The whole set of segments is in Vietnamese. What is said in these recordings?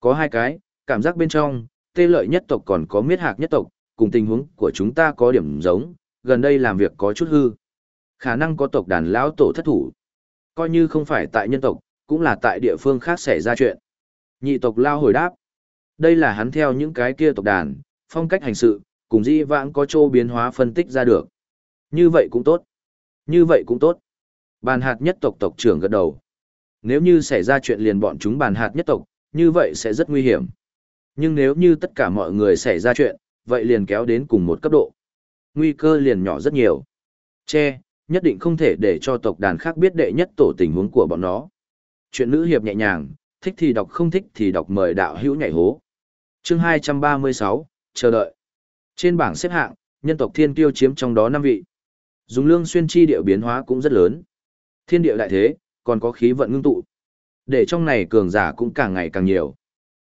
Có hai cái, cảm giác bên trong, tê lợi nhất tộc còn có miết hạc nhất tộc, cùng tình huống của chúng ta có điểm giống, gần đây làm việc có chút hư. Khả năng có tộc đàn lão tổ thất thủ. Coi như không phải tại nhân tộc, cũng là tại địa phương khác xảy ra chuyện. Nhị tộc lao hồi đáp. Đây là hắn theo những cái kia tộc đàn, phong cách hành sự, cùng dĩ vãng có chỗ biến hóa phân tích ra được. Như vậy cũng tốt. Như vậy cũng tốt. Bàn hạt nhất tộc tộc trưởng gật đầu. Nếu như xảy ra chuyện liền bọn chúng bàn hạt nhất tộc, như vậy sẽ rất nguy hiểm. Nhưng nếu như tất cả mọi người xảy ra chuyện, vậy liền kéo đến cùng một cấp độ. Nguy cơ liền nhỏ rất nhiều. Che, nhất định không thể để cho tộc đàn khác biết đệ nhất tổ tình huống của bọn nó. Chuyện nữ hiệp nhẹ nhàng, thích thì đọc không thích thì đọc mời đạo hữu nhảy hố. Chương 236, chờ đợi. Trên bảng xếp hạng, nhân tộc thiên tiêu chiếm trong đó 5 vị. Dùng lương xuyên chi điệu biến hóa cũng rất lớn. Thiên địa đại thế, còn có khí vận ngưng tụ. Để trong này cường giả cũng càng ngày càng nhiều.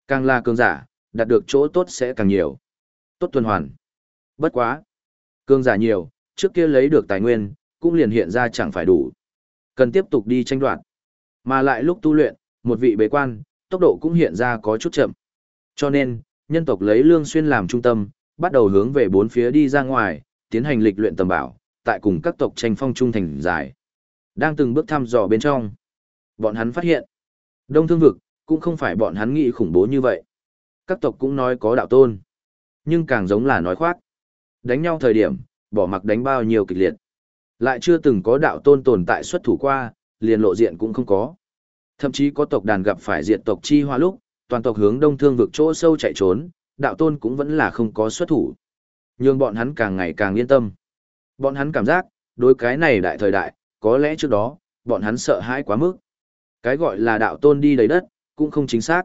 Càng là cường giả, đạt được chỗ tốt sẽ càng nhiều. Tốt tuần hoàn. Bất quá. Cường giả nhiều, trước kia lấy được tài nguyên, cũng liền hiện ra chẳng phải đủ. Cần tiếp tục đi tranh đoạt. Mà lại lúc tu luyện, một vị bế quan, tốc độ cũng hiện ra có chút chậm. Cho nên, nhân tộc lấy lương xuyên làm trung tâm, bắt đầu hướng về bốn phía đi ra ngoài, tiến hành lịch luyện tầm bảo, tại cùng các tộc tranh phong trung thành dài. Đang từng bước thăm dò bên trong. Bọn hắn phát hiện, Đông Thương Vực, cũng không phải bọn hắn nghĩ khủng bố như vậy. Các tộc cũng nói có đạo tôn, nhưng càng giống là nói khoác. Đánh nhau thời điểm, bỏ mặc đánh bao nhiêu kịch liệt. Lại chưa từng có đạo tôn tồn tại xuất thủ qua, liền lộ diện cũng không có. Thậm chí có tộc đàn gặp phải diện tộc chi hoa lúc, toàn tộc hướng đông thương vực chỗ sâu chạy trốn, đạo tôn cũng vẫn là không có xuất thủ. Nhưng bọn hắn càng ngày càng yên tâm. Bọn hắn cảm giác, đối cái này đại thời đại, có lẽ trước đó, bọn hắn sợ hãi quá mức. Cái gọi là đạo tôn đi đầy đất, cũng không chính xác.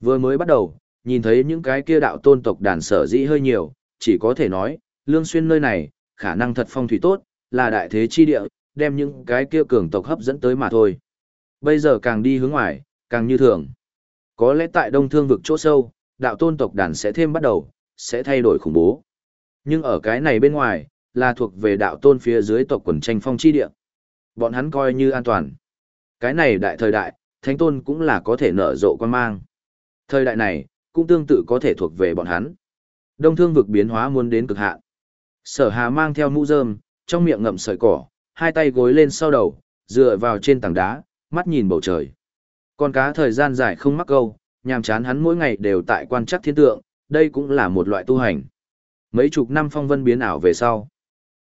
Vừa mới bắt đầu, nhìn thấy những cái kia đạo tôn tộc đàn sở dĩ hơi nhiều, chỉ có thể nói, lương xuyên nơi này, khả năng thật phong thủy tốt, là đại thế chi địa, đem những cái kia cường tộc hấp dẫn tới mà thôi. Bây giờ càng đi hướng ngoài, càng như thường. Có lẽ tại đông thương vực chỗ sâu, đạo tôn tộc đàn sẽ thêm bắt đầu, sẽ thay đổi khủng bố. Nhưng ở cái này bên ngoài, là thuộc về đạo tôn phía dưới tộc quần tranh phong chi địa. Bọn hắn coi như an toàn. Cái này đại thời đại, thánh tôn cũng là có thể nở rộ quan mang. Thời đại này, cũng tương tự có thể thuộc về bọn hắn. Đông thương vực biến hóa muốn đến cực hạn. Sở hà mang theo mũ rơm, trong miệng ngậm sợi cỏ, hai tay gối lên sau đầu, dựa vào trên tảng đá, mắt nhìn bầu trời. Con cá thời gian dài không mắc câu, nhàm chán hắn mỗi ngày đều tại quan chắc thiên tượng, đây cũng là một loại tu hành. Mấy chục năm phong vân biến ảo về sau.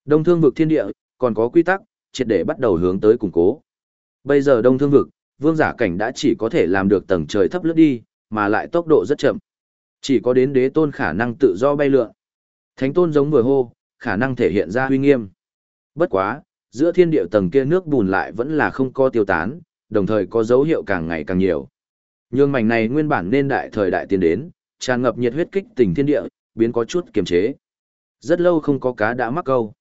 Đông thương vực thiên địa, còn có quy tắc, triệt để bắt đầu hướng tới củng cố. Bây giờ đông thương vực, vương giả cảnh đã chỉ có thể làm được tầng trời thấp lướt đi, mà lại tốc độ rất chậm. Chỉ có đến đế tôn khả năng tự do bay lượn. Thánh tôn giống vừa hô, khả năng thể hiện ra huy nghiêm. Bất quá, giữa thiên địa tầng kia nước bùn lại vẫn là không có tiêu tán, đồng thời có dấu hiệu càng ngày càng nhiều. Nhương mảnh này nguyên bản nên đại thời đại tiến đến, tràn ngập nhiệt huyết kích tình thiên địa, biến có chút kiềm chế. Rất lâu không có cá đã mắc câu.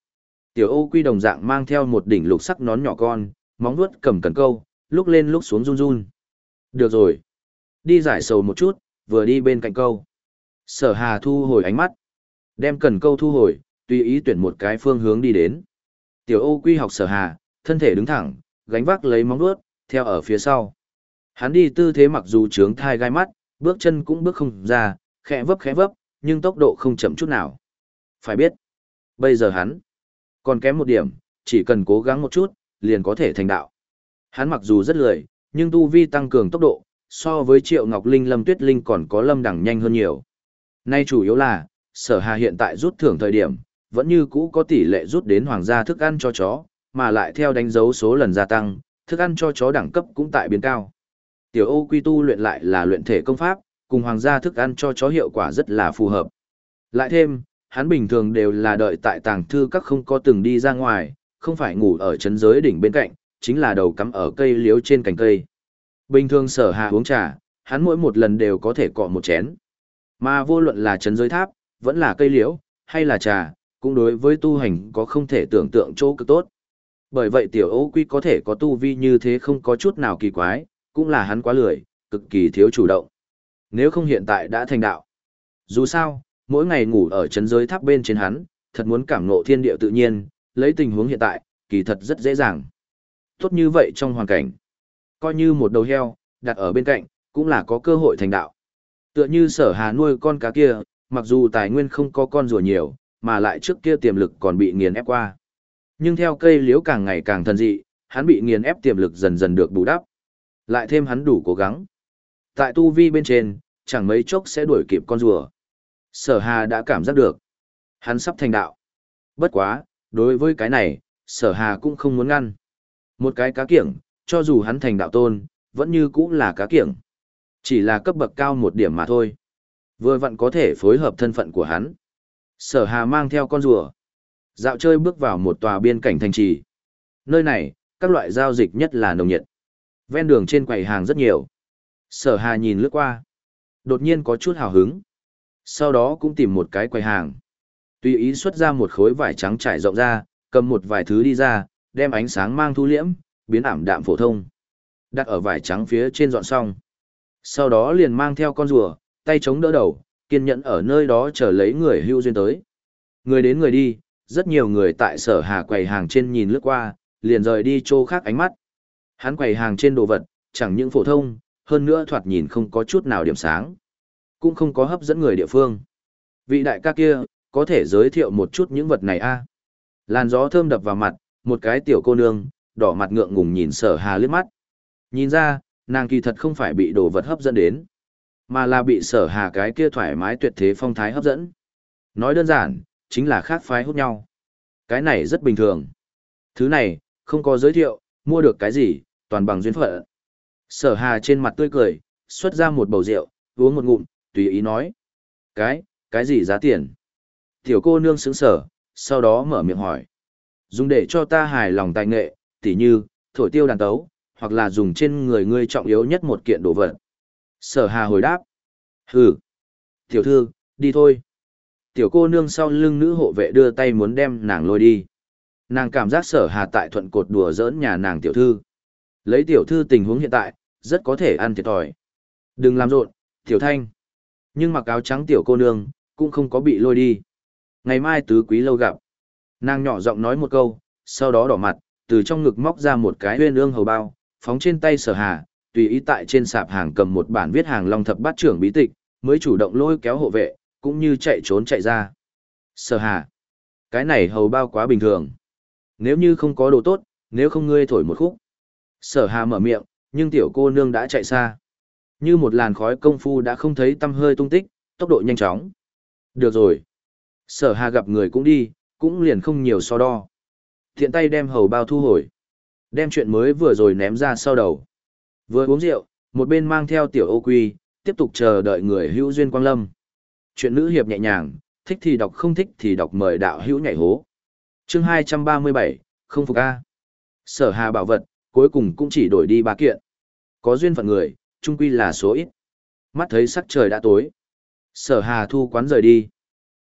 Tiểu Ô Quy đồng dạng mang theo một đỉnh lục sắc nón nhỏ con, móng vuốt cầm cần câu, lúc lên lúc xuống run run. Được rồi. Đi giải sầu một chút, vừa đi bên cạnh câu. Sở Hà thu hồi ánh mắt. Đem cần câu thu hồi, tùy ý tuyển một cái phương hướng đi đến. Tiểu Ô Quy học Sở Hà, thân thể đứng thẳng, gánh vác lấy móng vuốt, theo ở phía sau. Hắn đi tư thế mặc dù trướng thai gai mắt, bước chân cũng bước không ra, khẽ vấp khẽ vấp, nhưng tốc độ không chậm chút nào. Phải biết, bây giờ hắn còn kém một điểm, chỉ cần cố gắng một chút, liền có thể thành đạo. Hắn mặc dù rất lười, nhưng tu vi tăng cường tốc độ, so với Triệu Ngọc Linh Lâm Tuyết Linh còn có Lâm Đẳng nhanh hơn nhiều. Nay chủ yếu là, sở hà hiện tại rút thưởng thời điểm, vẫn như cũ có tỷ lệ rút đến hoàng gia thức ăn cho chó, mà lại theo đánh dấu số lần gia tăng, thức ăn cho chó đẳng cấp cũng tại biến cao. Tiểu Ô Quy tu luyện lại là luyện thể công pháp, cùng hoàng gia thức ăn cho chó hiệu quả rất là phù hợp. Lại thêm, hắn bình thường đều là đợi tại tàng thư các không có từng đi ra ngoài, không phải ngủ ở chấn giới đỉnh bên cạnh, chính là đầu cắm ở cây liếu trên cành cây. Bình thường sở hạ uống trà, hắn mỗi một lần đều có thể cọ một chén. Mà vô luận là chấn giới tháp, vẫn là cây liễu, hay là trà, cũng đối với tu hành có không thể tưởng tượng chỗ cực tốt. Bởi vậy tiểu ô quy có thể có tu vi như thế không có chút nào kỳ quái, cũng là hắn quá lười, cực kỳ thiếu chủ động. Nếu không hiện tại đã thành đạo. Dù sao, mỗi ngày ngủ ở chấn giới tháp bên trên hắn, thật muốn cảm ngộ thiên địa tự nhiên, lấy tình huống hiện tại, kỳ thật rất dễ dàng. Tốt như vậy trong hoàn cảnh, coi như một đầu heo, đặt ở bên cạnh, cũng là có cơ hội thành đạo. Tựa như sở hà nuôi con cá kia, mặc dù tài nguyên không có con rùa nhiều, mà lại trước kia tiềm lực còn bị nghiền ép qua. Nhưng theo cây liễu càng ngày càng thần dị, hắn bị nghiền ép tiềm lực dần dần được bù đắp. Lại thêm hắn đủ cố gắng. Tại tu vi bên trên, chẳng mấy chốc sẽ đuổi kịp con rùa. Sở Hà đã cảm giác được. Hắn sắp thành đạo. Bất quá, đối với cái này, sở Hà cũng không muốn ngăn. Một cái cá kiểng, cho dù hắn thành đạo tôn, vẫn như cũng là cá kiểng. Chỉ là cấp bậc cao một điểm mà thôi. Vừa vặn có thể phối hợp thân phận của hắn. Sở Hà mang theo con rùa. Dạo chơi bước vào một tòa biên cảnh thành trì. Nơi này, các loại giao dịch nhất là nồng nhiệt. Ven đường trên quầy hàng rất nhiều. Sở Hà nhìn lướt qua. Đột nhiên có chút hào hứng. Sau đó cũng tìm một cái quầy hàng. Tùy ý xuất ra một khối vải trắng trải rộng ra, cầm một vài thứ đi ra, đem ánh sáng mang thu liễm, biến ảm đạm phổ thông. Đặt ở vải trắng phía trên dọn xong. Sau đó liền mang theo con rùa, tay chống đỡ đầu, kiên nhẫn ở nơi đó chờ lấy người hưu duyên tới. Người đến người đi, rất nhiều người tại sở hà quầy hàng trên nhìn lướt qua, liền rời đi chỗ khác ánh mắt. Hắn quầy hàng trên đồ vật, chẳng những phổ thông, hơn nữa thoạt nhìn không có chút nào điểm sáng. Cũng không có hấp dẫn người địa phương. Vị đại ca kia, có thể giới thiệu một chút những vật này a Làn gió thơm đập vào mặt, một cái tiểu cô nương, đỏ mặt ngượng ngùng nhìn sở hà liếc mắt. Nhìn ra, nàng kỳ thật không phải bị đồ vật hấp dẫn đến, mà là bị sở hà cái kia thoải mái tuyệt thế phong thái hấp dẫn. Nói đơn giản, chính là khác phái hút nhau. Cái này rất bình thường. Thứ này, không có giới thiệu, mua được cái gì, toàn bằng duyên phận. Sở hà trên mặt tươi cười, xuất ra một bầu rượu, uống một ngụm, tùy ý nói. Cái, cái gì giá tiền? Tiểu cô nương sững sở, sau đó mở miệng hỏi. Dùng để cho ta hài lòng tài nghệ, tỉ như, thổi tiêu đàn tấu, hoặc là dùng trên người ngươi trọng yếu nhất một kiện đồ vật. Sở hà hồi đáp. Hừ. Tiểu thư, đi thôi. Tiểu cô nương sau lưng nữ hộ vệ đưa tay muốn đem nàng lôi đi. Nàng cảm giác sở hà tại thuận cột đùa giỡn nhà nàng tiểu thư. Lấy tiểu thư tình huống hiện tại, rất có thể ăn thiệt thòi. Đừng làm rộn, tiểu thanh. Nhưng mặc áo trắng tiểu cô nương, cũng không có bị lôi đi. Ngày mai tứ quý lâu gặp. Nàng nhỏ giọng nói một câu, sau đó đỏ mặt, từ trong ngực móc ra một cái huyên ương hầu bao, phóng trên tay sở hà, tùy ý tại trên sạp hàng cầm một bản viết hàng long thập bát trưởng bí tịch, mới chủ động lôi kéo hộ vệ, cũng như chạy trốn chạy ra. Sở hà, cái này hầu bao quá bình thường. Nếu như không có đồ tốt, nếu không ngươi thổi một khúc. Sở hà mở miệng, nhưng tiểu cô nương đã chạy xa. Như một làn khói công phu đã không thấy tâm hơi tung tích, tốc độ nhanh chóng. Được rồi. Sở hà gặp người cũng đi, cũng liền không nhiều so đo. Thiện tay đem hầu bao thu hồi. Đem chuyện mới vừa rồi ném ra sau đầu. Vừa uống rượu, một bên mang theo tiểu ô quy, tiếp tục chờ đợi người hữu duyên quang lâm. Chuyện nữ hiệp nhẹ nhàng, thích thì đọc không thích thì đọc mời đạo hữu nhảy hố. chương 237, không phục A. Sở hà bảo vật, cuối cùng cũng chỉ đổi đi ba kiện. Có duyên phận người, chung quy là số ít. Mắt thấy sắc trời đã tối. Sở hà thu quán rời đi.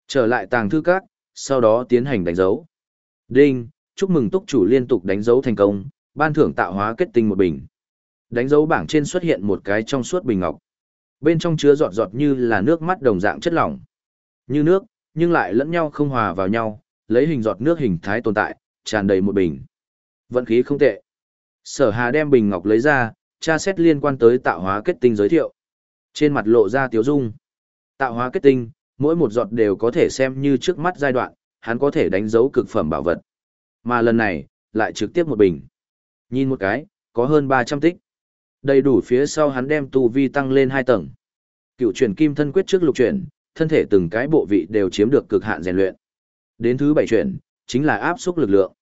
Trở lại tàng thư các, sau đó tiến hành đánh dấu. Đinh, chúc mừng túc chủ liên tục đánh dấu thành công, ban thưởng tạo hóa kết tinh một bình. Đánh dấu bảng trên xuất hiện một cái trong suốt bình ngọc. Bên trong chứa giọt giọt như là nước mắt đồng dạng chất lỏng. Như nước, nhưng lại lẫn nhau không hòa vào nhau, lấy hình giọt nước hình thái tồn tại, tràn đầy một bình. Vận khí không tệ. Sở Hà đem bình ngọc lấy ra, tra xét liên quan tới tạo hóa kết tinh giới thiệu. Trên mặt lộ ra tiếu dung. Tạo hóa kết tinh, mỗi một giọt đều có thể xem như trước mắt giai đoạn, hắn có thể đánh dấu cực phẩm bảo vật. Mà lần này, lại trực tiếp một bình. Nhìn một cái, có hơn 300 tích. Đầy đủ phía sau hắn đem tu vi tăng lên 2 tầng. Cựu chuyển kim thân quyết trước lục chuyển, thân thể từng cái bộ vị đều chiếm được cực hạn rèn luyện. Đến thứ bảy chuyển, chính là áp xúc lực lượng.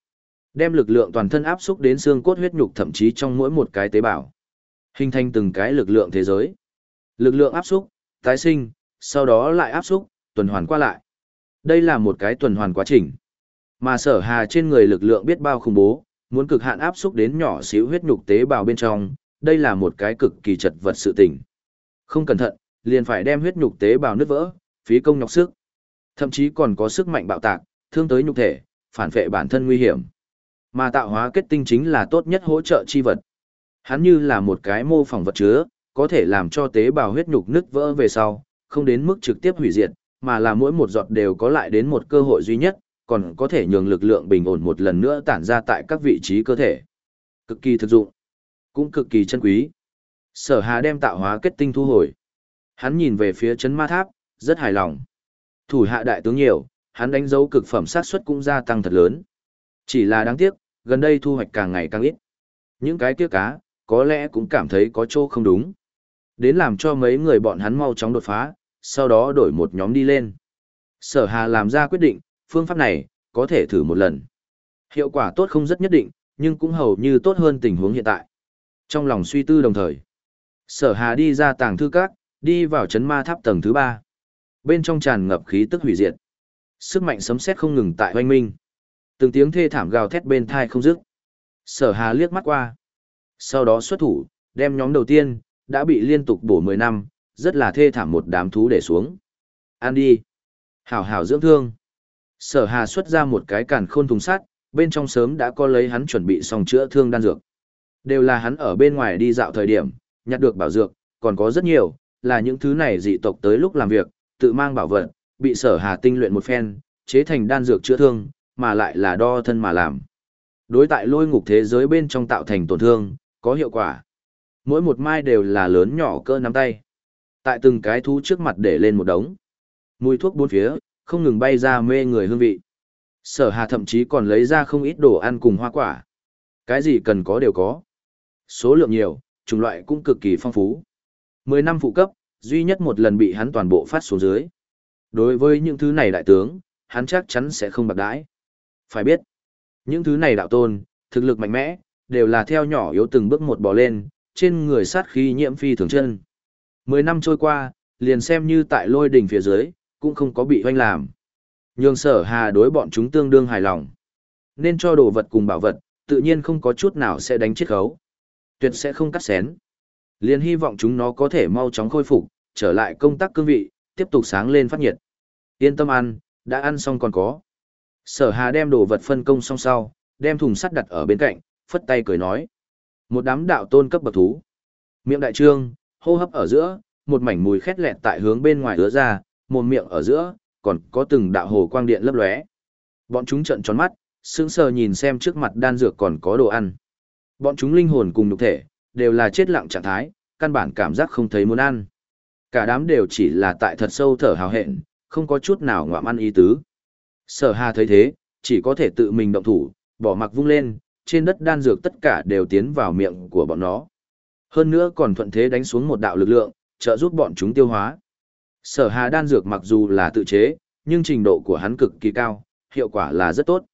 Đem lực lượng toàn thân áp xúc đến xương cốt huyết nhục thậm chí trong mỗi một cái tế bào. Hình thành từng cái lực lượng thế giới. Lực lượng áp xúc, tái sinh, sau đó lại áp xúc, tuần hoàn qua lại. Đây là một cái tuần hoàn quá trình. Mà sở hà trên người lực lượng biết bao khủng bố, muốn cực hạn áp xúc đến nhỏ xíu huyết nhục tế bào bên trong, đây là một cái cực kỳ chật vật sự tình. Không cẩn thận, liền phải đem huyết nhục tế bào nứt vỡ, phí công nhọc sức. Thậm chí còn có sức mạnh bạo tạc, thương tới nhục thể, phản vệ bản thân nguy hiểm. Mà tạo hóa kết tinh chính là tốt nhất hỗ trợ chi vật. Hắn như là một cái mô phỏng vật chứa, có thể làm cho tế bào huyết nhục nứt vỡ về sau, không đến mức trực tiếp hủy diệt, mà là mỗi một giọt đều có lại đến một cơ hội duy nhất, còn có thể nhường lực lượng bình ổn một lần nữa tản ra tại các vị trí cơ thể. Cực kỳ thực dụng, cũng cực kỳ chân quý. Sở Hà đem tạo hóa kết tinh thu hồi. Hắn nhìn về phía chấn ma tháp, rất hài lòng. Thủ hạ đại tướng nhiều, hắn đánh dấu cực phẩm sát suất cũng gia tăng thật lớn. Chỉ là đáng tiếc, gần đây thu hoạch càng ngày càng ít. Những cái tiếc cá, có lẽ cũng cảm thấy có chỗ không đúng. Đến làm cho mấy người bọn hắn mau chóng đột phá, sau đó đổi một nhóm đi lên. Sở Hà làm ra quyết định, phương pháp này, có thể thử một lần. Hiệu quả tốt không rất nhất định, nhưng cũng hầu như tốt hơn tình huống hiện tại. Trong lòng suy tư đồng thời, Sở Hà đi ra tàng thư các, đi vào chấn ma tháp tầng thứ ba. Bên trong tràn ngập khí tức hủy diệt. Sức mạnh sấm sét không ngừng tại hoanh minh. Từng tiếng thê thảm gào thét bên thai không dứt. Sở Hà liếc mắt qua. Sau đó xuất thủ, đem nhóm đầu tiên, đã bị liên tục bổ 10 năm, rất là thê thảm một đám thú để xuống. Ăn đi. Hảo hảo dưỡng thương. Sở Hà xuất ra một cái càn khôn thùng sắt, bên trong sớm đã có lấy hắn chuẩn bị xong chữa thương đan dược. Đều là hắn ở bên ngoài đi dạo thời điểm, nhặt được bảo dược, còn có rất nhiều, là những thứ này dị tộc tới lúc làm việc, tự mang bảo vật, bị sở hà tinh luyện một phen, chế thành đan dược chữa thương, mà lại là đo thân mà làm. Đối tại lôi ngục thế giới bên trong tạo thành tổn thương, có hiệu quả. Mỗi một mai đều là lớn nhỏ cơ nắm tay. Tại từng cái thú trước mặt để lên một đống. Mùi thuốc bốn phía, không ngừng bay ra mê người hương vị. Sở hà thậm chí còn lấy ra không ít đồ ăn cùng hoa quả. Cái gì cần có đều có. Số lượng nhiều, chủng loại cũng cực kỳ phong phú. Mười năm phụ cấp, duy nhất một lần bị hắn toàn bộ phát xuống dưới. Đối với những thứ này đại tướng, hắn chắc chắn sẽ không bạc đãi. Phải biết, những thứ này đạo tôn, thực lực mạnh mẽ, đều là theo nhỏ yếu từng bước một bò lên, trên người sát khí nhiễm phi thường chân. Mười năm trôi qua, liền xem như tại lôi đỉnh phía dưới, cũng không có bị hoanh làm. Nhường sở hà đối bọn chúng tương đương hài lòng. Nên cho đồ vật cùng bảo vật, tự nhiên không có chút nào sẽ đánh chết khấu. Tuyệt sẽ không cắt xén. Liền hy vọng chúng nó có thể mau chóng khôi phục, trở lại công tác cương vị, tiếp tục sáng lên phát nhiệt. Yên tâm ăn, đã ăn xong còn có. Sở hà đem đồ vật phân công xong sau, đem thùng sắt đặt ở bên cạnh, phất tay cười nói. Một đám đạo tôn cấp bậc thú. Miệng đại trương, hô hấp ở giữa, một mảnh mùi khét lẹt tại hướng bên ngoài ứa ra, mồm miệng ở giữa, còn có từng đạo hồ quang điện lấp lóe. Bọn chúng trợn tròn mắt, sững sờ nhìn xem trước mặt đan dược còn có đồ ăn. Bọn chúng linh hồn cùng nhục thể, đều là chết lặng trạng thái, căn bản cảm giác không thấy muốn ăn. Cả đám đều chỉ là tại thật sâu thở hào hẹn, không có chút nào ngoạm ăn ý tứ. Sở Hà thấy thế, chỉ có thể tự mình động thủ, bỏ mặc vung lên, trên đất đan dược tất cả đều tiến vào miệng của bọn nó. Hơn nữa còn thuận thế đánh xuống một đạo lực lượng, trợ giúp bọn chúng tiêu hóa. Sở Hà đan dược mặc dù là tự chế, nhưng trình độ của hắn cực kỳ cao, hiệu quả là rất tốt.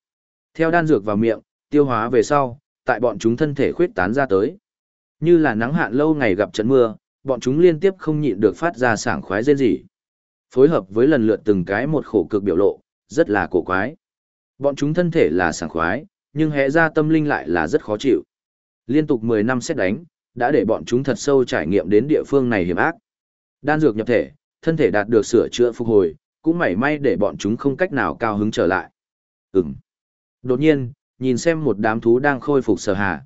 Theo đan dược vào miệng, tiêu hóa về sau, tại bọn chúng thân thể khuyết tán ra tới. Như là nắng hạn lâu ngày gặp trận mưa, bọn chúng liên tiếp không nhịn được phát ra sảng khoái rên rỉ. Phối hợp với lần lượt từng cái một khổ cực biểu lộ, rất là cổ quái. Bọn chúng thân thể là sảng khoái, nhưng hệ ra tâm linh lại là rất khó chịu. Liên tục 10 năm xét đánh, đã để bọn chúng thật sâu trải nghiệm đến địa phương này hiểm ác. Đan dược nhập thể, thân thể đạt được sửa chữa phục hồi, cũng mảy may để bọn chúng không cách nào cao hứng trở lại. Ừm. Đột nhiên, nhìn xem một đám thú đang khôi phục sở hạ.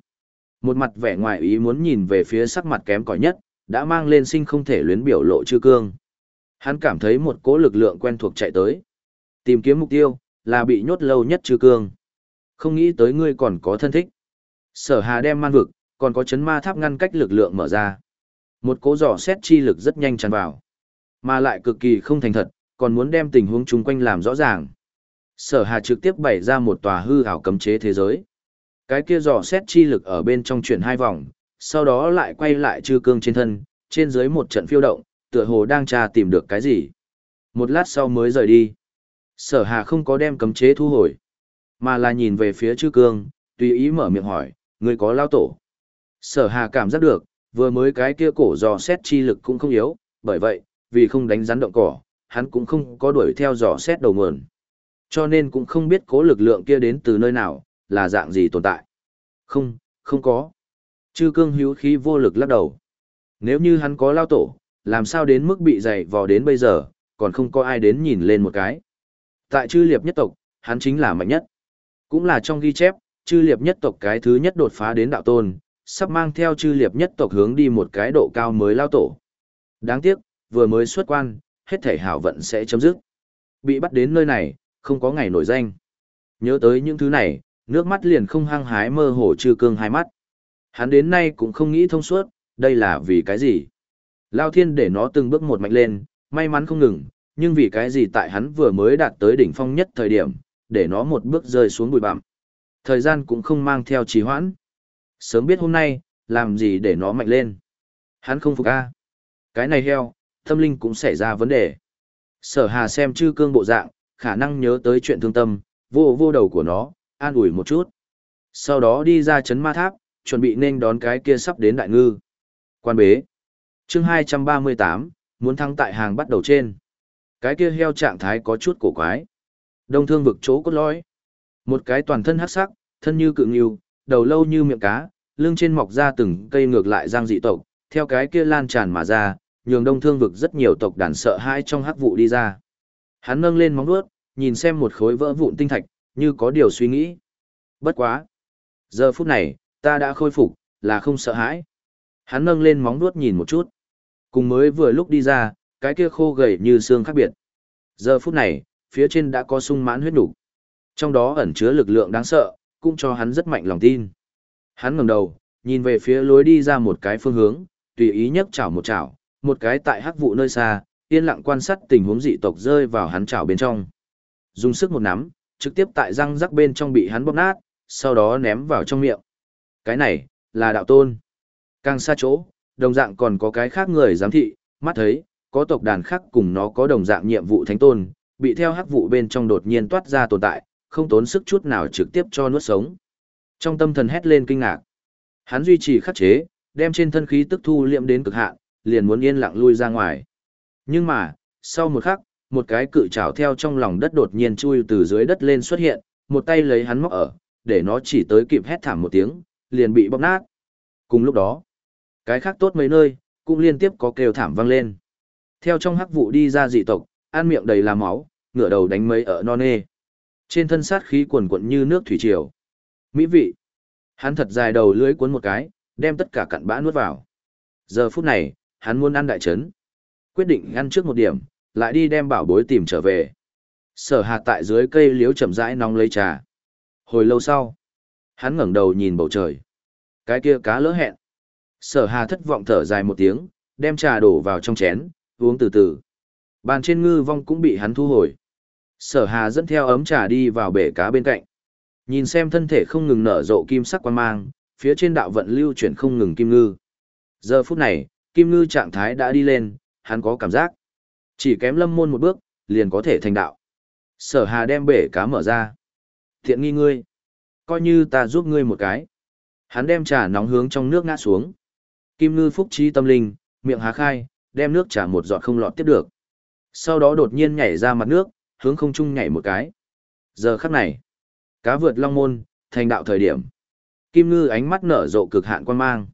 Một mặt vẻ ngoài ý muốn nhìn về phía sắc mặt kém cỏi nhất, đã mang lên sinh không thể luyến biểu lộ chư cương. Hắn cảm thấy một cỗ lực lượng quen thuộc chạy tới. Tìm kiếm mục tiêu, là bị nhốt lâu nhất chư cương. Không nghĩ tới ngươi còn có thân thích. Sở hà đem man vực, còn có chấn ma tháp ngăn cách lực lượng mở ra. Một cố giỏ xét chi lực rất nhanh tràn vào. Mà lại cực kỳ không thành thật, còn muốn đem tình huống chung quanh làm rõ ràng. Sở hà trực tiếp bày ra một tòa hư ảo cấm chế thế giới. Cái kia dò xét chi lực ở bên trong chuyển hai vòng, sau đó lại quay lại chư cương trên thân, trên dưới một trận phiêu động, tựa hồ đang tra tìm được cái gì. Một lát sau mới rời đi. Sở hà không có đem cấm chế thu hồi, mà là nhìn về phía chư cương, tùy ý mở miệng hỏi, người có lao tổ. Sở hà cảm giác được, vừa mới cái kia cổ dò xét chi lực cũng không yếu, bởi vậy, vì không đánh rắn động cỏ, hắn cũng không có đuổi theo dò xét đầu nguồn. Cho nên cũng không biết cố lực lượng kia đến từ nơi nào, là dạng gì tồn tại. Không, không có. Chư cương hữu khí vô lực lắc đầu. Nếu như hắn có lao tổ, làm sao đến mức bị dày vò đến bây giờ, còn không có ai đến nhìn lên một cái. Tại chư liệp nhất tộc, hắn chính là mạnh nhất. Cũng là trong ghi chép, chư liệp nhất tộc cái thứ nhất đột phá đến đạo tôn, sắp mang theo chư liệp nhất tộc hướng đi một cái độ cao mới lao tổ. Đáng tiếc, vừa mới xuất quan, hết thể hảo vận sẽ chấm dứt. Bị bắt đến nơi này, không có ngày nổi danh. Nhớ tới những thứ này, nước mắt liền không hăng hái mơ hồ trừ cương hai mắt. Hắn đến nay cũng không nghĩ thông suốt, đây là vì cái gì. Lao thiên để nó từng bước một mạnh lên, may mắn không ngừng, nhưng vì cái gì tại hắn vừa mới đạt tới đỉnh phong nhất thời điểm, để nó một bước rơi xuống bụi bặm. Thời gian cũng không mang theo trì hoãn. Sớm biết hôm nay, làm gì để nó mạnh lên. Hắn không phục a. Cái này heo, tâm linh cũng xảy ra vấn đề. Sở hà xem chư cương bộ dạng, khả năng nhớ tới chuyện thương tâm, vô vô đầu của nó, an ủi một chút. Sau đó đi ra chấn ma tháp, chuẩn bị nên đón cái kia sắp đến đại ngư. Quan bế. chương 238, muốn thăng tại hàng bắt đầu trên. Cái kia heo trạng thái có chút cổ quái. Đông thương vực chỗ cốt lõi. Một cái toàn thân hắc sắc, thân như cự nghiêu, đầu lâu như miệng cá, lưng trên mọc ra từng cây ngược lại giang dị tộc, theo cái kia lan tràn mà ra, nhường đông thương vực rất nhiều tộc đàn sợ hãi trong hắc vụ đi ra. Hắn nâng lên móng vuốt, nhìn xem một khối vỡ vụn tinh thạch, như có điều suy nghĩ. Bất quá. Giờ phút này, ta đã khôi phục, là không sợ hãi. Hắn nâng lên móng vuốt nhìn một chút. Cùng mới vừa lúc đi ra, cái kia khô gầy như xương khác biệt. Giờ phút này, phía trên đã có sung mãn huyết đủ. Trong đó ẩn chứa lực lượng đáng sợ, cũng cho hắn rất mạnh lòng tin. Hắn ngẩng đầu, nhìn về phía lối đi ra một cái phương hướng, tùy ý nhấc chảo một chảo, một cái tại hắc vụ nơi xa, yên lặng quan sát tình huống dị tộc rơi vào hắn chảo bên trong. Dùng sức một nắm, trực tiếp tại răng rắc bên trong bị hắn bóp nát, sau đó ném vào trong miệng. Cái này, là đạo tôn. Càng xa chỗ, đồng dạng còn có cái khác người giám thị, mắt thấy, có tộc đàn khác cùng nó có đồng dạng nhiệm vụ thánh tôn, bị theo hắc vụ bên trong đột nhiên toát ra tồn tại, không tốn sức chút nào trực tiếp cho nuốt sống. Trong tâm thần hét lên kinh ngạc. Hắn duy trì khắc chế, đem trên thân khí tức thu liệm đến cực hạn, liền muốn yên lặng lui ra ngoài. Nhưng mà, sau một khắc, một cái cự trảo theo trong lòng đất đột nhiên chui từ dưới đất lên xuất hiện, một tay lấy hắn móc ở, để nó chỉ tới kịp hét thảm một tiếng, liền bị bóp nát. Cùng lúc đó, cái khác tốt mấy nơi, cũng liên tiếp có kêu thảm vang lên. Theo trong hắc vụ đi ra dị tộc, ăn miệng đầy là máu, ngửa đầu đánh mấy ở non nê. Trên thân sát khí quần quận như nước thủy triều. Mỹ vị. Hắn thật dài đầu lưới cuốn một cái, đem tất cả cặn bã nuốt vào. Giờ phút này, hắn muốn ăn đại trấn. Quyết định ăn trước một điểm, lại đi đem bảo bối tìm trở về. Sở hạt tại dưới cây liếu chậm rãi nóng lấy trà. Hồi lâu sau, hắn ngẩng đầu nhìn bầu trời. Cái kia cá lỡ hẹn. Sở hà thất vọng thở dài một tiếng, đem trà đổ vào trong chén, uống từ từ. Bàn trên ngư vong cũng bị hắn thu hồi. Sở hà dẫn theo ấm trà đi vào bể cá bên cạnh. Nhìn xem thân thể không ngừng nở rộ kim sắc quan mang, phía trên đạo vận lưu chuyển không ngừng kim ngư. Giờ phút này, kim ngư trạng thái đã đi lên, hắn có cảm giác. Chỉ kém lâm môn một bước, liền có thể thành đạo. Sở hà đem bể cá mở ra. Thiện nghi ngươi. Coi như ta giúp ngươi một cái. Hắn đem trà nóng hướng trong nước ngã xuống. Kim ngư phúc trí tâm linh, miệng há khai, đem nước trà một giọt không lọt tiếp được. Sau đó đột nhiên nhảy ra mặt nước, hướng không trung nhảy một cái. Giờ khắc này, cá vượt long môn, thành đạo thời điểm. Kim ngư ánh mắt nở rộ cực hạn quan mang.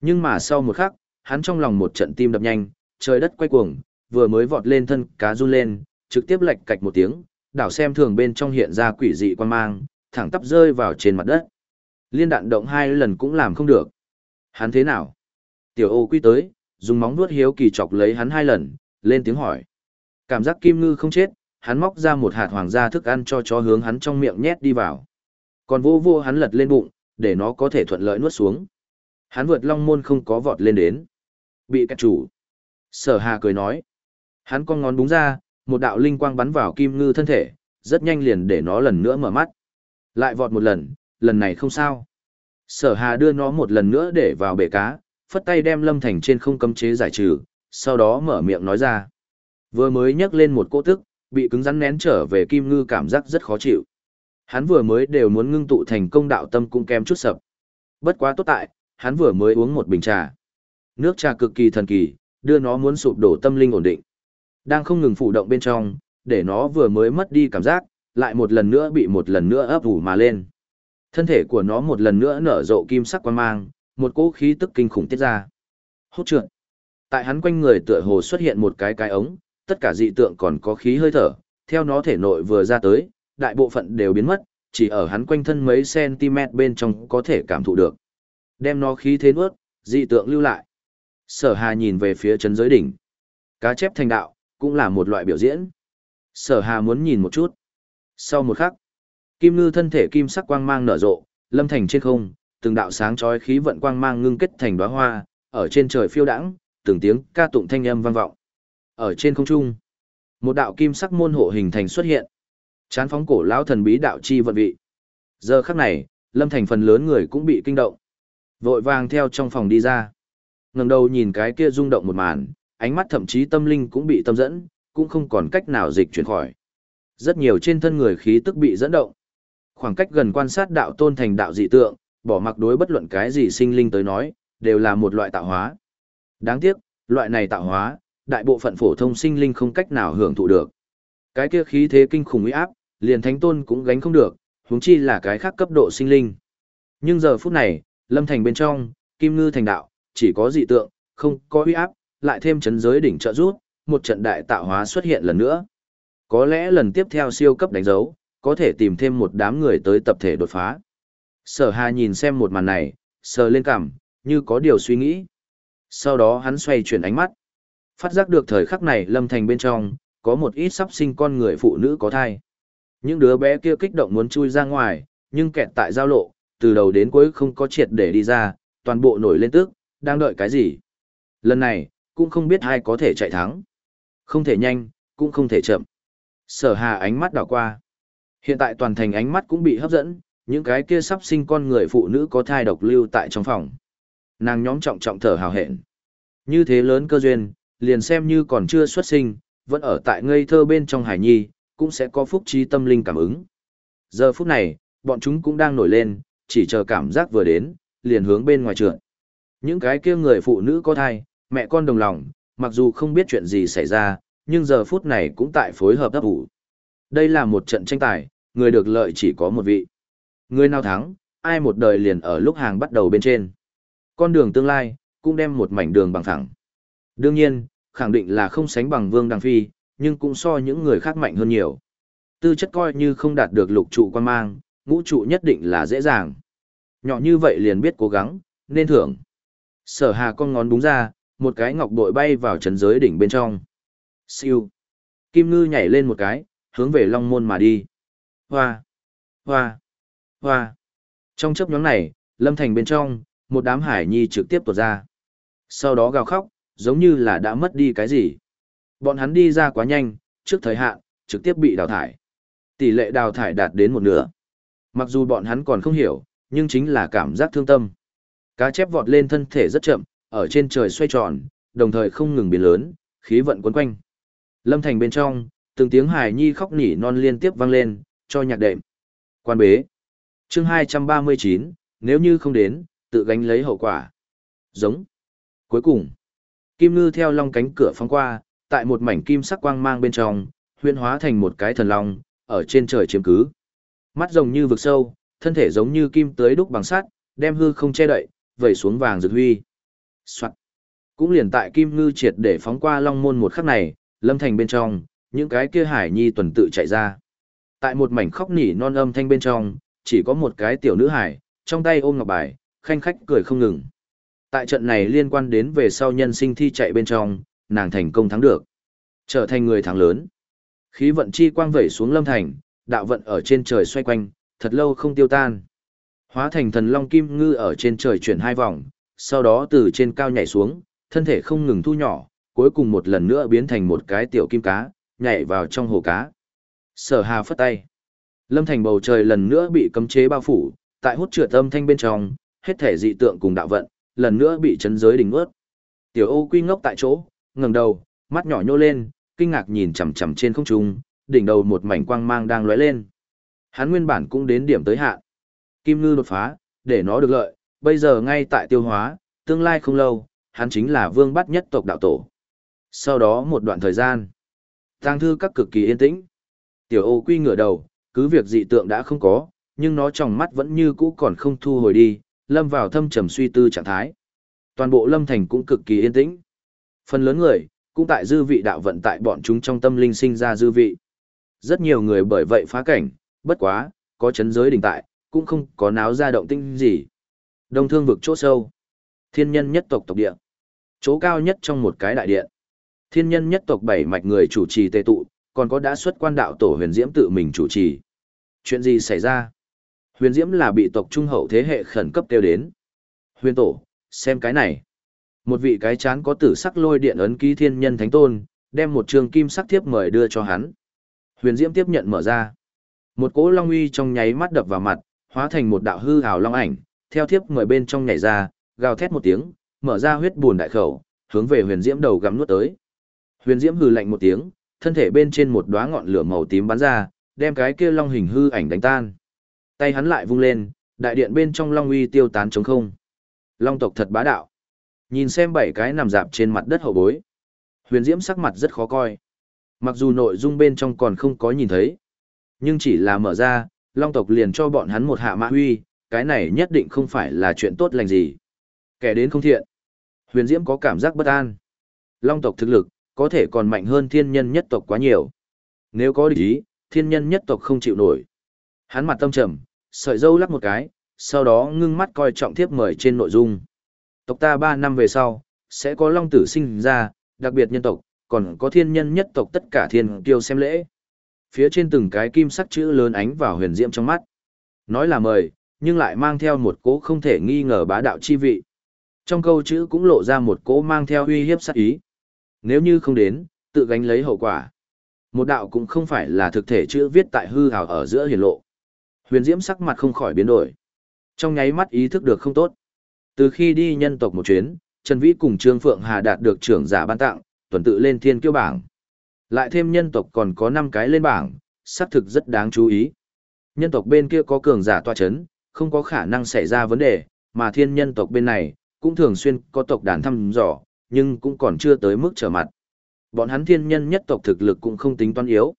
Nhưng mà sau một khắc, hắn trong lòng một trận tim đập nhanh, trời đất quay cuồng, vừa mới vọt lên thân cá run lên, trực tiếp lệch cạch một tiếng, đảo xem thường bên trong hiện ra quỷ dị quan mang, thẳng tắp rơi vào trên mặt đất. Liên đạn động hai lần cũng làm không được. Hắn thế nào? Tiểu ô quy tới, dùng móng vuốt hiếu kỳ chọc lấy hắn hai lần, lên tiếng hỏi. Cảm giác kim ngư không chết, hắn móc ra một hạt hoàng gia thức ăn cho chó hướng hắn trong miệng nhét đi vào. Còn vô vô hắn lật lên bụng, để nó có thể thuận lợi nuốt xuống. Hắn vượt long môn không có vọt lên đến. Bị cắt chủ. Sở hà cười nói. Hắn con ngón búng ra, một đạo linh quang bắn vào kim ngư thân thể, rất nhanh liền để nó lần nữa mở mắt. Lại vọt một lần, lần này không sao. Sở hà đưa nó một lần nữa để vào bể cá, phất tay đem lâm thành trên không cấm chế giải trừ, sau đó mở miệng nói ra. Vừa mới nhấc lên một cỗ tức, bị cứng rắn nén trở về kim ngư cảm giác rất khó chịu. Hắn vừa mới đều muốn ngưng tụ thành công đạo tâm cũng kém chút sập. Bất quá tốt tại, hắn vừa mới uống một bình trà. Nước trà cực kỳ thần kỳ, đưa nó muốn sụp đổ tâm linh ổn định. Đang không ngừng phụ động bên trong, để nó vừa mới mất đi cảm giác, lại một lần nữa bị một lần nữa ấp ủ mà lên. Thân thể của nó một lần nữa nở rộ kim sắc quan mang, một cỗ khí tức kinh khủng tiết ra. Hốt trượt. Tại hắn quanh người tựa hồ xuất hiện một cái cái ống, tất cả dị tượng còn có khí hơi thở, theo nó thể nội vừa ra tới, đại bộ phận đều biến mất, chỉ ở hắn quanh thân mấy cm bên trong có thể cảm thụ được. Đem nó khí thế nuốt, dị tượng lưu lại. Sở Hà nhìn về phía chân giới đỉnh. Cá chép thành đạo, cũng là một loại biểu diễn. Sở Hà muốn nhìn một chút. Sau một khắc, kim ngư thân thể kim sắc quang mang nở rộ, lâm thành trên không, từng đạo sáng chói khí vận quang mang ngưng kết thành đóa hoa, ở trên trời phiêu đãng, từng tiếng ca tụng thanh âm vang vọng. Ở trên không trung, một đạo kim sắc môn hộ hình thành xuất hiện. Chán phóng cổ lão thần bí đạo chi vận vị. Giờ khắc này, Lâm Thành phần lớn người cũng bị kinh động. Vội vàng theo trong phòng đi ra. ngẩng đầu nhìn cái kia rung động một màn, ánh mắt thậm chí tâm linh cũng bị tâm dẫn, cũng không còn cách nào dịch chuyển khỏi. Rất nhiều trên thân người khí tức bị dẫn động. Khoảng cách gần quan sát đạo tôn thành đạo dị tượng, bỏ mặc đối bất luận cái gì sinh linh tới nói, đều là một loại tạo hóa. Đáng tiếc, loại này tạo hóa, đại bộ phận phổ thông sinh linh không cách nào hưởng thụ được. Cái kia khí thế kinh khủng uy áp, liền thánh tôn cũng gánh không được, huống chi là cái khác cấp độ sinh linh. Nhưng giờ phút này, lâm thành bên trong, kim ngư thành đạo, chỉ có dị tượng, không có uy áp, lại thêm chấn giới đỉnh trợ rút, một trận đại tạo hóa xuất hiện lần nữa. Có lẽ lần tiếp theo siêu cấp đánh dấu, có thể tìm thêm một đám người tới tập thể đột phá. Sở Hà nhìn xem một màn này, sờ lên cằm, như có điều suy nghĩ. Sau đó hắn xoay chuyển ánh mắt. Phát giác được thời khắc này lâm thành bên trong, có một ít sắp sinh con người phụ nữ có thai. Những đứa bé kia kích động muốn chui ra ngoài, nhưng kẹt tại giao lộ, từ đầu đến cuối không có triệt để đi ra, toàn bộ nổi lên tức, đang đợi cái gì. Lần này, cũng không biết ai có thể chạy thắng. Không thể nhanh, cũng không thể chậm. Sở hà ánh mắt đảo qua. Hiện tại toàn thành ánh mắt cũng bị hấp dẫn, những cái kia sắp sinh con người phụ nữ có thai độc lưu tại trong phòng. Nàng nhóm trọng trọng thở hào hẹn. Như thế lớn cơ duyên, liền xem như còn chưa xuất sinh, vẫn ở tại ngây thơ bên trong hải nhi, cũng sẽ có phúc trí tâm linh cảm ứng. Giờ phút này, bọn chúng cũng đang nổi lên, chỉ chờ cảm giác vừa đến, liền hướng bên ngoài trượt. Những cái kia người phụ nữ có thai, mẹ con đồng lòng, mặc dù không biết chuyện gì xảy ra, nhưng giờ phút này cũng tại phối hợp đáp ủ. Đây là một trận tranh tài, người được lợi chỉ có một vị. Người nào thắng, ai một đời liền ở lúc hàng bắt đầu bên trên. Con đường tương lai, cũng đem một mảnh đường bằng thẳng. Đương nhiên, khẳng định là không sánh bằng Vương Đăng Phi, nhưng cũng so những người khác mạnh hơn nhiều. Tư chất coi như không đạt được lục trụ quan mang, ngũ trụ nhất định là dễ dàng. Nhỏ như vậy liền biết cố gắng, nên thưởng. Sở hà con ngón búng ra, một cái ngọc bội bay vào trấn giới đỉnh bên trong. Siêu. Kim ngư nhảy lên một cái, hướng về long môn mà đi. Hoa. Hoa. Hoa. Trong chấp nhóm này, lâm thành bên trong, một đám hải nhi trực tiếp tuột ra. Sau đó gào khóc, giống như là đã mất đi cái gì. Bọn hắn đi ra quá nhanh, trước thời hạn, trực tiếp bị đào thải. Tỷ lệ đào thải đạt đến một nửa. Mặc dù bọn hắn còn không hiểu, nhưng chính là cảm giác thương tâm. Cá chép vọt lên thân thể rất chậm, ở trên trời xoay tròn, đồng thời không ngừng biến lớn, khí vận quấn quanh. Lâm thành bên trong, từng tiếng hài nhi khóc nỉ non liên tiếp vang lên, cho nhạc đệm. Quan bế. chương 239, nếu như không đến, tự gánh lấy hậu quả. Giống. Cuối cùng, kim ngư theo long cánh cửa phóng qua, tại một mảnh kim sắc quang mang bên trong, huyễn hóa thành một cái thần long, ở trên trời chiếm cứ. Mắt rồng như vực sâu, thân thể giống như kim tới đúc bằng sắt, đem hư không che đậy, vẩy xuống vàng rực huy. Soạn. Cũng liền tại kim ngư triệt để phóng qua long môn một khắc này, lâm thành bên trong, những cái kia hải nhi tuần tự chạy ra. Tại một mảnh khóc nỉ non âm thanh bên trong, chỉ có một cái tiểu nữ hải, trong tay ôm ngọc bài, khanh khách cười không ngừng. Tại trận này liên quan đến về sau nhân sinh thi chạy bên trong, nàng thành công thắng được. Trở thành người thắng lớn. Khí vận chi quang vẩy xuống lâm thành, đạo vận ở trên trời xoay quanh, thật lâu không tiêu tan. Hóa thành thần long kim ngư ở trên trời chuyển hai vòng, sau đó từ trên cao nhảy xuống, thân thể không ngừng thu nhỏ, cuối cùng một lần nữa biến thành một cái tiểu kim cá, nhảy vào trong hồ cá. Sở hà phất tay. Lâm thành bầu trời lần nữa bị cấm chế bao phủ, tại hút trượt âm thanh bên trong, hết thể dị tượng cùng đạo vận, lần nữa bị chấn giới đỉnh ướt. Tiểu ô quy ngốc tại chỗ, ngẩng đầu, mắt nhỏ nhô lên, kinh ngạc nhìn chằm chằm trên không trung, đỉnh đầu một mảnh quang mang đang lóe lên. Hắn nguyên bản cũng đến điểm tới hạn. Kim ngư đột phá, để nó được lợi, bây giờ ngay tại tiêu hóa, tương lai không lâu, hắn chính là vương bắt nhất tộc đạo tổ. Sau đó một đoạn thời gian, tang thư các cực kỳ yên tĩnh. Tiểu ô quy ngửa đầu, cứ việc dị tượng đã không có, nhưng nó trong mắt vẫn như cũ còn không thu hồi đi, lâm vào thâm trầm suy tư trạng thái. Toàn bộ lâm thành cũng cực kỳ yên tĩnh. Phần lớn người, cũng tại dư vị đạo vận tại bọn chúng trong tâm linh sinh ra dư vị. Rất nhiều người bởi vậy phá cảnh, bất quá, có chấn giới đỉnh tại, cũng không có náo ra động tinh gì. Đông thương vực chỗ sâu. Thiên nhân nhất tộc tộc địa. Chỗ cao nhất trong một cái đại điện. Thiên nhân nhất tộc bảy mạch người chủ trì tề tụ, còn có đã xuất quan đạo tổ huyền diễm tự mình chủ trì. Chuyện gì xảy ra? Huyền diễm là bị tộc trung hậu thế hệ khẩn cấp kêu đến. Huyền tổ, xem cái này. Một vị cái chán có tử sắc lôi điện ấn ký thiên nhân thánh tôn, đem một trường kim sắc tiếp mời đưa cho hắn. Huyền Diễm tiếp nhận mở ra. Một cỗ long uy trong nháy mắt đập vào mặt, hóa thành một đạo hư ảo long ảnh, theo thiếp mời bên trong nhảy ra, gào thét một tiếng, mở ra huyết buồn đại khẩu, hướng về Huyền Diễm đầu gắm nuốt tới. Huyền Diễm hừ lạnh một tiếng, thân thể bên trên một đóa ngọn lửa màu tím bắn ra, đem cái kia long hình hư ảnh đánh tan. Tay hắn lại vung lên, đại điện bên trong long uy tiêu tán trống không. Long tộc thật bá đạo. Nhìn xem bảy cái nằm dạp trên mặt đất hậu bối. Huyền Diễm sắc mặt rất khó coi. Mặc dù nội dung bên trong còn không có nhìn thấy, nhưng chỉ là mở ra, Long tộc liền cho bọn hắn một hạ mã huy, cái này nhất định không phải là chuyện tốt lành gì. Kẻ đến không thiện. Huyền Diễm có cảm giác bất an. Long tộc thực lực, có thể còn mạnh hơn thiên nhân nhất tộc quá nhiều. Nếu có địch ý, thiên nhân nhất tộc không chịu nổi. Hắn mặt tâm trầm, sợi dâu lắc một cái, sau đó ngưng mắt coi trọng thiếp mời trên nội dung. Tộc ta ba năm về sau, sẽ có long tử sinh ra, đặc biệt nhân tộc, còn có thiên nhân nhất tộc tất cả thiên kiêu xem lễ. Phía trên từng cái kim sắc chữ lớn ánh vào huyền diễm trong mắt. Nói là mời, nhưng lại mang theo một cố không thể nghi ngờ bá đạo chi vị. Trong câu chữ cũng lộ ra một cố mang theo uy hiếp sát ý. Nếu như không đến, tự gánh lấy hậu quả. Một đạo cũng không phải là thực thể chữ viết tại hư hào ở giữa hiển lộ. Huyền Diễm sắc mặt không khỏi biến đổi. Trong nháy mắt ý thức được không tốt. Từ khi đi nhân tộc một chuyến, Trần Vĩ cùng Trương Phượng Hà đạt được trưởng giả ban tặng, tuần tự lên thiên kiêu bảng. Lại thêm nhân tộc còn có 5 cái lên bảng, xác thực rất đáng chú ý. Nhân tộc bên kia có cường giả tọa chấn, không có khả năng xảy ra vấn đề, mà thiên nhân tộc bên này, cũng thường xuyên có tộc đàn thăm dò, nhưng cũng còn chưa tới mức trở mặt. Bọn hắn thiên nhân nhất tộc thực lực cũng không tính toán yếu.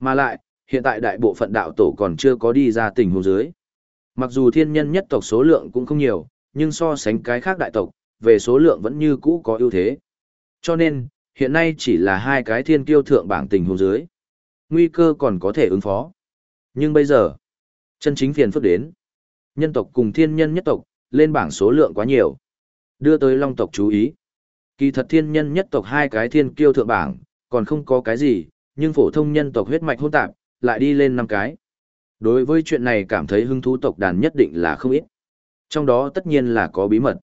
Mà lại, hiện tại đại bộ phận đạo tổ còn chưa có đi ra tình huống dưới. Mặc dù thiên nhân nhất tộc số lượng cũng không nhiều, nhưng so sánh cái khác đại tộc, về số lượng vẫn như cũ có ưu thế. Cho nên, hiện nay chỉ là hai cái thiên kiêu thượng bảng tình huống dưới. Nguy cơ còn có thể ứng phó. Nhưng bây giờ, chân chính phiền phức đến. Nhân tộc cùng thiên nhân nhất tộc, lên bảng số lượng quá nhiều. Đưa tới long tộc chú ý. Kỳ thật thiên nhân nhất tộc hai cái thiên kiêu thượng bảng, còn không có cái gì, nhưng phổ thông nhân tộc huyết mạch hôn tạp, lại đi lên năm cái. Đối với chuyện này cảm thấy hứng thú tộc đàn nhất định là không ít. Trong đó tất nhiên là có bí mật.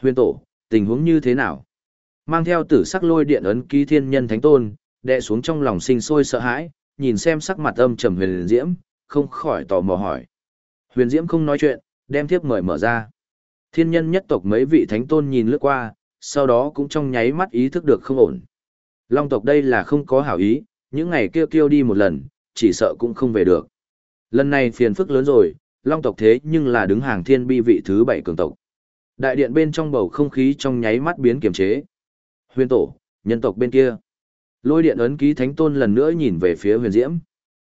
Huyền tổ, tình huống như thế nào? Mang theo tử sắc lôi điện ấn ký thiên nhân thánh tôn, đệ xuống trong lòng sinh sôi sợ hãi, nhìn xem sắc mặt âm trầm huyền diễm, không khỏi tò mò hỏi. Huyền diễm không nói chuyện, đem thiếp mời mở ra. Thiên nhân nhất tộc mấy vị thánh tôn nhìn lướt qua, sau đó cũng trong nháy mắt ý thức được không ổn. Long tộc đây là không có hảo ý, những ngày kêu kêu đi một lần, chỉ sợ cũng không về được. Lần này phiền phức lớn rồi, Long tộc thế nhưng là đứng hàng thiên bi vị thứ bảy cường tộc. Đại điện bên trong bầu không khí trong nháy mắt biến kiềm chế. Huyền tổ, nhân tộc bên kia. Lôi điện ấn ký thánh tôn lần nữa nhìn về phía huyền diễm.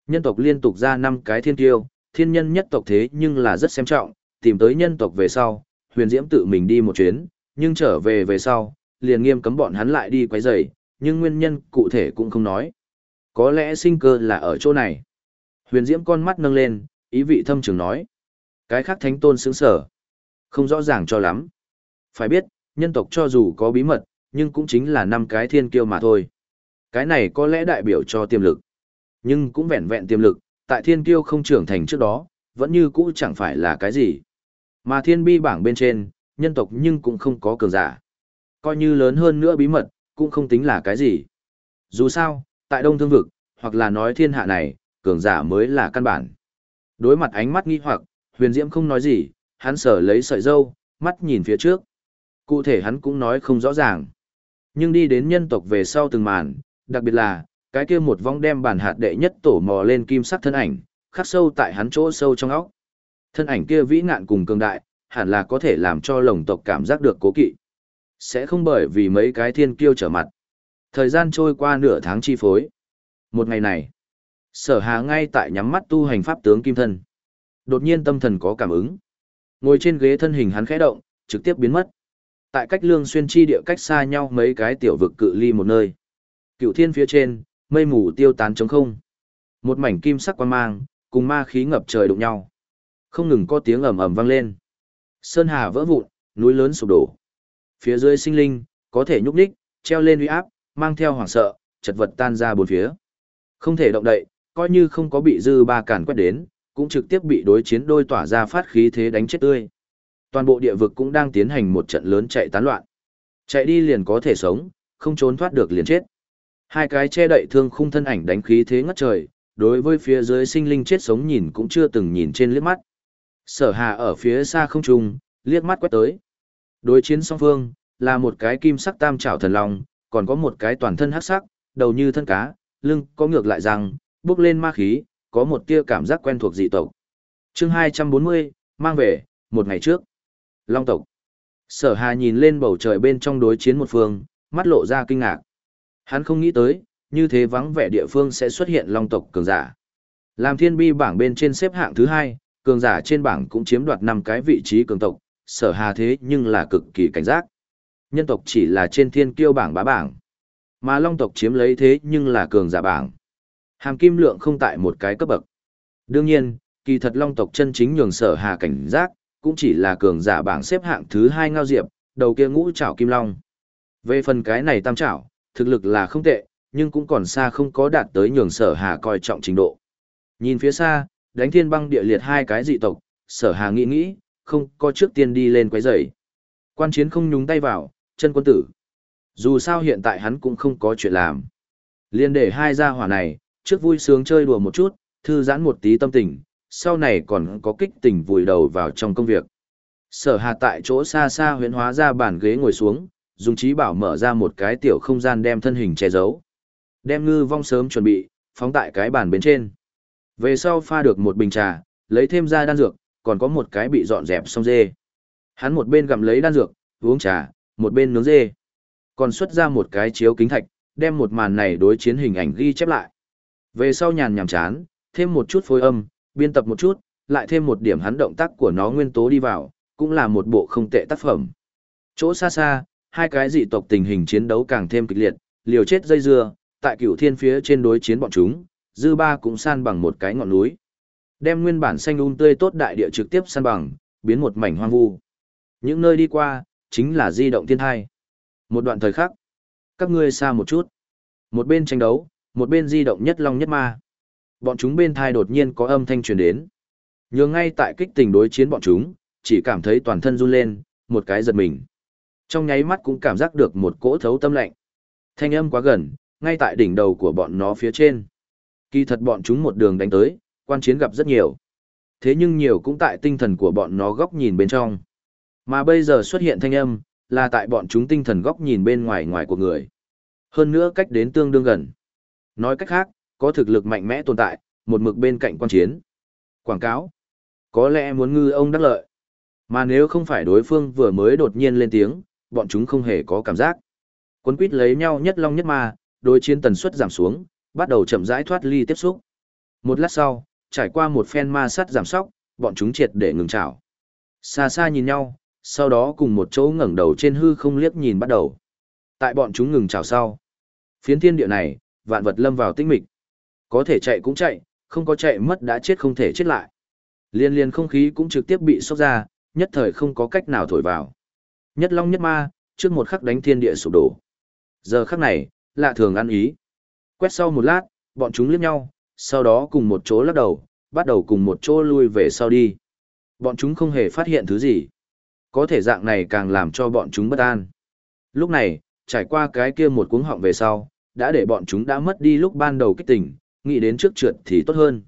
Nhân tộc liên tục ra năm cái thiên tiêu, thiên nhân nhất tộc thế nhưng là rất xem trọng, tìm tới nhân tộc về sau, huyền diễm tự mình đi một chuyến, nhưng trở về về sau, liền nghiêm cấm bọn hắn lại đi quấy rầy, nhưng nguyên nhân cụ thể cũng không nói. Có lẽ sinh cơ là ở chỗ này. Huyền diễm con mắt nâng lên, ý vị thâm trường nói. Cái khác thánh tôn sướng sở. Không rõ ràng cho lắm. Phải biết, nhân tộc cho dù có bí mật, nhưng cũng chính là năm cái thiên kiêu mà thôi. Cái này có lẽ đại biểu cho tiềm lực. Nhưng cũng vẹn vẹn tiềm lực, tại thiên kiêu không trưởng thành trước đó, vẫn như cũ chẳng phải là cái gì. Mà thiên bi bảng bên trên, nhân tộc nhưng cũng không có cường giả. Coi như lớn hơn nữa bí mật, cũng không tính là cái gì. Dù sao, tại đông thương vực, hoặc là nói thiên hạ này, cường giả mới là căn bản. Đối mặt ánh mắt nghi hoặc, huyền diễm không nói gì, hắn sở lấy sợi dâu, mắt nhìn phía trước. Cụ thể hắn cũng nói không rõ ràng. Nhưng đi đến nhân tộc về sau từng màn, đặc biệt là, cái kia một vong đem bản hạt đệ nhất tổ mò lên kim sắc thân ảnh, khắc sâu tại hắn chỗ sâu trong óc. Thân ảnh kia vĩ ngạn cùng cường đại, hẳn là có thể làm cho lồng tộc cảm giác được cố kỵ. Sẽ không bởi vì mấy cái thiên kiêu trở mặt. Thời gian trôi qua nửa tháng chi phối. Một ngày này, sở hà ngay tại nhắm mắt tu hành pháp tướng kim thân. Đột nhiên tâm thần có cảm ứng. Ngồi trên ghế thân hình hắn khẽ động, trực tiếp biến mất. Tại cách lương xuyên chi địa cách xa nhau mấy cái tiểu vực cự ly một nơi. Cựu thiên phía trên, mây mù tiêu tán trống không. Một mảnh kim sắc quan mang, cùng ma khí ngập trời đụng nhau. Không ngừng có tiếng ầm ầm vang lên. Sơn hà vỡ vụn, núi lớn sụp đổ. Phía dưới sinh linh, có thể nhúc nhích, treo lên uy áp, mang theo hoảng sợ, chật vật tan ra bốn phía. Không thể động đậy, coi như không có bị dư ba cản quét đến, cũng trực tiếp bị đối chiến đôi tỏa ra phát khí thế đánh chết tươi. Toàn bộ địa vực cũng đang tiến hành một trận lớn chạy tán loạn. Chạy đi liền có thể sống, không trốn thoát được liền chết. Hai cái che đậy thương khung thân ảnh đánh khí thế ngất trời, đối với phía dưới sinh linh chết sống nhìn cũng chưa từng nhìn trên liếc mắt. Sở hà ở phía xa không trung, liếc mắt quét tới. Đối chiến song phương, là một cái kim sắc tam trảo thần long, còn có một cái toàn thân hắc sắc, đầu như thân cá, lưng có ngược lại răng, bước lên ma khí, có một tia cảm giác quen thuộc dị tộc. Chương 240, mang về, một ngày trước. Long tộc. Sở Hà nhìn lên bầu trời bên trong đối chiến một phương, mắt lộ ra kinh ngạc. Hắn không nghĩ tới, như thế vắng vẻ địa phương sẽ xuất hiện long tộc cường giả. Làm thiên bi bảng bên trên xếp hạng thứ hai, cường giả trên bảng cũng chiếm đoạt năm cái vị trí cường tộc, sở hà thế nhưng là cực kỳ cảnh giác. Nhân tộc chỉ là trên thiên kiêu bảng bá bảng, mà long tộc chiếm lấy thế nhưng là cường giả bảng. Hàm kim lượng không tại một cái cấp bậc. Đương nhiên, kỳ thật long tộc chân chính nhường sở hà cảnh giác, cũng chỉ là cường giả bảng xếp hạng thứ hai ngao diệp, đầu kia ngũ trảo kim long. Về phần cái này tam trảo, thực lực là không tệ, nhưng cũng còn xa không có đạt tới nhường sở hà coi trọng trình độ. Nhìn phía xa, đánh thiên băng địa liệt hai cái dị tộc, sở hà nghĩ nghĩ, không có trước tiên đi lên quấy rầy. Quan chiến không nhúng tay vào, chân quân tử. Dù sao hiện tại hắn cũng không có chuyện làm. Liên để hai gia hỏa này, trước vui sướng chơi đùa một chút, thư giãn một tí tâm tình, sau này còn có kích tình vùi đầu vào trong công việc. Sở hạ tại chỗ xa xa huyễn hóa ra bàn ghế ngồi xuống, dùng trí bảo mở ra một cái tiểu không gian đem thân hình che giấu. Đem ngư vong sớm chuẩn bị, phóng tại cái bàn bên trên. Về sau pha được một bình trà, lấy thêm ra đan dược, còn có một cái bị dọn dẹp xong dê. Hắn một bên gặm lấy đan dược, uống trà, một bên nướng dê. Còn xuất ra một cái chiếu kính thạch, đem một màn này đối chiến hình ảnh ghi chép lại. Về sau nhàn nhảm chán, thêm một chút phối âm, biên tập một chút, lại thêm một điểm hắn động tác của nó nguyên tố đi vào, cũng là một bộ không tệ tác phẩm. Chỗ xa xa, hai cái dị tộc tình hình chiến đấu càng thêm kịch liệt, liều chết dây dưa, tại cửu thiên phía trên đối chiến bọn chúng, dư ba cũng san bằng một cái ngọn núi. Đem nguyên bản xanh um tươi tốt đại địa trực tiếp san bằng, biến một mảnh hoang vu. Những nơi đi qua, chính là di động thiên thai. Một đoạn thời khắc, các ngươi xa một chút. Một bên tranh đấu, một bên di động nhất long nhất ma. Bọn chúng bên thai đột nhiên có âm thanh truyền đến. Nhường ngay tại kích tình đối chiến bọn chúng, chỉ cảm thấy toàn thân run lên, một cái giật mình. Trong nháy mắt cũng cảm giác được một cỗ thấu tâm lạnh. Thanh âm quá gần, ngay tại đỉnh đầu của bọn nó phía trên. Kỳ thật bọn chúng một đường đánh tới, quan chiến gặp rất nhiều. Thế nhưng nhiều cũng tại tinh thần của bọn nó góc nhìn bên trong. Mà bây giờ xuất hiện thanh âm, là tại bọn chúng tinh thần góc nhìn bên ngoài ngoài của người. Hơn nữa cách đến tương đương gần. Nói cách khác, có thực lực mạnh mẽ tồn tại, một mực bên cạnh quan chiến. Quảng cáo. Có lẽ muốn ngư ông đắc lợi. Mà nếu không phải đối phương vừa mới đột nhiên lên tiếng, bọn chúng không hề có cảm giác. Quấn quýt lấy nhau nhất long nhất ma, đối chiến tần suất giảm xuống, bắt đầu chậm rãi thoát ly tiếp xúc. Một lát sau, trải qua một phen ma sát giảm sóc, bọn chúng triệt để ngừng chảo. Xa xa nhìn nhau, sau đó cùng một chỗ ngẩng đầu trên hư không liếc nhìn bắt đầu. Tại bọn chúng ngừng chào sau. Phiến thiên địa này, vạn vật lâm vào tinh mịch. Có thể chạy cũng chạy, không có chạy mất đã chết không thể chết lại. Liên liên không khí cũng trực tiếp bị sốc ra, nhất thời không có cách nào thổi vào. Nhất long nhất ma, trước một khắc đánh thiên địa sụp đổ. Giờ khắc này, lạ thường ăn ý. Quét sau một lát, bọn chúng liếc nhau, sau đó cùng một chỗ lắc đầu, bắt đầu cùng một chỗ lui về sau đi. Bọn chúng không hề phát hiện thứ gì. Có thể dạng này càng làm cho bọn chúng bất an. Lúc này, trải qua cái kia một cuống họng về sau, đã để bọn chúng đã mất đi lúc ban đầu kích tỉnh, nghĩ đến trước trượt thì tốt hơn.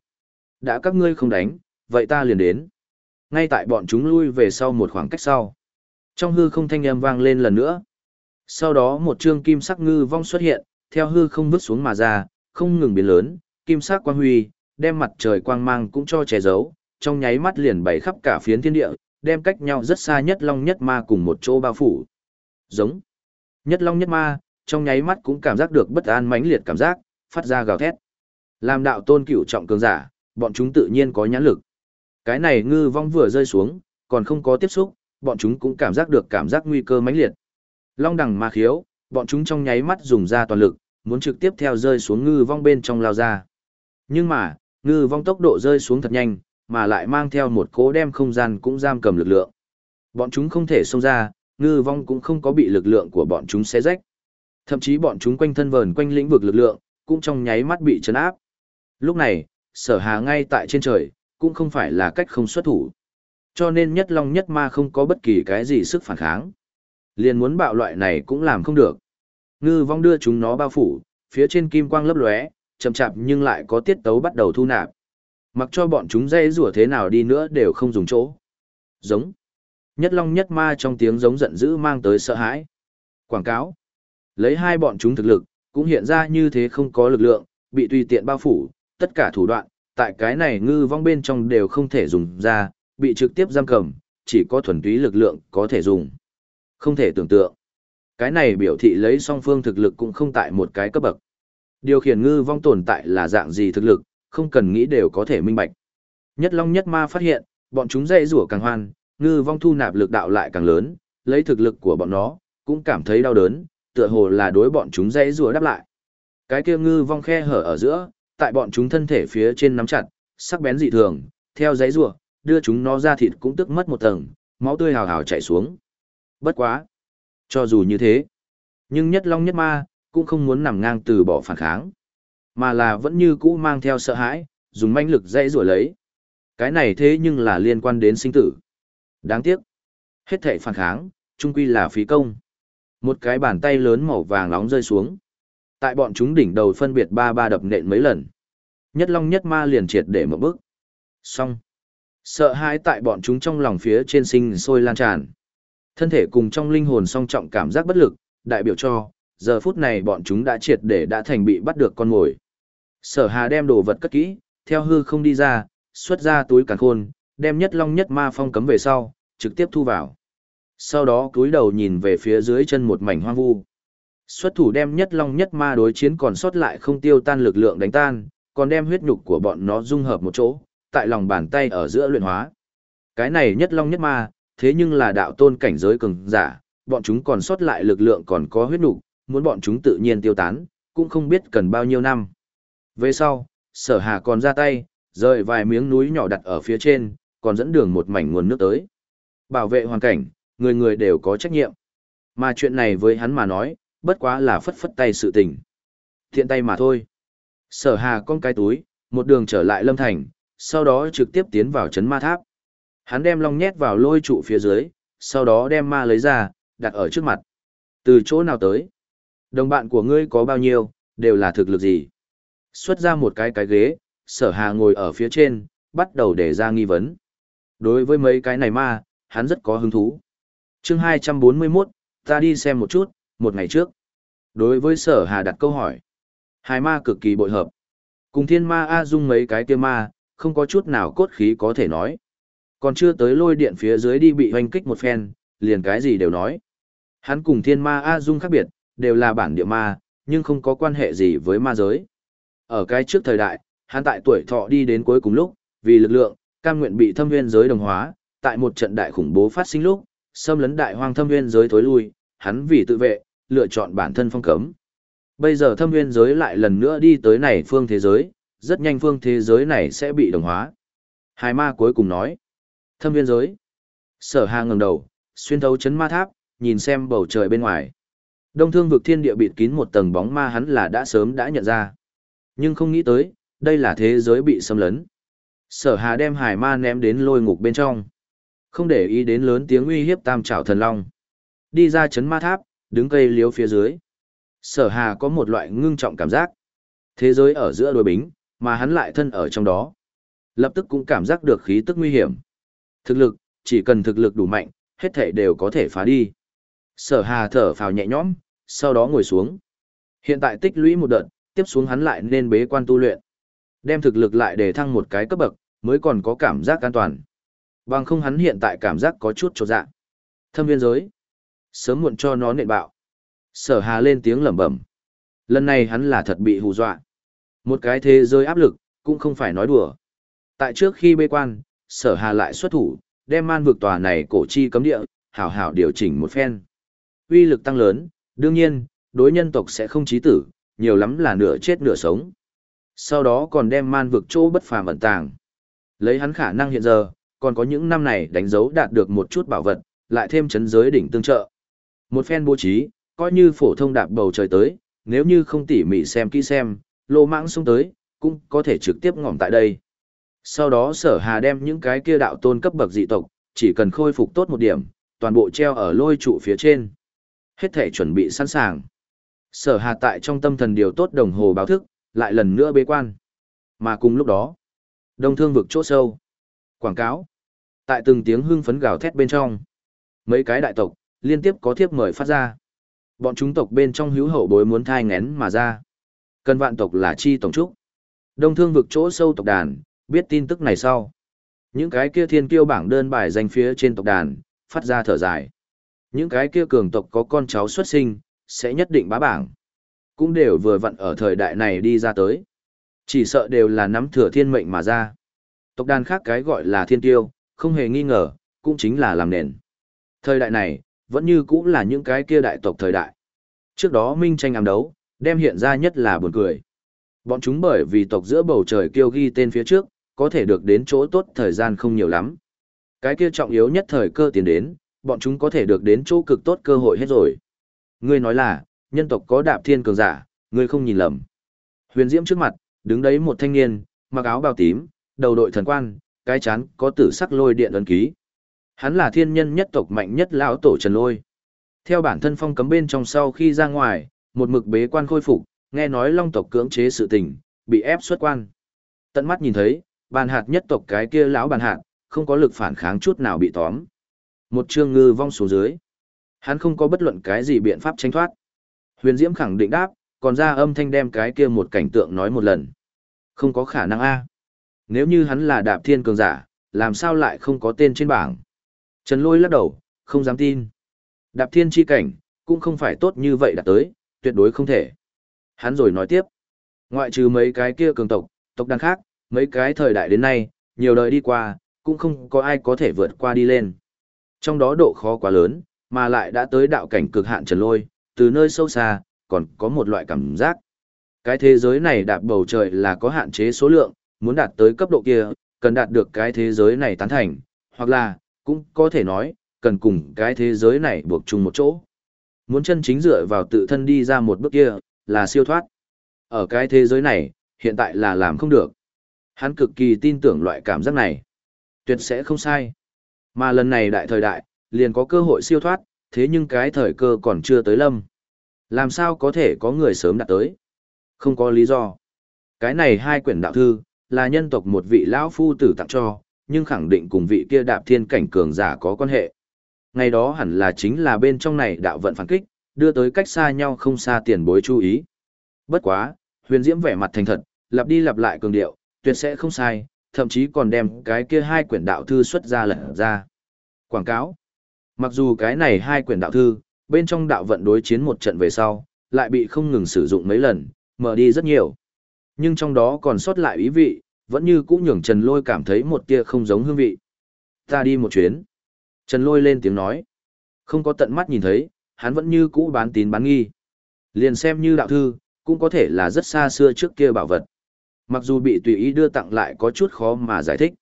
Đã các ngươi không đánh, vậy ta liền đến. Ngay tại bọn chúng lui về sau một khoảng cách sau. Trong hư không thanh âm vang lên lần nữa. Sau đó một trương kim sắc ngư vong xuất hiện, theo hư không vứt xuống mà ra, không ngừng biến lớn, kim sắc quang huy, đem mặt trời quang mang cũng cho che giấu, trong nháy mắt liền bày khắp cả phiến thiên địa, đem cách nhau rất xa nhất long nhất ma cùng một chỗ bao phủ. Giống. Nhất long nhất ma, trong nháy mắt cũng cảm giác được bất an mãnh liệt cảm giác, phát ra gào thét. Làm đạo tôn cửu trọng cường giả, bọn chúng tự nhiên có nhãn lực. Cái này ngư vong vừa rơi xuống, còn không có tiếp xúc, bọn chúng cũng cảm giác được cảm giác nguy cơ mãnh liệt. Long đằng ma khiếu, bọn chúng trong nháy mắt dùng ra toàn lực, muốn trực tiếp theo rơi xuống ngư vong bên trong lao ra. Nhưng mà, ngư vong tốc độ rơi xuống thật nhanh, mà lại mang theo một cố đem không gian cũng giam cầm lực lượng. Bọn chúng không thể xông ra, ngư vong cũng không có bị lực lượng của bọn chúng xé rách. Thậm chí bọn chúng quanh thân vờn quanh lĩnh vực lực lượng, cũng trong nháy mắt bị chấn áp. Lúc này, sở hà ngay tại trên trời, cũng không phải là cách không xuất thủ. Cho nên nhất long nhất ma không có bất kỳ cái gì sức phản kháng. Liền muốn bạo loại này cũng làm không được. Ngư vong đưa chúng nó bao phủ, phía trên kim quang lấp lóe, chậm chạp nhưng lại có tiết tấu bắt đầu thu nạp. Mặc cho bọn chúng dây rủa thế nào đi nữa đều không dùng chỗ. Giống. Nhất long nhất ma trong tiếng giống giận dữ mang tới sợ hãi. Quảng cáo. Lấy hai bọn chúng thực lực, cũng hiện ra như thế không có lực lượng, bị tùy tiện bao phủ, tất cả thủ đoạn, tại cái này ngư vong bên trong đều không thể dùng ra, bị trực tiếp giam cầm, chỉ có thuần túy lực lượng có thể dùng. Không thể tưởng tượng. Cái này biểu thị lấy song phương thực lực cũng không tại một cái cấp bậc. Điều khiển ngư vong tồn tại là dạng gì thực lực, không cần nghĩ đều có thể minh bạch. Nhất Long Nhất Ma phát hiện, bọn chúng dây rủa càng hoan, ngư vong thu nạp lực đạo lại càng lớn, lấy thực lực của bọn nó, cũng cảm thấy đau đớn, tựa hồ là đối bọn chúng dây rủa đáp lại. Cái kia ngư vong khe hở ở giữa, tại bọn chúng thân thể phía trên nắm chặt, sắc bén dị thường, theo dây rủa, đưa chúng nó ra thịt cũng tức mất một tầng, máu tươi hào hào chảy xuống. Bất quá, cho dù như thế, nhưng Nhất Long Nhất Ma cũng không muốn nằm ngang từ bỏ phản kháng, mà là vẫn như cũ mang theo sợ hãi, dùng manh lực dây rủa lấy. Cái này thế nhưng là liên quan đến sinh tử. Đáng tiếc. Hết thảy phản kháng, chung quy là phí công. Một cái bàn tay lớn màu vàng nóng rơi xuống. Tại bọn chúng đỉnh đầu phân biệt ba ba đập nện mấy lần. Nhất long nhất ma liền triệt để một bước. Xong. Sợ hãi tại bọn chúng trong lòng phía trên sinh sôi lan tràn. Thân thể cùng trong linh hồn song trọng cảm giác bất lực, đại biểu cho, giờ phút này bọn chúng đã triệt để đã thành bị bắt được con mồi. Sở hà đem đồ vật cất kỹ, theo hư không đi ra, xuất ra túi càn khôn, đem nhất long nhất ma phong cấm về sau, trực tiếp thu vào. Sau đó cúi đầu nhìn về phía dưới chân một mảnh hoang vu. Xuất thủ đem nhất long nhất ma đối chiến còn sót lại không tiêu tan lực lượng đánh tan, còn đem huyết nhục của bọn nó dung hợp một chỗ, tại lòng bàn tay ở giữa luyện hóa. Cái này nhất long nhất ma, thế nhưng là đạo tôn cảnh giới cường giả, bọn chúng còn sót lại lực lượng còn có huyết nhục, muốn bọn chúng tự nhiên tiêu tán, cũng không biết cần bao nhiêu năm. Về sau, sở hà còn ra tay, rời vài miếng núi nhỏ đặt ở phía trên, còn dẫn đường một mảnh nguồn nước tới. Bảo vệ hoàn cảnh, người người đều có trách nhiệm. Mà chuyện này với hắn mà nói, bất quá là phất phất tay sự tình. Thiện tay mà thôi. Sở hà con cái túi, một đường trở lại lâm thành, sau đó trực tiếp tiến vào chấn ma tháp. Hắn đem long nhét vào lôi trụ phía dưới, sau đó đem ma lấy ra, đặt ở trước mặt. Từ chỗ nào tới? Đồng bạn của ngươi có bao nhiêu, đều là thực lực gì? Xuất ra một cái cái ghế, sở hà ngồi ở phía trên, bắt đầu để ra nghi vấn. Đối với mấy cái này ma, hắn rất có hứng thú. chương 241, ta đi xem một chút, một ngày trước. Đối với sở hà đặt câu hỏi. Hai ma cực kỳ bội hợp. Cùng thiên ma A dung mấy cái kia ma, không có chút nào cốt khí có thể nói. Còn chưa tới lôi điện phía dưới đi bị hoanh kích một phen, liền cái gì đều nói. Hắn cùng thiên ma A dung khác biệt, đều là bản địa ma, nhưng không có quan hệ gì với ma giới. Ở cái trước thời đại, hắn tại tuổi thọ đi đến cuối cùng lúc, vì lực lượng, cam nguyện bị thâm nguyên giới đồng hóa, tại một trận đại khủng bố phát sinh lúc, xâm lấn đại hoang thâm nguyên giới thối lui, hắn vì tự vệ, lựa chọn bản thân phong cấm. Bây giờ thâm nguyên giới lại lần nữa đi tới này phương thế giới, rất nhanh phương thế giới này sẽ bị đồng hóa. Hai ma cuối cùng nói, thâm nguyên giới. Sở hàng ngẩng đầu, xuyên thấu chấn ma tháp, nhìn xem bầu trời bên ngoài. Đông thương vực thiên địa bịt kín một tầng bóng ma hắn là đã sớm đã nhận ra. Nhưng không nghĩ tới, đây là thế giới bị xâm lấn. Sở hà đem hải ma ném đến lôi ngục bên trong. Không để ý đến lớn tiếng uy hiếp tam trảo thần long. Đi ra chấn ma tháp, đứng cây liếu phía dưới. Sở hà có một loại ngưng trọng cảm giác. Thế giới ở giữa đôi bính, mà hắn lại thân ở trong đó. Lập tức cũng cảm giác được khí tức nguy hiểm. Thực lực, chỉ cần thực lực đủ mạnh, hết thể đều có thể phá đi. Sở hà thở phào nhẹ nhõm, sau đó ngồi xuống. Hiện tại tích lũy một đợt, tiếp xuống hắn lại nên bế quan tu luyện. Đem thực lực lại để thăng một cái cấp bậc, mới còn có cảm giác an toàn. Bằng không hắn hiện tại cảm giác có chút trột dạ. Thâm viên giới. Sớm muộn cho nó nện bạo. Sở hà lên tiếng lẩm bẩm. Lần này hắn là thật bị hù dọa. Một cái thế giới áp lực, cũng không phải nói đùa. Tại trước khi bê quan, sở hà lại xuất thủ, đem man vực tòa này cổ chi cấm địa, hảo hảo điều chỉnh một phen. Uy lực tăng lớn, đương nhiên, đối nhân tộc sẽ không chí tử, nhiều lắm là nửa chết nửa sống. Sau đó còn đem man vực chỗ bất phàm ẩn tàng. Lấy hắn khả năng hiện giờ, còn có những năm này đánh dấu đạt được một chút bảo vật, lại thêm chấn giới đỉnh tương trợ. Một phen bố trí, coi như phổ thông đạp bầu trời tới, nếu như không tỉ mỉ xem kỹ xem, lô mãng xuống tới, cũng có thể trực tiếp ngỏm tại đây. Sau đó sở hà đem những cái kia đạo tôn cấp bậc dị tộc, chỉ cần khôi phục tốt một điểm, toàn bộ treo ở lôi trụ phía trên. Hết thể chuẩn bị sẵn sàng. Sở hà tại trong tâm thần điều tốt đồng hồ báo thức, lại lần nữa bế quan. Mà cùng lúc đó, đông thương vực chỗ sâu. Quảng cáo. Tại từng tiếng hưng phấn gào thét bên trong. Mấy cái đại tộc, liên tiếp có thiếp mời phát ra. Bọn chúng tộc bên trong hữu hậu bối muốn thai ngén mà ra. Cần vạn tộc là chi tổng trúc. Đông thương vực chỗ sâu tộc đàn, biết tin tức này sau. Những cái kia thiên kiêu bảng đơn bài danh phía trên tộc đàn, phát ra thở dài. Những cái kia cường tộc có con cháu xuất sinh, sẽ nhất định bá bảng. Cũng đều vừa vặn ở thời đại này đi ra tới. Chỉ sợ đều là nắm thừa thiên mệnh mà ra. Tộc đàn khác cái gọi là thiên tiêu, không hề nghi ngờ, cũng chính là làm nền. Thời đại này, vẫn như cũng là những cái kia đại tộc thời đại. Trước đó minh tranh ám đấu, đem hiện ra nhất là buồn cười. Bọn chúng bởi vì tộc giữa bầu trời kêu ghi tên phía trước, có thể được đến chỗ tốt thời gian không nhiều lắm. Cái kia trọng yếu nhất thời cơ tiến đến, bọn chúng có thể được đến chỗ cực tốt cơ hội hết rồi. Ngươi nói là, nhân tộc có đạp thiên cường giả, ngươi không nhìn lầm. Huyền Diễm trước mặt, đứng đấy một thanh niên, mặc áo bào tím, đầu đội thần quan, cái chán có tử sắc lôi điện ấn ký. Hắn là thiên nhân nhất tộc mạnh nhất lão tổ Trần Lôi. Theo bản thân phong cấm bên trong sau khi ra ngoài, một mực bế quan khôi phục, nghe nói long tộc cưỡng chế sự tình, bị ép xuất quan. Tận mắt nhìn thấy, bàn hạt nhất tộc cái kia lão bàn hạt, không có lực phản kháng chút nào bị tóm. Một trương ngư vong xuống dưới. Hắn không có bất luận cái gì biện pháp tránh thoát. Huyền Diễm khẳng định đáp, còn ra âm thanh đem cái kia một cảnh tượng nói một lần. Không có khả năng a. Nếu như hắn là đạp thiên cường giả, làm sao lại không có tên trên bảng? Trần Lôi lắc đầu, không dám tin. Đạp thiên chi cảnh, cũng không phải tốt như vậy đạt tới, tuyệt đối không thể. Hắn rồi nói tiếp. Ngoại trừ mấy cái kia cường tộc, tộc đàn khác, mấy cái thời đại đến nay, nhiều đời đi qua, cũng không có ai có thể vượt qua đi lên. Trong đó độ khó quá lớn, mà lại đã tới đạo cảnh cực hạn trần lôi, từ nơi sâu xa, còn có một loại cảm giác. Cái thế giới này đạp bầu trời là có hạn chế số lượng, muốn đạt tới cấp độ kia, cần đạt được cái thế giới này tán thành, hoặc là, cũng có thể nói, cần cùng cái thế giới này buộc chung một chỗ. Muốn chân chính dựa vào tự thân đi ra một bước kia, là siêu thoát. Ở cái thế giới này, hiện tại là làm không được. Hắn cực kỳ tin tưởng loại cảm giác này. Tuyệt sẽ không sai. Mà lần này đại thời đại, liền có cơ hội siêu thoát, thế nhưng cái thời cơ còn chưa tới lâm. Làm sao có thể có người sớm đạt tới? Không có lý do. Cái này hai quyển đạo thư, là nhân tộc một vị lão phu tử tặng cho, nhưng khẳng định cùng vị kia đạp thiên cảnh cường giả có quan hệ. Ngày đó hẳn là chính là bên trong này đạo vận phản kích, đưa tới cách xa nhau không xa tiền bối chú ý. Bất quá, huyền diễm vẻ mặt thành thật, lặp đi lặp lại cường điệu, tuyệt sẽ không sai, thậm chí còn đem cái kia hai quyển đạo thư xuất ra lật ra. Quảng cáo. Mặc dù cái này hai quyển đạo thư, bên trong đạo vận đối chiến một trận về sau, lại bị không ngừng sử dụng mấy lần, mở đi rất nhiều. Nhưng trong đó còn sót lại ý vị, vẫn như cũ nhường Trần Lôi cảm thấy một tia không giống hương vị. Ta đi một chuyến. Trần Lôi lên tiếng nói. Không có tận mắt nhìn thấy, hắn vẫn như cũ bán tín bán nghi. Liền xem như đạo thư, cũng có thể là rất xa xưa trước kia bảo vật. Mặc dù bị tùy ý đưa tặng lại có chút khó mà giải thích.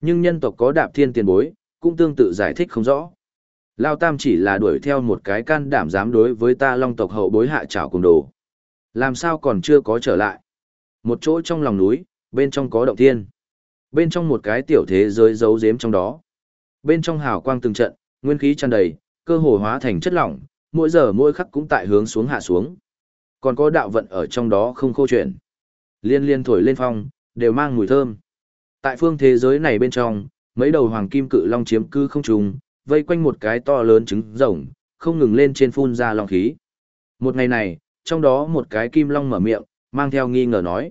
Nhưng nhân tộc có đạp thiên tiền bối, cũng tương tự giải thích không rõ. Lao Tam chỉ là đuổi theo một cái can đảm dám đối với ta long tộc hậu bối hạ trảo cùng đồ. Làm sao còn chưa có trở lại. Một chỗ trong lòng núi, bên trong có động thiên. Bên trong một cái tiểu thế giới giấu giếm trong đó. Bên trong hào quang từng trận, nguyên khí tràn đầy, cơ hồ hóa thành chất lỏng, mỗi giờ mỗi khắc cũng tại hướng xuống hạ xuống. Còn có đạo vận ở trong đó không khô chuyển. Liên liên thổi lên phong, đều mang mùi thơm. Tại phương thế giới này bên trong, mấy đầu hoàng kim cự long chiếm cư không trùng, vây quanh một cái to lớn trứng rồng, không ngừng lên trên phun ra long khí. Một ngày này, trong đó một cái kim long mở miệng, mang theo nghi ngờ nói.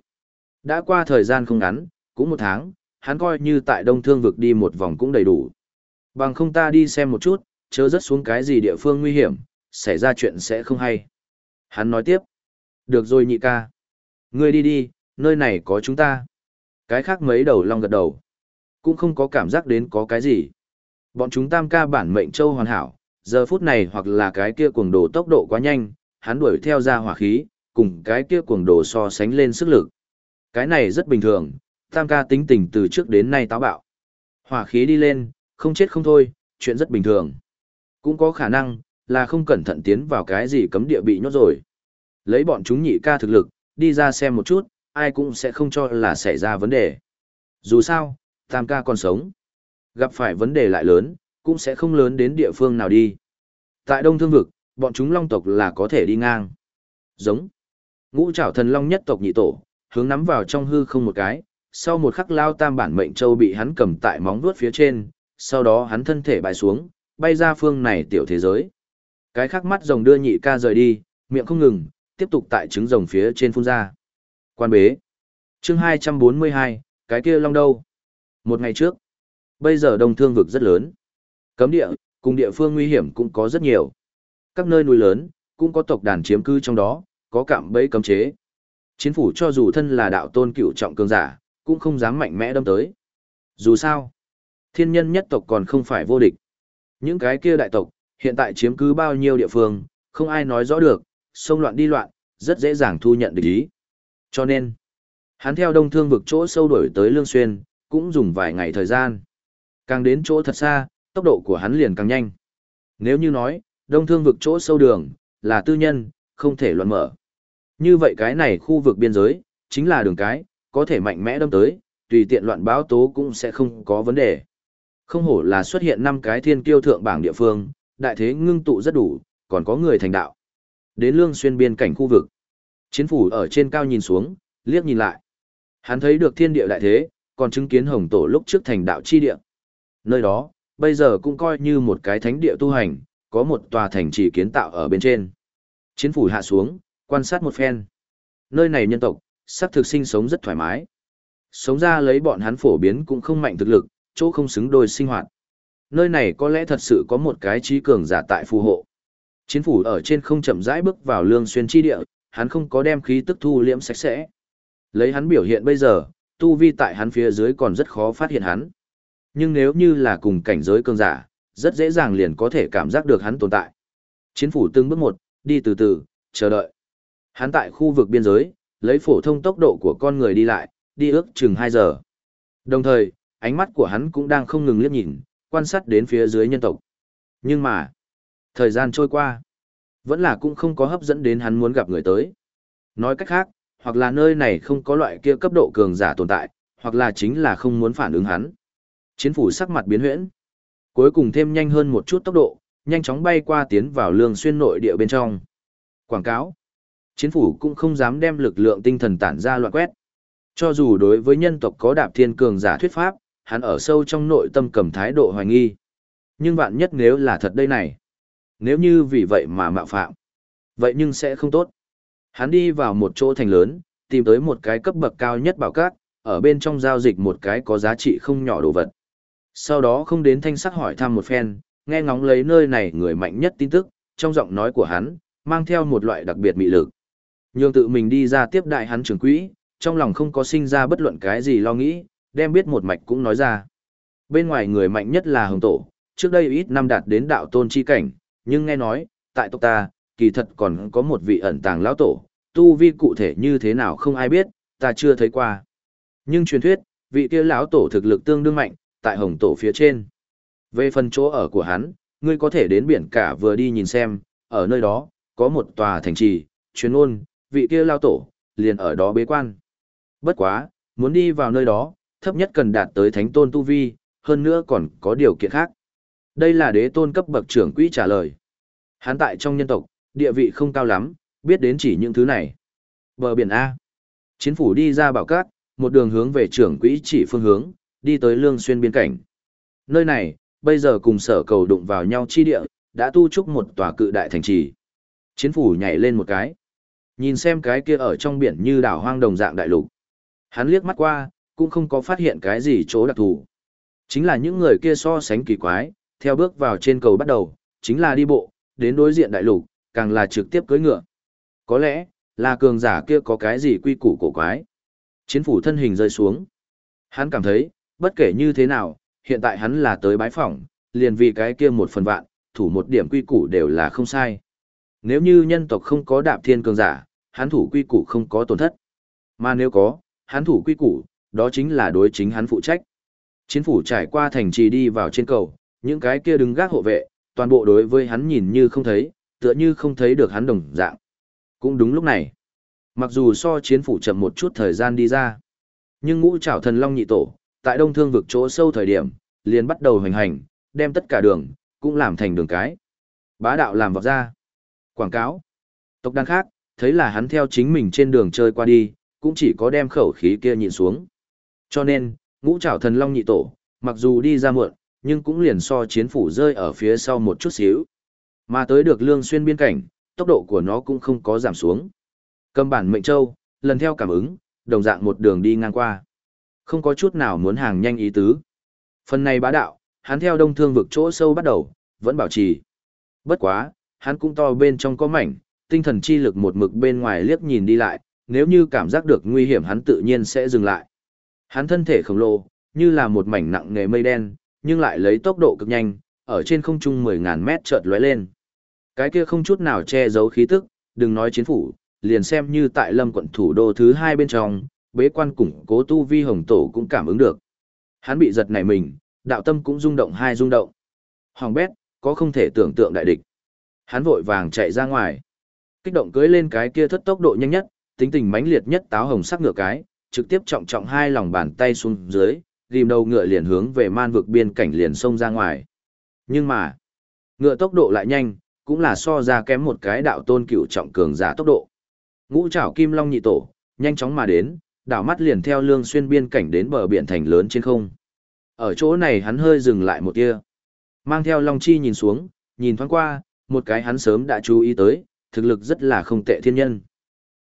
Đã qua thời gian không ngắn, cũng một tháng, hắn coi như tại đông thương vực đi một vòng cũng đầy đủ. Bằng không ta đi xem một chút, chớ rớt xuống cái gì địa phương nguy hiểm, xảy ra chuyện sẽ không hay. Hắn nói tiếp. Được rồi nhị ca. Ngươi đi đi, nơi này có chúng ta. Cái khác mấy đầu long gật đầu. Cũng không có cảm giác đến có cái gì. Bọn chúng tam ca bản mệnh châu hoàn hảo, giờ phút này hoặc là cái kia cuồng đồ tốc độ quá nhanh, hắn đuổi theo ra hỏa khí, cùng cái kia cuồng đồ so sánh lên sức lực. Cái này rất bình thường, tam ca tính tình từ trước đến nay táo bạo. Hỏa khí đi lên, không chết không thôi, chuyện rất bình thường. Cũng có khả năng, là không cẩn thận tiến vào cái gì cấm địa bị nhốt rồi. Lấy bọn chúng nhị ca thực lực, đi ra xem một chút, ai cũng sẽ không cho là xảy ra vấn đề. Dù sao, tam ca còn sống. Gặp phải vấn đề lại lớn, cũng sẽ không lớn đến địa phương nào đi. Tại Đông Thương Vực, bọn chúng long tộc là có thể đi ngang. Giống. Ngũ trảo thần long nhất tộc nhị tổ, hướng nắm vào trong hư không một cái, sau một khắc lao tam bản mệnh châu bị hắn cầm tại móng vuốt phía trên, sau đó hắn thân thể bài xuống, bay ra phương này tiểu thế giới. Cái khắc mắt rồng đưa nhị ca rời đi, miệng không ngừng, tiếp tục tại trứng rồng phía trên phun ra. Quan bế. Chương 242, cái kia long đâu? Một ngày trước. Bây giờ đông thương vực rất lớn. Cấm địa, cùng địa phương nguy hiểm cũng có rất nhiều. Các nơi núi lớn, cũng có tộc đàn chiếm cư trong đó, có cạm bẫy cấm chế. Chiến phủ cho dù thân là đạo tôn cựu trọng cường giả, cũng không dám mạnh mẽ đâm tới. Dù sao, thiên nhân nhất tộc còn không phải vô địch. Những cái kia đại tộc, hiện tại chiếm cứ bao nhiêu địa phương, không ai nói rõ được, xông loạn đi loạn, rất dễ dàng thu nhận địch ý. Cho nên, hắn theo đông thương vực chỗ sâu đổi tới Lương Xuyên, cũng dùng vài ngày thời gian. Càng đến chỗ thật xa, tốc độ của hắn liền càng nhanh. Nếu như nói, đông thương vực chỗ sâu đường, là tư nhân, không thể loạn mở. Như vậy cái này khu vực biên giới, chính là đường cái, có thể mạnh mẽ đâm tới, tùy tiện loạn báo tố cũng sẽ không có vấn đề. Không hổ là xuất hiện năm cái thiên kiêu thượng bảng địa phương, đại thế ngưng tụ rất đủ, còn có người thành đạo. Đến lương xuyên biên cảnh khu vực. Chiến phủ ở trên cao nhìn xuống, liếc nhìn lại. Hắn thấy được thiên địa đại thế, còn chứng kiến hồng tổ lúc trước thành đạo chi địa. Nơi đó, bây giờ cũng coi như một cái thánh địa tu hành, có một tòa thành trì kiến tạo ở bên trên. Chiến phủ hạ xuống, quan sát một phen. Nơi này nhân tộc, sắc thực sinh sống rất thoải mái. Sống ra lấy bọn hắn phổ biến cũng không mạnh thực lực, chỗ không xứng đôi sinh hoạt. Nơi này có lẽ thật sự có một cái trí cường giả tại phù hộ. Chiến phủ ở trên không chậm rãi bước vào lương xuyên chi địa, hắn không có đem khí tức thu liễm sạch sẽ. Lấy hắn biểu hiện bây giờ, tu vi tại hắn phía dưới còn rất khó phát hiện hắn. Nhưng nếu như là cùng cảnh giới cường giả, rất dễ dàng liền có thể cảm giác được hắn tồn tại. Chiến phủ từng bước một, đi từ từ, chờ đợi. Hắn tại khu vực biên giới, lấy phổ thông tốc độ của con người đi lại, đi ước chừng 2 giờ. Đồng thời, ánh mắt của hắn cũng đang không ngừng liếc nhìn, quan sát đến phía dưới nhân tộc. Nhưng mà, thời gian trôi qua, vẫn là cũng không có hấp dẫn đến hắn muốn gặp người tới. Nói cách khác, hoặc là nơi này không có loại kia cấp độ cường giả tồn tại, hoặc là chính là không muốn phản ứng hắn. Chiến phủ sắc mặt biến huyễn. Cuối cùng thêm nhanh hơn một chút tốc độ, nhanh chóng bay qua tiến vào lương xuyên nội địa bên trong. Quảng cáo. Chiến phủ cũng không dám đem lực lượng tinh thần tản ra loạn quét. Cho dù đối với nhân tộc có đạp thiên cường giả thuyết pháp, hắn ở sâu trong nội tâm cầm thái độ hoài nghi. Nhưng vạn nhất nếu là thật đây này. Nếu như vì vậy mà mạo phạm. Vậy nhưng sẽ không tốt. Hắn đi vào một chỗ thành lớn, tìm tới một cái cấp bậc cao nhất bảo cát, ở bên trong giao dịch một cái có giá trị không nhỏ đồ vật. Sau đó không đến thanh sắc hỏi thăm một phen, nghe ngóng lấy nơi này người mạnh nhất tin tức, trong giọng nói của hắn, mang theo một loại đặc biệt mị lực. Nhường tự mình đi ra tiếp đại hắn trưởng quỹ, trong lòng không có sinh ra bất luận cái gì lo nghĩ, đem biết một mạch cũng nói ra. Bên ngoài người mạnh nhất là Hồng Tổ, trước đây ít năm đạt đến đạo tôn chi cảnh, nhưng nghe nói, tại tộc ta, kỳ thật còn có một vị ẩn tàng lão tổ, tu vi cụ thể như thế nào không ai biết, ta chưa thấy qua. Nhưng truyền thuyết, vị kia lão tổ thực lực tương đương mạnh, tại Hồng Tổ phía trên. Về phần chỗ ở của hắn, ngươi có thể đến biển cả vừa đi nhìn xem, ở nơi đó, có một tòa thành trì, chuyên ôn, vị kia lao tổ, liền ở đó bế quan. Bất quá, muốn đi vào nơi đó, thấp nhất cần đạt tới thánh tôn tu vi, hơn nữa còn có điều kiện khác. Đây là đế tôn cấp bậc trưởng quỹ trả lời. Hắn tại trong nhân tộc, địa vị không cao lắm, biết đến chỉ những thứ này. Bờ biển A. Chiến phủ đi ra bảo cát, một đường hướng về trưởng quỹ chỉ phương hướng, đi tới lương xuyên biên cảnh. Nơi này, bây giờ cùng sở cầu đụng vào nhau chi địa, đã tu trúc một tòa cự đại thành trì. Chiến phủ nhảy lên một cái. Nhìn xem cái kia ở trong biển như đảo hoang đồng dạng đại lục. Hắn liếc mắt qua, cũng không có phát hiện cái gì chỗ đặc thù. Chính là những người kia so sánh kỳ quái, theo bước vào trên cầu bắt đầu, chính là đi bộ, đến đối diện đại lục, càng là trực tiếp cưỡi ngựa. Có lẽ, là cường giả kia có cái gì quy củ cổ quái. Chiến phủ thân hình rơi xuống. Hắn cảm thấy, bất kể như thế nào, hiện tại hắn là tới bái phỏng, liền vì cái kia một phần vạn, thủ một điểm quy củ đều là không sai. Nếu như nhân tộc không có đạp thiên cường giả, hắn thủ quy củ không có tổn thất. Mà nếu có, hắn thủ quy củ, đó chính là đối chính hắn phụ trách. Chiến phủ trải qua thành trì đi vào trên cầu, những cái kia đứng gác hộ vệ, toàn bộ đối với hắn nhìn như không thấy, tựa như không thấy được hắn đồng dạng. Cũng đúng lúc này, mặc dù so chiến phủ chậm một chút thời gian đi ra, nhưng ngũ trảo thần long nhị tổ, tại đông thương vực chỗ sâu thời điểm, liền bắt đầu hành hành, đem tất cả đường, cũng làm thành đường cái. Bá đạo làm vọt ra. Quảng cáo. Tộc đàn khác, thấy là hắn theo chính mình trên đường chơi qua đi, cũng chỉ có đem khẩu khí kia nhịn xuống. Cho nên, ngũ trảo thần long nhị tổ, mặc dù đi ra muộn, nhưng cũng liền so chiến phủ rơi ở phía sau một chút xíu. Mà tới được lương xuyên biên cảnh, tốc độ của nó cũng không có giảm xuống. Cầm bản mệnh châu, lần theo cảm ứng, đồng dạng một đường đi ngang qua. Không có chút nào muốn hàng nhanh ý tứ. Phần này bá đạo, hắn theo đông thương vực chỗ sâu bắt đầu, vẫn bảo trì. Bất quá, hắn cũng to bên trong có mảnh, tinh thần chi lực một mực bên ngoài liếc nhìn đi lại, nếu như cảm giác được nguy hiểm hắn tự nhiên sẽ dừng lại. Hắn thân thể khổng lồ, như là một mảnh nặng nghề mây đen, nhưng lại lấy tốc độ cực nhanh, ở trên không trung 10.000 mét chợt lóe lên. Cái kia không chút nào che giấu khí tức, đừng nói chiến phủ, liền xem như tại lâm quận thủ đô thứ hai bên trong, bế quan củng cố tu vi hồng tổ cũng cảm ứng được. Hắn bị giật nảy mình, đạo tâm cũng rung động hai rung động. Hoàng bét, có không thể tưởng tượng đại địch. Hắn vội vàng chạy ra ngoài. Kích động cưới lên cái kia thất tốc độ nhanh nhất, tính tình mãnh liệt nhất táo hồng sắc ngựa cái, trực tiếp trọng trọng hai lòng bàn tay xuống dưới, ghim đầu ngựa liền hướng về man vực biên cảnh liền xông ra ngoài. Nhưng mà, ngựa tốc độ lại nhanh, cũng là so ra kém một cái đạo tôn cựu trọng cường giả tốc độ. Ngũ trảo kim long nhị tổ, nhanh chóng mà đến, đảo mắt liền theo lương xuyên biên cảnh đến bờ biển thành lớn trên không. Ở chỗ này hắn hơi dừng lại một tia. Mang theo long chi nhìn xuống, nhìn thoáng qua, một cái hắn sớm đã chú ý tới, thực lực rất là không tệ thiên nhân.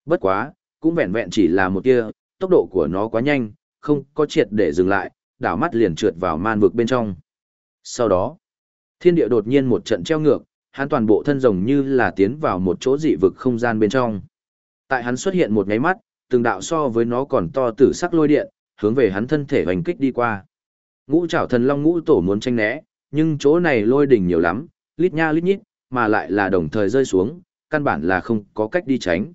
Bất quá, cũng vẹn vẹn chỉ là một tia, tốc độ của nó quá nhanh, không có triệt để dừng lại, đảo mắt liền trượt vào man vực bên trong. Sau đó, thiên địa đột nhiên một trận treo ngược, hắn toàn bộ thân rồng như là tiến vào một chỗ dị vực không gian bên trong. Tại hắn xuất hiện một nháy mắt, từng đạo so với nó còn to tử sắc lôi điện, hướng về hắn thân thể hoành kích đi qua. Ngũ trảo thần long ngũ tổ muốn tranh né, nhưng chỗ này lôi đỉnh nhiều lắm, lít nha lít nhít, mà lại là đồng thời rơi xuống, căn bản là không có cách đi tránh.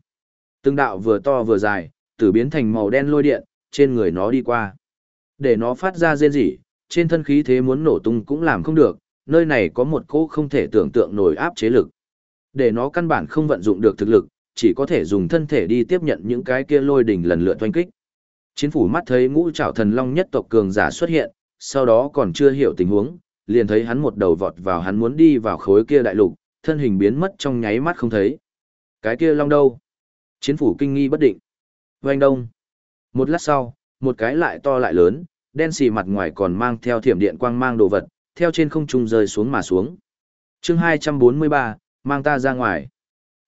Từng đạo vừa to vừa dài, tử biến thành màu đen lôi điện, trên người nó đi qua. Để nó phát ra rên rỉ, trên thân khí thế muốn nổ tung cũng làm không được, nơi này có một cỗ không thể tưởng tượng nổi áp chế lực. Để nó căn bản không vận dụng được thực lực, chỉ có thể dùng thân thể đi tiếp nhận những cái kia lôi đỉnh lần lượt oanh kích. Chiến phủ mắt thấy ngũ trảo thần long nhất tộc cường giả xuất hiện, sau đó còn chưa hiểu tình huống, liền thấy hắn một đầu vọt vào hắn muốn đi vào khối kia đại lục, thân hình biến mất trong nháy mắt không thấy. Cái kia long đâu? Chiến phủ kinh nghi bất định. Oanh đông. Một lát sau, một cái lại to lại lớn, đen xì mặt ngoài còn mang theo thiểm điện quang mang đồ vật, theo trên không trung rơi xuống mà xuống. chương 243, mang ta ra ngoài.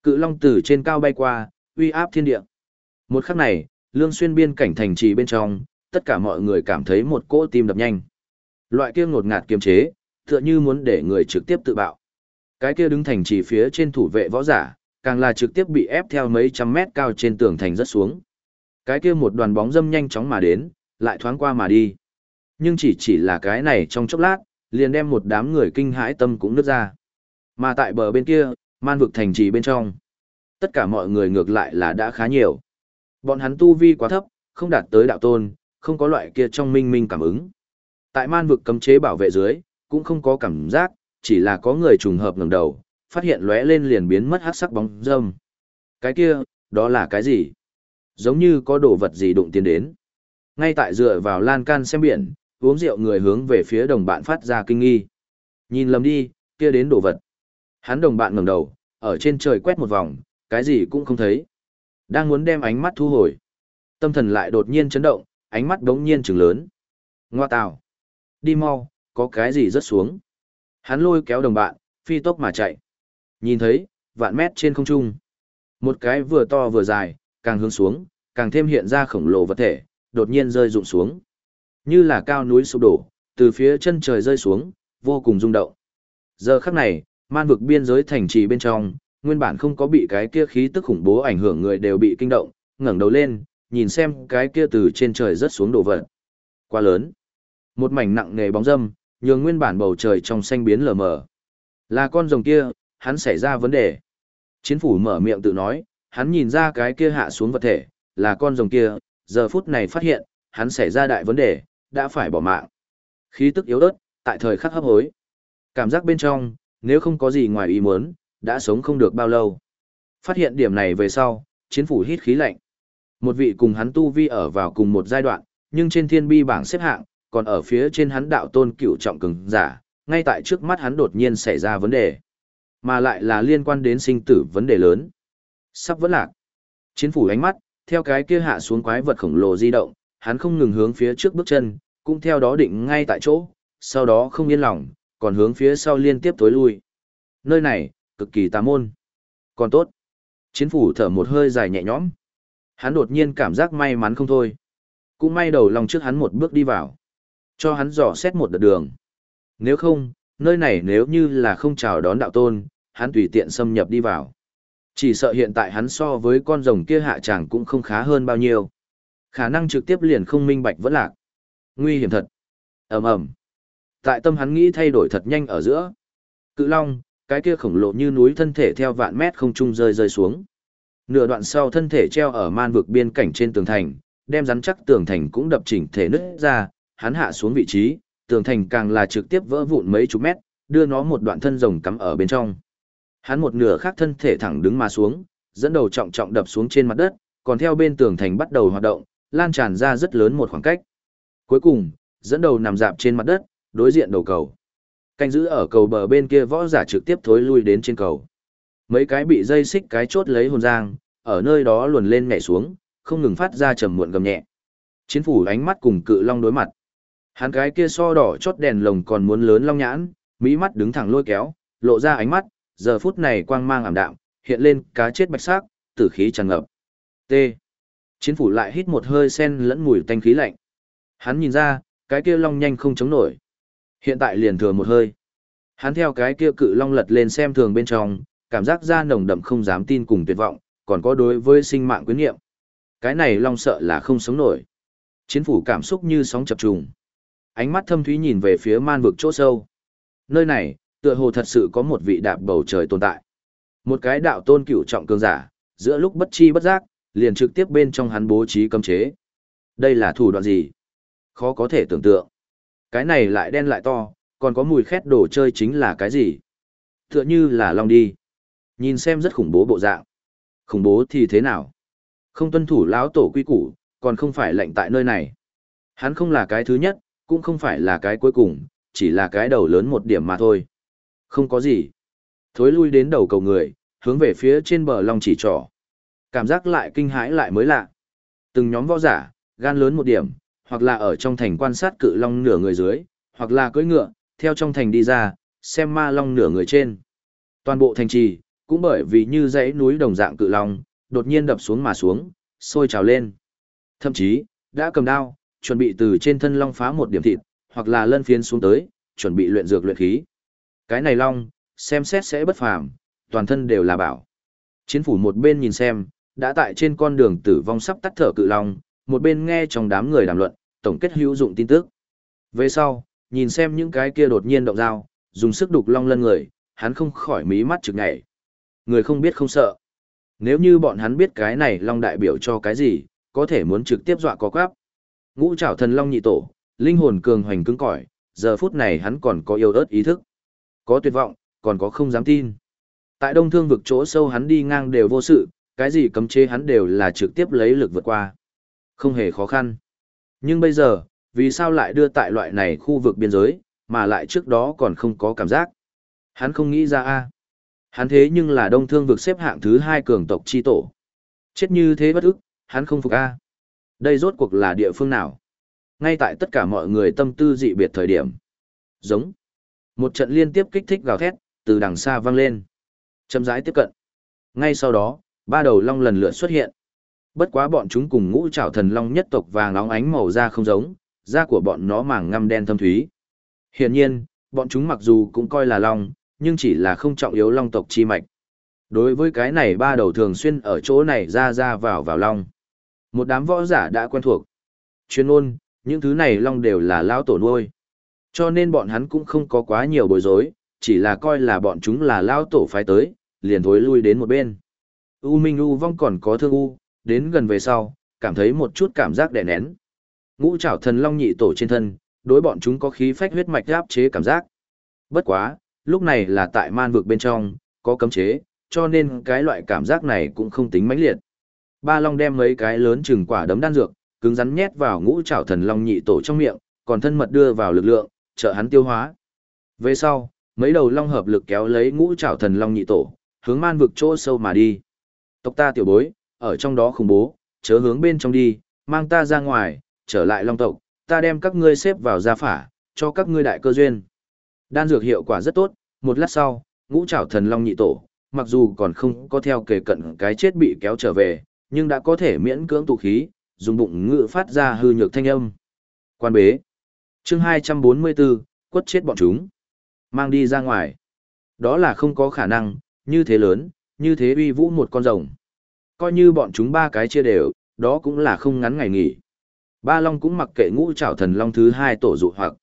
Cự long từ trên cao bay qua, uy áp thiên địa. Một khắc này, lương xuyên biên cảnh thành trì bên trong, tất cả mọi người cảm thấy một cỗ tim đập nhanh. Loại kia ngột ngạt kiềm chế, tựa như muốn để người trực tiếp tự bạo. Cái kia đứng thành trì phía trên thủ vệ võ giả, càng là trực tiếp bị ép theo mấy trăm mét cao trên tường thành rất xuống. Cái kia một đoàn bóng dâm nhanh chóng mà đến, lại thoáng qua mà đi. Nhưng chỉ chỉ là cái này trong chốc lát, liền đem một đám người kinh hãi tâm cũng nứt ra. Mà tại bờ bên kia, man vực thành trì bên trong. Tất cả mọi người ngược lại là đã khá nhiều. Bọn hắn tu vi quá thấp, không đạt tới đạo tôn, không có loại kia trong minh minh cảm ứng. Tại man vực cấm chế bảo vệ dưới, cũng không có cảm giác, chỉ là có người trùng hợp ngẩng đầu, phát hiện lóe lên liền biến mất hắc sắc bóng dâm. Cái kia, đó là cái gì? Giống như có đồ vật gì đụng tiến đến. Ngay tại dựa vào lan can xem biển, uống rượu người hướng về phía đồng bạn phát ra kinh nghi. Nhìn lầm đi, kia đến đồ vật. Hắn đồng bạn ngẩng đầu, ở trên trời quét một vòng, cái gì cũng không thấy. Đang muốn đem ánh mắt thu hồi. Tâm thần lại đột nhiên chấn động, ánh mắt đống nhiên trừng lớn. Ngoa tào. Đi mau, có cái gì rớt xuống. Hắn lôi kéo đồng bạn, phi tốc mà chạy. Nhìn thấy, vạn mét trên không trung. Một cái vừa to vừa dài, càng hướng xuống, càng thêm hiện ra khổng lồ vật thể, đột nhiên rơi rụng xuống. Như là cao núi sụp đổ, từ phía chân trời rơi xuống, vô cùng rung động. Giờ khắc này, man vực biên giới thành trì bên trong, nguyên bản không có bị cái kia khí tức khủng bố ảnh hưởng người đều bị kinh động, ngẩng đầu lên, nhìn xem cái kia từ trên trời rớt xuống đổ vật. Quá lớn. Một mảnh nặng nề bóng dâm, nhường nguyên bản bầu trời trong xanh biến lờ mờ. Là con rồng kia, hắn xảy ra vấn đề. Chiến phủ mở miệng tự nói, hắn nhìn ra cái kia hạ xuống vật thể, là con rồng kia, giờ phút này phát hiện, hắn xảy ra đại vấn đề, đã phải bỏ mạng. Khí tức yếu ớt, tại thời khắc hấp hối. Cảm giác bên trong, nếu không có gì ngoài ý muốn, đã sống không được bao lâu. Phát hiện điểm này về sau, chiến phủ hít khí lạnh. Một vị cùng hắn tu vi ở vào cùng một giai đoạn, nhưng trên thiên bi bảng xếp hạng, còn ở phía trên hắn đạo tôn cửu trọng cường giả, ngay tại trước mắt hắn đột nhiên xảy ra vấn đề. Mà lại là liên quan đến sinh tử vấn đề lớn. Sắp vẫn lạc. Chiến phủ ánh mắt, theo cái kia hạ xuống quái vật khổng lồ di động, hắn không ngừng hướng phía trước bước chân, cũng theo đó định ngay tại chỗ, sau đó không yên lòng, còn hướng phía sau liên tiếp tối lui. Nơi này, cực kỳ tà môn. Còn tốt. Chiến phủ thở một hơi dài nhẹ nhõm. Hắn đột nhiên cảm giác may mắn không thôi. Cũng may đầu lòng trước hắn một bước đi vào. Cho hắn dò xét một đợt đường. Nếu không, nơi này nếu như là không chào đón đạo tôn, hắn tùy tiện xâm nhập đi vào. Chỉ sợ hiện tại hắn so với con rồng kia hạ chẳng cũng không khá hơn bao nhiêu. Khả năng trực tiếp liền không minh bạch vẫn lạc. Nguy hiểm thật. ầm ầm Tại tâm hắn nghĩ thay đổi thật nhanh ở giữa. Cự long, cái kia khổng lồ như núi thân thể theo vạn mét không trung rơi rơi xuống. Nửa đoạn sau thân thể treo ở man vực biên cảnh trên tường thành, đem rắn chắc tường thành cũng đập chỉnh thể nứt ra, hắn hạ xuống vị trí, tường thành càng là trực tiếp vỡ vụn mấy chục mét, đưa nó một đoạn thân rồng cắm ở bên trong. Hắn một nửa khác thân thể thẳng đứng mà xuống, dẫn đầu trọng trọng đập xuống trên mặt đất, còn theo bên tường thành bắt đầu hoạt động, lan tràn ra rất lớn một khoảng cách. Cuối cùng, dẫn đầu nằm dạp trên mặt đất, đối diện đầu cầu. Canh giữ ở cầu bờ bên kia võ giả trực tiếp thối lui đến trên cầu. Mấy cái bị dây xích cái chốt lấy hồn giang, ở nơi đó luồn lên nhảy xuống, không ngừng phát ra trầm muộn gầm nhẹ. Chiến phủ ánh mắt cùng cự long đối mặt. Hắn cái kia so đỏ chốt đèn lồng còn muốn lớn long nhãn, mỹ mắt đứng thẳng lôi kéo, lộ ra ánh mắt, giờ phút này quang mang ảm đạm, hiện lên cá chết bạch sắc, tử khí tràn ngập. T. Chiến phủ lại hít một hơi sen lẫn mùi tanh khí lạnh. Hắn nhìn ra, cái kia long nhanh không chống nổi. Hiện tại liền thừa một hơi. Hắn theo cái kia cự long lật lên xem thường bên trong, cảm giác da nồng đậm không dám tin cùng tuyệt vọng, còn có đối với sinh mạng quyến nghiệm. Cái này long sợ là không sống nổi. Chiến phủ cảm xúc như sóng chập trùng. Ánh mắt thâm thúy nhìn về phía man vực chỗ sâu. Nơi này, tựa hồ thật sự có một vị đạp bầu trời tồn tại. Một cái đạo tôn cửu trọng cường giả, giữa lúc bất chi bất giác, liền trực tiếp bên trong hắn bố trí cấm chế. Đây là thủ đoạn gì? Khó có thể tưởng tượng. Cái này lại đen lại to, còn có mùi khét đồ chơi chính là cái gì? Tựa như là long đi. Nhìn xem rất khủng bố bộ dạng. Khủng bố thì thế nào? Không tuân thủ lão tổ quy củ, còn không phải lệnh tại nơi này. Hắn không là cái thứ nhất, cũng không phải là cái cuối cùng, chỉ là cái đầu lớn một điểm mà thôi. Không có gì. Thối lui đến đầu cầu người, hướng về phía trên bờ long chỉ trỏ. Cảm giác lại kinh hãi lại mới lạ. Từng nhóm võ giả, gan lớn một điểm, hoặc là ở trong thành quan sát cự long nửa người dưới, hoặc là cưỡi ngựa, theo trong thành đi ra, xem ma long nửa người trên. Toàn bộ thành trì, cũng bởi vì như dãy núi đồng dạng cự long, đột nhiên đập xuống mà xuống, sôi trào lên. Thậm chí, đã cầm đao, chuẩn bị từ trên thân long phá một điểm thịt, hoặc là lân phiến xuống tới, chuẩn bị luyện dược luyện khí. Cái này long, xem xét sẽ bất phàm, toàn thân đều là bảo. Chiến phủ một bên nhìn xem, đã tại trên con đường tử vong sắp tắt thở cự long, một bên nghe trong đám người đàm luận, tổng kết hữu dụng tin tức. Về sau, nhìn xem những cái kia đột nhiên động dao, dùng sức đục long lân người, hắn không khỏi mí mắt trực nhảy. Người không biết không sợ. Nếu như bọn hắn biết cái này long đại biểu cho cái gì, có thể muốn trực tiếp dọa có quáp. Ngũ trảo thần long nhị tổ, linh hồn cường hoành cứng cỏi, giờ phút này hắn còn có yêu ớt ý thức. Có tuyệt vọng, còn có không dám tin. Tại đông thương vực chỗ sâu hắn đi ngang đều vô sự, cái gì cấm chế hắn đều là trực tiếp lấy lực vượt qua. Không hề khó khăn. Nhưng bây giờ, vì sao lại đưa tại loại này khu vực biên giới, mà lại trước đó còn không có cảm giác. Hắn không nghĩ ra a Hắn thế nhưng là đông thương vực xếp hạng thứ hai cường tộc chi tổ. Chết như thế bất ức, hắn không phục a Đây rốt cuộc là địa phương nào? Ngay tại tất cả mọi người tâm tư dị biệt thời điểm. Giống. Một trận liên tiếp kích thích gào thét, từ đằng xa vang lên. Châm rãi tiếp cận. Ngay sau đó, ba đầu long lần lượt xuất hiện. Bất quá bọn chúng cùng ngũ trảo thần long nhất tộc vàng óng ánh màu da không giống, da của bọn nó màng ngăm đen thâm thúy. Hiển nhiên, bọn chúng mặc dù cũng coi là long, nhưng chỉ là không trọng yếu long tộc chi mạch. Đối với cái này ba đầu thường xuyên ở chỗ này ra ra vào vào long. Một đám võ giả đã quen thuộc. Chuyên ôn, những thứ này long đều là lao tổ nuôi. Cho nên bọn hắn cũng không có quá nhiều bối rối, chỉ là coi là bọn chúng là lao tổ phái tới, liền thối lui đến một bên. U Minh U Vong còn có thương U, đến gần về sau, cảm thấy một chút cảm giác đè nén. Ngũ trảo thần long nhị tổ trên thân, đối bọn chúng có khí phách huyết mạch áp chế cảm giác. Bất quá, lúc này là tại man vực bên trong, có cấm chế, cho nên cái loại cảm giác này cũng không tính mãnh liệt. Ba long đem mấy cái lớn chừng quả đấm đan dược, cứng rắn nhét vào ngũ trảo thần long nhị tổ trong miệng, còn thân mật đưa vào lực lượng, trợ hắn tiêu hóa. Về sau, mấy đầu long hợp lực kéo lấy ngũ trảo thần long nhị tổ, hướng man vực chỗ sâu mà đi. Tộc ta tiểu bối, ở trong đó khủng bố, chớ hướng bên trong đi, mang ta ra ngoài, trở lại long tộc, ta đem các ngươi xếp vào gia phả, cho các ngươi đại cơ duyên. Đan dược hiệu quả rất tốt, một lát sau, ngũ trảo thần long nhị tổ, mặc dù còn không có theo kề cận cái chết bị kéo trở về, nhưng đã có thể miễn cưỡng tụ khí, dùng bụng ngự phát ra hư nhược thanh âm. Quan bế. Chương 244, quất chết bọn chúng. Mang đi ra ngoài. Đó là không có khả năng, như thế lớn, như thế uy vũ một con rồng. Coi như bọn chúng ba cái chia đều, đó cũng là không ngắn ngày nghỉ. Ba Long cũng mặc kệ ngũ trảo thần Long thứ hai tổ dụ hoặc.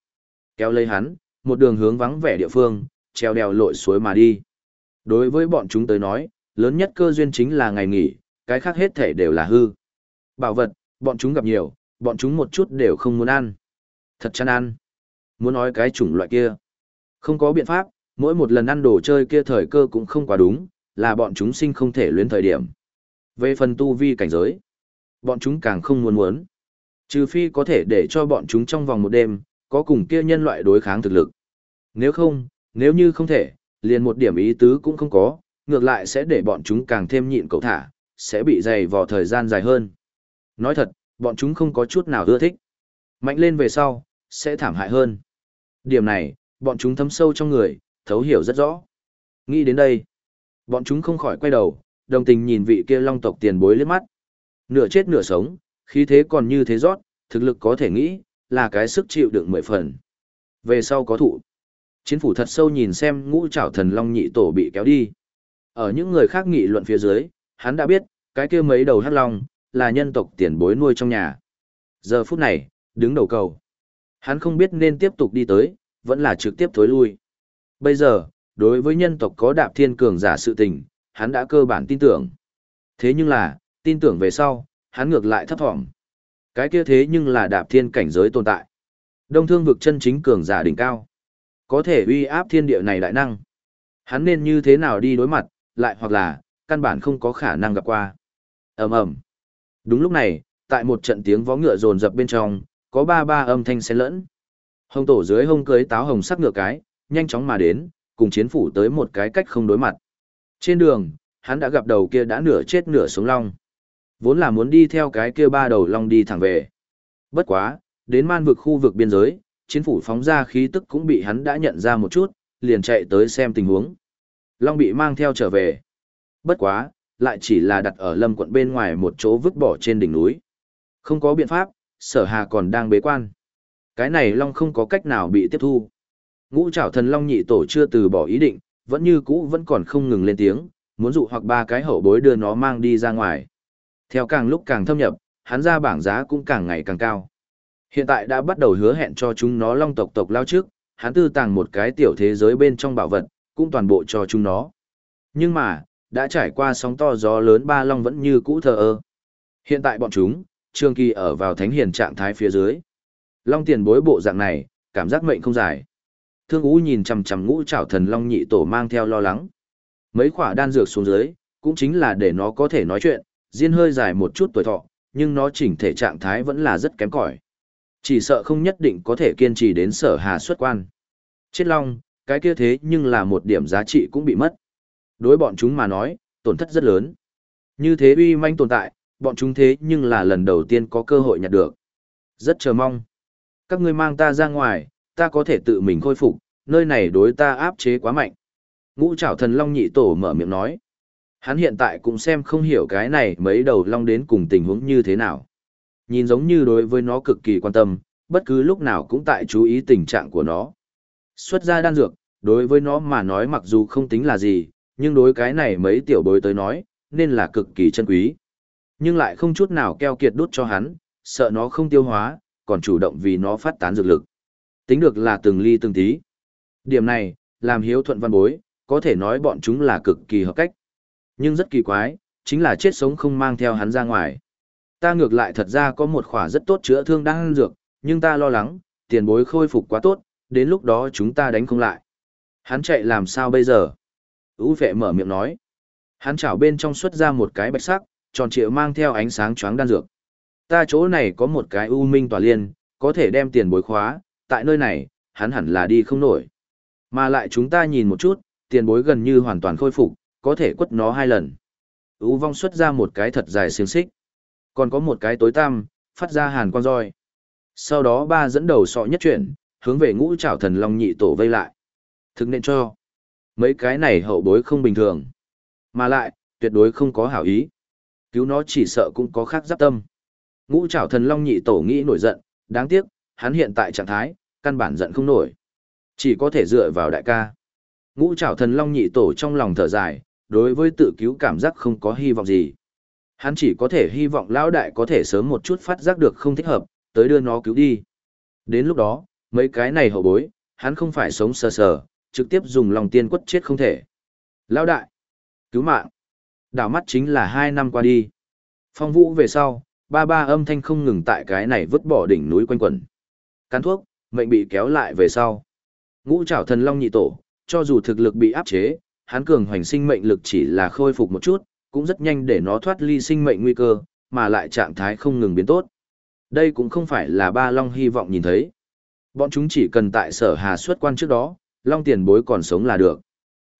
Kéo lấy hắn, một đường hướng vắng vẻ địa phương, treo đèo lội suối mà đi. Đối với bọn chúng tới nói, lớn nhất cơ duyên chính là ngày nghỉ, cái khác hết thể đều là hư. Bảo vật, bọn chúng gặp nhiều, bọn chúng một chút đều không muốn ăn. Thật chăn ăn. Muốn nói cái chủng loại kia. Không có biện pháp, mỗi một lần ăn đồ chơi kia thời cơ cũng không quá đúng, là bọn chúng sinh không thể luyến thời điểm. Về phần tu vi cảnh giới, bọn chúng càng không muốn muốn. Trừ phi có thể để cho bọn chúng trong vòng một đêm, có cùng kia nhân loại đối kháng thực lực. Nếu không, nếu như không thể, liền một điểm ý tứ cũng không có, ngược lại sẽ để bọn chúng càng thêm nhịn cậu thả, sẽ bị dày vò thời gian dài hơn. Nói thật, bọn chúng không có chút nào ưa thích. Mạnh lên về sau, sẽ thảm hại hơn. Điểm này, bọn chúng thấm sâu trong người, thấu hiểu rất rõ. Nghĩ đến đây, bọn chúng không khỏi quay đầu, đồng tình nhìn vị kia long tộc tiền bối liếc mắt. Nửa chết nửa sống, khí thế còn như thế rót, thực lực có thể nghĩ, là cái sức chịu đựng mười phần. Về sau có thụ. Chiến phủ thật sâu nhìn xem ngũ trảo thần long nhị tổ bị kéo đi. Ở những người khác nghị luận phía dưới, hắn đã biết, cái kia mấy đầu hắc long, là nhân tộc tiền bối nuôi trong nhà. Giờ phút này, đứng đầu cầu. Hắn không biết nên tiếp tục đi tới, vẫn là trực tiếp thối lui. Bây giờ, đối với nhân tộc có đạp thiên cường giả sự tình, hắn đã cơ bản tin tưởng. Thế nhưng là, tin tưởng về sau, hắn ngược lại thấp thỏm. Cái kia thế nhưng là đạp thiên cảnh giới tồn tại. Đông thương vực chân chính cường giả đỉnh cao. Có thể uy áp thiên địa này đại năng. Hắn nên như thế nào đi đối mặt, lại hoặc là, căn bản không có khả năng gặp qua. ầm ầm Đúng lúc này, tại một trận tiếng vó ngựa rồn rập bên trong, có ba ba âm thanh xen lẫn. Hồng tổ dưới hông cưới táo hồng sắc ngựa cái, nhanh chóng mà đến, cùng chiến phủ tới một cái cách không đối mặt. Trên đường, hắn đã gặp đầu kia đã nửa chết nửa sống long. Vốn là muốn đi theo cái kia ba đầu long đi thẳng về. Bất quá, đến man vực khu vực biên giới, chiến phủ phóng ra khí tức cũng bị hắn đã nhận ra một chút, liền chạy tới xem tình huống. Long bị mang theo trở về. Bất quá, lại chỉ là đặt ở lâm quận bên ngoài một chỗ vứt bỏ trên đỉnh núi. Không có biện pháp, sở hà còn đang bế quan. Cái này long không có cách nào bị tiếp thu. Ngũ trảo thần long nhị tổ chưa từ bỏ ý định, vẫn như cũ vẫn còn không ngừng lên tiếng, muốn dụ hoặc ba cái hậu bối đưa nó mang đi ra ngoài. Theo càng lúc càng thâm nhập, hắn ra bảng giá cũng càng ngày càng cao. Hiện tại đã bắt đầu hứa hẹn cho chúng nó long tộc tộc lao trước, hắn tư tàng một cái tiểu thế giới bên trong bảo vật, cũng toàn bộ cho chúng nó. Nhưng mà, đã trải qua sóng to gió lớn ba long vẫn như cũ thờ ơ. Hiện tại bọn chúng, trương kỳ ở vào thánh hiền trạng thái phía dưới. Long tiền bối bộ dạng này, cảm giác mệnh không dài. Thương Ú nhìn chằm chằm ngũ trảo thần long nhị tổ mang theo lo lắng. Mấy quả đan dược xuống dưới, cũng chính là để nó có thể nói chuyện, Diên hơi dài một chút tuổi thọ, nhưng nó chỉnh thể trạng thái vẫn là rất kém cỏi. Chỉ sợ không nhất định có thể kiên trì đến sở hà xuất quan. Chết long, cái kia thế nhưng là một điểm giá trị cũng bị mất. Đối bọn chúng mà nói, tổn thất rất lớn. Như thế uy manh tồn tại, bọn chúng thế nhưng là lần đầu tiên có cơ hội nhặt được. Rất chờ mong. Các ngươi mang ta ra ngoài, ta có thể tự mình khôi phục, nơi này đối ta áp chế quá mạnh. Ngũ trảo thần long nhị tổ mở miệng nói. Hắn hiện tại cũng xem không hiểu cái này mấy đầu long đến cùng tình huống như thế nào. Nhìn giống như đối với nó cực kỳ quan tâm, bất cứ lúc nào cũng tại chú ý tình trạng của nó. Xuất ra đan dược, đối với nó mà nói mặc dù không tính là gì, nhưng đối cái này mấy tiểu bối tới nói, nên là cực kỳ chân quý. Nhưng lại không chút nào keo kiệt đút cho hắn, sợ nó không tiêu hóa, còn chủ động vì nó phát tán dược lực. Tính được là từng ly từng tí. Điểm này, làm hiếu thuận văn bối, có thể nói bọn chúng là cực kỳ hợp cách. Nhưng rất kỳ quái, chính là chết sống không mang theo hắn ra ngoài. Ta ngược lại thật ra có một khỏa rất tốt chữa thương đang ăn dược, nhưng ta lo lắng, tiền bối khôi phục quá tốt, đến lúc đó chúng ta đánh không lại. Hắn chạy làm sao bây giờ? Ú vệ mở miệng nói. Hắn chảo bên trong xuất ra một cái bạch sắc, tròn trịa mang theo ánh sáng choáng đan dược. Ta chỗ này có một cái u minh tòa liên, có thể đem tiền bối khóa, tại nơi này, hắn hẳn là đi không nổi. Mà lại chúng ta nhìn một chút, tiền bối gần như hoàn toàn khôi phục, có thể quất nó hai lần. u vong xuất ra một cái thật dài xiềng xích. Còn có một cái tối tăm, phát ra hàn quang roi. Sau đó ba dẫn đầu sọ nhất chuyển, hướng về ngũ trảo thần long nhị tổ vây lại. Thực nên cho. Mấy cái này hậu bối không bình thường. Mà lại, tuyệt đối không có hảo ý. Cứu nó chỉ sợ cũng có khác giáp tâm. Ngũ trảo thần long nhị tổ nghĩ nổi giận, đáng tiếc, hắn hiện tại trạng thái, căn bản giận không nổi. Chỉ có thể dựa vào đại ca. Ngũ trảo thần long nhị tổ trong lòng thở dài, đối với tự cứu cảm giác không có hy vọng gì. Hắn chỉ có thể hy vọng lão đại có thể sớm một chút phát giác được không thích hợp, tới đưa nó cứu đi. Đến lúc đó, mấy cái này hậu bối, hắn không phải sống sờ sờ, trực tiếp dùng lòng tiên quất chết không thể. Lão đại, cứu mạng. Đảo mắt chính là hai năm qua đi. Phong vũ về sau, ba ba âm thanh không ngừng tại cái này vứt bỏ đỉnh núi quanh quẩn. Cán thuốc, mệnh bị kéo lại về sau. Ngũ trảo thần long nhị tổ, cho dù thực lực bị áp chế, hắn cường hoành sinh mệnh lực chỉ là khôi phục một chút, cũng rất nhanh để nó thoát ly sinh mệnh nguy cơ, mà lại trạng thái không ngừng biến tốt. Đây cũng không phải là ba long hy vọng nhìn thấy. Bọn chúng chỉ cần tại sở hà xuất quan trước đó, long tiền bối còn sống là được.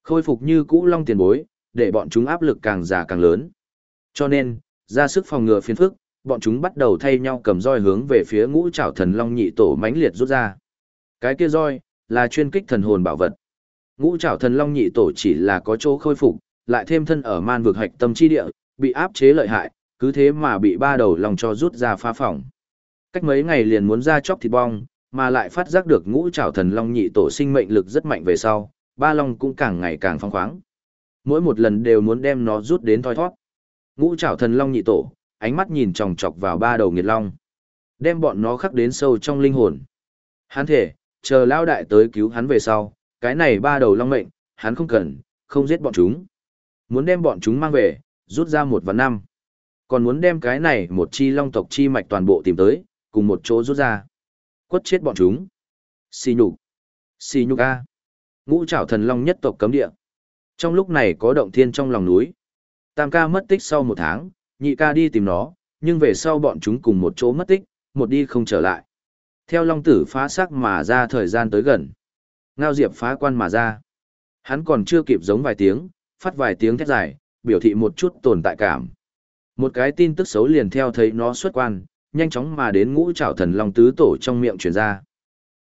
Khôi phục như cũ long tiền bối, để bọn chúng áp lực càng già càng lớn. Cho nên, ra sức phòng ngừa phiền phức, bọn chúng bắt đầu thay nhau cầm roi hướng về phía ngũ trảo thần long nhị tổ mãnh liệt rút ra. Cái kia roi, là chuyên kích thần hồn bảo vật. Ngũ trảo thần long nhị tổ chỉ là có chỗ khôi phục, lại thêm thân ở man vực hạch tâm chi địa, bị áp chế lợi hại, cứ thế mà bị ba đầu lòng cho rút ra phá phỏng. Cách mấy ngày liền muốn ra chóc thịt bong, mà lại phát giác được ngũ trảo thần long nhị tổ sinh mệnh lực rất mạnh về sau, ba long cũng càng ngày càng phong khoáng. Mỗi một lần đều muốn đem nó rút đến thoi thoát. Ngũ trảo thần long nhị tổ, ánh mắt nhìn chòng chọc vào ba đầu nghiệt long. Đem bọn nó khắc đến sâu trong linh hồn. Hắn thể, chờ lao đại tới cứu hắn về sau, cái này ba đầu long mệnh, hắn không cần, không giết bọn chúng. Muốn đem bọn chúng mang về, rút ra một và năm. Còn muốn đem cái này một chi long tộc chi mạch toàn bộ tìm tới, cùng một chỗ rút ra. Quất chết bọn chúng. Xì nhục. Xì nhục A. Ngũ trảo thần long nhất tộc cấm địa. Trong lúc này có động thiên trong lòng núi. Tam ca mất tích sau một tháng, nhị ca đi tìm nó, nhưng về sau bọn chúng cùng một chỗ mất tích, một đi không trở lại. Theo long tử phá xác mà ra thời gian tới gần. Ngao Diệp phá quan mà ra. Hắn còn chưa kịp giống vài tiếng, phát vài tiếng thét dài, biểu thị một chút tồn tại cảm. Một cái tin tức xấu liền theo thấy nó xuất quan, nhanh chóng mà đến ngũ trảo thần long tứ tổ trong miệng truyền ra.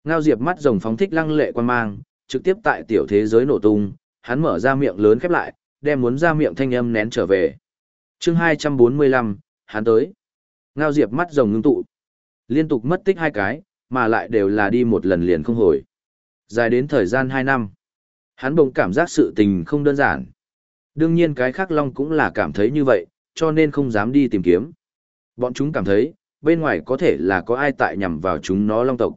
Ngao Diệp mắt rồng phóng thích lăng lệ quan mang, trực tiếp tại tiểu thế giới nổ tung, hắn mở ra miệng lớn khép lại, đem muốn ra miệng thanh âm nén trở về. Chương 245, hắn tới. Ngao Diệp mắt rồng ngưng tụ, liên tục mất tích hai cái, mà lại đều là đi một lần liền không hồi. Dài đến thời gian 2 năm. Hắn bỗng cảm giác sự tình không đơn giản. Đương nhiên cái khác long cũng là cảm thấy như vậy, cho nên không dám đi tìm kiếm. Bọn chúng cảm thấy, bên ngoài có thể là có ai tại nhằm vào chúng nó long tộc.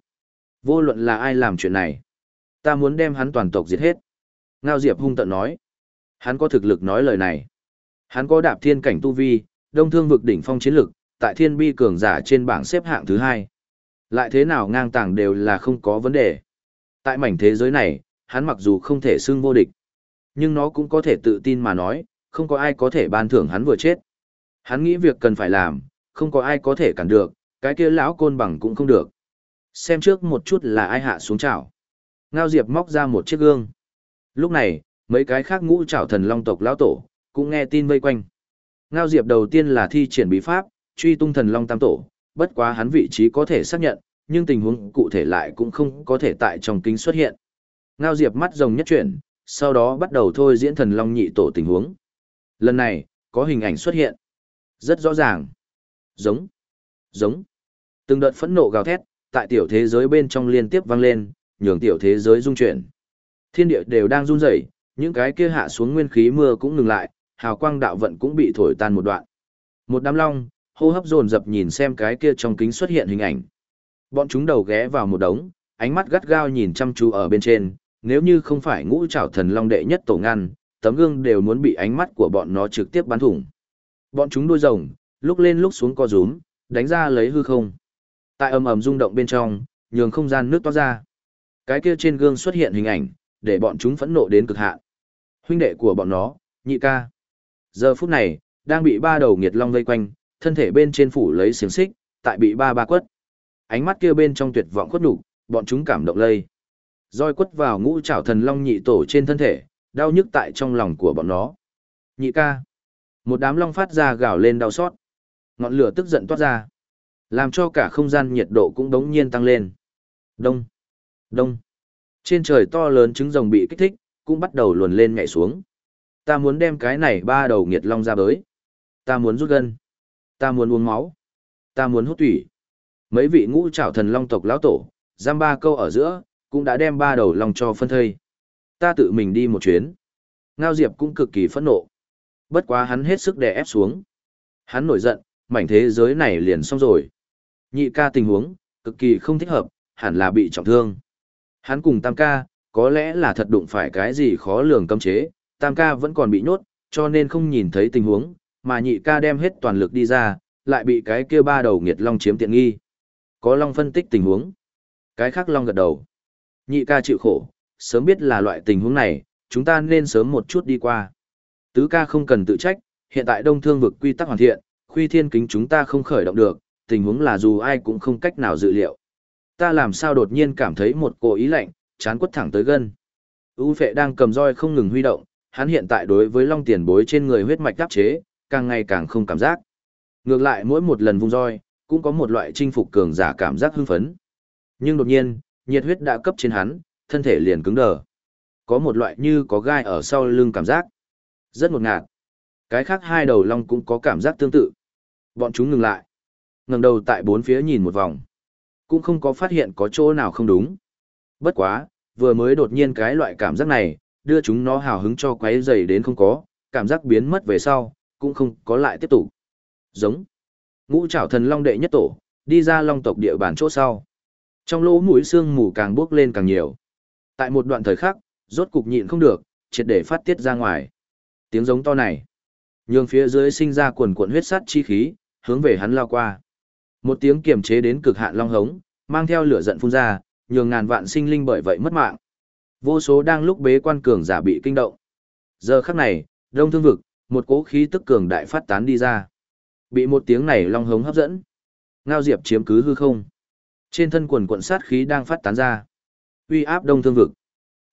Vô luận là ai làm chuyện này. Ta muốn đem hắn toàn tộc giết hết. Ngao Diệp hung tận nói. Hắn có thực lực nói lời này. Hắn có đạp thiên cảnh tu vi, đông thương vực đỉnh phong chiến lực, tại thiên bi cường giả trên bảng xếp hạng thứ hai. Lại thế nào ngang tàng đều là không có vấn đề. Tại mảnh thế giới này, hắn mặc dù không thể xưng vô địch, nhưng nó cũng có thể tự tin mà nói, không có ai có thể ban thưởng hắn vừa chết. Hắn nghĩ việc cần phải làm, không có ai có thể cản được, cái kia lão côn bằng cũng không được. Xem trước một chút là ai hạ xuống chảo. Ngao Diệp móc ra một chiếc gương. Lúc này, mấy cái khác ngũ chảo thần long tộc lão tổ, cũng nghe tin vây quanh. Ngao Diệp đầu tiên là thi triển bí pháp, truy tung thần long tam tổ, bất quá hắn vị trí có thể xác nhận, nhưng tình huống cụ thể lại cũng không có thể tại trong kính xuất hiện. Ngao Diệp mắt rồng nhất chuyển, sau đó bắt đầu thôi diễn thần long nhị tổ tình huống. Lần này, có hình ảnh xuất hiện. Rất rõ ràng. Giống. Giống. Từng đợt phẫn nộ gào thét, tại tiểu thế giới bên trong liên tiếp vang lên, nhường tiểu thế giới rung chuyển. Thiên địa đều đang run rẩy, những cái kia hạ xuống nguyên khí mưa cũng ngừng lại, hào quang đạo vận cũng bị thổi tan một đoạn. Một đám long, hô hấp dồn dập nhìn xem cái kia trong kính xuất hiện hình ảnh. Bọn chúng đầu ghé vào một đống, ánh mắt gắt gao nhìn chăm chú ở bên trên, nếu như không phải ngũ trảo thần long đệ nhất tổ ngăn, tấm gương đều muốn bị ánh mắt của bọn nó trực tiếp bắn thủng. Bọn chúng đôi rồng, lúc lên lúc xuống co rúm, đánh ra lấy hư không. Tại ầm ầm rung động bên trong, nhường không gian nước toát ra. Cái kia trên gương xuất hiện hình ảnh, để bọn chúng phẫn nộ đến cực hạn. Huynh đệ của bọn nó, nhị ca. Giờ phút này, đang bị ba đầu nghiệt long vây quanh, thân thể bên trên phủ lấy xiềng xích, tại bị ba ba quất. Ánh mắt kia bên trong tuyệt vọng khuất nhục, bọn chúng cảm động lây. roi quất vào ngũ trảo thần long nhị tổ trên thân thể, đau nhức tại trong lòng của bọn nó. Nhị ca. Một đám long phát ra gào lên đau xót. Ngọn lửa tức giận toát ra. Làm cho cả không gian nhiệt độ cũng đống nhiên tăng lên. Đông. Đông. Trên trời to lớn trứng rồng bị kích thích, cũng bắt đầu luồn lên nhảy xuống. Ta muốn đem cái này ba đầu nghiệt long ra bới. Ta muốn rút gân. Ta muốn uống máu. Ta muốn hút tủy. Mấy vị ngũ trảo thần long tộc lão tổ, giam ba câu ở giữa, cũng đã đem ba đầu long cho phân thây. Ta tự mình đi một chuyến. Ngao Diệp cũng cực kỳ phẫn nộ. Bất quá hắn hết sức đè ép xuống. Hắn nổi giận, mảnh thế giới này liền xong rồi. Nhị ca tình huống, cực kỳ không thích hợp, hẳn là bị trọng thương. Hắn cùng tam ca, có lẽ là thật đụng phải cái gì khó lường cấm chế, tam ca vẫn còn bị nhốt, cho nên không nhìn thấy tình huống, mà nhị ca đem hết toàn lực đi ra, lại bị cái kia ba đầu nghiệt long chiếm tiện nghi. Có long phân tích tình huống. Cái khác long gật đầu. Nhị ca chịu khổ, sớm biết là loại tình huống này, chúng ta nên sớm một chút đi qua. Tứ ca không cần tự trách, hiện tại đông thương vực quy tắc hoàn thiện, khuy thiên kính chúng ta không khởi động được, tình huống là dù ai cũng không cách nào dự liệu. Ta làm sao đột nhiên cảm thấy một cổ ý lạnh, chán quất thẳng tới gân. U phệ đang cầm roi không ngừng huy động, hắn hiện tại đối với long tiền bối trên người huyết mạch đáp chế, càng ngày càng không cảm giác. Ngược lại mỗi một lần vung roi, cũng có một loại chinh phục cường giả cảm giác hưng phấn. Nhưng đột nhiên, nhiệt huyết đã cấp trên hắn, thân thể liền cứng đờ. Có một loại như có gai ở sau lưng cảm giác. Rất ngột ngạt. Cái khác hai đầu long cũng có cảm giác tương tự. Bọn chúng ngừng lại. ngẩng đầu tại bốn phía nhìn một vòng. Cũng không có phát hiện có chỗ nào không đúng. Bất quá, vừa mới đột nhiên cái loại cảm giác này, đưa chúng nó hào hứng cho quấy dày đến không có, cảm giác biến mất về sau, cũng không có lại tiếp tục. Giống. Ngũ trảo thần long đệ nhất tổ, đi ra long tộc địa bàn chỗ sau. Trong lỗ mũi xương mù càng bước lên càng nhiều. Tại một đoạn thời khắc, rốt cục nhịn không được, triệt để phát tiết ra ngoài. Tiếng giống to này, nhường phía dưới sinh ra quần cuộn huyết sắt chi khí, hướng về hắn lao qua. Một tiếng kiềm chế đến cực hạn long hống, mang theo lửa giận phun ra, nhường ngàn vạn sinh linh bởi vậy mất mạng. Vô số đang lúc bế quan cường giả bị kinh động. Giờ khắc này, đông thương vực, một cỗ khí tức cường đại phát tán đi ra. Bị một tiếng này long hống hấp dẫn. Ngao Diệp chiếm cứ hư không. Trên thân quần quận sát khí đang phát tán ra. Uy áp đông thương vực.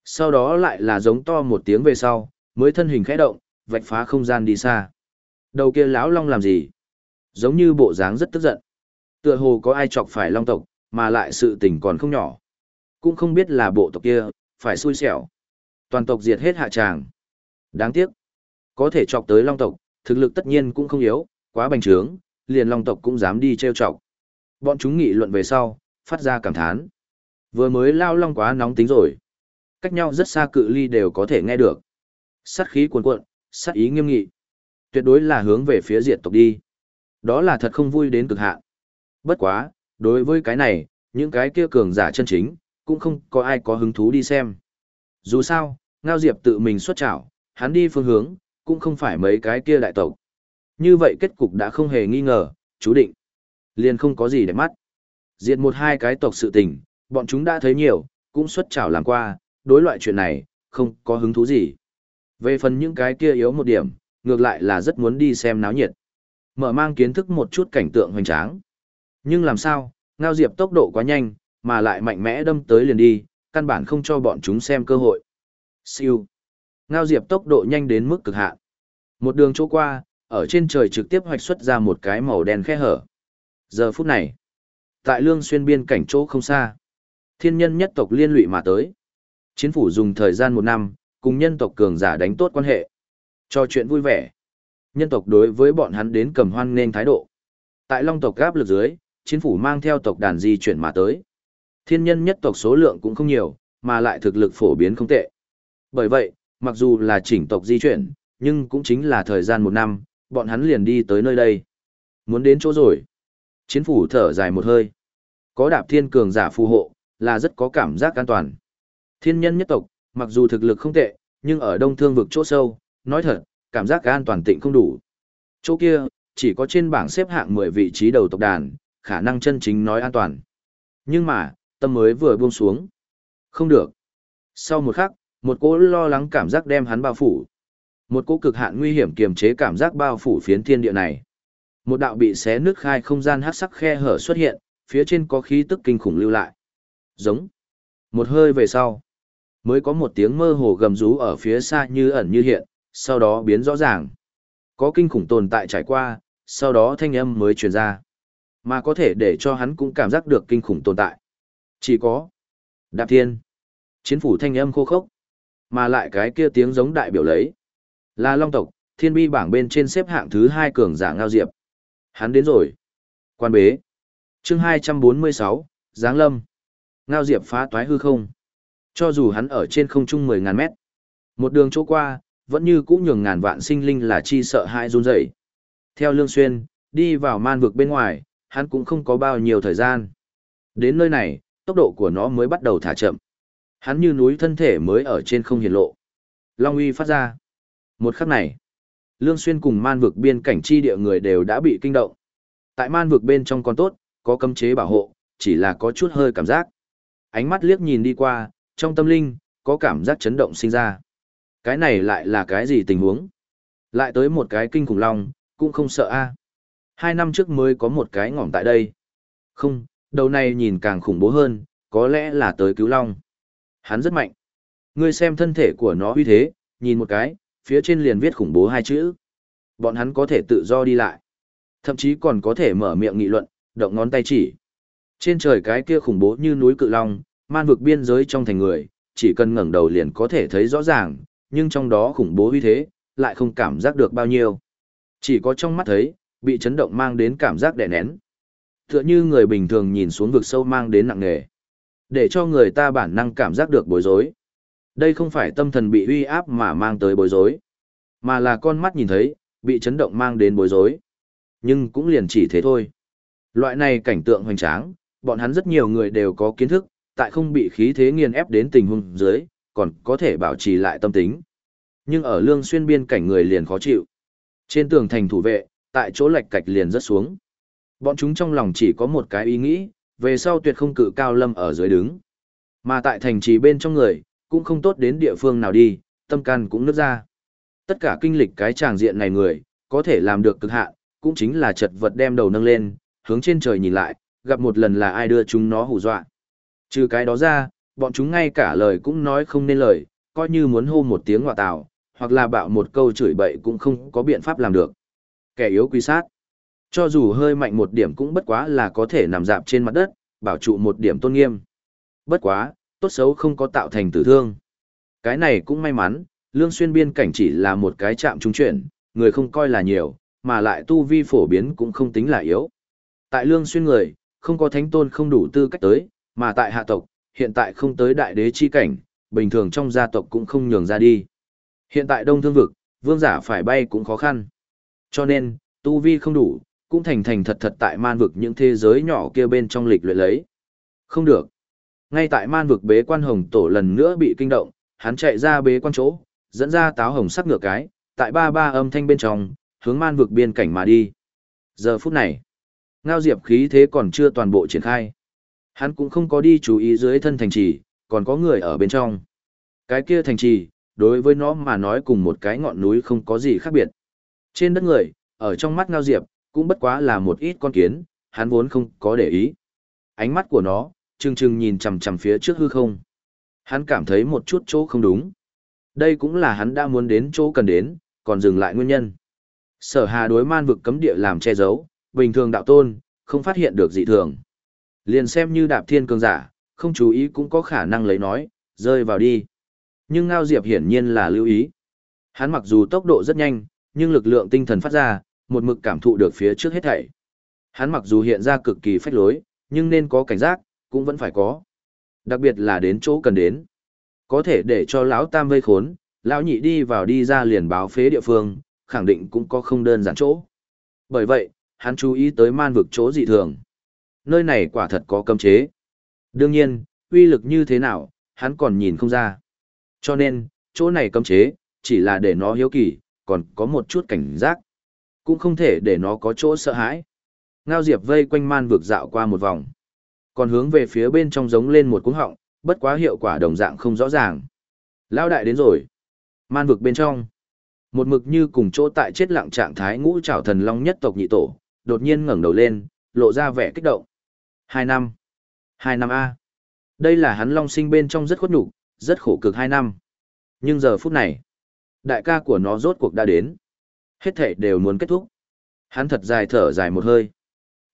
Sau đó lại là giống to một tiếng về sau, mới thân hình khẽ động, vạch phá không gian đi xa. Đầu kia lão long làm gì? Giống như bộ dáng rất tức giận. Tựa hồ có ai chọc phải long tộc, mà lại sự tình còn không nhỏ. Cũng không biết là bộ tộc kia, phải xui xẻo. Toàn tộc diệt hết hạ tràng. Đáng tiếc. Có thể chọc tới long tộc, thực lực tất nhiên cũng không yếu, quá bành trướng, liền long tộc cũng dám đi trêu chọc. Bọn chúng nghị luận về sau, phát ra cảm thán. Vừa mới lao long quá nóng tính rồi. Cách nhau rất xa cự ly đều có thể nghe được. Sát khí cuồn cuộn, sát ý nghiêm nghị. Tuyệt đối là hướng về phía diệt tộc đi. Đó là thật không vui đến cực hạn. Bất quá, đối với cái này, những cái kia cường giả chân chính, cũng không có ai có hứng thú đi xem. Dù sao, Ngao Diệp tự mình xuất trảo, hắn đi phương hướng, cũng không phải mấy cái kia đại tộc. Như vậy kết cục đã không hề nghi ngờ, chú định. Liền không có gì để mắt. Diệt một hai cái tộc sự tình, bọn chúng đã thấy nhiều, cũng xuất trảo làm qua, đối loại chuyện này, không có hứng thú gì. Về phần những cái kia yếu một điểm, ngược lại là rất muốn đi xem náo nhiệt. Mở mang kiến thức một chút cảnh tượng hoành tráng. Nhưng làm sao, Ngao Diệp tốc độ quá nhanh, mà lại mạnh mẽ đâm tới liền đi, căn bản không cho bọn chúng xem cơ hội. Siêu. Ngao Diệp tốc độ nhanh đến mức cực hạn. Một đường chỗ qua, ở trên trời trực tiếp hoạch xuất ra một cái màu đen khe hở. Giờ phút này, tại lương xuyên biên cảnh chỗ không xa, thiên nhân nhất tộc liên lụy mà tới. Chiến phủ dùng thời gian một năm, cùng nhân tộc cường giả đánh tốt quan hệ. Cho chuyện vui vẻ. Nhân tộc đối với bọn hắn đến cầm hoan nên thái độ. Tại long tộc gáp lực dưới, chiến phủ mang theo tộc đàn di chuyển mà tới. Thiên nhân nhất tộc số lượng cũng không nhiều, mà lại thực lực phổ biến không tệ. Bởi vậy, mặc dù là chỉnh tộc di chuyển, nhưng cũng chính là thời gian một năm, bọn hắn liền đi tới nơi đây. Muốn đến chỗ rồi. Chiến phủ thở dài một hơi. Có đạp thiên cường giả phù hộ, là rất có cảm giác an toàn. Thiên nhân nhất tộc, mặc dù thực lực không tệ, nhưng ở đông thương vực chỗ sâu, nói thật, cảm giác an toàn tịnh không đủ. Chỗ kia, chỉ có trên bảng xếp hạng 10 vị trí đầu tộc đàn, khả năng chân chính nói an toàn. Nhưng mà, tâm mới vừa buông xuống. Không được. Sau một khắc, một cỗ lo lắng cảm giác đem hắn bao phủ. Một cỗ cực hạn nguy hiểm kiềm chế cảm giác bao phủ phiến thiên địa này. Một đạo bị xé nước khai không gian hắc sắc khe hở xuất hiện, phía trên có khí tức kinh khủng lưu lại. Giống. Một hơi về sau, mới có một tiếng mơ hồ gầm rú ở phía xa như ẩn như hiện, sau đó biến rõ ràng. Có kinh khủng tồn tại trải qua, sau đó thanh âm mới truyền ra. Mà có thể để cho hắn cũng cảm giác được kinh khủng tồn tại. Chỉ có Đạp Thiên. Chiến phủ thanh âm khô khốc, mà lại cái kia tiếng giống đại biểu lấy. Là Long tộc, Thiên Bi bảng bên trên xếp hạng thứ hai cường giả Ngao Diệp. Hắn đến rồi. Quan bế. Chương 246, Giáng Lâm. Ngao Diệp phá toái hư không. Cho dù hắn ở trên không trung mười ngàn mét, một đường chỗ qua, vẫn như cũ nhường ngàn vạn sinh linh là chi sợ hãi run rẩy. Theo Lương Xuyên, đi vào man vực bên ngoài, hắn cũng không có bao nhiêu thời gian. Đến nơi này, tốc độ của nó mới bắt đầu thả chậm. Hắn như núi thân thể mới ở trên không hiển lộ. Long uy phát ra. Một khắc này, Lương Xuyên cùng man vực biên cảnh chi địa người đều đã bị kinh động. Tại man vực bên trong còn tốt, có cấm chế bảo hộ, chỉ là có chút hơi cảm giác. Ánh mắt liếc nhìn đi qua, trong tâm linh, có cảm giác chấn động sinh ra. Cái này lại là cái gì tình huống? Lại tới một cái kinh khủng long, cũng không sợ a. Hai năm trước mới có một cái ngỏm tại đây. Không, đầu này nhìn càng khủng bố hơn, có lẽ là tới cứu long. Hắn rất mạnh. Ngươi xem thân thể của nó uy thế, nhìn một cái, phía trên liền viết khủng bố hai chữ. Bọn hắn có thể tự do đi lại. Thậm chí còn có thể mở miệng nghị luận, động ngón tay chỉ. Trên trời cái kia khủng bố như núi cự long, man vực biên giới trong thành người, chỉ cần ngẩng đầu liền có thể thấy rõ ràng, nhưng trong đó khủng bố uy thế, lại không cảm giác được bao nhiêu. Chỉ có trong mắt thấy, bị chấn động mang đến cảm giác đè nén. Tựa như người bình thường nhìn xuống vực sâu mang đến nặng nề. Để cho người ta bản năng cảm giác được bối rối. Đây không phải tâm thần bị uy áp mà mang tới bối rối, mà là con mắt nhìn thấy, bị chấn động mang đến bối rối. Nhưng cũng liền chỉ thế thôi. Loại này cảnh tượng hoành tráng, bọn hắn rất nhiều người đều có kiến thức, tại không bị khí thế nghiền ép đến tình huống dưới, còn có thể bảo trì lại tâm tính. Nhưng ở lương xuyên biên cảnh người liền khó chịu. Trên tường thành thủ vệ, tại chỗ lệch cạch liền rất xuống. Bọn chúng trong lòng chỉ có một cái ý nghĩ, về sau tuyệt không cự cao lâm ở dưới đứng. Mà tại thành trì bên trong người, cũng không tốt đến địa phương nào đi, tâm can cũng nứt ra. Tất cả kinh lịch cái tràng diện này người, có thể làm được cực hạn, cũng chính là chật vật đem đầu nâng lên, hướng trên trời nhìn lại, gặp một lần là ai đưa chúng nó hù dọa. Trừ cái đó ra, bọn chúng ngay cả lời cũng nói không nên lời, coi như muốn hô một tiếng ngọa tào, hoặc là bạo một câu chửi bậy cũng không có biện pháp làm được. Kẻ yếu quy sát. Cho dù hơi mạnh một điểm cũng bất quá là có thể nằm dạp trên mặt đất, bảo trụ một điểm tôn nghiêm. Bất quá, tốt xấu không có tạo thành tử thương. Cái này cũng may mắn, lương xuyên biên cảnh chỉ là một cái chạm trung chuyển, người không coi là nhiều, mà lại tu vi phổ biến cũng không tính là yếu. Tại lương xuyên người, không có thánh tôn không đủ tư cách tới, mà tại hạ tộc, hiện tại không tới đại đế chi cảnh, bình thường trong gia tộc cũng không nhường ra đi. Hiện tại đông thương vực, vương giả phải bay cũng khó khăn. Cho nên, tu vi không đủ, cũng thành thành thật thật tại man vực những thế giới nhỏ kia bên trong lịch luyện lấy. Không được. Ngay tại man vực bế quan hồng tổ lần nữa bị kinh động, hắn chạy ra bế quan chỗ, dẫn ra táo hồng sắc ngựa cái, tại ba ba âm thanh bên trong, hướng man vực biên cảnh mà đi. Giờ phút này, ngao diệp khí thế còn chưa toàn bộ triển khai. Hắn cũng không có đi chú ý dưới thân thành trì, còn có người ở bên trong. Cái kia thành trì, đối với nó mà nói cùng một cái ngọn núi không có gì khác biệt. Trên đất người, ở trong mắt ngao diệp, cũng bất quá là một ít con kiến, hắn vốn không có để ý. Ánh mắt của nó, trừng trừng nhìn chằm chằm phía trước hư không. Hắn cảm thấy một chút chỗ không đúng. Đây cũng là hắn đã muốn đến chỗ cần đến, còn dừng lại nguyên nhân. Sở hà đối man vực cấm địa làm che giấu, bình thường đạo tôn, không phát hiện được dị thường. Liền xem như đạp thiên cường giả, không chú ý cũng có khả năng lấy nói, rơi vào đi. Nhưng Ngao Diệp hiển nhiên là lưu ý. Hắn mặc dù tốc độ rất nhanh, nhưng lực lượng tinh thần phát ra, một mực cảm thụ được phía trước hết thảy. Hắn mặc dù hiện ra cực kỳ phách lối, nhưng nên có cảnh giác, cũng vẫn phải có. Đặc biệt là đến chỗ cần đến. Có thể để cho lão tam vây khốn, lão nhị đi vào đi ra liền báo phế địa phương, khẳng định cũng có không đơn giản chỗ. Bởi vậy, hắn chú ý tới man vực chỗ dị thường. Nơi này quả thật có cấm chế. Đương nhiên, uy lực như thế nào, hắn còn nhìn không ra. Cho nên, chỗ này cấm chế, chỉ là để nó hiếu kỳ, còn có một chút cảnh giác. Cũng không thể để nó có chỗ sợ hãi. Ngao Diệp vây quanh man vực dạo qua một vòng. Còn hướng về phía bên trong giống lên một cuống họng, bất quá hiệu quả đồng dạng không rõ ràng. Lao đại đến rồi. Man vực bên trong. Một mực như cùng chỗ tại chết lặng trạng thái ngũ trảo thần long nhất tộc nhị tổ, đột nhiên ngẩng đầu lên, lộ ra vẻ kích động. Hai năm. Hai năm A. Đây là hắn long sinh bên trong rất khuất nhục, rất khổ cực hai năm. Nhưng giờ phút này, đại ca của nó rốt cuộc đã đến. Hết thể đều muốn kết thúc. Hắn thật dài thở dài một hơi.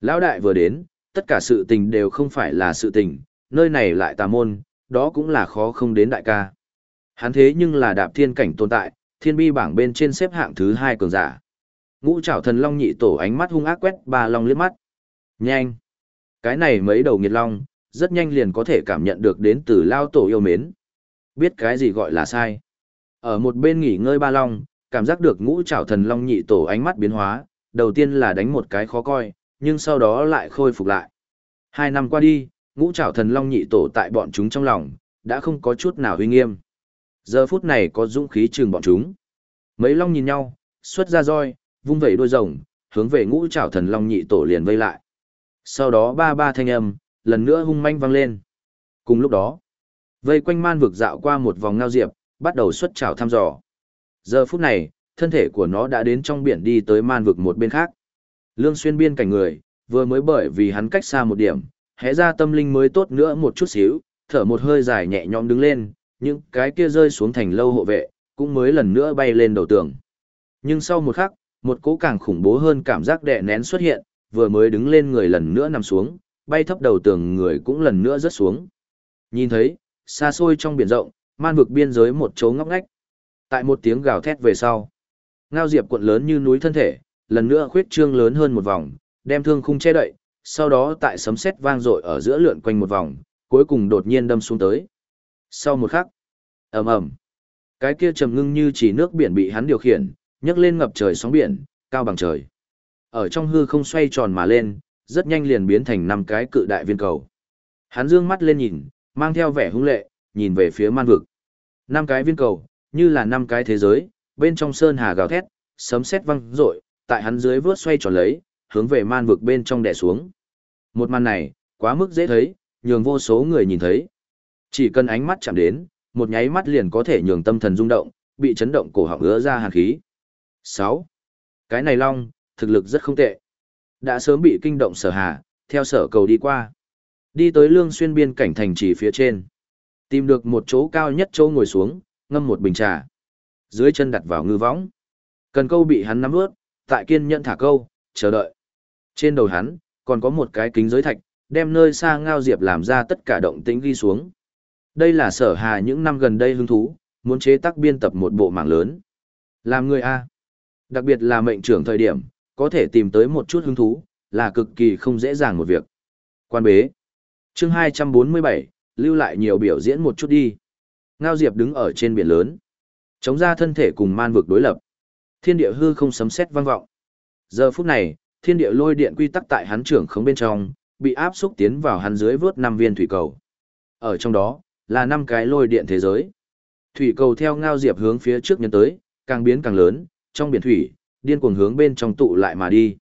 Lão đại vừa đến, tất cả sự tình đều không phải là sự tình, nơi này lại tà môn, đó cũng là khó không đến đại ca. Hắn thế nhưng là đạp thiên cảnh tồn tại, thiên bi bảng bên trên xếp hạng thứ hai cường giả. Ngũ trảo thần long nhị tổ ánh mắt hung ác quét ba long liếc mắt. Nhanh! Cái này mấy đầu nghiệt long, rất nhanh liền có thể cảm nhận được đến từ lao tổ yêu mến. Biết cái gì gọi là sai. Ở một bên nghỉ ngơi ba long, cảm giác được ngũ trảo thần long nhị tổ ánh mắt biến hóa, đầu tiên là đánh một cái khó coi, nhưng sau đó lại khôi phục lại. Hai năm qua đi, ngũ trảo thần long nhị tổ tại bọn chúng trong lòng, đã không có chút nào uy nghiêm. Giờ phút này có dũng khí trừng bọn chúng. Mấy long nhìn nhau, xuất ra roi, vung vẩy đuôi rồng, hướng về ngũ trảo thần long nhị tổ liền vây lại. Sau đó ba ba thanh âm, lần nữa hung manh vang lên. Cùng lúc đó, vây quanh man vực dạo qua một vòng ngao diệp, bắt đầu xuất trảo thăm dò. Giờ phút này, thân thể của nó đã đến trong biển đi tới man vực một bên khác. Lương xuyên biên cảnh người, vừa mới bởi vì hắn cách xa một điểm, hé ra tâm linh mới tốt nữa một chút xíu, thở một hơi dài nhẹ nhõm đứng lên, những cái kia rơi xuống thành lâu hộ vệ, cũng mới lần nữa bay lên đầu tường. Nhưng sau một khắc, một cỗ càng khủng bố hơn cảm giác đè nén xuất hiện, vừa mới đứng lên người lần nữa nằm xuống, bay thấp đầu tường người cũng lần nữa rớt xuống. Nhìn thấy, xa xôi trong biển rộng, man vực biên giới một chỗ ngóc ngách. Tại một tiếng gào thét về sau, ngao diệp cuộn lớn như núi thân thể, lần nữa khuyết trương lớn hơn một vòng, đem thương khung che đậy, sau đó tại sấm sét vang dội ở giữa lượn quanh một vòng, cuối cùng đột nhiên đâm xuống tới. Sau một khắc, ầm ầm, cái kia trầm ngưng như chỉ nước biển bị hắn điều khiển, nhấc lên ngập trời sóng biển, cao bằng trời. Ở trong hư không xoay tròn mà lên, rất nhanh liền biến thành năm cái cự đại viên cầu. Hắn dương mắt lên nhìn, mang theo vẻ hung lệ, nhìn về phía man vực. Năm cái viên cầu, như là năm cái thế giới, bên trong sơn hà gào thét, sấm sét vang rội, tại hắn dưới vướt xoay tròn lấy, hướng về man vực bên trong đè xuống. Một màn này, quá mức dễ thấy, nhường vô số người nhìn thấy. Chỉ cần ánh mắt chạm đến, một nháy mắt liền có thể nhường tâm thần rung động, bị chấn động cổ họng ứa ra hàn khí. 6. Cái này long, thực lực rất không tệ. Đã sớm bị kinh động sở hà, theo sở cầu đi qua. Đi tới lương xuyên biên cảnh thành trì phía trên. Tìm được một chỗ cao nhất chỗ ngồi xuống, ngâm một bình trà. Dưới chân đặt vào ngư võng. Cần câu bị hắn nắm ướt, tại kiên nhận thả câu, chờ đợi. Trên đầu hắn, còn có một cái kính giới thạch, đem nơi xa ngao diệp làm ra tất cả động tĩnh ghi xuống. Đây là sở hà những năm gần đây hứng thú, muốn chế tác biên tập một bộ mạng lớn. Làm người A. Đặc biệt là mệnh trưởng thời điểm, có thể tìm tới một chút hứng thú, là cực kỳ không dễ dàng một việc. Quan bế. chương 247, lưu lại nhiều biểu diễn một chút đi. Ngao Diệp đứng ở trên biển lớn. Chống ra thân thể cùng man vực đối lập. Thiên địa hư không sấm sét vang vọng. Giờ phút này, thiên địa lôi điện quy tắc tại hắn trưởng khống bên trong, bị áp xúc tiến vào hắn dưới vớt năm viên thủy cầu. Ở trong đó, là năm cái lôi điện thế giới. Thủy cầu theo ngao diệp hướng phía trước nhân tới, càng biến càng lớn, trong biển thủy, điên cuồng hướng bên trong tụ lại mà đi.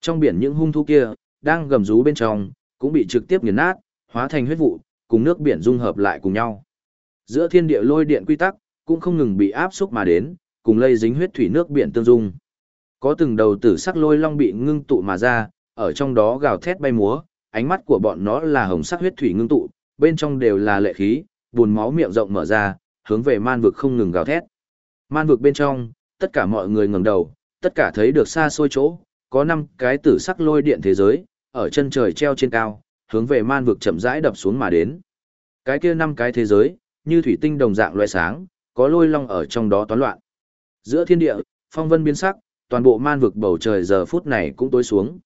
Trong biển những hung thú kia, đang gầm rú bên trong, cũng bị trực tiếp nghiền nát, hóa thành huyết vụ, cùng nước biển dung hợp lại cùng nhau. Giữa thiên địa lôi điện quy tắc, cũng không ngừng bị áp xúc mà đến, cùng lây dính huyết thủy nước biển tương dung. Có từng đầu tử sắc lôi long bị ngưng tụ mà ra, ở trong đó gào thét bay múa, ánh mắt của bọn nó là hồng sắc huyết thủy ngưng tụ, bên trong đều là lệ khí, buồn máu miệng rộng mở ra, hướng về man vực không ngừng gào thét. Man vực bên trong, tất cả mọi người ngẩng đầu, tất cả thấy được xa xôi chỗ, có năm cái tử sắc lôi điện thế giới, ở chân trời treo trên cao, hướng về man vực chậm rãi đập xuống mà đến. Cái kia năm cái thế giới, như thủy tinh đồng dạng loại sáng, có lôi long ở trong đó toán loạn. Giữa thiên địa, phong vân biến sắc, toàn bộ man vực bầu trời giờ phút này cũng tối xuống.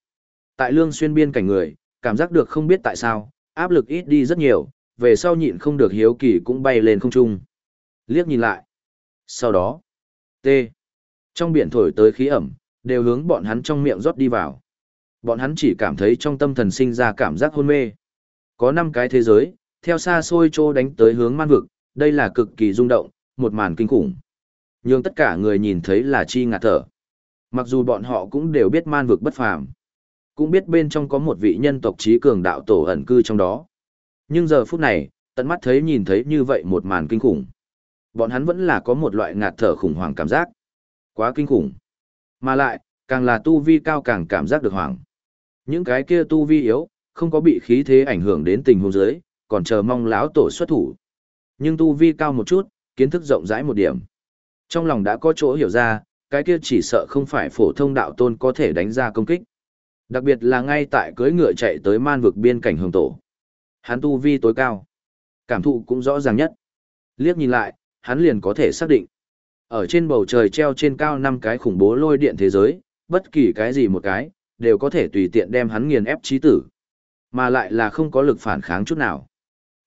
Tại lương xuyên biên cảnh người, cảm giác được không biết tại sao, áp lực ít đi rất nhiều, về sau nhịn không được hiếu kỳ cũng bay lên không trung. Liếc nhìn lại. Sau đó, T. Trong biển thổi tới khí ẩm, đều hướng bọn hắn trong miệng rót đi vào. Bọn hắn chỉ cảm thấy trong tâm thần sinh ra cảm giác hôn mê. Có 5 cái thế giới, theo xa xôi trô đánh tới hướng man vực, đây là cực kỳ rung động, một màn kinh khủng. Nhưng tất cả người nhìn thấy là chi ngạt thở. Mặc dù bọn họ cũng đều biết man vực bất phàm, cũng biết bên trong có một vị nhân tộc trí cường đạo tổ ẩn cư trong đó. Nhưng giờ phút này, tận mắt thấy nhìn thấy như vậy một màn kinh khủng. Bọn hắn vẫn là có một loại ngạt thở khủng hoảng cảm giác. Quá kinh khủng. Mà lại, càng là tu vi cao càng cảm giác được hoảng. Những cái kia tu vi yếu, không có bị khí thế ảnh hưởng đến tình huống dưới, còn chờ mong lão tổ xuất thủ. Nhưng tu vi cao một chút, kiến thức rộng rãi một điểm. Trong lòng đã có chỗ hiểu ra, cái kia chỉ sợ không phải phổ thông đạo tôn có thể đánh ra công kích. Đặc biệt là ngay tại cưỡi ngựa chạy tới man vực biên cảnh hồng tổ. Hắn tu vi tối cao. Cảm thụ cũng rõ ràng nhất. Liếc nhìn lại, hắn liền có thể xác định. Ở trên bầu trời treo trên cao năm cái khủng bố lôi điện thế giới, bất kỳ cái gì một cái, đều có thể tùy tiện đem hắn nghiền ép trí tử. Mà lại là không có lực phản kháng chút nào.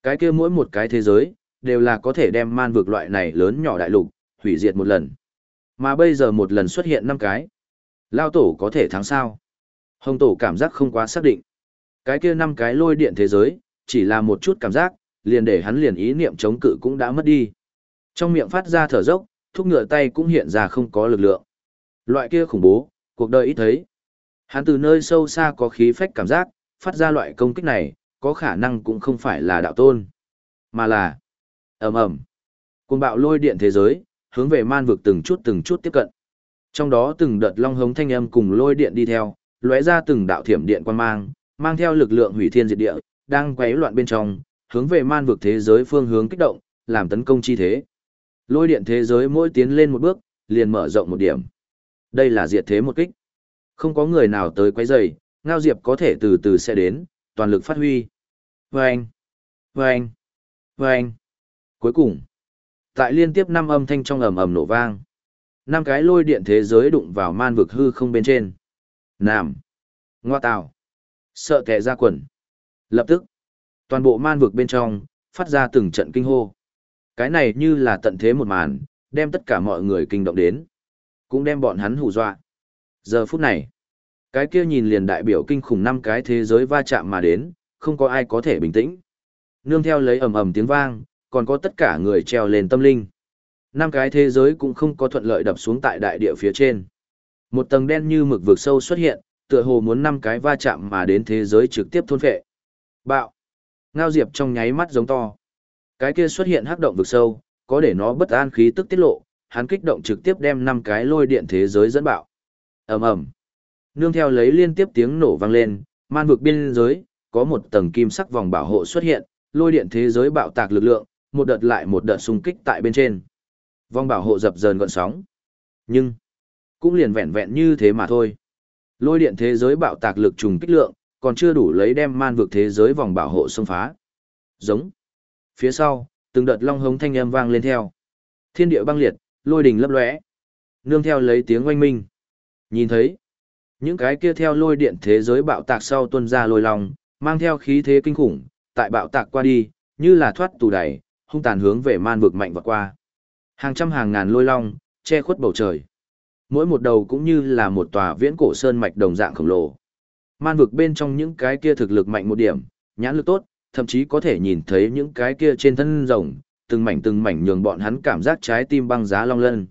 Cái kia mỗi một cái thế giới, đều là có thể đem man vực loại này lớn nhỏ đại lục, hủy diệt một lần. Mà bây giờ một lần xuất hiện năm cái. Lao tổ có thể thắng sao? Hồng tổ cảm giác không quá xác định. Cái kia năm cái lôi điện thế giới, chỉ là một chút cảm giác, liền để hắn liền ý niệm chống cự cũng đã mất đi. Trong miệng phát ra thở dốc, thúc ngựa tay cũng hiện ra không có lực lượng. Loại kia khủng bố, cuộc đời ít thấy. Hắn từ nơi sâu xa có khí phách cảm giác, phát ra loại công kích này, có khả năng cũng không phải là đạo tôn, mà là ầm ầm. côn bạo lôi điện thế giới, hướng về man vực từng chút từng chút tiếp cận. Trong đó từng đợt long hống thanh âm cùng lôi điện đi theo, lóe ra từng đạo thiểm điện quan mang, mang theo lực lượng hủy thiên diệt địa, đang quấy loạn bên trong, hướng về man vực thế giới phương hướng kích động, làm tấn công chi thế. Lôi điện thế giới mỗi tiến lên một bước, liền mở rộng một điểm. Đây là diệt thế một kích. Không có người nào tới quấy rầy, Ngao Diệp có thể từ từ sẽ đến, toàn lực phát huy. Vâng! Vâng! Vâng! Cuối cùng, tại liên tiếp năm âm thanh trong ầm ầm nổ vang, năm cái lôi điện thế giới đụng vào man vực hư không bên trên. Nam! Ngoa tào! Sợ kẻ ra quần. Lập tức, toàn bộ man vực bên trong, phát ra từng trận kinh hô. Cái này như là tận thế một màn, đem tất cả mọi người kinh động đến. Cũng đem bọn hắn hù dọa. Giờ phút này, cái kia nhìn liền đại biểu kinh khủng năm cái thế giới va chạm mà đến, không có ai có thể bình tĩnh. Nương theo lấy ầm ầm tiếng vang, còn có tất cả người treo lên tâm linh. Năm cái thế giới cũng không có thuận lợi đập xuống tại đại địa phía trên. Một tầng đen như mực vực sâu xuất hiện, tựa hồ muốn năm cái va chạm mà đến thế giới trực tiếp thôn phệ. Bạo. Ngao Diệp trong nháy mắt giống to. Cái kia xuất hiện hắc động vực sâu, có để nó bất an khí tức tiết lộ, hắn kích động trực tiếp đem năm cái lôi điện thế giới dẫn bạo. Ầm ầm. Nương theo lấy liên tiếp tiếng nổ vang lên, man vực biên giới, có một tầng kim sắc vòng bảo hộ xuất hiện, lôi điện thế giới bạo tạc lực lượng, một đợt lại một đợt xung kích tại bên trên. vong bảo hộ dập dờn gợn sóng. Nhưng, cũng liền vẹn vẹn như thế mà thôi. Lôi điện thế giới bạo tạc lực trùng kích lượng, còn chưa đủ lấy đem man vực thế giới vòng bảo hộ xông phá. Giống. Phía sau, từng đợt long hống thanh âm vang lên theo. Thiên địa băng liệt, lôi đình lấp lóe. Nương theo lấy tiếng oanh minh. Nhìn thấy, những cái kia theo lôi điện thế giới bạo tạc sau tuân ra lôi long, mang theo khí thế kinh khủng, tại bạo tạc qua đi, như là thoát tù đẩy, hung tàn hướng về man vực mạnh vọt qua. Hàng trăm hàng ngàn lôi long, che khuất bầu trời. Mỗi một đầu cũng như là một tòa viễn cổ sơn mạch đồng dạng khổng lồ. Man vực bên trong những cái kia thực lực mạnh một điểm, nhãn lực tốt, thậm chí có thể nhìn thấy những cái kia trên thân rồng, từng mảnh từng mảnh nhường bọn hắn cảm giác trái tim băng giá long lân.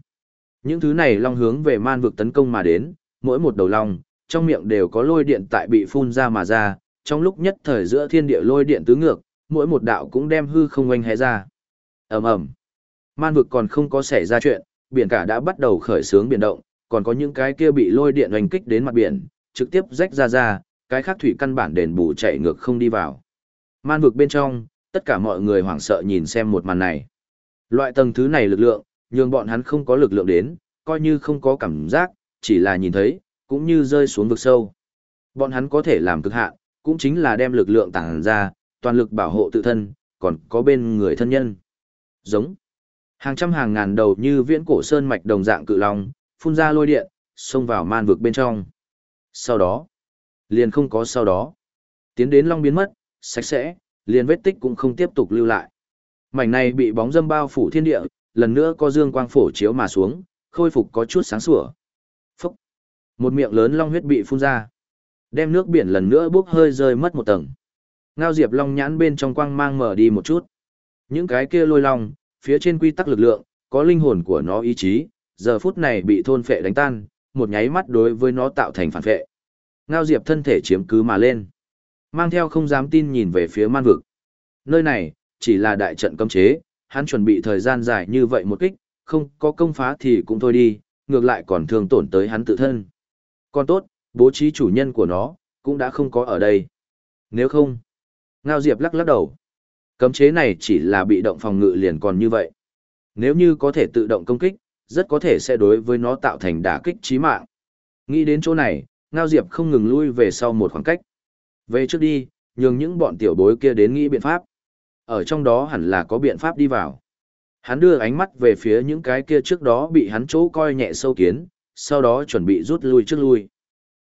Những thứ này long hướng về man vực tấn công mà đến, mỗi một đầu long, trong miệng đều có lôi điện tại bị phun ra mà ra, trong lúc nhất thời giữa thiên địa lôi điện tứ ngược, mỗi một đạo cũng đem hư không oanh hé ra. ầm ầm Man vực còn không có xảy ra chuyện, biển cả đã bắt đầu khởi xướng biển động, còn có những cái kia bị lôi điện oanh kích đến mặt biển, trực tiếp rách ra ra, cái khác thủy căn bản đền bù chạy ngược không đi vào. Man vực bên trong, tất cả mọi người hoảng sợ nhìn xem một màn này. Loại tầng thứ này lực lượng, nhường bọn hắn không có lực lượng đến, coi như không có cảm giác, chỉ là nhìn thấy, cũng như rơi xuống vực sâu. Bọn hắn có thể làm cực hạn, cũng chính là đem lực lượng tàng ra, toàn lực bảo hộ tự thân, còn có bên người thân nhân. Giống. Hàng trăm hàng ngàn đầu như viễn cổ sơn mạch đồng dạng cự long, phun ra lôi điện, xông vào man vực bên trong. Sau đó, liền không có sau đó. Tiến đến long biến mất, sạch sẽ, liền vết tích cũng không tiếp tục lưu lại. Mảnh này bị bóng dâm bao phủ thiên địa, lần nữa có dương quang phổ chiếu mà xuống, khôi phục có chút sáng sủa. Phúc! Một miệng lớn long huyết bị phun ra. Đem nước biển lần nữa bốc hơi rơi mất một tầng. Ngao diệp long nhãn bên trong quang mang mở đi một chút. Những cái kia lôi long, phía trên quy tắc lực lượng, có linh hồn của nó ý chí, giờ phút này bị thôn phệ đánh tan, một nháy mắt đối với nó tạo thành phản phệ. Ngao diệp thân thể chiếm cứ mà lên. Mang theo không dám tin nhìn về phía man vực. Nơi này, chỉ là đại trận cấm chế, hắn chuẩn bị thời gian dài như vậy một kích, không có công phá thì cũng thôi đi, ngược lại còn thương tổn tới hắn tự thân. Còn tốt, bố trí chủ nhân của nó, cũng đã không có ở đây. Nếu không, Ngao Diệp lắc lắc đầu. Cấm chế này chỉ là bị động phòng ngự liền còn như vậy. Nếu như có thể tự động công kích, rất có thể sẽ đối với nó tạo thành đả kích chí mạng. Nghĩ đến chỗ này, Ngao Diệp không ngừng lui về sau một khoảng cách. Về trước đi, nhường những bọn tiểu bối kia đến nghĩ biện pháp. Ở trong đó hẳn là có biện pháp đi vào. Hắn đưa ánh mắt về phía những cái kia trước đó bị hắn chỗ coi nhẹ sâu kiến, sau đó chuẩn bị rút lui trước lui.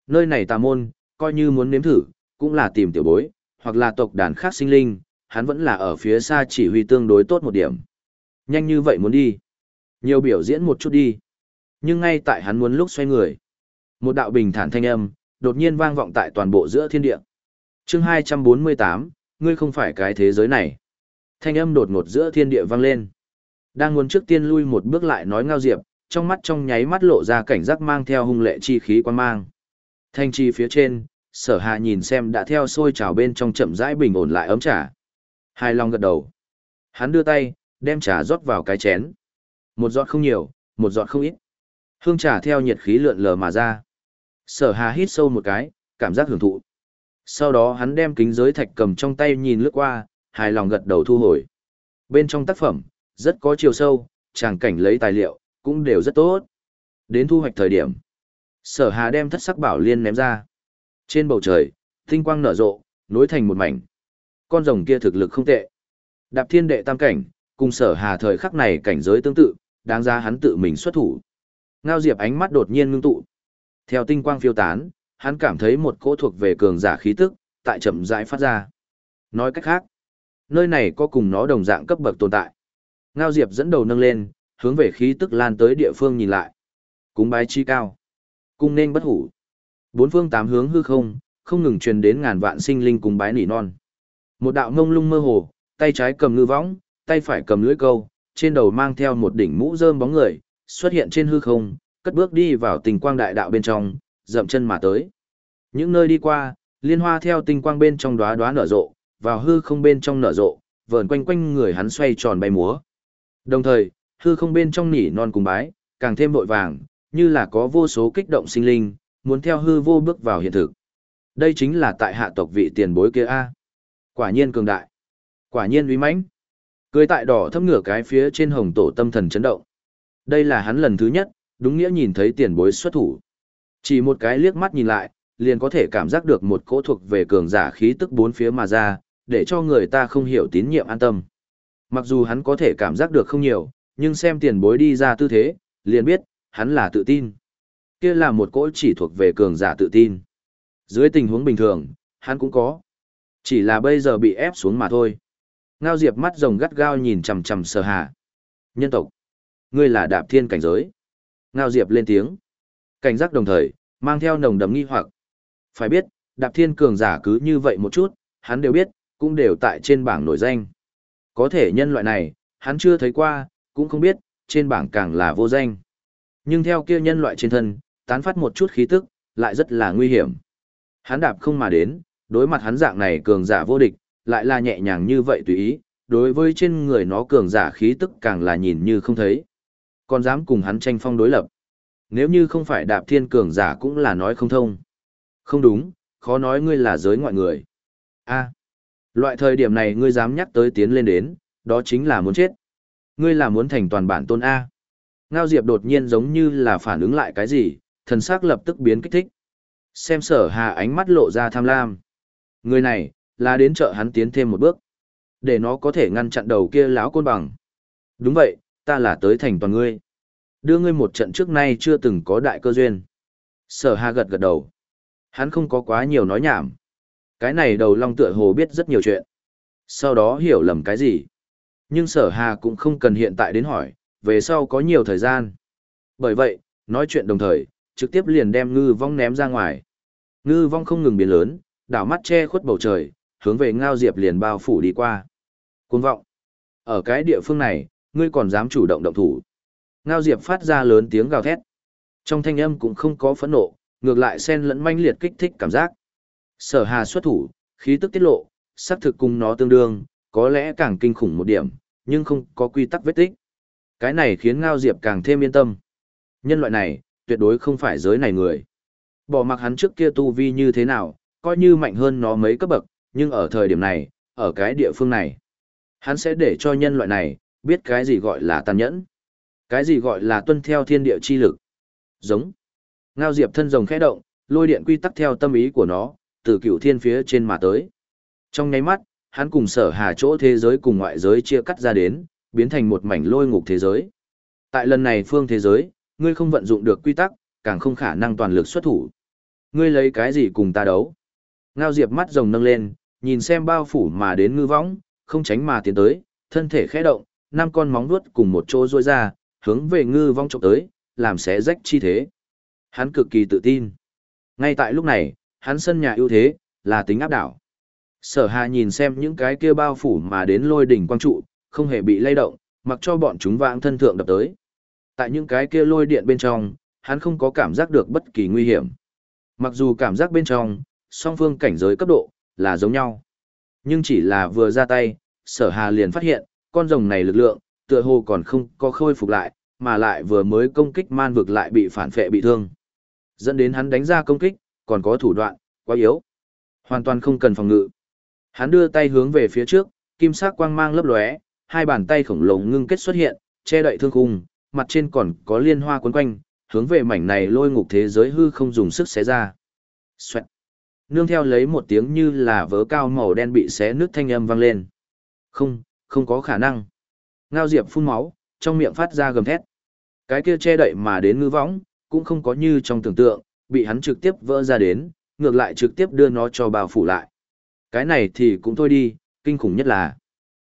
Nơi này tà môn, coi như muốn nếm thử, cũng là tìm tiểu bối, hoặc là tộc đàn khác sinh linh, hắn vẫn là ở phía xa chỉ huy tương đối tốt một điểm. Nhanh như vậy muốn đi. Nhiều biểu diễn một chút đi. Nhưng ngay tại hắn muốn lúc xoay người. Một đạo bình thản thanh âm, đột nhiên vang vọng tại toàn bộ giữa thiên địa. chương 248, ngươi không phải cái thế giới này. Thanh âm đột ngột giữa thiên địa vang lên. Đang muốn trước tiên lui một bước lại nói ngao diệp, trong mắt trong nháy mắt lộ ra cảnh giác mang theo hung lệ chi khí quan mang. Thanh chi phía trên, sở Hà nhìn xem đã theo sôi trào bên trong chậm rãi bình ổn lại ấm trà. Hai Long gật đầu. Hắn đưa tay, đem trà rót vào cái chén. Một giọt không nhiều, một giọt không ít. Hương trà theo nhiệt khí lượn lờ mà ra. Sở hà hít sâu một cái, cảm giác hưởng thụ. Sau đó hắn đem kính giới thạch cầm trong tay nhìn lướt qua, hài lòng gật đầu thu hồi. Bên trong tác phẩm, rất có chiều sâu, tràng cảnh lấy tài liệu, cũng đều rất tốt. Đến thu hoạch thời điểm, sở hà đem thất sắc bảo liên ném ra. Trên bầu trời, tinh quang nở rộ, nối thành một mảnh. Con rồng kia thực lực không tệ. Đạp thiên đệ tam cảnh, cùng sở hà thời khắc này cảnh giới tương tự, đáng ra hắn tự mình xuất thủ. Ngao Diệp ánh mắt đột nhiên ngưng tụ. Theo tinh quang phiêu tán, hắn cảm thấy một cỗ thuộc về cường giả khí tức, tại chậm rãi phát ra. Nói cách khác, nơi này có cùng nó đồng dạng cấp bậc tồn tại. Ngao Diệp dẫn đầu nâng lên, hướng về khí tức lan tới địa phương nhìn lại. Cúng bái chi cao. Cung nên bất hủ. Bốn phương tám hướng hư không, không ngừng truyền đến ngàn vạn sinh linh cùng bái nỉ non. Một đạo ngông lung mơ hồ, tay trái cầm ngư võng, tay phải cầm lưỡi câu, trên đầu mang theo một đỉnh mũ rơm bóng người, xuất hiện trên hư không, cất bước đi vào tình quang đại đạo bên trong, dậm chân mà tới. Những nơi đi qua, liên hoa theo tinh quang bên trong đóa đóa nở rộ, vào hư không bên trong nở rộ, vờn quanh quanh người hắn xoay tròn bay múa. Đồng thời, hư không bên trong nỉ non cùng bái, càng thêm vội vàng, như là có vô số kích động sinh linh, muốn theo hư vô bước vào hiện thực. Đây chính là tại hạ tộc vị tiền bối kia a. Quả nhiên cường đại, quả nhiên uy mãnh. Cười tại đỏ thâm ngửa cái phía trên hồng tổ tâm thần chấn động. Đây là hắn lần thứ nhất, đúng nghĩa nhìn thấy tiền bối xuất thủ. Chỉ một cái liếc mắt nhìn lại, liền có thể cảm giác được một cỗ thuộc về cường giả khí tức bốn phía mà ra, để cho người ta không hiểu tín nhiệm an tâm. Mặc dù hắn có thể cảm giác được không nhiều, nhưng xem tiền bối đi ra tư thế, liền biết, hắn là tự tin. Kia là một cỗ chỉ thuộc về cường giả tự tin. Dưới tình huống bình thường, hắn cũng có. Chỉ là bây giờ bị ép xuống mà thôi. Ngao Diệp mắt rồng gắt gao nhìn chằm chằm sở hạ. Nhân tộc. Ngươi là đạp thiên cảnh giới. Ngao Diệp lên tiếng. Cảnh giác đồng thời, mang theo nồng đấm nghi hoặc. Phải biết, đạp thiên cường giả cứ như vậy một chút, hắn đều biết, cũng đều tại trên bảng nổi danh. Có thể nhân loại này, hắn chưa thấy qua, cũng không biết, trên bảng càng là vô danh. Nhưng theo kia nhân loại trên thân, tán phát một chút khí tức, lại rất là nguy hiểm. Hắn đạp không mà đến, đối mặt hắn dạng này cường giả vô địch, lại là nhẹ nhàng như vậy tùy ý, đối với trên người nó cường giả khí tức càng là nhìn như không thấy. Còn dám cùng hắn tranh phong đối lập. Nếu như không phải đạp thiên cường giả cũng là nói không thông. Không đúng, khó nói ngươi là giới ngoại người. a loại thời điểm này ngươi dám nhắc tới tiến lên đến, đó chính là muốn chết. Ngươi là muốn thành toàn bản tôn A. Ngao Diệp đột nhiên giống như là phản ứng lại cái gì, thần sắc lập tức biến kích thích. Xem sở hà ánh mắt lộ ra tham lam. Người này, là đến chợ hắn tiến thêm một bước. Để nó có thể ngăn chặn đầu kia lão côn bằng. Đúng vậy, ta là tới thành toàn ngươi. Đưa ngươi một trận trước nay chưa từng có đại cơ duyên. Sở hà gật gật đầu. Hắn không có quá nhiều nói nhảm. Cái này đầu long tựa hồ biết rất nhiều chuyện. Sau đó hiểu lầm cái gì. Nhưng sở hà cũng không cần hiện tại đến hỏi, về sau có nhiều thời gian. Bởi vậy, nói chuyện đồng thời, trực tiếp liền đem ngư vong ném ra ngoài. Ngư vong không ngừng biến lớn, đảo mắt che khuất bầu trời, hướng về ngao diệp liền bao phủ đi qua. Cuồng vọng. Ở cái địa phương này, ngươi còn dám chủ động động thủ. Ngao diệp phát ra lớn tiếng gào thét. Trong thanh âm cũng không có phẫn nộ, ngược lại xen lẫn manh liệt kích thích cảm giác. Sở hà xuất thủ, khí tức tiết lộ, sắc thực cùng nó tương đương, có lẽ càng kinh khủng một điểm, nhưng không có quy tắc vết tích. Cái này khiến Ngao Diệp càng thêm yên tâm. Nhân loại này, tuyệt đối không phải giới này người. Bỏ mặc hắn trước kia tu vi như thế nào, coi như mạnh hơn nó mấy cấp bậc, nhưng ở thời điểm này, ở cái địa phương này, Hắn sẽ để cho nhân loại này, biết cái gì gọi là tàn nhẫn. Cái gì gọi là tuân theo thiên địa chi lực. Giống. Ngao diệp thân rồng khẽ động, lôi điện quy tắc theo tâm ý của nó, từ cựu thiên phía trên mà tới. Trong nháy mắt, hắn cùng sở hà chỗ thế giới cùng ngoại giới chia cắt ra đến, biến thành một mảnh lôi ngục thế giới. Tại lần này phương thế giới, ngươi không vận dụng được quy tắc, càng không khả năng toàn lực xuất thủ. Ngươi lấy cái gì cùng ta đấu? Ngao Diệp mắt rồng nâng lên, nhìn xem bao phủ mà đến ngư võng, không tránh mà tiến tới, thân thể khẽ động, năm con móng vuốt cùng một chỗ rôi ra, hướng về ngư vong chụp tới, làm xé rách chi thế. Hắn cực kỳ tự tin. Ngay tại lúc này, hắn sân nhà ưu thế, là tính áp đảo. Sở Hà nhìn xem những cái kia bao phủ mà đến lôi đỉnh quang trụ, không hề bị lay động, mặc cho bọn chúng vãng thân thượng đập tới. Tại những cái kia lôi điện bên trong, hắn không có cảm giác được bất kỳ nguy hiểm. Mặc dù cảm giác bên trong, song phương cảnh giới cấp độ, là giống nhau. Nhưng chỉ là vừa ra tay, sở hà liền phát hiện, con rồng này lực lượng, tựa hồ còn không có khôi phục lại, mà lại vừa mới công kích man vực lại bị phản phệ bị thương. Dẫn đến hắn đánh ra công kích, còn có thủ đoạn, quá yếu. Hoàn toàn không cần phòng ngự. Hắn đưa tay hướng về phía trước, kim sắc quang mang lấp lóe, hai bàn tay khổng lồ ngưng kết xuất hiện, che đậy thương khung, mặt trên còn có liên hoa quấn quanh, hướng về mảnh này lôi ngục thế giới hư không dùng sức xé ra. Xoẹt. Nương theo lấy một tiếng như là vớ cao màu đen bị xé nước thanh âm vang lên. Không, không có khả năng. Ngao Diệp phun máu, trong miệng phát ra gầm thét. Cái kia che đậy mà đến ngư võng, cũng không có như trong tưởng tượng, bị hắn trực tiếp vỡ ra đến, ngược lại trực tiếp đưa nó cho bao phủ lại. Cái này thì cũng thôi đi, kinh khủng nhất là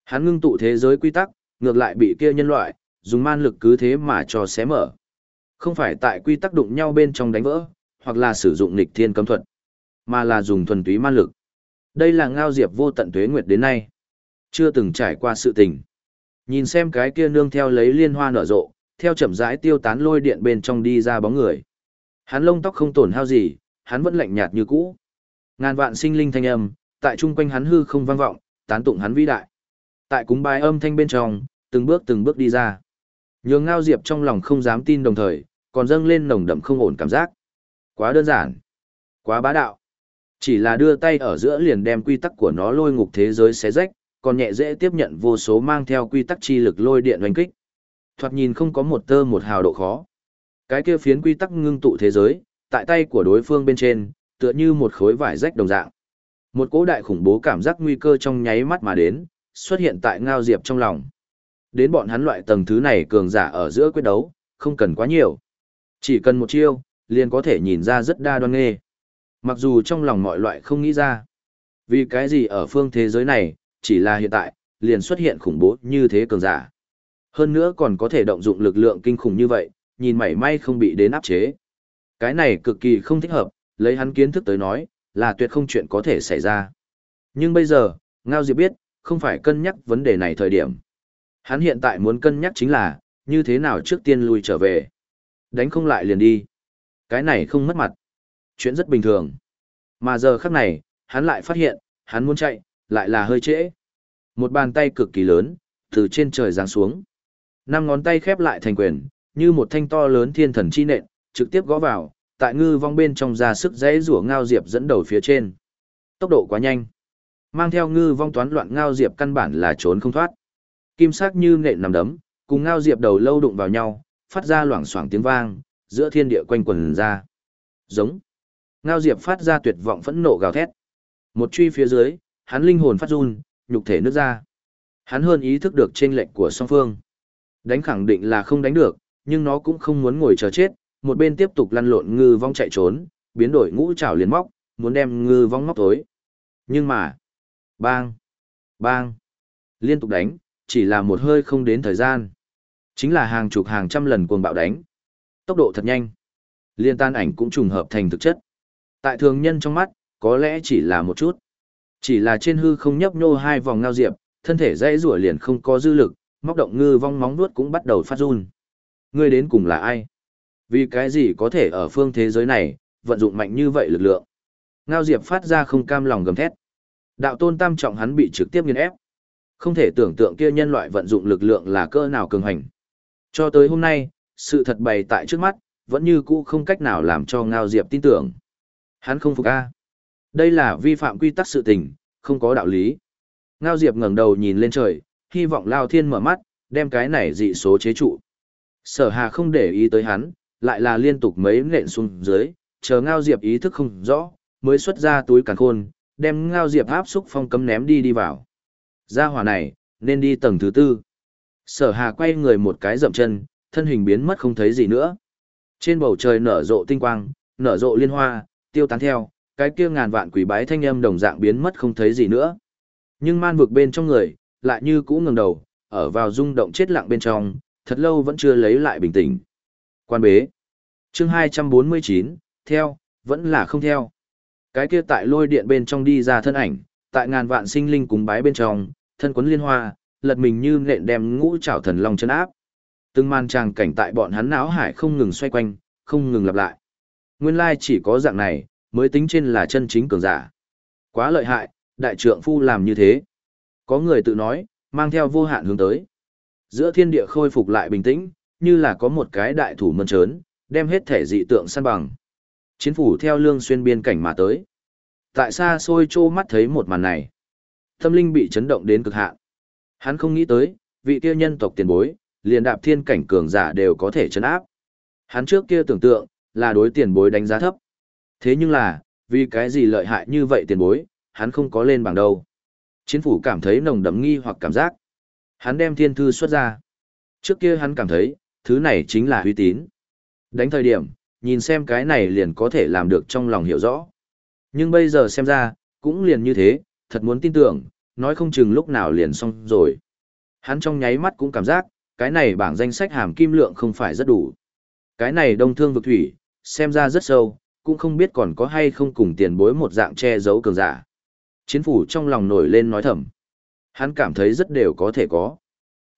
hắn ngưng tụ thế giới quy tắc, ngược lại bị kia nhân loại, dùng man lực cứ thế mà cho xé mở. Không phải tại quy tắc đụng nhau bên trong đánh vỡ, hoặc là sử dụng nghịch thiên cấm thuật, mà là dùng thuần túy man lực. Đây là ngao diệp vô tận tuế nguyệt đến nay. Chưa từng trải qua sự tình. Nhìn xem cái kia nương theo lấy liên hoa nở rộ, theo chậm rãi tiêu tán lôi điện bên trong đi ra bóng người. Hắn lông tóc không tổn hao gì, hắn vẫn lạnh nhạt như cũ. Ngàn vạn sinh linh thanh âm, tại chung quanh hắn hư không vang vọng, tán tụng hắn vĩ đại. Tại cúng bài âm thanh bên trong, từng bước từng bước đi ra. Nhường ngao diệp trong lòng không dám tin đồng thời, còn dâng lên nồng đậm không ổn cảm giác. Quá đơn giản. Quá bá đạo. Chỉ là đưa tay ở giữa liền đem quy tắc của nó lôi ngục thế giới xé rách, còn nhẹ dễ tiếp nhận vô số mang theo quy tắc chi lực lôi điện oanh kích. Thoạt nhìn không có một tơ một hào độ khó. Cái kia phiến quy tắc ngưng tụ thế giới, tại tay của đối phương bên trên, tựa như một khối vải rách đồng dạng. Một cỗ đại khủng bố cảm giác nguy cơ trong nháy mắt mà đến, xuất hiện tại ngao diệp trong lòng. Đến bọn hắn loại tầng thứ này cường giả ở giữa quyết đấu, không cần quá nhiều. Chỉ cần một chiêu, liền có thể nhìn ra rất đa đoan nghê. Mặc dù trong lòng mọi loại không nghĩ ra. Vì cái gì ở phương thế giới này, chỉ là hiện tại, liền xuất hiện khủng bố như thế cường giả. Hơn nữa còn có thể động dụng lực lượng kinh khủng như vậy, nhìn mảy may không bị đến áp chế. Cái này cực kỳ không thích hợp, lấy hắn kiến thức tới nói, là tuyệt không chuyện có thể xảy ra. Nhưng bây giờ, Ngao Diệp biết, không phải cân nhắc vấn đề này thời điểm. Hắn hiện tại muốn cân nhắc chính là, như thế nào trước tiên lui trở về. Đánh không lại liền đi. Cái này không mất mặt. Chuyện rất bình thường. Mà giờ khắc này, hắn lại phát hiện, hắn muốn chạy, lại là hơi trễ. Một bàn tay cực kỳ lớn, từ trên trời giáng xuống. Năm ngón tay khép lại thành quyền, như một thanh to lớn thiên thần chi nện, trực tiếp gõ vào, tại ngư vong bên trong ra sức dãy rủa ngao diệp dẫn đầu phía trên. Tốc độ quá nhanh. Mang theo ngư vong toán loạn ngao diệp căn bản là trốn không thoát. Kim sắc như nện nằm đấm, cùng ngao diệp đầu lâu đụng vào nhau, phát ra loảng xoảng tiếng vang, giữa thiên địa quanh quần ra. Giống. Ngao diệp phát ra tuyệt vọng phẫn nộ gào thét. Một truy phía dưới, hắn linh hồn phát run, nhục thể nước ra. Hắn hơn ý thức được chênh lệnh của song phương. Đánh khẳng định là không đánh được, nhưng nó cũng không muốn ngồi chờ chết, một bên tiếp tục lăn lộn ngư vong chạy trốn, biến đổi ngũ trảo liền móc, muốn đem ngư vong móc tối. Nhưng mà, bang, bang, liên tục đánh, chỉ là một hơi không đến thời gian. Chính là hàng chục hàng trăm lần cuồng bạo đánh. Tốc độ thật nhanh. Liên tan ảnh cũng trùng hợp thành thực chất. Tại thường nhân trong mắt, có lẽ chỉ là một chút. Chỉ là trên hư không nhấp nhô hai vòng ngao diệp, thân thể dãy rủa liền không có dư lực, móc động ngư vong móng nuốt cũng bắt đầu phát run. Ngươi đến cùng là ai? Vì cái gì có thể ở phương thế giới này, vận dụng mạnh như vậy lực lượng? Ngao diệp phát ra không cam lòng gầm thét. Đạo tôn tam trọng hắn bị trực tiếp nghiền ép. Không thể tưởng tượng kia nhân loại vận dụng lực lượng là cơ nào cường hành. Cho tới hôm nay, sự thật bày tại trước mắt, vẫn như cũ không cách nào làm cho Ngao Diệp tin tưởng. Hắn không phục A. Đây là vi phạm quy tắc sự tình, không có đạo lý. Ngao Diệp ngẩng đầu nhìn lên trời, hy vọng Lao Thiên mở mắt, đem cái này dị số chế trụ. Sở Hà không để ý tới hắn, lại là liên tục mấy nện xuống dưới, chờ Ngao Diệp ý thức không rõ, mới xuất ra túi càn khôn, đem Ngao Diệp áp xúc phong cấm ném đi đi vào. Ra hỏa này, nên đi tầng thứ tư. Sở Hà quay người một cái dậm chân, thân hình biến mất không thấy gì nữa. Trên bầu trời nở rộ tinh quang, nở rộ liên hoa, tiêu tán theo, cái kia ngàn vạn quỷ bái thanh âm đồng dạng biến mất không thấy gì nữa. Nhưng man vực bên trong người, lại như cũ ngẩng đầu, ở vào rung động chết lặng bên trong, thật lâu vẫn chưa lấy lại bình tĩnh. Quan bế. Chương 249, theo, vẫn là không theo. Cái kia tại lôi điện bên trong đi ra thân ảnh, tại ngàn vạn sinh linh cúng bái bên trong, thân quấn liên hoa, lật mình như nện đem ngũ trảo thần long chân áp. Từng màn tràng cảnh tại bọn hắn náo hải không ngừng xoay quanh, không ngừng lặp lại. Nguyên lai chỉ có dạng này, mới tính trên là chân chính cường giả. Quá lợi hại, đại trượng phu làm như thế. Có người tự nói, mang theo vô hạn hướng tới. Giữa thiên địa khôi phục lại bình tĩnh, như là có một cái đại thủ mơn trớn, đem hết thể dị tượng săn bằng. Chiến phủ theo lương xuyên biên cảnh mà tới. Tại xa xôi trô mắt thấy một màn này. Tâm linh bị chấn động đến cực hạn. Hắn không nghĩ tới, vị kia nhân tộc tiền bối, liền đạp thiên cảnh cường giả đều có thể chấn áp. Hắn trước kia tưởng tượng, là đối tiền bối đánh giá thấp. Thế nhưng là, vì cái gì lợi hại như vậy tiền bối, hắn không có lên bảng đâu. Chiến phủ cảm thấy nồng đậm nghi hoặc cảm giác. Hắn đem thiên thư xuất ra. Trước kia hắn cảm thấy, thứ này chính là uy tín. Đánh thời điểm, nhìn xem cái này liền có thể làm được trong lòng hiểu rõ. Nhưng bây giờ xem ra, cũng liền như thế, thật muốn tin tưởng, nói không chừng lúc nào liền xong rồi. Hắn trong nháy mắt cũng cảm giác, cái này bảng danh sách hàm kim lượng không phải rất đủ. Cái này đông thương vực thủy, xem ra rất sâu, cũng không biết còn có hay không cùng tiền bối một dạng che giấu cường giả. Chiến phủ trong lòng nổi lên nói thầm. Hắn cảm thấy rất đều có thể có.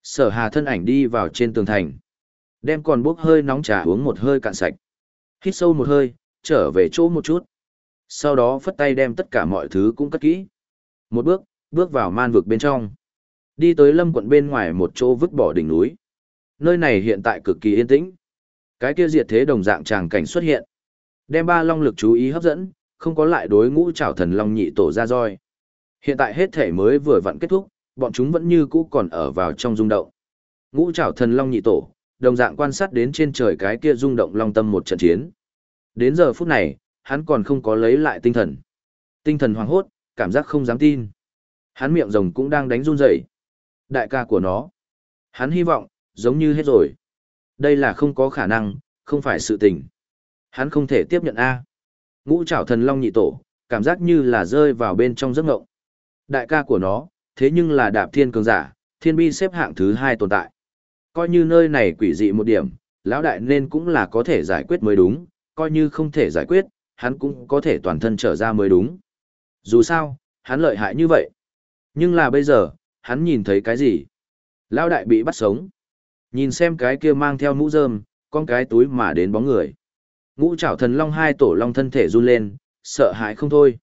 Sở hà thân ảnh đi vào trên tường thành. Đem còn bốc hơi nóng trà uống một hơi cạn sạch. Hít sâu một hơi, trở về chỗ một chút. Sau đó phất tay đem tất cả mọi thứ cũng cất kỹ. Một bước, bước vào man vực bên trong. Đi tới lâm quận bên ngoài một chỗ vứt bỏ đỉnh núi. Nơi này hiện tại cực kỳ yên tĩnh. Cái kia diệt thế đồng dạng tràng cảnh xuất hiện. Đem ba long lực chú ý hấp dẫn, không có lại đối ngũ trảo thần long nhị tổ ra roi. Hiện tại hết thể mới vừa vặn kết thúc, bọn chúng vẫn như cũ còn ở vào trong rung động. Ngũ trảo thần long nhị tổ, đồng dạng quan sát đến trên trời cái kia rung động long tâm một trận chiến. Đến giờ phút này, hắn còn không có lấy lại tinh thần. Tinh thần hoảng hốt, cảm giác không dám tin. Hắn miệng rồng cũng đang đánh run rẩy. Đại ca của nó. Hắn hy vọng, giống như hết rồi. Đây là không có khả năng, không phải sự tình. Hắn không thể tiếp nhận A. Ngũ trảo thần long nhị tổ, cảm giác như là rơi vào bên trong giấc ngộng. Đại ca của nó, thế nhưng là đạp thiên cường giả, thiên bi xếp hạng thứ hai tồn tại. Coi như nơi này quỷ dị một điểm, lão đại nên cũng là có thể giải quyết mới đúng, coi như không thể giải quyết, hắn cũng có thể toàn thân trở ra mới đúng. Dù sao, hắn lợi hại như vậy. Nhưng là bây giờ, hắn nhìn thấy cái gì? Lão đại bị bắt sống. Nhìn xem cái kia mang theo mũ rơm, con cái túi mà đến bóng người. Ngũ trảo thần long hai tổ long thân thể run lên, sợ hãi không thôi.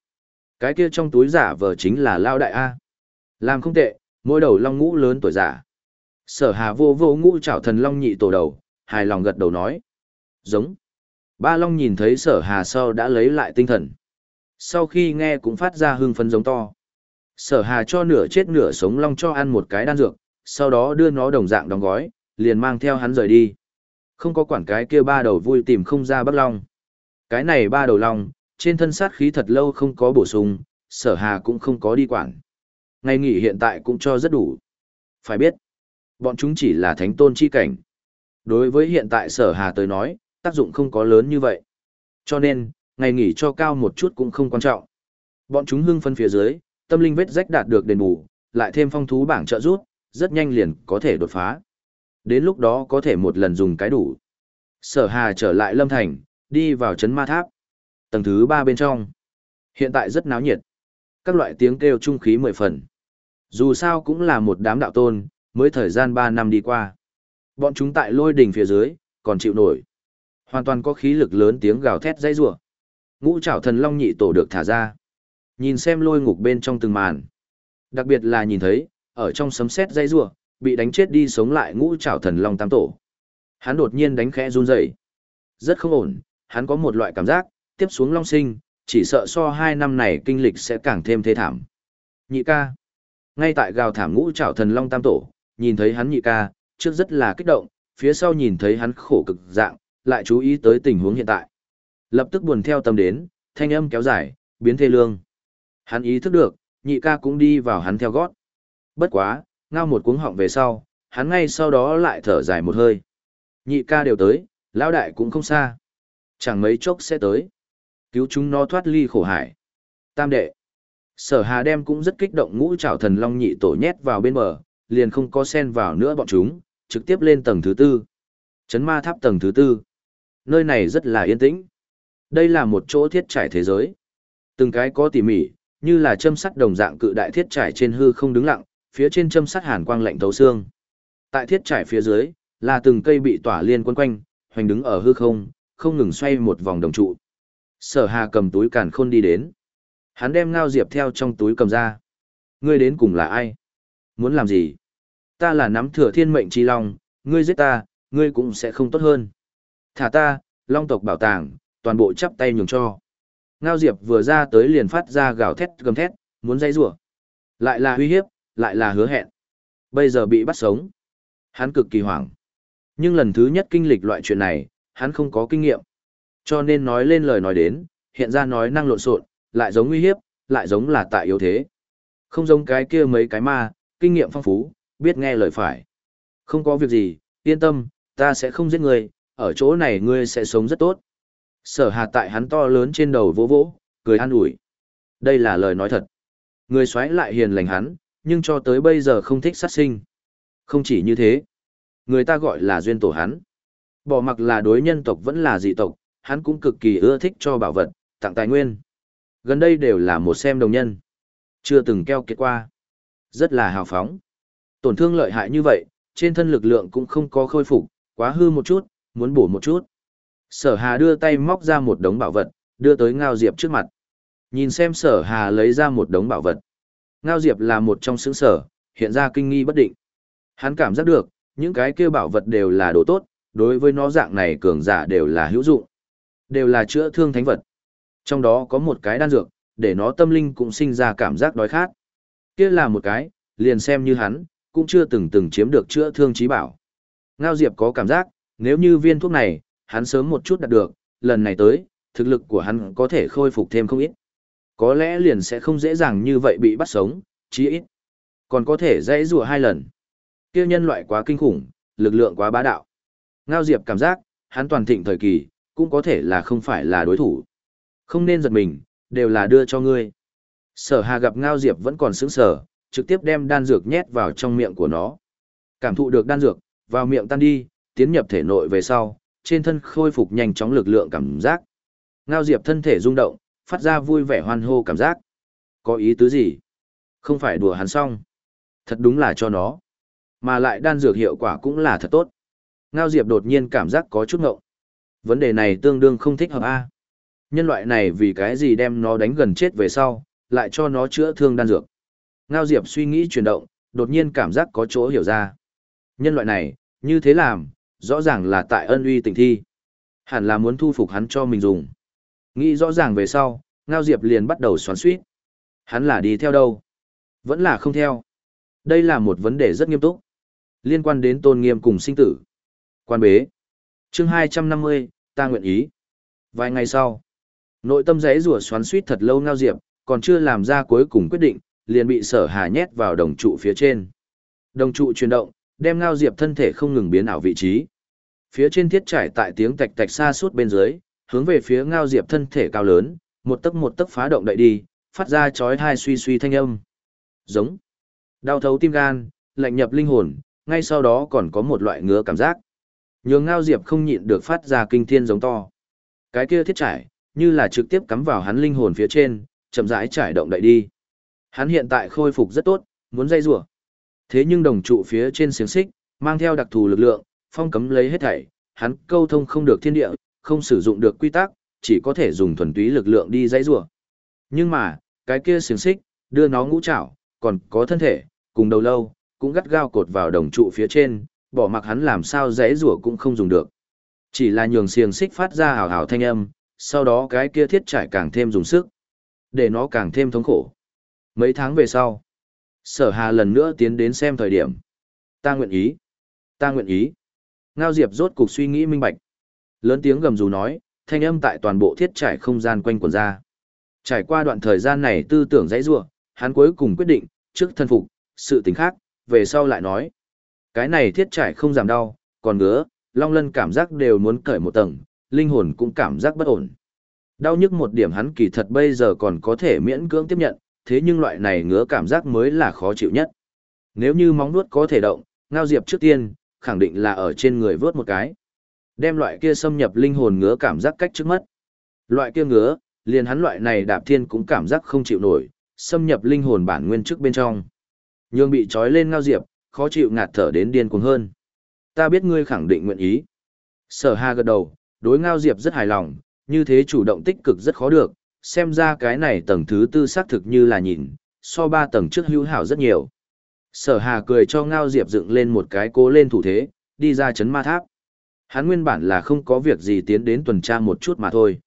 Cái kia trong túi giả vờ chính là Lao Đại A. Làm không tệ, mỗi đầu long ngũ lớn tuổi giả. Sở hà vô vô ngũ trảo thần long nhị tổ đầu, hài lòng gật đầu nói. Giống. Ba long nhìn thấy sở hà sau đã lấy lại tinh thần. Sau khi nghe cũng phát ra hưng phấn giống to. Sở hà cho nửa chết nửa sống long cho ăn một cái đan dược, sau đó đưa nó đồng dạng đóng gói, liền mang theo hắn rời đi. Không có quản cái kia ba đầu vui tìm không ra Bắc Long. Cái này ba đầu Long, trên thân sát khí thật lâu không có bổ sung, sở hà cũng không có đi quản. Ngày nghỉ hiện tại cũng cho rất đủ. Phải biết, bọn chúng chỉ là thánh tôn chi cảnh. Đối với hiện tại sở hà tới nói, tác dụng không có lớn như vậy. Cho nên, ngày nghỉ cho cao một chút cũng không quan trọng. Bọn chúng hưng phân phía dưới, tâm linh vết rách đạt được đền bù, lại thêm phong thú bảng trợ rút, rất nhanh liền có thể đột phá. Đến lúc đó có thể một lần dùng cái đủ. Sở Hà trở lại Lâm Thành, đi vào chấn ma tháp. Tầng thứ ba bên trong. Hiện tại rất náo nhiệt. Các loại tiếng kêu trung khí mười phần. Dù sao cũng là một đám đạo tôn, mới thời gian ba năm đi qua. Bọn chúng tại lôi đỉnh phía dưới, còn chịu nổi. Hoàn toàn có khí lực lớn tiếng gào thét dãy rủa. Ngũ trảo thần long nhị tổ được thả ra. Nhìn xem lôi ngục bên trong từng màn. Đặc biệt là nhìn thấy, ở trong sấm sét dãy rủa, bị đánh chết đi sống lại ngũ trảo thần long tam tổ. Hắn đột nhiên đánh khẽ run rẩy. Rất không ổn, hắn có một loại cảm giác, tiếp xuống long sinh, chỉ sợ so hai năm này kinh lịch sẽ càng thêm thê thảm. Nhị ca. Ngay tại gào thảm ngũ trảo thần long tam tổ, nhìn thấy hắn nhị ca, trước rất là kích động, phía sau nhìn thấy hắn khổ cực dạng, lại chú ý tới tình huống hiện tại. Lập tức buồn theo tâm đến, thanh âm kéo dài, biến thê lương. Hắn ý thức được, nhị ca cũng đi vào hắn theo gót. Bất quá, ngao một cuống họng về sau, hắn ngay sau đó lại thở dài một hơi. Nhị ca đều tới, lão đại cũng không xa. Chẳng mấy chốc sẽ tới. Cứu chúng nó thoát ly khổ hải. Tam đệ. Sở hà đem cũng rất kích động ngũ trảo thần long nhị tổ nhét vào bên bờ, liền không có sen vào nữa bọn chúng, trực tiếp lên tầng thứ tư. Chấn ma tháp tầng thứ tư. Nơi này rất là yên tĩnh. Đây là một chỗ thiết trải thế giới. Từng cái có tỉ mỉ, như là châm sắt đồng dạng cự đại thiết trải trên hư không đứng lặng, phía trên châm sắt hàn quang lạnh thấu xương. Tại thiết trải phía dưới, là từng cây bị tỏa liên quấn quanh, hoành đứng ở hư không, không ngừng xoay một vòng đồng trụ. Sở Hà cầm túi càn khôn đi đến. Hắn đem ngao diệp theo trong túi cầm ra. Ngươi đến cùng là ai? Muốn làm gì? Ta là nắm thừa thiên mệnh chi long, ngươi giết ta, ngươi cũng sẽ không tốt hơn. Thả ta, long tộc bảo tàng, toàn bộ chắp tay nhường cho. Ngao diệp vừa ra tới liền phát ra gào thét gầm thét, muốn dây rủa Lại là uy hiếp, lại là hứa hẹn. Bây giờ bị bắt sống. Hắn cực kỳ hoảng. Nhưng lần thứ nhất kinh lịch loại chuyện này, hắn không có kinh nghiệm. Cho nên nói lên lời nói đến, hiện ra nói năng lộn xộn, lại giống uy hiếp, lại giống là tại yếu thế. Không giống cái kia mấy cái ma, kinh nghiệm phong phú, biết nghe lời phải. Không có việc gì, yên tâm, ta sẽ không giết người ở chỗ này ngươi sẽ sống rất tốt. Sở hạt tại hắn to lớn trên đầu vỗ vỗ, cười an ủi. Đây là lời nói thật. Người xoáy lại hiền lành hắn, nhưng cho tới bây giờ không thích sát sinh. Không chỉ như thế, người ta gọi là duyên tổ hắn. Bỏ mặc là đối nhân tộc vẫn là dị tộc, hắn cũng cực kỳ ưa thích cho bảo vật, tặng tài nguyên. Gần đây đều là một xem đồng nhân. Chưa từng keo kiệt qua. Rất là hào phóng. Tổn thương lợi hại như vậy, trên thân lực lượng cũng không có khôi phục, quá hư một chút, muốn bổ một chút. Sở Hà đưa tay móc ra một đống bảo vật, đưa tới Ngao Diệp trước mặt. Nhìn xem Sở Hà lấy ra một đống bảo vật. Ngao Diệp là một trong xứng sở, hiện ra kinh nghi bất định. Hắn cảm giác được, những cái kia bảo vật đều là đồ tốt, đối với nó dạng này cường giả đều là hữu dụng. Đều là chữa thương thánh vật. Trong đó có một cái đan dược, để nó tâm linh cũng sinh ra cảm giác đói khát. Kia là một cái, liền xem như hắn, cũng chưa từng từng chiếm được chữa thương trí bảo. Ngao Diệp có cảm giác, nếu như viên thuốc này, hắn sớm một chút đạt được, lần này tới, thực lực của hắn có thể khôi phục thêm không ít. Có lẽ liền sẽ không dễ dàng như vậy bị bắt sống, chí ít. Còn có thể dãy rùa hai lần. Kia nhân loại quá kinh khủng, lực lượng quá bá đạo. Ngao Diệp cảm giác, hắn toàn thịnh thời kỳ, cũng có thể là không phải là đối thủ. Không nên giật mình, đều là đưa cho ngươi. Sở Hà gặp Ngao Diệp vẫn còn sững sờ, trực tiếp đem đan dược nhét vào trong miệng của nó. Cảm thụ được đan dược, vào miệng tan đi, tiến nhập thể nội về sau, trên thân khôi phục nhanh chóng lực lượng cảm giác. Ngao Diệp thân thể rung động, phát ra vui vẻ hoan hô cảm giác. Có ý tứ gì? Không phải đùa hắn xong. Thật đúng là cho nó. Mà lại đan dược hiệu quả cũng là thật tốt. Ngao Diệp đột nhiên cảm giác có chút ngộng. Vấn đề này tương đương không thích hợp A. Nhân loại này vì cái gì đem nó đánh gần chết về sau, lại cho nó chữa thương đan dược. Ngao Diệp suy nghĩ chuyển động, đột nhiên cảm giác có chỗ hiểu ra. Nhân loại này, như thế làm, rõ ràng là tại ân uy tình thi. Hẳn là muốn thu phục hắn cho mình dùng. Nghĩ rõ ràng về sau, Ngao Diệp liền bắt đầu xoắn suýt. Hắn là đi theo đâu? Vẫn là không theo. Đây là một vấn đề rất nghiêm túc. Liên quan đến tôn nghiêm cùng sinh tử. Quan bế. chương 250, ta nguyện ý. Vài ngày sau, nội tâm giấy rùa xoắn suýt thật lâu Ngao Diệp, còn chưa làm ra cuối cùng quyết định, liền bị sở hà nhét vào đồng trụ phía trên. Đồng trụ chuyển động, đem ngao diệp thân thể không ngừng biến ảo vị trí. Phía trên thiết trải tại tiếng tạch tạch xa suốt bên dưới, hướng về phía ngao diệp thân thể cao lớn, một tấc một tấc phá động đậy đi, phát ra chói thai suy suy thanh âm. Giống. Đau thấu tim gan, lạnh nhập linh hồn, ngay sau đó còn có một loại ngứa cảm giác. Nhường ngao diệp không nhịn được phát ra kinh thiên giống to. Cái kia thiết trải, như là trực tiếp cắm vào hắn linh hồn phía trên, chậm rãi trải động đậy đi. Hắn hiện tại khôi phục rất tốt, muốn dây rủa. Thế nhưng đồng trụ phía trên xiềng xích, mang theo đặc thù lực lượng, phong cấm lấy hết thảy, hắn câu thông không được thiên địa, không sử dụng được quy tắc, chỉ có thể dùng thuần túy lực lượng đi dãy rủa. Nhưng mà, cái kia xiềng xích, đưa nó ngũ trảo, còn có thân thể, cùng đầu lâu, cũng gắt gao cột vào đồng trụ phía trên, bỏ mặc hắn làm sao dãy rủa cũng không dùng được. Chỉ là nhường xiềng xích phát ra hào hào thanh âm, sau đó cái kia thiết trải càng thêm dùng sức, để nó càng thêm thống khổ. Mấy tháng về sau, Sở hà lần nữa tiến đến xem thời điểm. Ta nguyện ý. Ta nguyện ý. Ngao Diệp rốt cục suy nghĩ minh bạch. Lớn tiếng gầm rú nói, thanh âm tại toàn bộ thiết trải không gian quanh quần ra. Trải qua đoạn thời gian này tư tưởng dãy giụa hắn cuối cùng quyết định, trước thân phục, sự tình khác, về sau lại nói. Cái này thiết trải không giảm đau, còn ngứa, long lân cảm giác đều muốn cởi một tầng, linh hồn cũng cảm giác bất ổn. Đau nhức một điểm hắn kỳ thật bây giờ còn có thể miễn cưỡng tiếp nhận, thế nhưng loại này ngứa cảm giác mới là khó chịu nhất. Nếu như móng nuốt có thể động, ngao diệp trước tiên, khẳng định là ở trên người vớt một cái. Đem loại kia xâm nhập linh hồn ngứa cảm giác cách trước mắt. Loại kia ngứa, liền hắn loại này đạp thiên cũng cảm giác không chịu nổi, xâm nhập linh hồn bản nguyên trước bên trong. Nhưng bị trói lên ngao diệp, khó chịu ngạt thở đến điên cuồng hơn. Ta biết ngươi khẳng định nguyện ý. Sở Hà gật đầu, đối ngao diệp rất hài lòng, như thế chủ động tích cực rất khó được, xem ra cái này tầng thứ tư xác thực như là nhìn, so ba tầng trước hữu hảo rất nhiều. Sở Hà cười cho ngao diệp dựng lên một cái cố lên thủ thế, đi ra chấn ma tháp. Hắn nguyên bản là không có việc gì tiến đến tuần tra một chút mà thôi.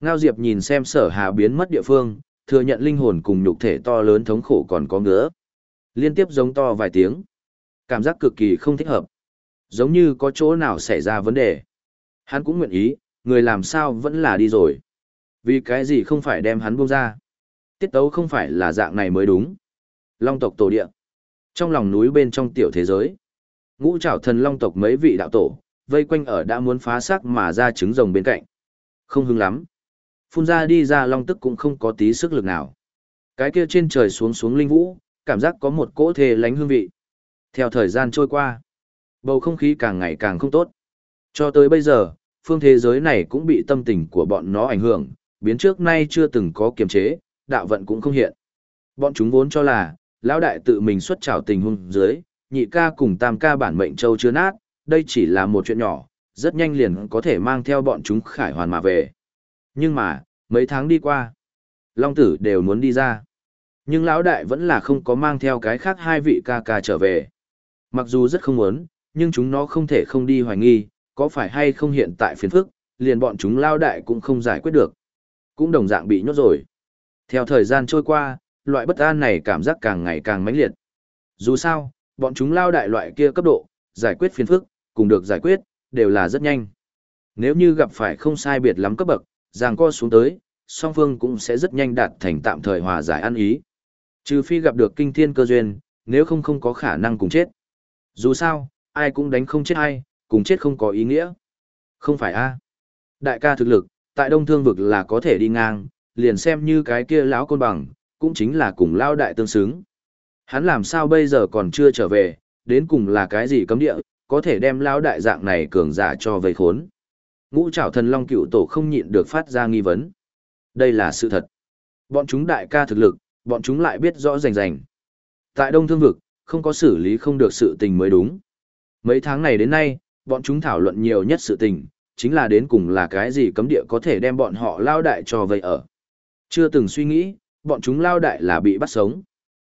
Ngao Diệp nhìn xem sở hà biến mất địa phương, thừa nhận linh hồn cùng nhục thể to lớn thống khổ còn có ngứa. Liên tiếp giống to vài tiếng. Cảm giác cực kỳ không thích hợp. Giống như có chỗ nào xảy ra vấn đề. Hắn cũng nguyện ý, người làm sao vẫn là đi rồi. Vì cái gì không phải đem hắn buông ra. Tiết tấu không phải là dạng này mới đúng. Long tộc tổ địa. Trong lòng núi bên trong tiểu thế giới. Ngũ trảo thần long tộc mấy vị đạo tổ, vây quanh ở đã muốn phá xác mà ra trứng rồng bên cạnh. Không hứng lắm. Phun ra đi ra long tức cũng không có tí sức lực nào. Cái kia trên trời xuống xuống linh vũ, cảm giác có một cỗ thề lánh hương vị. Theo thời gian trôi qua, bầu không khí càng ngày càng không tốt. Cho tới bây giờ, phương thế giới này cũng bị tâm tình của bọn nó ảnh hưởng, biến trước nay chưa từng có kiềm chế, đạo vận cũng không hiện. Bọn chúng vốn cho là, lão đại tự mình xuất trảo tình huống dưới, nhị ca cùng tam ca bản mệnh châu chưa nát, đây chỉ là một chuyện nhỏ, rất nhanh liền có thể mang theo bọn chúng khải hoàn mà về. Nhưng mà, mấy tháng đi qua, Long Tử đều muốn đi ra. Nhưng lão đại vẫn là không có mang theo cái khác hai vị ca ca trở về. Mặc dù rất không muốn, nhưng chúng nó không thể không đi hoài nghi, có phải hay không hiện tại phiền phức, liền bọn chúng lao đại cũng không giải quyết được. Cũng đồng dạng bị nhốt rồi. Theo thời gian trôi qua, loại bất an này cảm giác càng ngày càng mãnh liệt. Dù sao, bọn chúng lao đại loại kia cấp độ, giải quyết phiền phức, cùng được giải quyết, đều là rất nhanh. Nếu như gặp phải không sai biệt lắm cấp bậc, ràng co xuống tới, song phương cũng sẽ rất nhanh đạt thành tạm thời hòa giải ăn ý. Trừ phi gặp được kinh thiên cơ duyên, nếu không không có khả năng cùng chết. Dù sao, ai cũng đánh không chết ai, cùng chết không có ý nghĩa. Không phải a Đại ca thực lực, tại đông thương vực là có thể đi ngang, liền xem như cái kia lão côn bằng, cũng chính là cùng lao đại tương xứng. Hắn làm sao bây giờ còn chưa trở về, đến cùng là cái gì cấm địa, có thể đem lão đại dạng này cường giả cho vây khốn. Ngũ trảo thần long cựu tổ không nhịn được phát ra nghi vấn. Đây là sự thật. Bọn chúng đại ca thực lực, bọn chúng lại biết rõ rành rành. Tại Đông Thương Vực, không có xử lý không được sự tình mới đúng. Mấy tháng này đến nay, bọn chúng thảo luận nhiều nhất sự tình, chính là đến cùng là cái gì cấm địa có thể đem bọn họ lao đại cho vây ở. Chưa từng suy nghĩ, bọn chúng lao đại là bị bắt sống.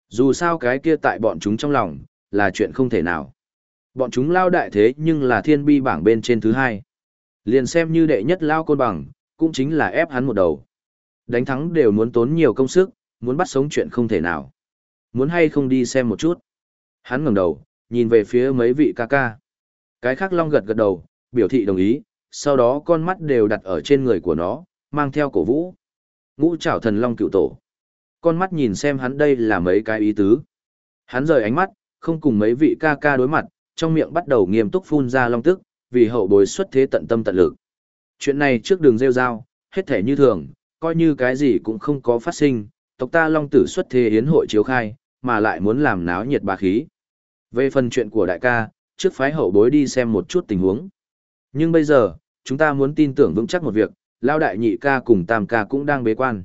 Dù sao cái kia tại bọn chúng trong lòng, là chuyện không thể nào. Bọn chúng lao đại thế nhưng là thiên bi bảng bên trên thứ hai. Liền xem như đệ nhất lao côn bằng, cũng chính là ép hắn một đầu. Đánh thắng đều muốn tốn nhiều công sức, muốn bắt sống chuyện không thể nào. Muốn hay không đi xem một chút. Hắn ngẩng đầu, nhìn về phía mấy vị ca ca. Cái khác long gật gật đầu, biểu thị đồng ý, sau đó con mắt đều đặt ở trên người của nó, mang theo cổ vũ. Ngũ trảo thần long cựu tổ. Con mắt nhìn xem hắn đây là mấy cái ý tứ. Hắn rời ánh mắt, không cùng mấy vị ca ca đối mặt, trong miệng bắt đầu nghiêm túc phun ra long tức, vì hậu bối xuất thế tận tâm tận lực. Chuyện này trước đường rêu rao, hết thể như thường, coi như cái gì cũng không có phát sinh, tộc ta long tử xuất thế yến hội chiếu khai, mà lại muốn làm náo nhiệt bà khí. Về phần chuyện của đại ca, trước phái hậu bối đi xem một chút tình huống. Nhưng bây giờ, chúng ta muốn tin tưởng vững chắc một việc, lao đại nhị ca cùng tam ca cũng đang bế quan.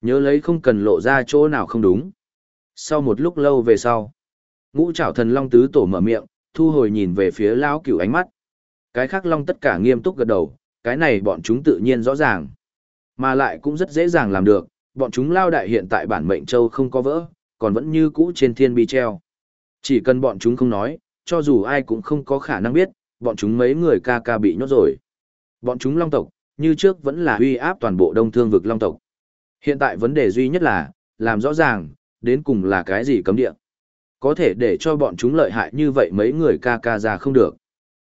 Nhớ lấy không cần lộ ra chỗ nào không đúng. Sau một lúc lâu về sau, ngũ trảo thần long tứ tổ mở miệng, thu hồi nhìn về phía lão cửu ánh mắt. Cái khác long tất cả nghiêm túc gật đầu, cái này bọn chúng tự nhiên rõ ràng. Mà lại cũng rất dễ dàng làm được, bọn chúng lao đại hiện tại bản mệnh châu không có vỡ, còn vẫn như cũ trên thiên bi treo. Chỉ cần bọn chúng không nói, cho dù ai cũng không có khả năng biết, bọn chúng mấy người ca ca bị nhốt rồi. Bọn chúng long tộc, như trước vẫn là uy áp toàn bộ đông thương vực long tộc. Hiện tại vấn đề duy nhất là, làm rõ ràng, đến cùng là cái gì cấm địa. Có thể để cho bọn chúng lợi hại như vậy mấy người ca ca ra không được.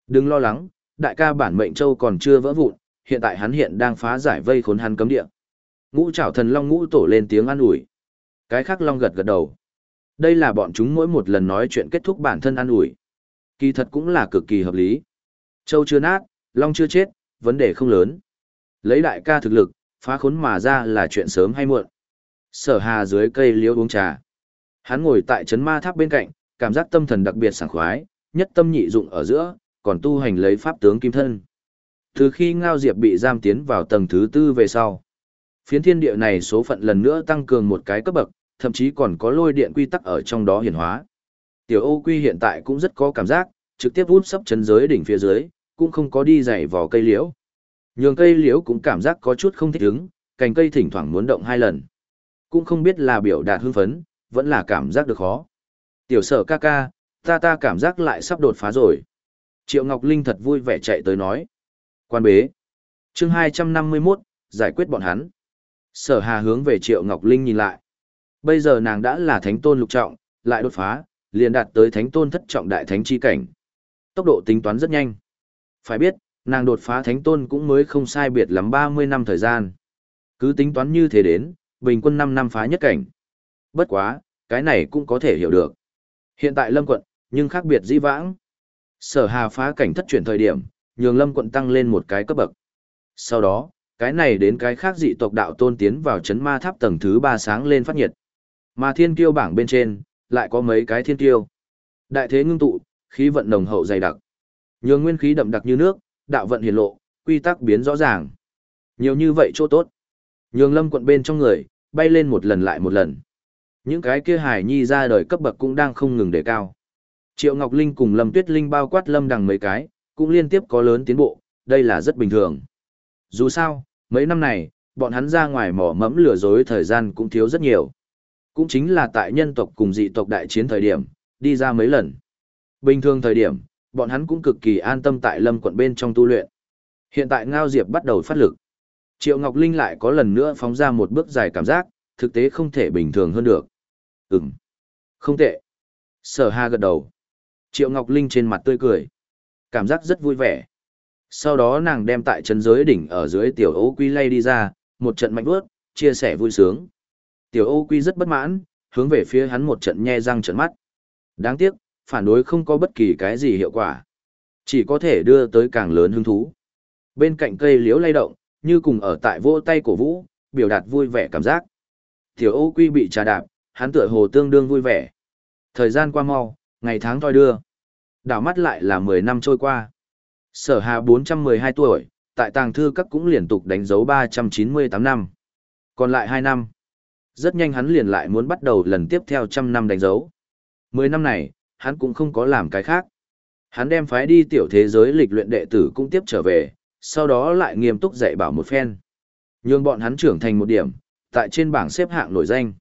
Đừng lo lắng, đại ca bản mệnh châu còn chưa vỡ vụn, hiện tại hắn hiện đang phá giải vây khốn hắn cấm địa. Ngũ trảo thần long ngũ tổ lên tiếng an ủi. Cái khác long gật gật đầu. Đây là bọn chúng mỗi một lần nói chuyện kết thúc bản thân an ủi. Kỳ thật cũng là cực kỳ hợp lý. Châu chưa nát, long chưa chết, vấn đề không lớn. Lấy đại ca thực lực, phá khốn mà ra là chuyện sớm hay muộn. Sở hà dưới cây liễu uống trà. Hắn ngồi tại chấn ma tháp bên cạnh, cảm giác tâm thần đặc biệt sảng khoái, nhất tâm nhị dụng ở giữa, còn tu hành lấy pháp tướng kim thân. Từ khi Ngao Diệp bị giam tiến vào tầng thứ tư về sau, phiến thiên địa này số phận lần nữa tăng cường một cái cấp bậc, thậm chí còn có lôi điện quy tắc ở trong đó hiển hóa. Tiểu Âu Quy hiện tại cũng rất có cảm giác, trực tiếp út sấp chấn giới đỉnh phía dưới, cũng không có đi dày vào cây liễu. Nhường cây liễu cũng cảm giác có chút không thích ứng, cành cây thỉnh thoảng muốn động hai lần. Cũng không biết là biểu đạt hưng phấn, vẫn là cảm giác được khó. Tiểu sở ca ca, ta ta cảm giác lại sắp đột phá rồi. Triệu Ngọc Linh thật vui vẻ chạy tới nói. Quan bế. chương 251, giải quyết bọn hắn. Sở hà hướng về Triệu Ngọc Linh nhìn lại. Bây giờ nàng đã là thánh tôn lục trọng, lại đột phá, liền đạt tới thánh tôn thất trọng đại thánh chi cảnh. Tốc độ tính toán rất nhanh. Phải biết, nàng đột phá thánh tôn cũng mới không sai biệt lắm 30 năm thời gian. Cứ tính toán như thế đến, bình quân 5 năm phá nhất cảnh. Bất quá, cái này cũng có thể hiểu được. Hiện tại Lâm quận, nhưng khác biệt dĩ vãng. Sở Hà phá cảnh thất chuyển thời điểm, nhường Lâm quận tăng lên một cái cấp bậc. Sau đó, cái này đến cái khác dị tộc đạo tôn tiến vào chấn ma tháp tầng thứ 3 sáng lên phát nhiệt. Mà thiên kiêu bảng bên trên, lại có mấy cái thiên kiêu. Đại thế ngưng tụ, khí vận nồng hậu dày đặc. Nhường nguyên khí đậm đặc như nước, đạo vận hiển lộ, quy tắc biến rõ ràng. Nhiều như vậy chỗ tốt. Nhường lâm quận bên trong người, bay lên một lần lại một lần. Những cái kia hải nhi ra đời cấp bậc cũng đang không ngừng đề cao. Triệu Ngọc Linh cùng Lâm Tuyết Linh bao quát lâm đằng mấy cái, cũng liên tiếp có lớn tiến bộ, đây là rất bình thường. Dù sao, mấy năm này, bọn hắn ra ngoài mỏ mẫm lừa dối thời gian cũng thiếu rất nhiều. Cũng chính là tại nhân tộc cùng dị tộc đại chiến thời điểm, đi ra mấy lần. Bình thường thời điểm, bọn hắn cũng cực kỳ an tâm tại lâm quận bên trong tu luyện. Hiện tại Ngao Diệp bắt đầu phát lực. Triệu Ngọc Linh lại có lần nữa phóng ra một bước dài cảm giác, thực tế không thể bình thường hơn được. Ừm. Không tệ. Sở Hà gật đầu. Triệu Ngọc Linh trên mặt tươi cười. Cảm giác rất vui vẻ. Sau đó nàng đem tại chân giới đỉnh ở dưới tiểu ô quy lay đi ra, một trận mạnh bước, chia sẻ vui sướng. Tiểu ô quy rất bất mãn, hướng về phía hắn một trận nhe răng trận mắt. Đáng tiếc, phản đối không có bất kỳ cái gì hiệu quả. Chỉ có thể đưa tới càng lớn hứng thú. Bên cạnh cây liễu lay động, như cùng ở tại vô tay cổ vũ, biểu đạt vui vẻ cảm giác. Tiểu ô quy bị trà đạp, hắn tựa hồ tương đương vui vẻ. Thời gian qua mau, ngày tháng thoi đưa. Đảo mắt lại là 10 năm trôi qua. Sở Hà 412 tuổi, tại tàng thư các cũng liên tục đánh dấu 398 năm. Còn lại 2 năm. Rất nhanh hắn liền lại muốn bắt đầu lần tiếp theo trăm năm đánh dấu. 10 năm này, hắn cũng không có làm cái khác. Hắn đem phái đi tiểu thế giới lịch luyện đệ tử cũng tiếp trở về, sau đó lại nghiêm túc dạy bảo một phen. Nhưng bọn hắn trưởng thành một điểm, tại trên bảng xếp hạng nổi danh.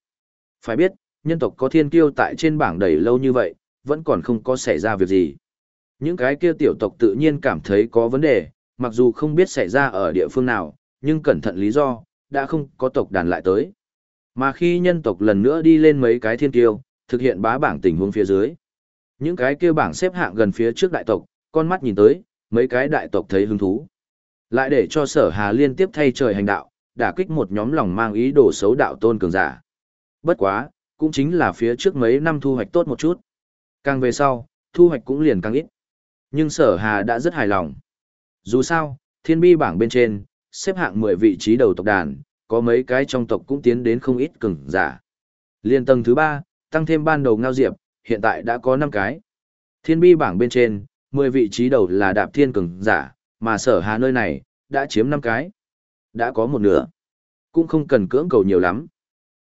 Phải biết, nhân tộc có thiên kiêu tại trên bảng đầy lâu như vậy, vẫn còn không có xảy ra việc gì. Những cái kia tiểu tộc tự nhiên cảm thấy có vấn đề, mặc dù không biết xảy ra ở địa phương nào, nhưng cẩn thận lý do, đã không có tộc đàn lại tới. Mà khi nhân tộc lần nữa đi lên mấy cái thiên kiêu, thực hiện bá bảng tình huống phía dưới. Những cái kia bảng xếp hạng gần phía trước đại tộc, con mắt nhìn tới, mấy cái đại tộc thấy hứng thú. Lại để cho sở hà liên tiếp thay trời hành đạo, đả kích một nhóm lòng mang ý đồ xấu đạo tôn cường giả. Bất quá, cũng chính là phía trước mấy năm thu hoạch tốt một chút. Càng về sau, thu hoạch cũng liền càng ít. Nhưng sở hà đã rất hài lòng. Dù sao, thiên bi bảng bên trên, xếp hạng 10 vị trí đầu tộc đàn, có mấy cái trong tộc cũng tiến đến không ít cường giả. Liên tầng thứ 3, tăng thêm ban đầu ngao diệp, hiện tại đã có 5 cái. Thiên bi bảng bên trên, 10 vị trí đầu là đạp thiên cường giả, mà sở hà nơi này, đã chiếm 5 cái. Đã có một nửa. Cũng không cần cưỡng cầu nhiều lắm.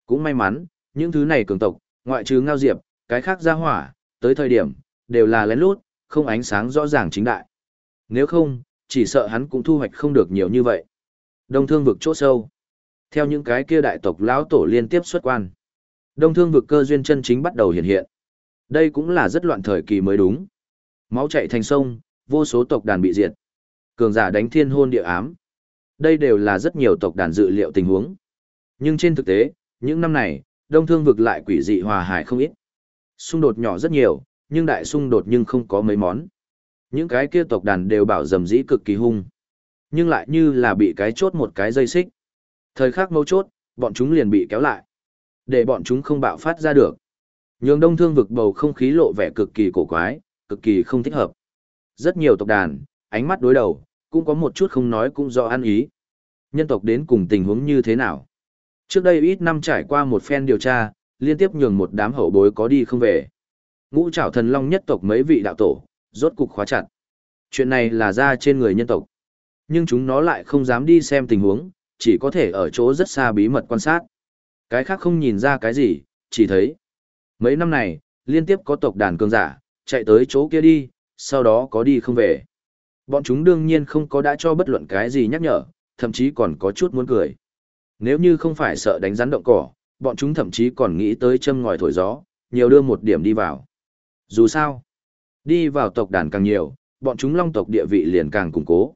Cũng may mắn, những thứ này cường tộc, ngoại trừ ngao diệp, cái khác ra hỏa, tới thời điểm, đều là lén lút, không ánh sáng rõ ràng chính đại. Nếu không, chỉ sợ hắn cũng thu hoạch không được nhiều như vậy. Đông thương vực chỗ sâu. Theo những cái kia đại tộc lão tổ liên tiếp xuất quan. Đông thương vực cơ duyên chân chính bắt đầu hiện hiện. Đây cũng là rất loạn thời kỳ mới đúng. Máu chạy thành sông, vô số tộc đàn bị diệt. Cường giả đánh thiên hôn địa ám. Đây đều là rất nhiều tộc đàn dự liệu tình huống. Nhưng trên thực tế, những năm này, đông thương vực lại quỷ dị hòa hải không ít. Xung đột nhỏ rất nhiều, nhưng đại xung đột nhưng không có mấy món. Những cái kia tộc đàn đều bảo dầm dĩ cực kỳ hung. Nhưng lại như là bị cái chốt một cái dây xích. Thời khắc mấu chốt, bọn chúng liền bị kéo lại. Để bọn chúng không bạo phát ra được. Nhường đông thương vực bầu không khí lộ vẻ cực kỳ cổ quái, cực kỳ không thích hợp. Rất nhiều tộc đàn, ánh mắt đối đầu, cũng có một chút không nói cũng do ăn ý. Nhân tộc đến cùng tình huống như thế nào? Trước đây ít năm trải qua một phen điều tra, liên tiếp nhường một đám hậu bối có đi không về. Ngũ trảo thần long nhất tộc mấy vị đạo tổ, rốt cục khóa chặt. Chuyện này là ra trên người nhân tộc. Nhưng chúng nó lại không dám đi xem tình huống, chỉ có thể ở chỗ rất xa bí mật quan sát. Cái khác không nhìn ra cái gì, chỉ thấy. Mấy năm này, liên tiếp có tộc đàn cường giả, chạy tới chỗ kia đi, sau đó có đi không về. Bọn chúng đương nhiên không có đã cho bất luận cái gì nhắc nhở, thậm chí còn có chút muốn cười. Nếu như không phải sợ đánh rắn động cỏ, bọn chúng thậm chí còn nghĩ tới châm ngòi thổi gió, nhiều đưa một điểm đi vào. Dù sao, đi vào tộc đàn càng nhiều, bọn chúng long tộc địa vị liền càng củng cố.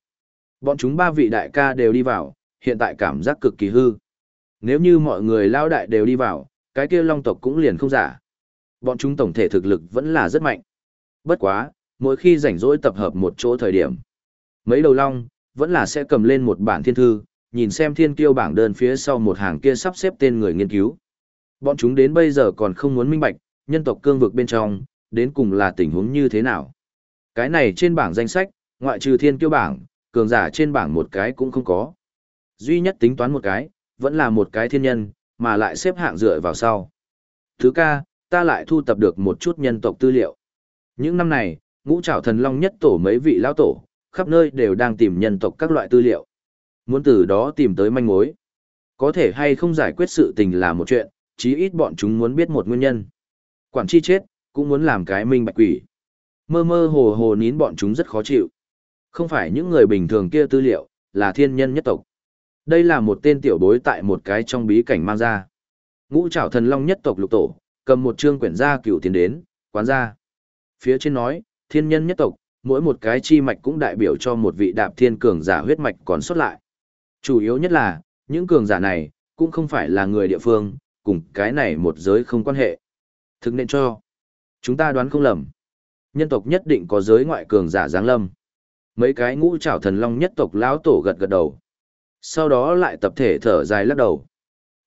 Bọn chúng ba vị đại ca đều đi vào, hiện tại cảm giác cực kỳ hư. Nếu như mọi người lao đại đều đi vào, cái kia long tộc cũng liền không giả. Bọn chúng tổng thể thực lực vẫn là rất mạnh. Bất quá, mỗi khi rảnh rỗi tập hợp một chỗ thời điểm. Mấy đầu long, vẫn là sẽ cầm lên một bản thiên thư, nhìn xem thiên kiêu bảng đơn phía sau một hàng kia sắp xếp tên người nghiên cứu. Bọn chúng đến bây giờ còn không muốn minh bạch, nhân tộc cương vực bên trong, đến cùng là tình huống như thế nào. Cái này trên bảng danh sách, ngoại trừ thiên kiêu bảng, cường giả trên bảng một cái cũng không có. Duy nhất tính toán một cái, vẫn là một cái thiên nhân, mà lại xếp hạng dựa vào sau. Thứ ca, ta lại thu tập được một chút nhân tộc tư liệu. Những năm này, ngũ trảo thần long nhất tổ mấy vị lão tổ, khắp nơi đều đang tìm nhân tộc các loại tư liệu. Muốn từ đó tìm tới manh mối. Có thể hay không giải quyết sự tình là một chuyện, chí ít bọn chúng muốn biết một nguyên nhân. Quản chi chết, cũng muốn làm cái minh bạch quỷ. Mơ mơ hồ hồ nín bọn chúng rất khó chịu. Không phải những người bình thường kia tư liệu, là thiên nhân nhất tộc. Đây là một tên tiểu bối tại một cái trong bí cảnh mang ra. Ngũ trảo thần long nhất tộc lục tổ, cầm một chương quyển gia cửu tiến đến, quán gia. Phía trên nói, thiên nhân nhất tộc, mỗi một cái chi mạch cũng đại biểu cho một vị đạp thiên cường giả huyết mạch còn xuất lại. Chủ yếu nhất là, những cường giả này, cũng không phải là người địa phương, cùng cái này một giới không quan hệ. Thực nên cho. Chúng ta đoán không lầm. Nhân tộc nhất định có giới ngoại cường giả giáng lâm. Mấy cái ngũ trảo thần long nhất tộc lão tổ gật gật đầu. Sau đó lại tập thể thở dài lắc đầu.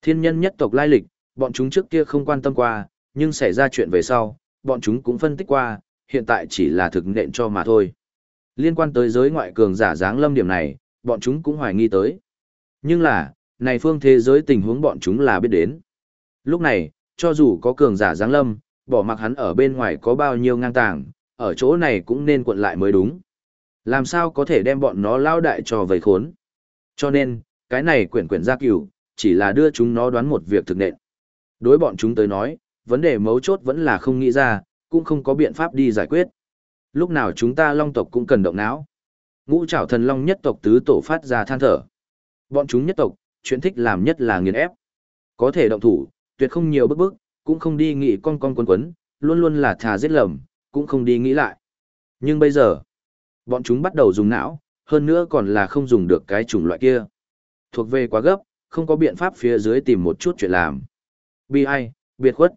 Thiên nhân nhất tộc lai lịch, bọn chúng trước kia không quan tâm qua, nhưng xảy ra chuyện về sau, bọn chúng cũng phân tích qua, hiện tại chỉ là thực nện cho mà thôi. Liên quan tới giới ngoại cường giả dáng lâm điểm này, bọn chúng cũng hoài nghi tới. Nhưng là, này phương thế giới tình huống bọn chúng là biết đến. Lúc này, cho dù có cường giả dáng lâm, bỏ mặc hắn ở bên ngoài có bao nhiêu ngang tàng, ở chỗ này cũng nên cuộn lại mới đúng. Làm sao có thể đem bọn nó lao đại cho vầy khốn. Cho nên, cái này quyển quyển gia cửu, chỉ là đưa chúng nó đoán một việc thực nện. Đối bọn chúng tới nói, vấn đề mấu chốt vẫn là không nghĩ ra, cũng không có biện pháp đi giải quyết. Lúc nào chúng ta long tộc cũng cần động não. Ngũ trảo thần long nhất tộc tứ tổ phát ra than thở. Bọn chúng nhất tộc, chuyện thích làm nhất là nghiền ép. Có thể động thủ, tuyệt không nhiều bức bức, cũng không đi nghĩ con con quấn quấn, luôn luôn là thà giết lầm, cũng không đi nghĩ lại. Nhưng bây giờ, bọn chúng bắt đầu dùng não, hơn nữa còn là không dùng được cái chủng loại kia. Thuộc về quá gấp, không có biện pháp phía dưới tìm một chút chuyện làm. Bi ai, biệt khuất.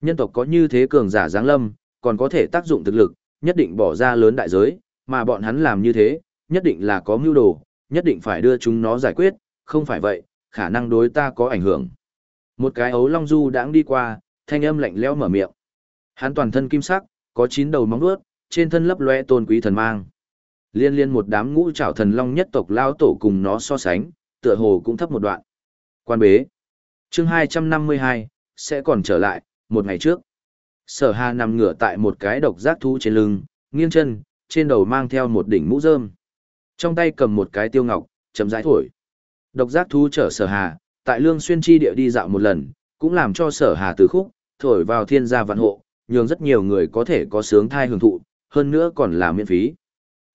Nhân tộc có như thế cường giả giáng lâm, còn có thể tác dụng thực lực, nhất định bỏ ra lớn đại giới, mà bọn hắn làm như thế, nhất định là có mưu đồ, nhất định phải đưa chúng nó giải quyết, không phải vậy, khả năng đối ta có ảnh hưởng. Một cái ấu long du đãng đi qua, thanh âm lạnh lẽo mở miệng. Hắn toàn thân kim sắc, có chín đầu móng vuốt, trên thân lấp lóe tôn quý thần mang. Liên liên một đám ngũ trảo thần long nhất tộc lao tổ cùng nó so sánh, tựa hồ cũng thấp một đoạn. Quan bế. Chương 252, sẽ còn trở lại, một ngày trước. Sở Hà nằm ngửa tại một cái độc giác thú trên lưng, nghiêng chân, trên đầu mang theo một đỉnh mũ rơm. Trong tay cầm một cái tiêu ngọc, chấm rãi thổi. Độc giác thú chở Sở Hà, tại Lương Xuyên chi địa đi dạo một lần, cũng làm cho Sở Hà từ khúc, thổi vào thiên gia vạn hộ, nhường rất nhiều người có thể có sướng thai hưởng thụ, hơn nữa còn là miễn phí.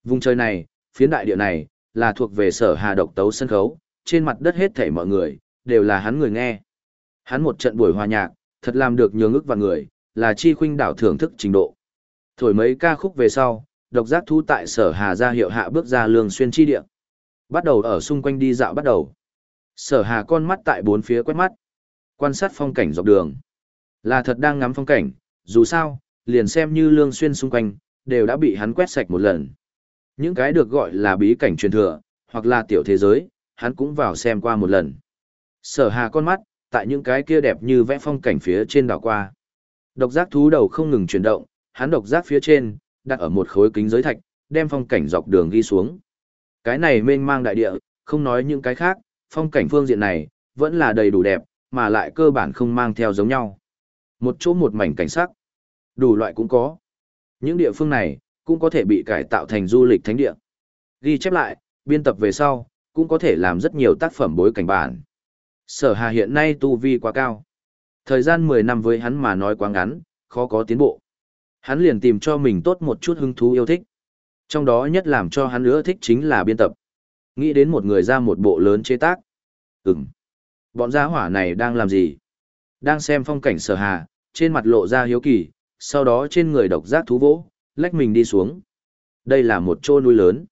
Vùng trời này, phiến đại địa này, là thuộc về Sở Hà độc tấu sân khấu, trên mặt đất hết thảy mọi người, đều là hắn người nghe. Hắn một trận buổi hòa nhạc, thật làm được nhường ức và người, là chi khuynh đảo thưởng thức trình độ. Thổi mấy ca khúc về sau, độc giác thú tại sở hà ra hiệu hạ bước ra lương xuyên chi địa. Bắt đầu ở xung quanh đi dạo bắt đầu. Sở hà con mắt tại bốn phía quét mắt. Quan sát phong cảnh dọc đường. Là thật đang ngắm phong cảnh, dù sao, liền xem như lương xuyên xung quanh, đều đã bị hắn quét sạch một lần. Những cái được gọi là bí cảnh truyền thừa, hoặc là tiểu thế giới, hắn cũng vào xem qua một lần. Sở hà con mắt, tại những cái kia đẹp như vẽ phong cảnh phía trên đảo qua. Độc giác thú đầu không ngừng chuyển động, hắn độc giác phía trên, đặt ở một khối kính giới thạch, đem phong cảnh dọc đường ghi xuống. Cái này mênh mang đại địa, không nói những cái khác, phong cảnh phương diện này, vẫn là đầy đủ đẹp, mà lại cơ bản không mang theo giống nhau. Một chỗ một mảnh cảnh sắc, đủ loại cũng có. Những địa phương này, cũng có thể bị cải tạo thành du lịch thánh địa. Ghi chép lại, biên tập về sau, cũng có thể làm rất nhiều tác phẩm bối cảnh bản. Sở Hà hiện nay tu vi quá cao. Thời gian 10 năm với hắn mà nói quá ngắn, khó có tiến bộ. Hắn liền tìm cho mình tốt một chút hứng thú yêu thích. Trong đó nhất làm cho hắn nữa thích chính là biên tập. Nghĩ đến một người ra một bộ lớn chế tác. Ừm. Bọn gia hỏa này đang làm gì? Đang xem phong cảnh sở hà, trên mặt lộ ra hiếu kỳ, sau đó trên người độc giác thú vỗ, lách mình đi xuống. Đây là một chỗ núi lớn.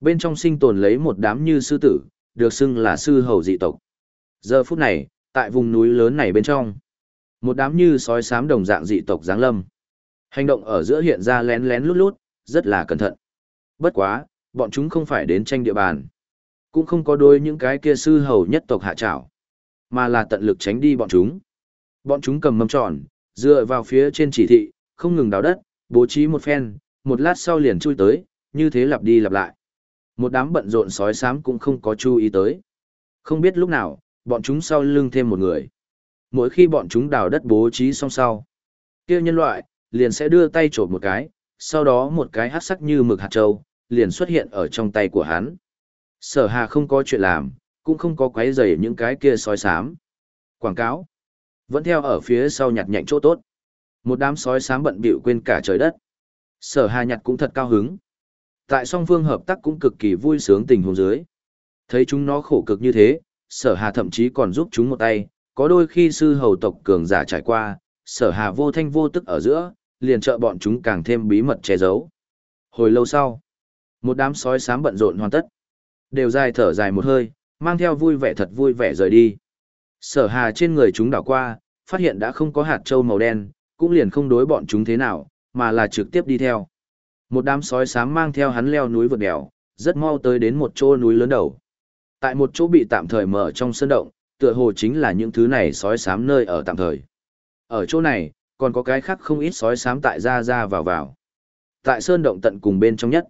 Bên trong sinh tồn lấy một đám như sư tử, được xưng là sư hầu dị tộc. Giờ phút này, tại vùng núi lớn này bên trong, một đám như sói xám đồng dạng dị tộc giáng lâm. Hành động ở giữa hiện ra lén lén lút lút, rất là cẩn thận. Bất quá, bọn chúng không phải đến tranh địa bàn. Cũng không có đôi những cái kia sư hầu nhất tộc hạ trảo, mà là tận lực tránh đi bọn chúng. Bọn chúng cầm mâm tròn, dựa vào phía trên chỉ thị, không ngừng đào đất, bố trí một phen, một lát sau liền chui tới, như thế lặp đi lặp lại. Một đám bận rộn sói xám cũng không có chú ý tới. Không biết lúc nào, bọn chúng sau lưng thêm một người. Mỗi khi bọn chúng đào đất bố trí xong sau, kia nhân loại, liền sẽ đưa tay trộm một cái, sau đó một cái hát sắc như mực hạt trâu, liền xuất hiện ở trong tay của hắn. Sở hà không có chuyện làm, cũng không có quấy rầy những cái kia sói xám. Quảng cáo, vẫn theo ở phía sau nhặt nhạnh chỗ tốt. Một đám sói xám bận bịu quên cả trời đất. Sở hà nhặt cũng thật cao hứng. Tại song phương hợp tác cũng cực kỳ vui sướng tình huống dưới. Thấy chúng nó khổ cực như thế, sở hà thậm chí còn giúp chúng một tay, có đôi khi sư hầu tộc cường giả trải qua, sở hà vô thanh vô tức ở giữa, liền trợ bọn chúng càng thêm bí mật che giấu. Hồi lâu sau, một đám sói sám bận rộn hoàn tất. Đều dài thở dài một hơi, mang theo vui vẻ thật vui vẻ rời đi. Sở hà trên người chúng đảo qua, phát hiện đã không có hạt trâu màu đen, cũng liền không đối bọn chúng thế nào, mà là trực tiếp đi theo. Một đám sói sám mang theo hắn leo núi vượt đèo, rất mau tới đến một chỗ núi lớn đầu. Tại một chỗ bị tạm thời mở trong sân động, tựa hồ chính là những thứ này sói sám nơi ở tạm thời. Ở chỗ này, còn có cái khác không ít sói sám tại ra ra vào vào. Tại sơn động tận cùng bên trong nhất,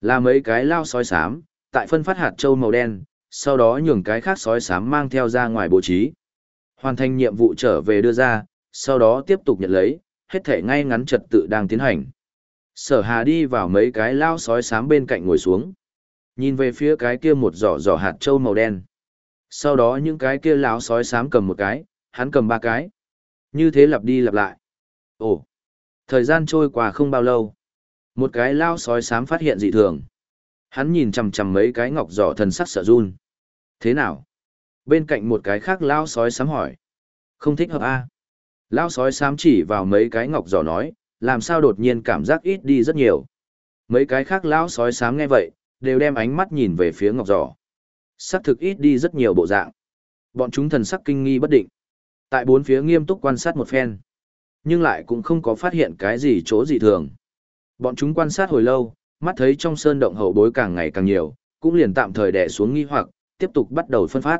là mấy cái lao sói sám tại phân phát hạt châu màu đen, sau đó nhường cái khác sói sám mang theo ra ngoài bố trí. Hoàn thành nhiệm vụ trở về đưa ra, sau đó tiếp tục nhận lấy, hết thể ngay ngắn trật tự đang tiến hành. Sở Hà đi vào mấy cái lao sói sám bên cạnh ngồi xuống. Nhìn về phía cái kia một giỏ giỏ hạt trâu màu đen. Sau đó những cái kia lão sói xám cầm một cái, hắn cầm ba cái. Như thế lặp đi lặp lại. Ồ, thời gian trôi qua không bao lâu. Một cái lao sói xám phát hiện dị thường. Hắn nhìn chằm chằm mấy cái ngọc giỏ thần sắc sợ run. Thế nào? Bên cạnh một cái khác lao sói xám hỏi. Không thích hợp a à? Lao sói xám chỉ vào mấy cái ngọc giỏ nói, làm sao đột nhiên cảm giác ít đi rất nhiều. Mấy cái khác lao sói xám nghe vậy, đều đem ánh mắt nhìn về phía ngọc giỏ. Sắc thực ít đi rất nhiều bộ dạng. Bọn chúng thần sắc kinh nghi bất định. Tại bốn phía nghiêm túc quan sát một phen. Nhưng lại cũng không có phát hiện cái gì chỗ dị thường. Bọn chúng quan sát hồi lâu, mắt thấy trong sơn động hậu bối càng ngày càng nhiều, cũng liền tạm thời đè xuống nghi hoặc, tiếp tục bắt đầu phân phát.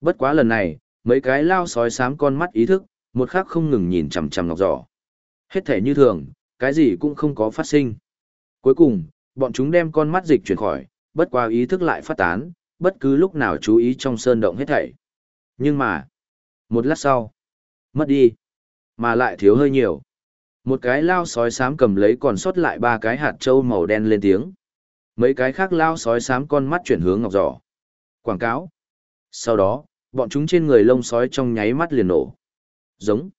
Bất quá lần này, mấy cái lao sói sám con mắt ý thức, một khắc không ngừng nhìn chằm chằm ngọc giỏ. Hết thể như thường, cái gì cũng không có phát sinh. Cuối cùng, bọn chúng đem con mắt dịch chuyển khỏi, bất qua ý thức lại phát tán, bất cứ lúc nào chú ý trong sơn động hết thảy. Nhưng mà, một lát sau, mất đi, mà lại thiếu hơi nhiều. Một cái lao sói xám cầm lấy còn sót lại ba cái hạt trâu màu đen lên tiếng. Mấy cái khác lao sói xám con mắt chuyển hướng ngọc giỏ. Quảng cáo. Sau đó, bọn chúng trên người lông sói trong nháy mắt liền nổ. Giống.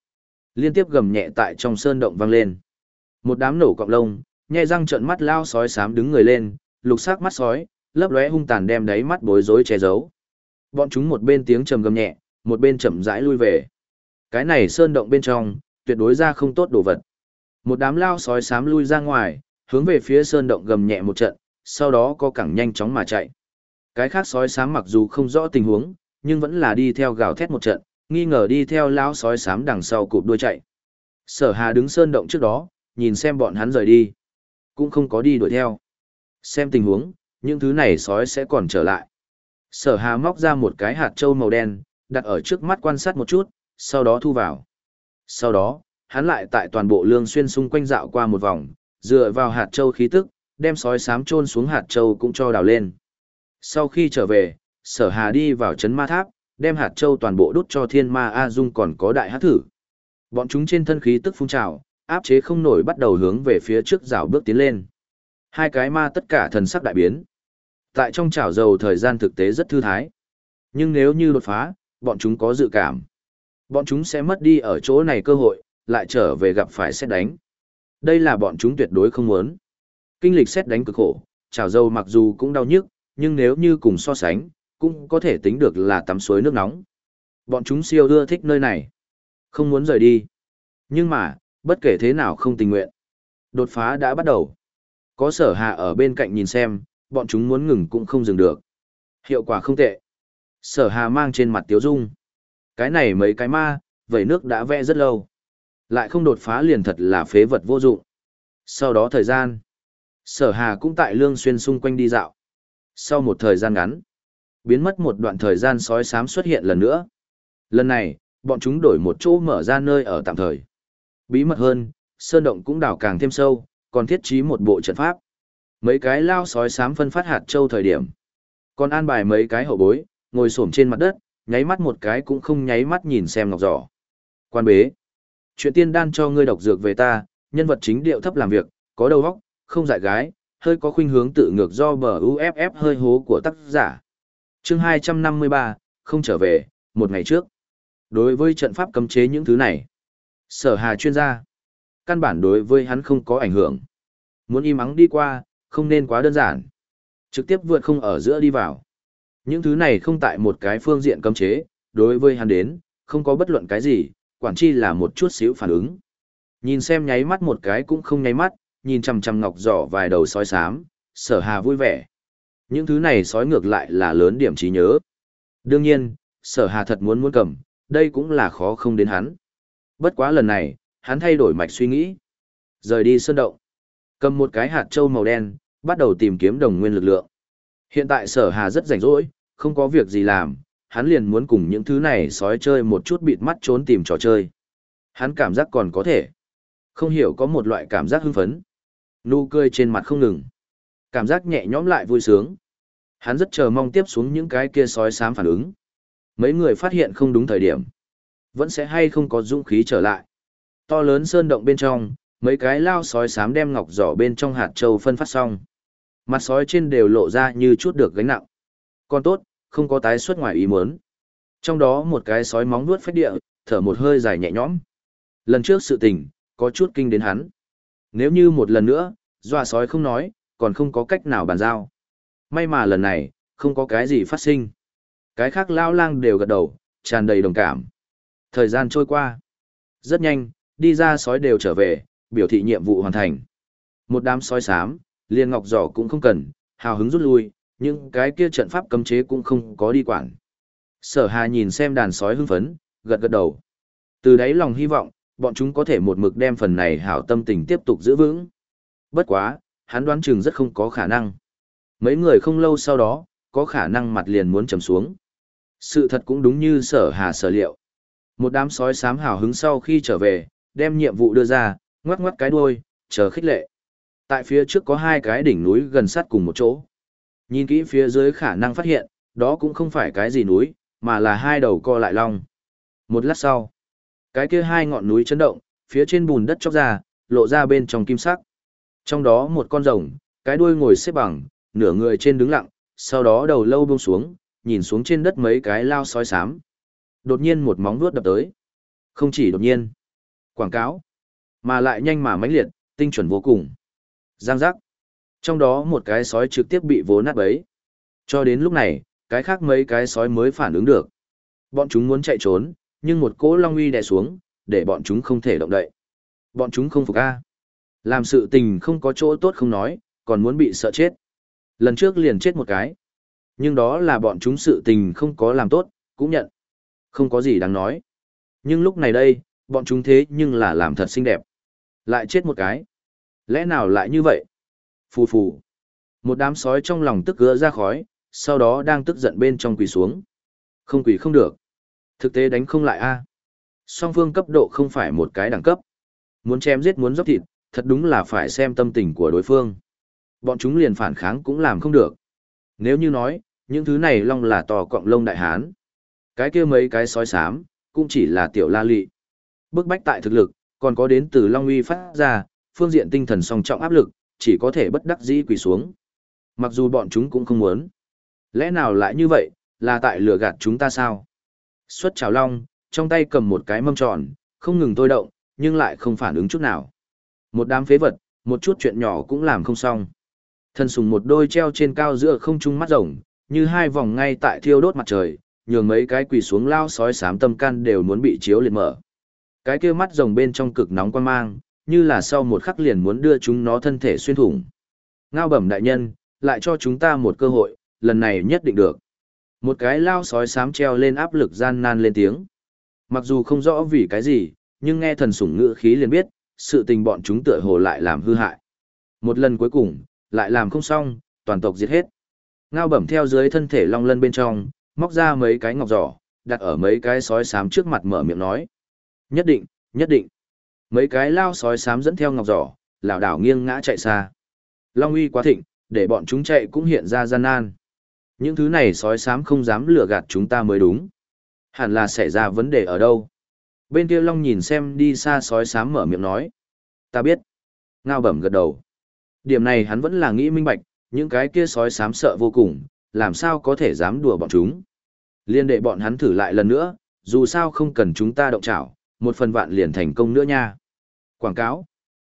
Liên tiếp gầm nhẹ tại trong sơn động vang lên. Một đám nổ cọng lông, nhẹ răng trợn mắt lao sói xám đứng người lên, lục sắc mắt sói, lấp lóe hung tàn đem đáy mắt bối rối che giấu. Bọn chúng một bên tiếng trầm gầm nhẹ, một bên chậm rãi lui về. Cái này sơn động bên trong, tuyệt đối ra không tốt đồ vật. Một đám lao sói xám lui ra ngoài, hướng về phía sơn động gầm nhẹ một trận, sau đó có cẳng nhanh chóng mà chạy. Cái khác sói xám mặc dù không rõ tình huống, nhưng vẫn là đi theo gào thét một trận, nghi ngờ đi theo lao sói xám đằng sau cụp đuôi chạy. Sở Hà đứng sơn động trước đó, nhìn xem bọn hắn rời đi. Cũng không có đi đuổi theo. Xem tình huống, những thứ này sói sẽ còn trở lại. Sở Hà móc ra một cái hạt trâu màu đen, đặt ở trước mắt quan sát một chút, sau đó thu vào. Sau đó, hắn lại tại toàn bộ lương xuyên xung quanh dạo qua một vòng, dựa vào hạt châu khí tức, đem sói sám trôn xuống hạt châu cũng cho đào lên. Sau khi trở về, sở hà đi vào chấn ma tháp, đem hạt châu toàn bộ đút cho thiên ma A Dung còn có đại hát thử. Bọn chúng trên thân khí tức phun trào, áp chế không nổi bắt đầu hướng về phía trước rào bước tiến lên. Hai cái ma tất cả thần sắc đại biến. Tại trong chảo dầu thời gian thực tế rất thư thái. Nhưng nếu như đột phá, bọn chúng có dự cảm. Bọn chúng sẽ mất đi ở chỗ này cơ hội, lại trở về gặp phải xét đánh. Đây là bọn chúng tuyệt đối không muốn. Kinh lịch xét đánh cực khổ, chảo dầu mặc dù cũng đau nhức, nhưng nếu như cùng so sánh, cũng có thể tính được là tắm suối nước nóng. Bọn chúng siêu ưa thích nơi này. Không muốn rời đi. Nhưng mà, bất kể thế nào không tình nguyện. Đột phá đã bắt đầu. Có sở hạ ở bên cạnh nhìn xem, bọn chúng muốn ngừng cũng không dừng được. Hiệu quả không tệ. Sở hà mang trên mặt tiếu dung. Cái này mấy cái ma, vẩy nước đã vẽ rất lâu. Lại không đột phá liền thật là phế vật vô dụng. Sau đó thời gian, sở hà cũng tại lương xuyên xung quanh đi dạo. Sau một thời gian ngắn, biến mất một đoạn thời gian sói sám xuất hiện lần nữa. Lần này, bọn chúng đổi một chỗ mở ra nơi ở tạm thời. Bí mật hơn, sơn động cũng đào càng thêm sâu, còn thiết trí một bộ trận pháp. Mấy cái lao sói sám phân phát hạt châu thời điểm. Còn an bài mấy cái hậu bối, ngồi xổm trên mặt đất, nháy mắt một cái cũng không nháy mắt nhìn xem ngọc giỏ. Quan bế. Chuyện tiên đan cho ngươi độc dược về ta, nhân vật chính điệu thấp làm việc, có đầu óc, không dại gái, hơi có khuynh hướng tự ngược do bờ UFF hơi hố của tác giả. Chương 253, không trở về, một ngày trước. Đối với trận pháp cấm chế những thứ này, sở hà chuyên gia, căn bản đối với hắn không có ảnh hưởng. Muốn im ắng đi qua, không nên quá đơn giản. Trực tiếp vượt không ở giữa đi vào. Những thứ này không tại một cái phương diện cấm chế, đối với hắn đến, không có bất luận cái gì, quản chi là một chút xíu phản ứng. Nhìn xem nháy mắt một cái cũng không nháy mắt, nhìn chằm chằm ngọc giỏ vài đầu sói xám, sở hà vui vẻ. Những thứ này sói ngược lại là lớn điểm trí nhớ. Đương nhiên, sở hà thật muốn muốn cầm, đây cũng là khó không đến hắn. Bất quá lần này, hắn thay đổi mạch suy nghĩ. Rời đi sơn động. Cầm một cái hạt trâu màu đen, bắt đầu tìm kiếm đồng nguyên lực lượng. Hiện tại sở hà rất rảnh rỗi, không có việc gì làm, hắn liền muốn cùng những thứ này sói chơi một chút bịt mắt trốn tìm trò chơi. Hắn cảm giác còn có thể. Không hiểu có một loại cảm giác hưng phấn. Nụ cười trên mặt không ngừng. Cảm giác nhẹ nhõm lại vui sướng. Hắn rất chờ mong tiếp xuống những cái kia sói xám phản ứng. Mấy người phát hiện không đúng thời điểm. Vẫn sẽ hay không có dũng khí trở lại. To lớn sơn động bên trong, mấy cái lao sói xám đem ngọc giỏ bên trong hạt châu phân phát xong. Mặt sói trên đều lộ ra như chút được gánh nặng. Còn tốt, không có tái xuất ngoài ý muốn. Trong đó một cái sói móng nuốt phách địa, thở một hơi dài nhẹ nhõm. Lần trước sự tình, có chút kinh đến hắn. Nếu như một lần nữa, dọa sói không nói, còn không có cách nào bàn giao. May mà lần này, không có cái gì phát sinh. Cái khác lao lang đều gật đầu, tràn đầy đồng cảm. Thời gian trôi qua. Rất nhanh, đi ra sói đều trở về, biểu thị nhiệm vụ hoàn thành. Một đám sói xám, liền ngọc giỏ cũng không cần, hào hứng rút lui, nhưng cái kia trận pháp cấm chế cũng không có đi quản. Sở Hà nhìn xem đàn sói hưng phấn, gật gật đầu. Từ đấy lòng hy vọng, bọn chúng có thể một mực đem phần này hảo tâm tình tiếp tục giữ vững. Bất quá, hắn đoán chừng rất không có khả năng. Mấy người không lâu sau đó, có khả năng mặt liền muốn trầm xuống. Sự thật cũng đúng như sở hà sở liệu. Một đám sói xám hào hứng sau khi trở về, đem nhiệm vụ đưa ra, ngoắc ngoắc cái đuôi, chờ khích lệ. Tại phía trước có hai cái đỉnh núi gần sát cùng một chỗ. Nhìn kỹ phía dưới khả năng phát hiện, đó cũng không phải cái gì núi, mà là hai đầu co lại long. Một lát sau, cái kia hai ngọn núi chấn động, phía trên bùn đất chóc ra, lộ ra bên trong kim sắc. Trong đó một con rồng, cái đuôi ngồi xếp bằng, nửa người trên đứng lặng, sau đó đầu lâu buông xuống, nhìn xuống trên đất mấy cái lao sói xám. Đột nhiên một móng vuốt đập tới. Không chỉ đột nhiên, quảng cáo, mà lại nhanh mà mãnh liệt, tinh chuẩn vô cùng. Giang giác. Trong đó một cái sói trực tiếp bị vố nát bấy. Cho đến lúc này, cái khác mấy cái sói mới phản ứng được. Bọn chúng muốn chạy trốn, nhưng một cỗ long uy đè xuống, để bọn chúng không thể động đậy. Bọn chúng không phục a. Làm sự tình không có chỗ tốt không nói, còn muốn bị sợ chết. Lần trước liền chết một cái. Nhưng đó là bọn chúng sự tình không có làm tốt, cũng nhận. Không có gì đáng nói. Nhưng lúc này đây, Bọn chúng thế nhưng là làm thật xinh đẹp. Lại chết một cái. Lẽ nào lại như vậy? Phù phù. Một đám sói trong lòng tức gỡ ra khói, sau đó đang tức giận bên trong quỳ xuống. Không quỳ không được. Thực tế đánh không lại a. Song phương cấp độ không phải một cái đẳng cấp. Muốn chém giết muốn dốc thịt, thật đúng là phải xem tâm tình của đối phương. Bọn chúng liền phản kháng cũng làm không được. Nếu như nói, những thứ này long là tò cọng lông đại hán. Cái kia mấy cái sói xám, cũng chỉ là tiểu la lị. Bức bách tại thực lực, còn có đến từ long uy phát ra, phương diện tinh thần song trọng áp lực, chỉ có thể bất đắc dĩ quỳ xuống. Mặc dù bọn chúng cũng không muốn. Lẽ nào lại như vậy, là tại lừa gạt chúng ta sao? Xuất trào long, trong tay cầm một cái mâm tròn, không ngừng tôi động, nhưng lại không phản ứng chút nào. Một đám phế vật, một chút chuyện nhỏ cũng làm không xong. Thân sùng một đôi treo trên cao giữa không trung mắt rồng, như hai vòng ngay tại thiêu đốt mặt trời, nhường mấy cái quỳ xuống lao sói sám tâm can đều muốn bị chiếu liệt mở. Cái kia mắt rồng bên trong cực nóng quan mang, như là sau một khắc liền muốn đưa chúng nó thân thể xuyên thủng. Ngao bẩm đại nhân, lại cho chúng ta một cơ hội, lần này nhất định được. Một cái lao sói sám treo lên áp lực gian nan lên tiếng. Mặc dù không rõ vì cái gì, nhưng nghe thần sủng ngữ khí liền biết, sự tình bọn chúng tựa hồ lại làm hư hại. Một lần cuối cùng, lại làm không xong, toàn tộc giết hết. Ngao bẩm theo dưới thân thể long lân bên trong, móc ra mấy cái ngọc giỏ, đặt ở mấy cái sói sám trước mặt mở miệng nói. Nhất định, nhất định. Mấy cái lao sói sám dẫn theo ngọc giỏ, lảo đảo nghiêng ngã chạy xa. Long uy quá thịnh, để bọn chúng chạy cũng hiện ra gian nan. Những thứ này sói sám không dám lừa gạt chúng ta mới đúng. Hẳn là xảy ra vấn đề ở đâu. Bên kia Long nhìn xem đi xa sói sám mở miệng nói. Ta biết. Ngao bẩm gật đầu. Điểm này hắn vẫn là nghĩ minh bạch, những cái kia sói sám sợ vô cùng, làm sao có thể dám đùa bọn chúng. Liên đệ bọn hắn thử lại lần nữa, dù sao không cần chúng ta động chảo, một phần vạn liền thành công nữa nha. Quảng cáo.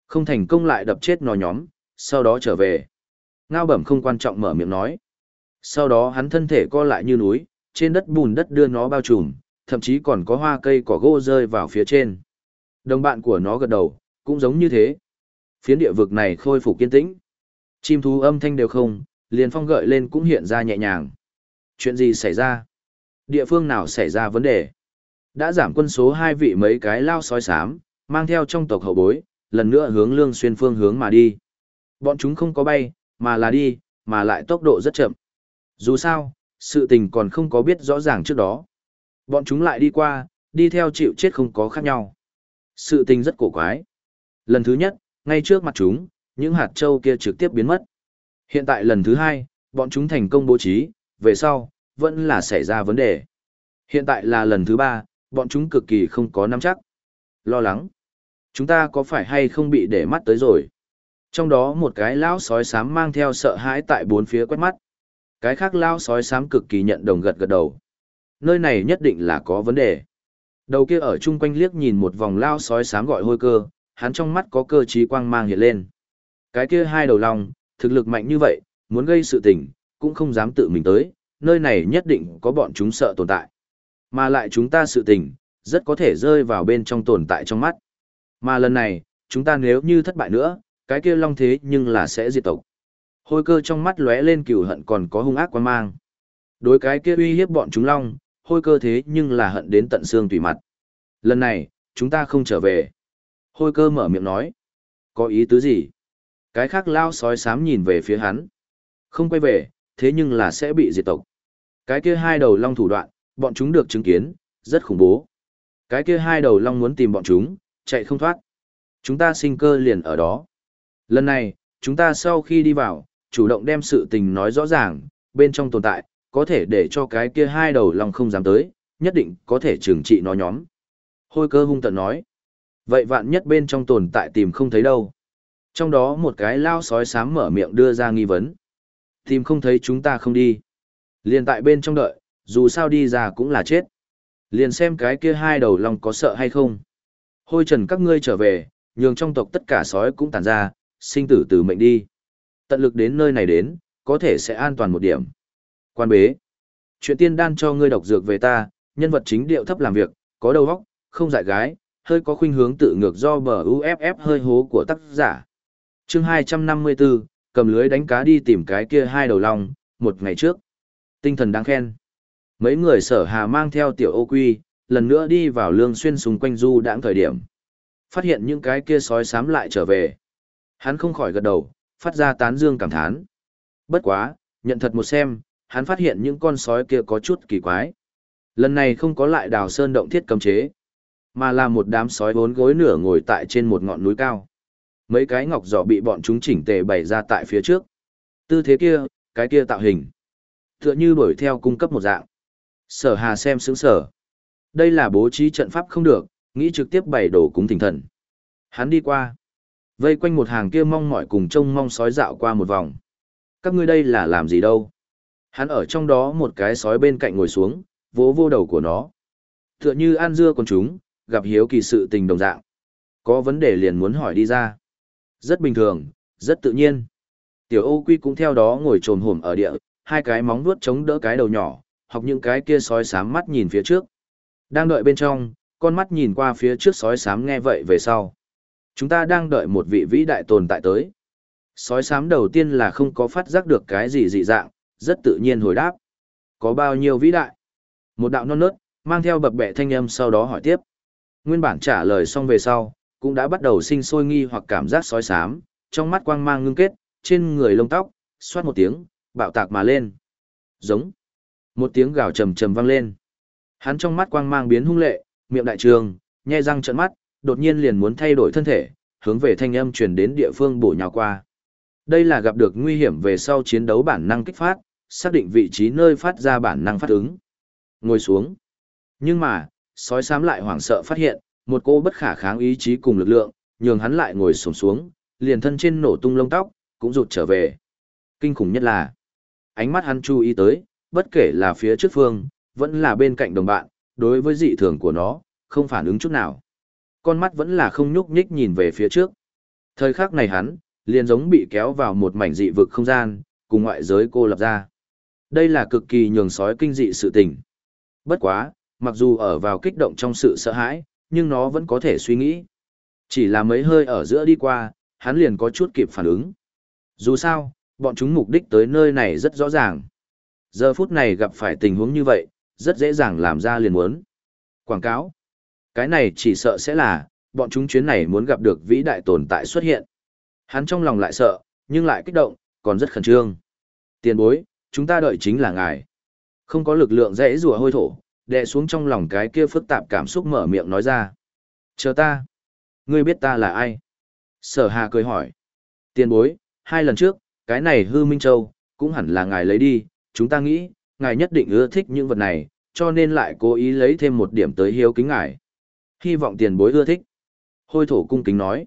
Không thành công lại đập chết nó nhóm, sau đó trở về. Ngao bẩm không quan trọng mở miệng nói. Sau đó hắn thân thể co lại như núi, trên đất bùn đất đưa nó bao trùm, thậm chí còn có hoa cây cỏ gỗ rơi vào phía trên. Đồng bạn của nó gật đầu, cũng giống như thế. Phiến địa vực này khôi phục kiên tĩnh. Chim thú âm thanh đều không, liền phong gợi lên cũng hiện ra nhẹ nhàng. Chuyện gì xảy ra? Địa phương nào xảy ra vấn đề? Đã giảm quân số hai vị mấy cái lao sói sám, mang theo trong tộc hậu bối, lần nữa hướng lương xuyên phương hướng mà đi. Bọn chúng không có bay, mà là đi, mà lại tốc độ rất chậm. Dù sao, sự tình còn không có biết rõ ràng trước đó. Bọn chúng lại đi qua, đi theo chịu chết không có khác nhau. Sự tình rất cổ quái. Lần thứ nhất, ngay trước mặt chúng, những hạt châu kia trực tiếp biến mất. Hiện tại lần thứ hai, bọn chúng thành công bố trí, về sau, vẫn là xảy ra vấn đề. Hiện tại là lần thứ ba, bọn chúng cực kỳ không có nắm chắc. Lo lắng. Chúng ta có phải hay không bị để mắt tới rồi? Trong đó một cái lão sói sám mang theo sợ hãi tại bốn phía quét mắt. Cái khác lão sói sám cực kỳ nhận đồng gật gật đầu. Nơi này nhất định là có vấn đề. Đầu kia ở chung quanh liếc nhìn một vòng lão sói sám gọi hôi cơ, hắn trong mắt có cơ trí quang mang hiện lên. Cái kia hai đầu lòng, thực lực mạnh như vậy, muốn gây sự tình, cũng không dám tự mình tới, nơi này nhất định có bọn chúng sợ tồn tại. Mà lại chúng ta sự tình, rất có thể rơi vào bên trong tồn tại trong mắt. Mà lần này, chúng ta nếu như thất bại nữa, cái kia long thế nhưng là sẽ diệt tộc. Hôi cơ trong mắt lóe lên cừu hận còn có hung ác quan mang. Đối cái kia uy hiếp bọn chúng long, hôi cơ thế nhưng là hận đến tận xương tùy mặt. Lần này, chúng ta không trở về. Hôi cơ mở miệng nói. Có ý tứ gì? Cái khác lao sói sám nhìn về phía hắn. Không quay về, thế nhưng là sẽ bị diệt tộc. Cái kia hai đầu long thủ đoạn, bọn chúng được chứng kiến, rất khủng bố. Cái kia hai đầu long muốn tìm bọn chúng, chạy không thoát. Chúng ta sinh cơ liền ở đó. Lần này, chúng ta sau khi đi vào, chủ động đem sự tình nói rõ ràng, bên trong tồn tại, có thể để cho cái kia hai đầu long không dám tới, nhất định có thể trừng trị nó nhóm. Hôi cơ hung tận nói. Vậy vạn nhất bên trong tồn tại tìm không thấy đâu. Trong đó một cái lao sói sám mở miệng đưa ra nghi vấn. Tìm không thấy chúng ta không đi. Liền tại bên trong đợi, dù sao đi ra cũng là chết. Liền xem cái kia hai đầu long có sợ hay không. Hôi trần các ngươi trở về, nhường trong tộc tất cả sói cũng tàn ra, sinh tử từ mệnh đi. Tận lực đến nơi này đến, có thể sẽ an toàn một điểm. Quan bế. Chuyện tiên đan cho ngươi độc dược về ta, nhân vật chính điệu thấp làm việc, có đầu óc, không dại gái, hơi có khuynh hướng tự ngược do bờ UFF hơi hố của tác giả. chương 254, cầm lưới đánh cá đi tìm cái kia hai đầu long một ngày trước. Tinh thần đáng khen. Mấy người sở hà mang theo tiểu ô quy, lần nữa đi vào lương xuyên xung quanh du đãng thời điểm. Phát hiện những cái kia sói sám lại trở về. Hắn không khỏi gật đầu, phát ra tán dương cảm thán. Bất quá, nhận thật một xem, hắn phát hiện những con sói kia có chút kỳ quái. Lần này không có lại đào sơn động thiết cấm chế, mà là một đám sói bốn gối nửa ngồi tại trên một ngọn núi cao. Mấy cái ngọc giỏ bị bọn chúng chỉnh tề bày ra tại phía trước. Tư thế kia, cái kia tạo hình. Tựa như đuổi theo cung cấp một dạng. Sở hà xem sững sở. Đây là bố trí trận pháp không được, nghĩ trực tiếp bày đổ cúng thỉnh thần. Hắn đi qua. Vây quanh một hàng kia mong mỏi cùng trông mong sói dạo qua một vòng. Các ngươi đây là làm gì đâu? Hắn ở trong đó một cái sói bên cạnh ngồi xuống, vỗ vô đầu của nó. Tựa như an dưa con chúng, gặp hiếu kỳ sự tình đồng dạng. Có vấn đề liền muốn hỏi đi ra. Rất bình thường, rất tự nhiên. Tiểu ô Quy cũng theo đó ngồi trồm hổm ở địa, hai cái móng vuốt chống đỡ cái đầu nhỏ, học những cái kia sói sám mắt nhìn phía trước. Đang đợi bên trong, con mắt nhìn qua phía trước sói sám nghe vậy về sau. Chúng ta đang đợi một vị vĩ đại tồn tại tới. Sói sám đầu tiên là không có phát giác được cái gì dị dạng, rất tự nhiên hồi đáp. Có bao nhiêu vĩ đại? Một đạo non nớt, mang theo bập bẹ thanh âm sau đó hỏi tiếp. Nguyên bản trả lời xong về sau, cũng đã bắt đầu sinh sôi nghi hoặc cảm giác sói sám, trong mắt quang mang ngưng kết, trên người lông tóc, xoát một tiếng, bạo tạc mà lên. Giống. Một tiếng gào trầm trầm vang lên. Hắn trong mắt quang mang biến hung lệ, miệng đại trường, nhe răng trợn mắt, đột nhiên liền muốn thay đổi thân thể, hướng về thanh âm truyền đến địa phương bổ nhào qua. Đây là gặp được nguy hiểm về sau chiến đấu bản năng kích phát, xác định vị trí nơi phát ra bản năng phát ứng. Ngồi xuống. Nhưng mà, sói xám lại hoảng sợ phát hiện, một cô bất khả kháng ý chí cùng lực lượng, nhường hắn lại ngồi xổm xuống, liền thân trên nổ tung lông tóc, cũng rụt trở về. Kinh khủng nhất là, ánh mắt hắn chú ý tới, bất kể là phía trước phương, vẫn là bên cạnh đồng bạn, đối với dị thường của nó, không phản ứng chút nào. Con mắt vẫn là không nhúc nhích nhìn về phía trước. Thời khắc này hắn, liền giống bị kéo vào một mảnh dị vực không gian, cùng ngoại giới cô lập ra. Đây là cực kỳ nhường sói kinh dị sự tình. Bất quá, mặc dù ở vào kích động trong sự sợ hãi, nhưng nó vẫn có thể suy nghĩ. Chỉ là mấy hơi ở giữa đi qua, hắn liền có chút kịp phản ứng. Dù sao, bọn chúng mục đích tới nơi này rất rõ ràng. Giờ phút này gặp phải tình huống như vậy, rất dễ dàng làm ra liền muốn. Quảng cáo. Cái này chỉ sợ sẽ là, bọn chúng chuyến này muốn gặp được vĩ đại tồn tại xuất hiện. Hắn trong lòng lại sợ, nhưng lại kích động, còn rất khẩn trương. Tiền bối, chúng ta đợi chính là ngài. Không có lực lượng dễ rùa hôi thổ, đè xuống trong lòng cái kia phức tạp cảm xúc mở miệng nói ra. Chờ ta. Ngươi biết ta là ai? Sở hà cười hỏi. Tiền bối, hai lần trước, cái này hư Minh Châu, cũng hẳn là ngài lấy đi, chúng ta nghĩ, ngài nhất định ưa thích những vật này, cho nên lại cố ý lấy thêm một điểm tới hiếu kính ngài. Hy vọng tiền bối ưa thích. Hôi thổ cung kính nói.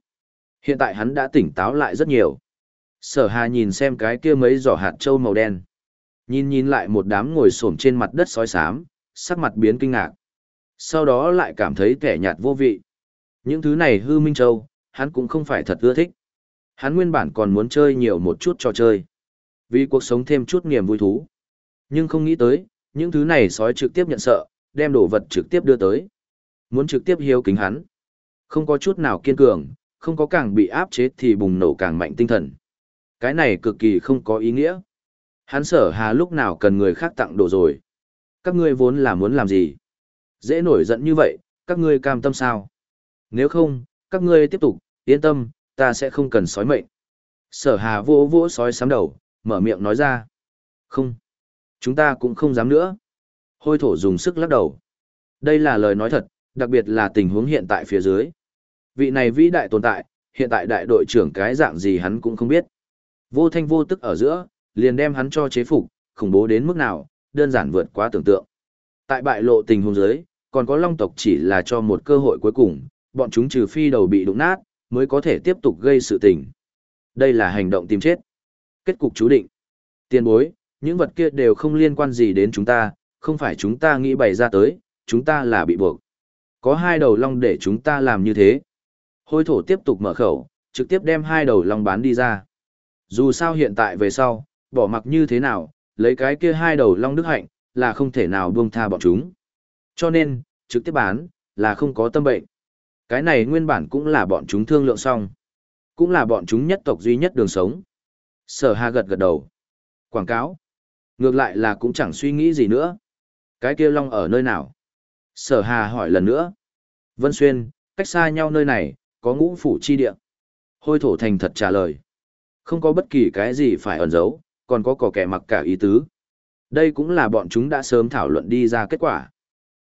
Hiện tại hắn đã tỉnh táo lại rất nhiều. Sở hà nhìn xem cái kia mấy giỏ hạt trâu màu đen. Nhìn nhìn lại một đám ngồi xổm trên mặt đất sói xám, sắc mặt biến kinh ngạc. Sau đó lại cảm thấy kẻ nhạt vô vị. Những thứ này hư Minh Châu, hắn cũng không phải thật ưa thích. Hắn nguyên bản còn muốn chơi nhiều một chút trò chơi. Vì cuộc sống thêm chút niềm vui thú. Nhưng không nghĩ tới, những thứ này sói trực tiếp nhận sợ, đem đồ vật trực tiếp đưa tới. Muốn trực tiếp hiếu kính hắn. Không có chút nào kiên cường, không có càng bị áp chế thì bùng nổ càng mạnh tinh thần. Cái này cực kỳ không có ý nghĩa. Hắn sở hà lúc nào cần người khác tặng đồ rồi. Các ngươi vốn là muốn làm gì? Dễ nổi giận như vậy, các ngươi cam tâm sao? Nếu không, các ngươi tiếp tục, yên tâm, ta sẽ không cần sói mệnh. Sở hà vỗ vỗ sói sám đầu, mở miệng nói ra. Không, chúng ta cũng không dám nữa. Hôi thổ dùng sức lắc đầu. Đây là lời nói thật, đặc biệt là tình huống hiện tại phía dưới. Vị này vĩ đại tồn tại, hiện tại đại đội trưởng cái dạng gì hắn cũng không biết. Vô thanh vô tức ở giữa, liền đem hắn cho chế phục, khủng bố đến mức nào, đơn giản vượt quá tưởng tượng. Tại bại lộ tình huống dưới, còn có long tộc chỉ là cho một cơ hội cuối cùng, bọn chúng trừ phi đầu bị đụng nát, mới có thể tiếp tục gây sự tình. Đây là hành động tìm chết. Kết cục chú định. Tiền bối, những vật kia đều không liên quan gì đến chúng ta, không phải chúng ta nghĩ bày ra tới, chúng ta là bị buộc. Có hai đầu long để chúng ta làm như thế. Hôi thổ tiếp tục mở khẩu, trực tiếp đem hai đầu long bán đi ra. Dù sao hiện tại về sau, bỏ mặc như thế nào, lấy cái kia hai đầu long đức hạnh, là không thể nào buông tha bọn chúng. Cho nên, trực tiếp bán, là không có tâm bệnh. Cái này nguyên bản cũng là bọn chúng thương lượng xong. Cũng là bọn chúng nhất tộc duy nhất đường sống. Sở Hà gật gật đầu. Quảng cáo. Ngược lại là cũng chẳng suy nghĩ gì nữa. Cái kia long ở nơi nào? Sở Hà hỏi lần nữa. Vân Xuyên, cách xa nhau nơi này, có ngũ phủ chi địa. Hôi thổ thành thật trả lời. Không có bất kỳ cái gì phải ẩn giấu, còn có cỏ kẻ mặc cả ý tứ. Đây cũng là bọn chúng đã sớm thảo luận đi ra kết quả.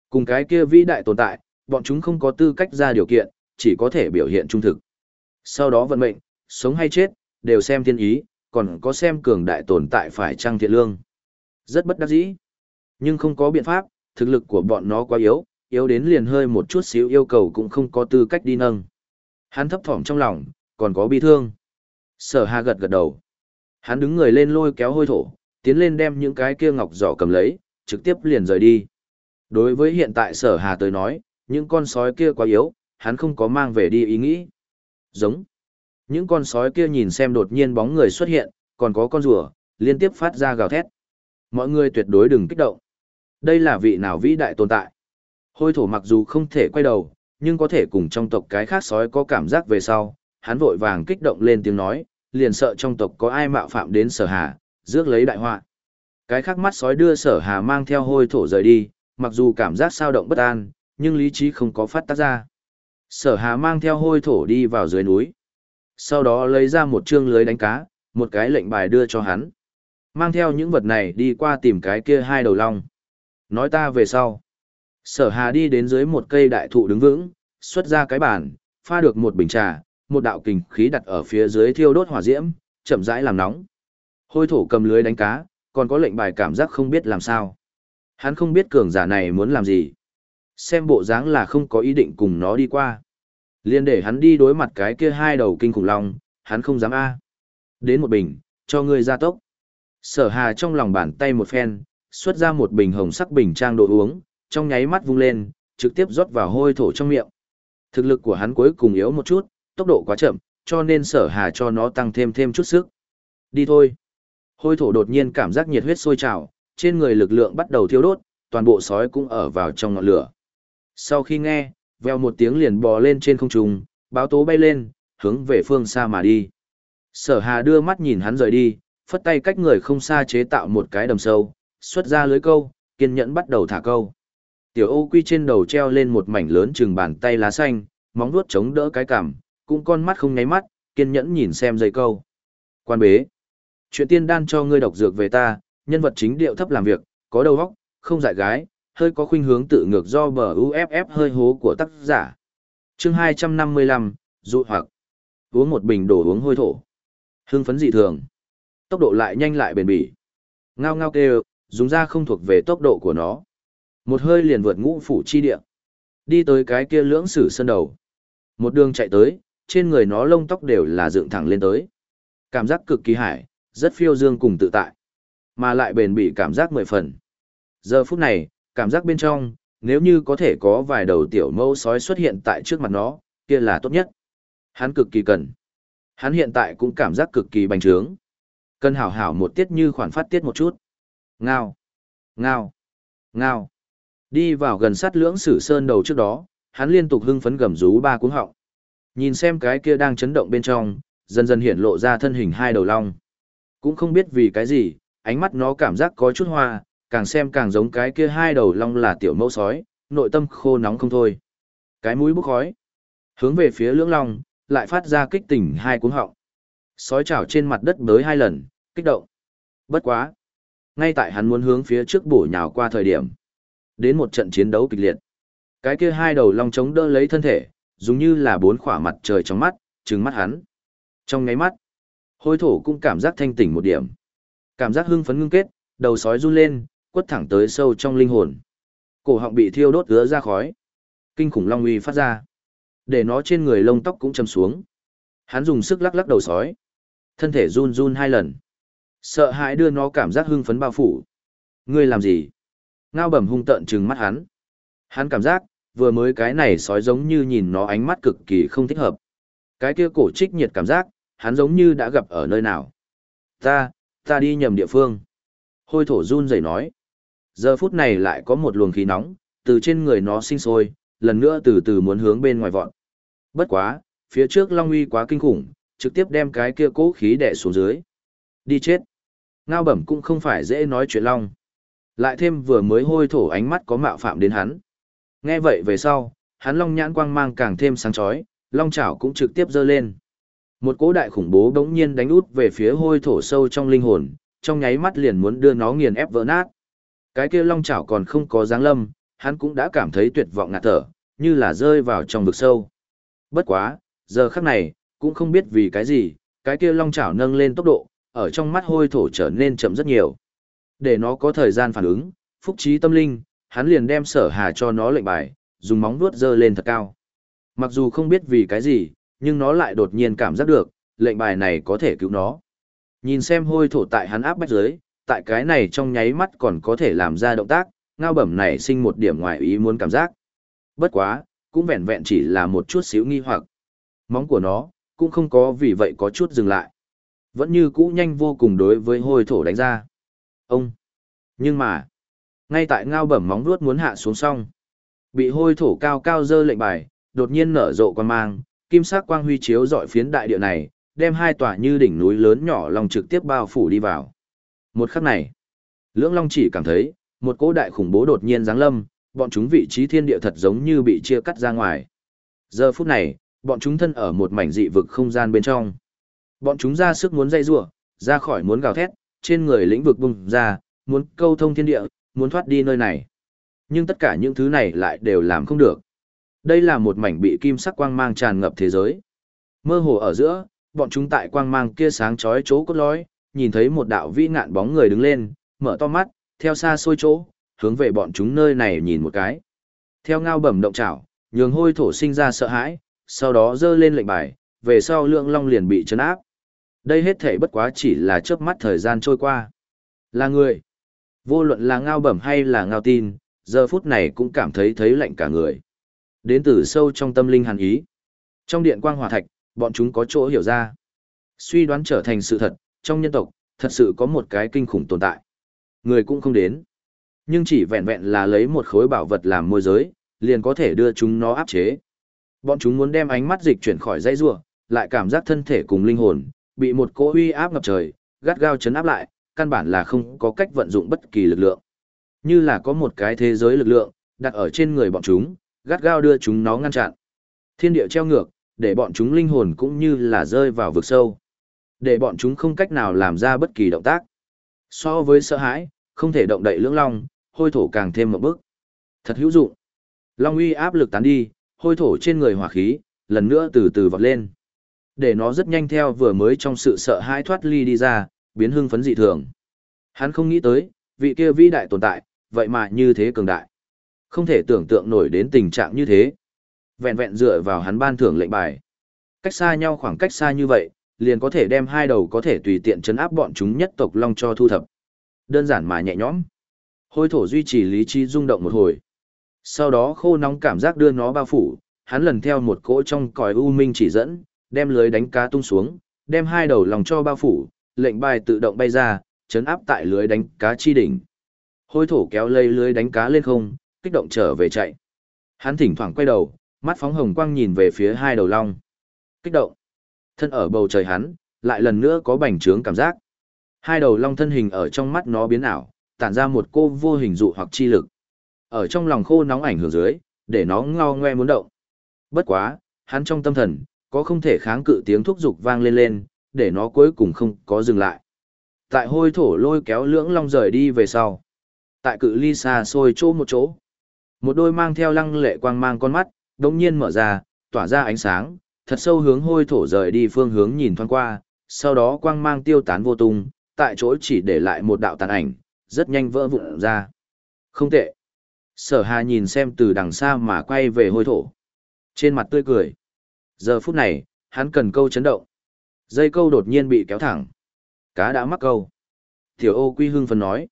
Cùng cái kia vĩ đại tồn tại, bọn chúng không có tư cách ra điều kiện, chỉ có thể biểu hiện trung thực. Sau đó vận mệnh, sống hay chết, đều xem thiên ý, còn có xem cường đại tồn tại phải trăng thiện lương. Rất bất đắc dĩ. Nhưng không có biện pháp, thực lực của bọn nó quá yếu, yếu đến liền hơi một chút xíu yêu cầu cũng không có tư cách đi nâng. Hắn thấp thỏm trong lòng, còn có bi thương. Sở Hà gật gật đầu. Hắn đứng người lên lôi kéo hôi thổ, tiến lên đem những cái kia ngọc giỏ cầm lấy, trực tiếp liền rời đi. Đối với hiện tại sở Hà tới nói, những con sói kia quá yếu, hắn không có mang về đi ý nghĩ. Giống. Những con sói kia nhìn xem đột nhiên bóng người xuất hiện, còn có con rùa, liên tiếp phát ra gào thét. Mọi người tuyệt đối đừng kích động. Đây là vị nào vĩ đại tồn tại. Hôi thổ mặc dù không thể quay đầu, nhưng có thể cùng trong tộc cái khác sói có cảm giác về sau, hắn vội vàng kích động lên tiếng nói, liền sợ trong tộc có ai mạo phạm đến sở hà, rước lấy đại họa. Cái khác mắt sói đưa sở hà mang theo hôi thổ rời đi, mặc dù cảm giác sao động bất an, nhưng lý trí không có phát tác ra. Sở hà mang theo hôi thổ đi vào dưới núi. Sau đó lấy ra một chương lưới đánh cá, một cái lệnh bài đưa cho hắn. Mang theo những vật này đi qua tìm cái kia hai đầu long. Nói ta về sau. Sở hà đi đến dưới một cây đại thụ đứng vững, xuất ra cái bàn, pha được một bình trà, một đạo kình khí đặt ở phía dưới thiêu đốt hỏa diễm, chậm rãi làm nóng. Hôi thổ cầm lưới đánh cá, còn có lệnh bài cảm giác không biết làm sao. Hắn không biết cường giả này muốn làm gì. Xem bộ dáng là không có ý định cùng nó đi qua. Liên để hắn đi đối mặt cái kia hai đầu kinh khủng long, hắn không dám a. Đến một bình, cho ngươi ra tốc. Sở hà trong lòng bàn tay một phen, xuất ra một bình hồng sắc bình trang đồ uống, trong nháy mắt vung lên, trực tiếp rót vào hôi thổ trong miệng. Thực lực của hắn cuối cùng yếu một chút, tốc độ quá chậm, cho nên sở hà cho nó tăng thêm thêm chút sức. Đi thôi. Hôi thổ đột nhiên cảm giác nhiệt huyết sôi trào, trên người lực lượng bắt đầu thiêu đốt, toàn bộ sói cũng ở vào trong ngọn lửa. Sau khi nghe, veo một tiếng liền bò lên trên không trung, báo tố bay lên, hướng về phương xa mà đi. Sở hà đưa mắt nhìn hắn rời đi, phất tay cách người không xa chế tạo một cái đầm sâu, xuất ra lưới câu, kiên nhẫn bắt đầu thả câu. Tiểu ô quy trên đầu treo lên một mảnh lớn chừng bàn tay lá xanh, móng vuốt chống đỡ cái cằm, cũng con mắt không nháy mắt, kiên nhẫn nhìn xem dây câu. Quan bế. Chuyện tiên đan cho ngươi độc dược về ta, nhân vật chính điệu thấp làm việc, có đầu óc, không dại gái, hơi có khuynh hướng tự ngược do bờ UFF hơi hố của tác giả. chương 255, dụ hoặc uống một bình đồ uống hôi thổ. Hưng phấn dị thường. Tốc độ lại nhanh lại bền bỉ. Ngao ngao kêu, dùng ra không thuộc về tốc độ của nó. Một hơi liền vượt ngũ phủ chi địa. Đi tới cái kia lưỡng sử sân đầu. Một đường chạy tới, trên người nó lông tóc đều là dựng thẳng lên tới. Cảm giác cực kỳ hải, rất phiêu dương cùng tự tại. Mà lại bền bỉ cảm giác mười phần. Giờ phút này, cảm giác bên trong, nếu như có thể có vài đầu tiểu mâu sói xuất hiện tại trước mặt nó, kia là tốt nhất. Hắn cực kỳ cần. Hắn hiện tại cũng cảm giác cực kỳ bành trướng. Cần hảo hảo một tiết như khoản phát tiết một chút. Ngao. Ngao. Ngao. Đi vào gần sát lưỡng sử sơn đầu trước đó, hắn liên tục hưng phấn gầm rú ba cuống họng. Nhìn xem cái kia đang chấn động bên trong, dần dần hiện lộ ra thân hình hai đầu long. Cũng không biết vì cái gì, ánh mắt nó cảm giác có chút hoa, càng xem càng giống cái kia hai đầu long là tiểu mẫu sói, nội tâm khô nóng không thôi. Cái mũi bốc khói, hướng về phía lưỡng long, lại phát ra kích tỉnh hai cuống họng. Sói chảo trên mặt đất bới hai lần, kích động. Bất quá. Ngay tại hắn muốn hướng phía trước bổ nhào qua thời điểm. Đến một trận chiến đấu kịch liệt. Cái kia hai đầu long chống đỡ lấy thân thể, giống như là bốn khỏa mặt trời trong mắt, trừng mắt hắn. Trong ngáy mắt, hôi thổ cũng cảm giác thanh tỉnh một điểm. Cảm giác hưng phấn ngưng kết, đầu sói run lên, quất thẳng tới sâu trong linh hồn. Cổ họng bị thiêu đốt ứa ra khói. Kinh khủng long uy phát ra. Để nó trên người lông tóc cũng châm xuống. Hắn dùng sức lắc lắc đầu sói. Thân thể run run hai lần. Sợ hãi đưa nó cảm giác hưng phấn bao phủ. Ngươi làm gì? Ngao bẩm hung tợn trừng mắt hắn. Hắn cảm giác, vừa mới cái này sói giống như nhìn nó ánh mắt cực kỳ không thích hợp. Cái kia cổ trích nhiệt cảm giác, hắn giống như đã gặp ở nơi nào. Ta, ta đi nhầm địa phương. Hôi thổ run rẩy nói. Giờ phút này lại có một luồng khí nóng, từ trên người nó sinh sôi, lần nữa từ từ muốn hướng bên ngoài vọt. Bất quá, phía trước Long Uy quá kinh khủng, trực tiếp đem cái kia cố khí đè xuống dưới. Đi chết. Ngao bẩm cũng không phải dễ nói chuyện Long. Lại thêm vừa mới hôi thổ ánh mắt có mạo phạm đến hắn. Nghe vậy về sau, hắn long nhãn quang mang càng thêm sáng chói, long chảo cũng trực tiếp giơ lên. Một cỗ đại khủng bố đống nhiên đánh út về phía hôi thổ sâu trong linh hồn, trong nháy mắt liền muốn đưa nó nghiền ép vỡ nát. Cái kia long chảo còn không có dáng lâm, hắn cũng đã cảm thấy tuyệt vọng ngạt thở, như là rơi vào trong vực sâu. Bất quá, giờ khắc này, cũng không biết vì cái gì, cái kia long chảo nâng lên tốc độ, ở trong mắt hôi thổ trở nên chậm rất nhiều. Để nó có thời gian phản ứng, phúc trí tâm linh, hắn liền đem sở hà cho nó lệnh bài, dùng móng vuốt dơ lên thật cao. Mặc dù không biết vì cái gì, nhưng nó lại đột nhiên cảm giác được, lệnh bài này có thể cứu nó. Nhìn xem hôi thổ tại hắn áp bách dưới, tại cái này trong nháy mắt còn có thể làm ra động tác, ngao bẩm này sinh một điểm ngoài ý muốn cảm giác. Bất quá, cũng vẹn vẹn chỉ là một chút xíu nghi hoặc. Móng của nó, cũng không có vì vậy có chút dừng lại. Vẫn như cũ nhanh vô cùng đối với hôi thổ đánh ra. Ông! Nhưng mà, ngay tại ngao bẩm móng vuốt muốn hạ xuống xong, bị hôi thổ cao cao dơ lệnh bài, đột nhiên nở rộ quan mang, kim sắc quang huy chiếu dọi phiến đại địa này, đem hai tòa như đỉnh núi lớn nhỏ lòng trực tiếp bao phủ đi vào. Một khắc này, lưỡng long chỉ cảm thấy, một cỗ đại khủng bố đột nhiên giáng lâm, bọn chúng vị trí thiên địa thật giống như bị chia cắt ra ngoài. Giờ phút này, bọn chúng thân ở một mảnh dị vực không gian bên trong. Bọn chúng ra sức muốn dây rủa, ra khỏi muốn gào thét, trên người lĩnh vực bùng ra, muốn câu thông thiên địa, muốn thoát đi nơi này. Nhưng tất cả những thứ này lại đều làm không được. Đây là một mảnh bị kim sắc quang mang tràn ngập thế giới. Mơ hồ ở giữa, bọn chúng tại quang mang kia sáng chói chỗ cốt lõi, nhìn thấy một đạo vĩ ngạn bóng người đứng lên, mở to mắt, theo xa xôi chỗ, hướng về bọn chúng nơi này nhìn một cái. Theo ngao bẩm động chảo, nhường hôi thổ sinh ra sợ hãi, sau đó dơ lên lệnh bài, về sau lượng long liền bị chấn áp. Đây hết thể bất quá chỉ là chớp mắt thời gian trôi qua. Là người. Vô luận là ngao bẩm hay là ngao tin, giờ phút này cũng cảm thấy thấy lạnh cả người. Đến từ sâu trong tâm linh hàn ý. Trong điện quang hòa thạch, bọn chúng có chỗ hiểu ra. Suy đoán trở thành sự thật, trong nhân tộc, thật sự có một cái kinh khủng tồn tại. Người cũng không đến. Nhưng chỉ vẹn vẹn là lấy một khối bảo vật làm môi giới, liền có thể đưa chúng nó áp chế. Bọn chúng muốn đem ánh mắt dịch chuyển khỏi dãy rua, lại cảm giác thân thể cùng linh hồn, bị một cỗ uy áp ngập trời, gắt gao chấn áp lại, căn bản là không có cách vận dụng bất kỳ lực lượng. Như là có một cái thế giới lực lượng, đặt ở trên người bọn chúng, gắt gao đưa chúng nó ngăn chặn. Thiên địa treo ngược, để bọn chúng linh hồn cũng như là rơi vào vực sâu. Để bọn chúng không cách nào làm ra bất kỳ động tác. So với sợ hãi, không thể động đậy lưỡng long, hôi thổ càng thêm một bước. Thật hữu dụng. Long uy áp lực tán đi, hôi thổ trên người hỏa khí, lần nữa từ từ vọt lên. Để nó rất nhanh theo vừa mới trong sự sợ hãi thoát ly đi ra, biến hưng phấn dị thường. Hắn không nghĩ tới, vị kia vĩ đại tồn tại, vậy mà như thế cường đại. Không thể tưởng tượng nổi đến tình trạng như thế. Vẹn vẹn dựa vào hắn ban thưởng lệnh bài. Cách xa nhau khoảng cách xa như vậy, liền có thể đem hai đầu có thể tùy tiện chấn áp bọn chúng nhất tộc long cho thu thập. Đơn giản mà nhẹ nhõm. Hôi thổ duy trì lý trí rung động một hồi. Sau đó khô nóng cảm giác đưa nó bao phủ, hắn lần theo một cỗ trong còi u minh chỉ dẫn, đem lưới đánh cá tung xuống, đem hai đầu lòng cho bao phủ, lệnh bài tự động bay ra, chấn áp tại lưới đánh cá chi đỉnh. Hôi thổ kéo lây lưới đánh cá lên không, kích động trở về chạy. Hắn thỉnh thoảng quay đầu, mắt phóng hồng quang nhìn về phía hai đầu long. Kích động. Thân ở bầu trời hắn, lại lần nữa có bành trướng cảm giác. Hai đầu long thân hình ở trong mắt nó biến ảo, tản ra một cô vô hình dụ hoặc chi lực. Ở trong lòng khô nóng ảnh hưởng dưới, để nó ngao ngoe muốn động. Bất quá, hắn trong tâm thần, có không thể kháng cự tiếng thúc dục vang lên lên, để nó cuối cùng không có dừng lại. Tại hôi thổ lôi kéo lưỡng long rời đi về sau. Tại cự ly xa xôi chỗ một chỗ. Một đôi mang theo lăng lệ quang mang con mắt, đống nhiên mở ra, tỏa ra ánh sáng, thật sâu hướng hôi thổ rời đi phương hướng nhìn thoáng qua, sau đó quang mang tiêu tán vô tung, tại chỗ chỉ để lại một đạo tàn ảnh, rất nhanh vỡ vụn ra. Không tệ. Sở hà nhìn xem từ đằng xa mà quay về hôi thổ. Trên mặt tươi cười. Giờ phút này, hắn cần câu chấn động. Dây câu đột nhiên bị kéo thẳng. Cá đã mắc câu. Tiểu ô quy hưng phấn nói.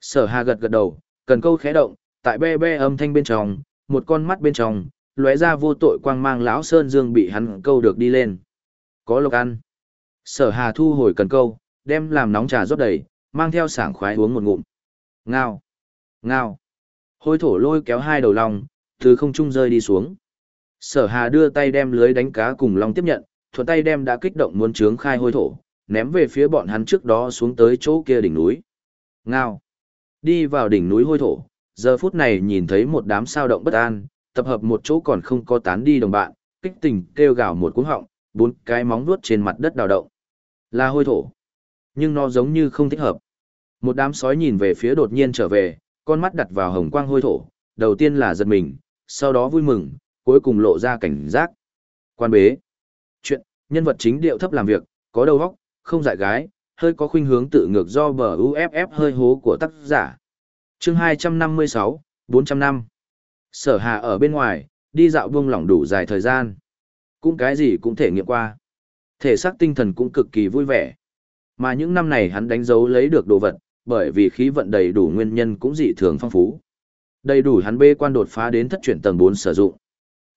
Sở hà gật gật đầu, cần câu khẽ động, tại be be âm thanh bên trong, một con mắt bên trong, lóe ra vô tội quang mang lão sơn dương bị hắn câu được đi lên. Có lộc ăn. Sở hà thu hồi cần câu, đem làm nóng trà rót đầy, mang theo sảng khoái uống một ngụm. Ngao. Ngao. Hôi thổ lôi kéo hai đầu lòng, từ không trung rơi đi xuống. Sở hà đưa tay đem lưới đánh cá cùng long tiếp nhận, thuận tay đem đã kích động muốn trướng khai hôi thổ, ném về phía bọn hắn trước đó xuống tới chỗ kia đỉnh núi. Ngao. Đi vào đỉnh núi hôi thổ, giờ phút này nhìn thấy một đám sao động bất an, tập hợp một chỗ còn không có tán đi đồng bạn, kích tình kêu gào một cuống họng, bốn cái móng vuốt trên mặt đất đào động. Là hôi thổ. Nhưng nó giống như không thích hợp. Một đám sói nhìn về phía đột nhiên trở về, con mắt đặt vào hồng quang hôi thổ, đầu tiên là giật mình, sau đó vui mừng, cuối cùng lộ ra cảnh giác. Quan bế. Chuyện, nhân vật chính điệu thấp làm việc, có đầu óc, không dại gái, hơi có khuynh hướng tự ngược do bờ UFF hơi hố của tác giả. chương 256, 400 năm. Sở hà ở bên ngoài, đi dạo buông lỏng đủ dài thời gian. Cũng cái gì cũng thể nghiệm qua. Thể xác tinh thần cũng cực kỳ vui vẻ. Mà những năm này hắn đánh dấu lấy được đồ vật, bởi vì khí vận đầy đủ nguyên nhân cũng dị thường phong phú. Đầy đủ hắn bê quan đột phá đến thất chuyển tầng 4 sử dụng.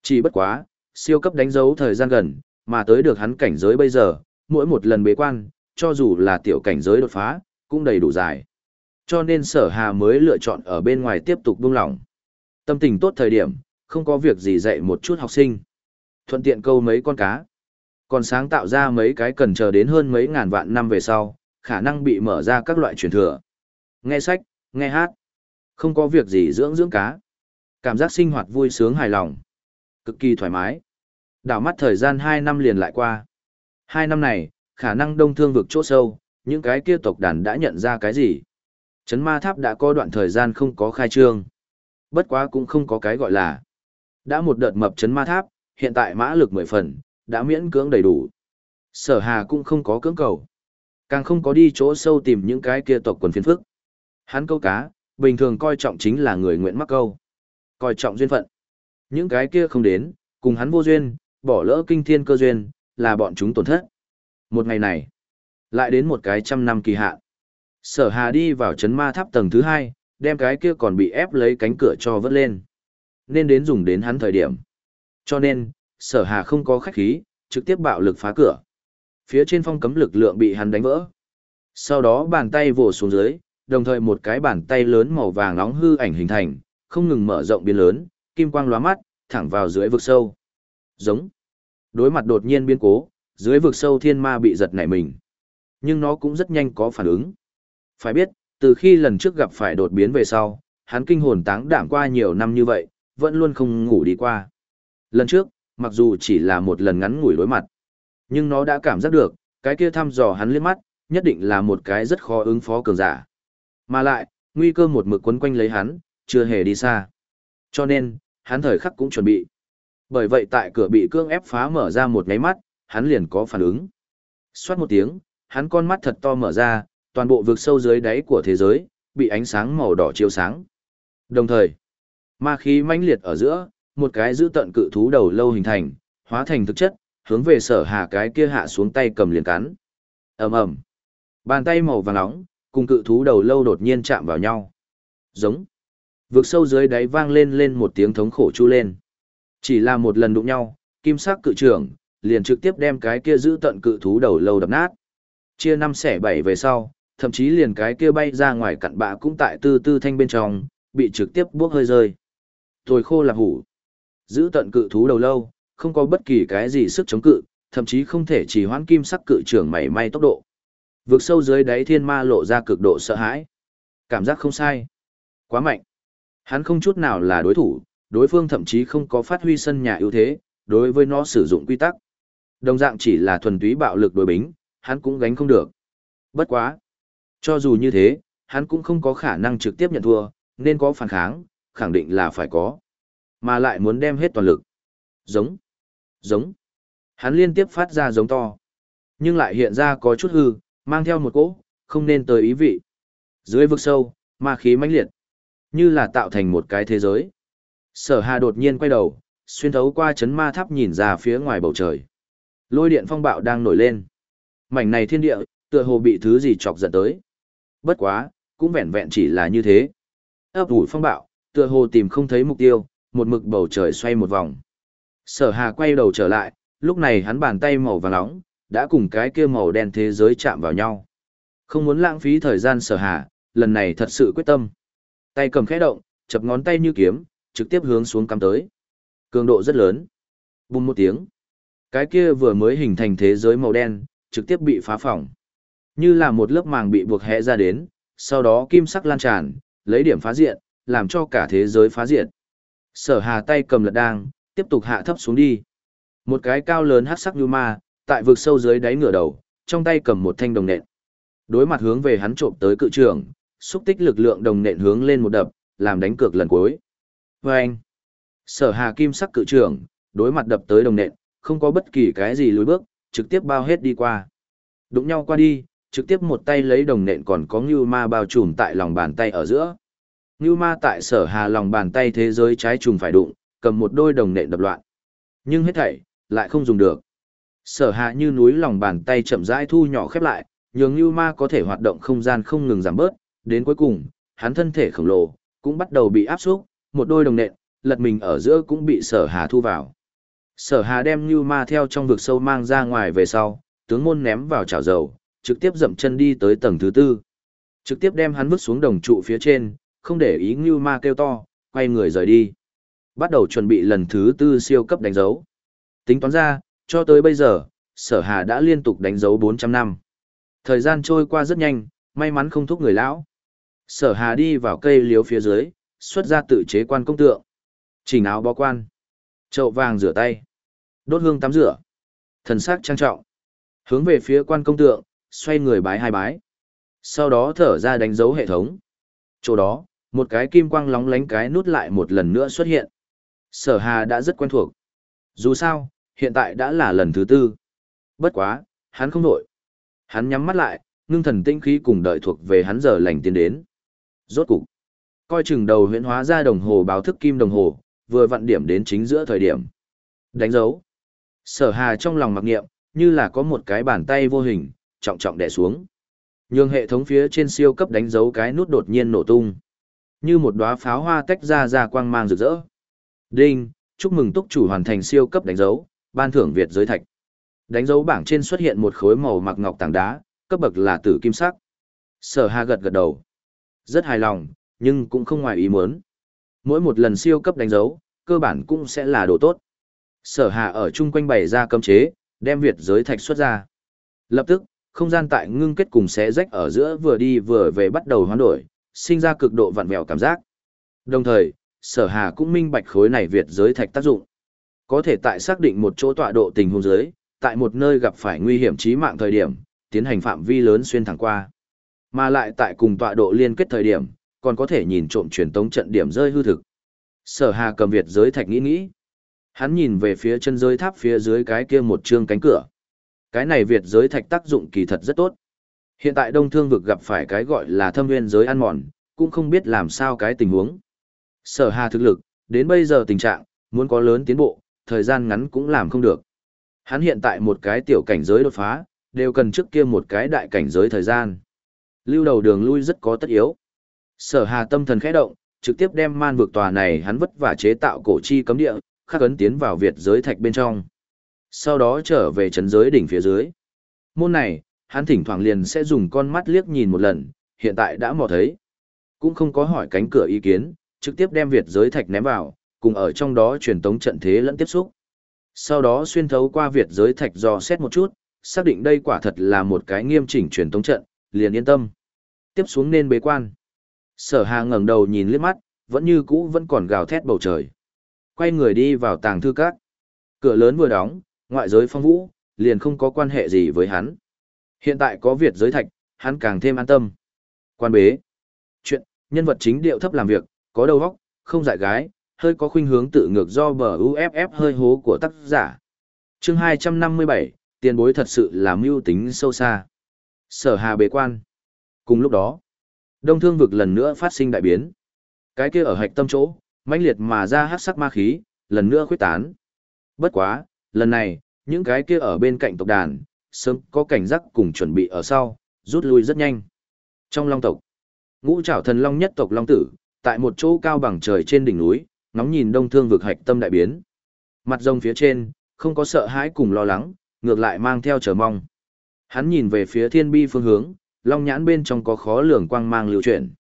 Chỉ bất quá, siêu cấp đánh dấu thời gian gần, mà tới được hắn cảnh giới bây giờ, mỗi một lần bế quan, cho dù là tiểu cảnh giới đột phá, cũng đầy đủ dài. Cho nên sở hà mới lựa chọn ở bên ngoài tiếp tục buông lỏng. Tâm tình tốt thời điểm, không có việc gì dạy một chút học sinh. Thuận tiện câu mấy con cá. Còn sáng tạo ra mấy cái cần chờ đến hơn mấy ngàn vạn năm về sau, khả năng bị mở ra các loại truyền thừa. Nghe sách, nghe hát. Không có việc gì dưỡng dưỡng cá. Cảm giác sinh hoạt vui sướng hài lòng. Cực kỳ thoải mái. Đảo mắt thời gian 2 năm liền lại qua. Hai năm này, khả năng đông thương vực chỗ sâu, những cái kia tộc đàn đã nhận ra cái gì. chấn ma tháp đã có đoạn thời gian không có khai trương. Bất quá cũng không có cái gọi là. Đã một đợt mập chấn ma tháp, hiện tại mã lực mười phần, đã miễn cưỡng đầy đủ. Sở hà cũng không có cưỡng cầu. Càng không có đi chỗ sâu tìm những cái kia tộc quần phiền phức. Hắn câu cá, bình thường coi trọng chính là người nguyện mắc câu. Coi trọng duyên phận. Những cái kia không đến, cùng hắn vô duyên, bỏ lỡ kinh thiên cơ duyên, là bọn chúng tổn thất. Một ngày này, lại đến một cái trăm năm kỳ hạn. Sở Hà đi vào chấn ma tháp tầng thứ hai, đem cái kia còn bị ép lấy cánh cửa cho vớt lên. Nên đến dùng đến hắn thời điểm. Cho nên, sở hà không có khách khí, trực tiếp bạo lực phá cửa. Phía trên phong cấm lực lượng bị hắn đánh vỡ. Sau đó bàn tay vồ xuống dưới, đồng thời một cái bàn tay lớn màu vàng nóng hư ảnh hình thành, không ngừng mở rộng biến lớn, kim quang lóa mắt, thẳng vào dưới vực sâu. Giống. Đối mặt đột nhiên biến cố, dưới vực sâu thiên ma bị giật nảy mình. Nhưng nó cũng rất nhanh có phản ứng. Phải biết, từ khi lần trước gặp phải đột biến về sau, hắn kinh hồn táng đảm qua nhiều năm như vậy, vẫn luôn không ngủ đi qua. Lần trước, mặc dù chỉ là một lần ngắn ngủi đối mặt, nhưng nó đã cảm giác được, cái kia thăm dò hắn liếc mắt, nhất định là một cái rất khó ứng phó cường giả. Mà lại, nguy cơ một mực quấn quanh lấy hắn, chưa hề đi xa. Cho nên, hắn thời khắc cũng chuẩn bị. Bởi vậy tại cửa bị cương ép phá mở ra một nháy mắt, hắn liền có phản ứng. Xoát một tiếng, hắn con mắt thật to mở ra, toàn bộ vực sâu dưới đáy của thế giới, bị ánh sáng màu đỏ chiếu sáng. Đồng thời, ma khí mãnh liệt ở giữa, một cái giữ tận cự thú đầu lâu hình thành, hóa thành thực chất, hướng về sở hà cái kia hạ xuống tay cầm liền cắn. ầm ầm, Bàn tay màu vàng nóng, cùng cự thú đầu lâu đột nhiên chạm vào nhau. Giống. Vực sâu dưới đáy vang lên lên một tiếng thống khổ chu lên. Chỉ là một lần đụng nhau, kim sắc cự trưởng, liền trực tiếp đem cái kia giữ tận cự thú đầu lâu đập nát. Chia năm xẻ bảy về sau, thậm chí liền cái kia bay ra ngoài cặn bạ cũng tại tư tư thanh bên trong, bị trực tiếp buốc hơi rơi. Tồi khô là hủ. Giữ tận cự thú đầu lâu, không có bất kỳ cái gì sức chống cự, thậm chí không thể chỉ hoãn kim sắc cự trưởng mảy may tốc độ. Vượt sâu dưới đáy thiên ma lộ ra cực độ sợ hãi. Cảm giác không sai. Quá mạnh. Hắn không chút nào là đối thủ, đối phương thậm chí không có phát huy sân nhà ưu thế, đối với nó sử dụng quy tắc. Đồng dạng chỉ là thuần túy bạo lực đối bính, hắn cũng gánh không được. Bất quá. Cho dù như thế, hắn cũng không có khả năng trực tiếp nhận thua, nên có phản kháng, khẳng định là phải có. Mà lại muốn đem hết toàn lực. Giống. Giống. Hắn liên tiếp phát ra giống to. Nhưng lại hiện ra có chút hư, mang theo một cỗ, không nên tới ý vị. Dưới vực sâu, ma khí mãnh liệt. Như là tạo thành một cái thế giới. Sở hà đột nhiên quay đầu, xuyên thấu qua chấn ma tháp nhìn ra phía ngoài bầu trời. Lôi điện phong bạo đang nổi lên. Mảnh này thiên địa, tựa hồ bị thứ gì chọc giận tới. Bất quá, cũng vẹn vẹn chỉ là như thế. ấp ủi phong bạo, tựa hồ tìm không thấy mục tiêu, một mực bầu trời xoay một vòng. Sở hà quay đầu trở lại, lúc này hắn bàn tay màu vàng nóng, đã cùng cái kia màu đen thế giới chạm vào nhau. Không muốn lãng phí thời gian sở hà, lần này thật sự quyết tâm. Tay cầm khẽ động, chập ngón tay như kiếm, trực tiếp hướng xuống cắm tới. Cường độ rất lớn. Bùng một tiếng. Cái kia vừa mới hình thành thế giới màu đen, trực tiếp bị phá phỏng. Như là một lớp màng bị buộc hẹ ra đến, sau đó kim sắc lan tràn, lấy điểm phá diện, làm cho cả thế giới phá diện. Sở hà tay cầm lật đang, tiếp tục hạ thấp xuống đi. Một cái cao lớn hát sắc như ma, tại vực sâu dưới đáy ngửa đầu, trong tay cầm một thanh đồng nện. Đối mặt hướng về hắn trộm tới cự trường, xúc tích lực lượng đồng nện hướng lên một đập, làm đánh cược lần cuối. Vâng! Sở hà kim sắc cự trường, đối mặt đập tới đồng nện, không có bất kỳ cái gì lùi bước, trực tiếp bao hết đi qua. Đụng nhau qua đi, trực tiếp một tay lấy đồng nện còn có Ngưu Ma bao trùm tại lòng bàn tay ở giữa. Ngưu Ma tại sở hà lòng bàn tay thế giới trái trùng phải đụng, cầm một đôi đồng nện đập loạn. Nhưng hết thảy, lại không dùng được. Sở hà như núi lòng bàn tay chậm rãi thu nhỏ khép lại, nhường Ngưu Ma có thể hoạt động không gian không ngừng giảm bớt, đến cuối cùng, hắn thân thể khổng lồ, cũng bắt đầu bị áp xúc, một đôi đồng nện, lật mình ở giữa cũng bị sở hà thu vào. Sở hà đem Ngưu Ma theo trong vực sâu mang ra ngoài về sau, tướng môn ném vào chảo dầu, trực tiếp dậm chân đi tới tầng thứ tư. Trực tiếp đem hắn vứt xuống đồng trụ phía trên, không để ý Ngưu Ma kêu to, quay người rời đi. Bắt đầu chuẩn bị lần thứ tư siêu cấp đánh dấu. Tính toán ra, cho tới bây giờ, sở hà đã liên tục đánh dấu 400 năm. Thời gian trôi qua rất nhanh, may mắn không thúc người lão. Sở hà đi vào cây liếu phía dưới, xuất ra tự chế quan công tượng. Chỉnh áo bó quan. Chậu vàng rửa tay. Đốt hương tắm rửa. Thần sắc trang trọng. Hướng về phía quan công tượng, xoay người bái hai bái. Sau đó thở ra đánh dấu hệ thống. Chỗ đó, một cái kim quang lóng lánh cái nút lại một lần nữa xuất hiện. Sở Hà đã rất quen thuộc. Dù sao, hiện tại đã là lần thứ tư. Bất quá, hắn không nổi. Hắn nhắm mắt lại, ngưng thần tinh khí cùng đợi thuộc về hắn giờ lành tiến đến. Rốt cục, coi chừng đầu huyễn hóa ra đồng hồ báo thức kim đồng hồ, vừa vặn điểm đến chính giữa thời điểm. Đánh dấu. Sở Hà trong lòng mặc niệm, như là có một cái bàn tay vô hình, trọng trọng đè xuống. Nhường hệ thống phía trên siêu cấp đánh dấu cái nút đột nhiên nổ tung. Như một đóa pháo hoa tách ra ra quang mang rực rỡ. Đinh, chúc mừng túc chủ hoàn thành siêu cấp đánh dấu, ban thưởng Việt giới thạch. Đánh dấu bảng trên xuất hiện một khối màu mặc ngọc tảng đá, cấp bậc là tử kim sắc. Sở Hà gật gật đầu. Rất hài lòng, nhưng cũng không ngoài ý muốn. Mỗi một lần siêu cấp đánh dấu, cơ bản cũng sẽ là đồ tốt. Sở Hà ở chung quanh bày ra cấm chế, đem Việt giới thạch xuất ra. Lập tức, không gian tại ngưng kết cùng xé rách ở giữa vừa đi vừa về bắt đầu hoán đổi, sinh ra cực độ vặn vẹo cảm giác. Đồng thời, Sở Hà cũng minh bạch khối này Việt giới thạch tác dụng. Có thể tại xác định một chỗ tọa độ tình huống giới, tại một nơi gặp phải nguy hiểm chí mạng thời điểm, tiến hành phạm vi lớn xuyên thẳng qua. Mà lại tại cùng tọa độ liên kết thời điểm, còn có thể nhìn trộm truyền tống trận điểm rơi hư thực. Sở Hà cầm Việt giới thạch nghĩ nghĩ. Hắn nhìn về phía chân giới tháp phía dưới cái kia một trương cánh cửa. Cái này Việt giới thạch tác dụng kỳ thật rất tốt. Hiện tại Đông Thương vực gặp phải cái gọi là thâm nguyên giới ăn mòn, cũng không biết làm sao cái tình huống. Sở Hà thực lực, đến bây giờ tình trạng, muốn có lớn tiến bộ, thời gian ngắn cũng làm không được. Hắn hiện tại một cái tiểu cảnh giới đột phá, đều cần trước kia một cái đại cảnh giới thời gian. Lưu đầu đường lui rất có tất yếu. Sở Hà tâm thần khẽ động, trực tiếp đem man vực tòa này hắn vất vả chế tạo cổ chi cấm địa, khắc ấn tiến vào Việt giới thạch bên trong. Sau đó trở về trấn giới đỉnh phía dưới. Môn này, hắn thỉnh thoảng liền sẽ dùng con mắt liếc nhìn một lần, hiện tại đã mò thấy. Cũng không có hỏi cánh cửa ý kiến, trực tiếp đem Việt giới thạch ném vào, cùng ở trong đó truyền tống trận thế lẫn tiếp xúc. Sau đó xuyên thấu qua Việt giới thạch dò xét một chút, xác định đây quả thật là một cái nghiêm chỉnh truyền tống trận, liền yên tâm. Tiếp xuống nên bế quan. Sở Hà ngẩng đầu nhìn liếc mắt, vẫn như cũ vẫn còn gào thét bầu trời. Quay người đi vào tàng thư các. Cửa lớn vừa đóng, ngoại giới phong vũ, liền không có quan hệ gì với hắn. Hiện tại có Việt giới thạch, hắn càng thêm an tâm. Quan bế. Chuyện, nhân vật chính điệu thấp làm việc, có đầu óc, không dại gái, hơi có khuynh hướng tự ngược do bờ UFF hơi hố của tác giả. chương 257, tiền bối thật sự là mưu tính sâu xa. Sở hà bế quan. Cùng lúc đó, đông thương vực lần nữa phát sinh đại biến. Cái kia ở hạch tâm chỗ, mãnh liệt mà ra hát sắc ma khí, lần nữa khuyết tán. Bất quá, lần này, những cái kia ở bên cạnh tộc đàn, sớm có cảnh giác cùng chuẩn bị ở sau, rút lui rất nhanh. Trong long tộc, ngũ trảo thần long nhất tộc long tử, tại một chỗ cao bằng trời trên đỉnh núi, ngóng nhìn đông thương vực hạch tâm đại biến. Mặt rồng phía trên, không có sợ hãi cùng lo lắng, ngược lại mang theo chờ mong. Hắn nhìn về phía thiên bi phương hướng, long nhãn bên trong có khó lường quang mang lưu chuyển.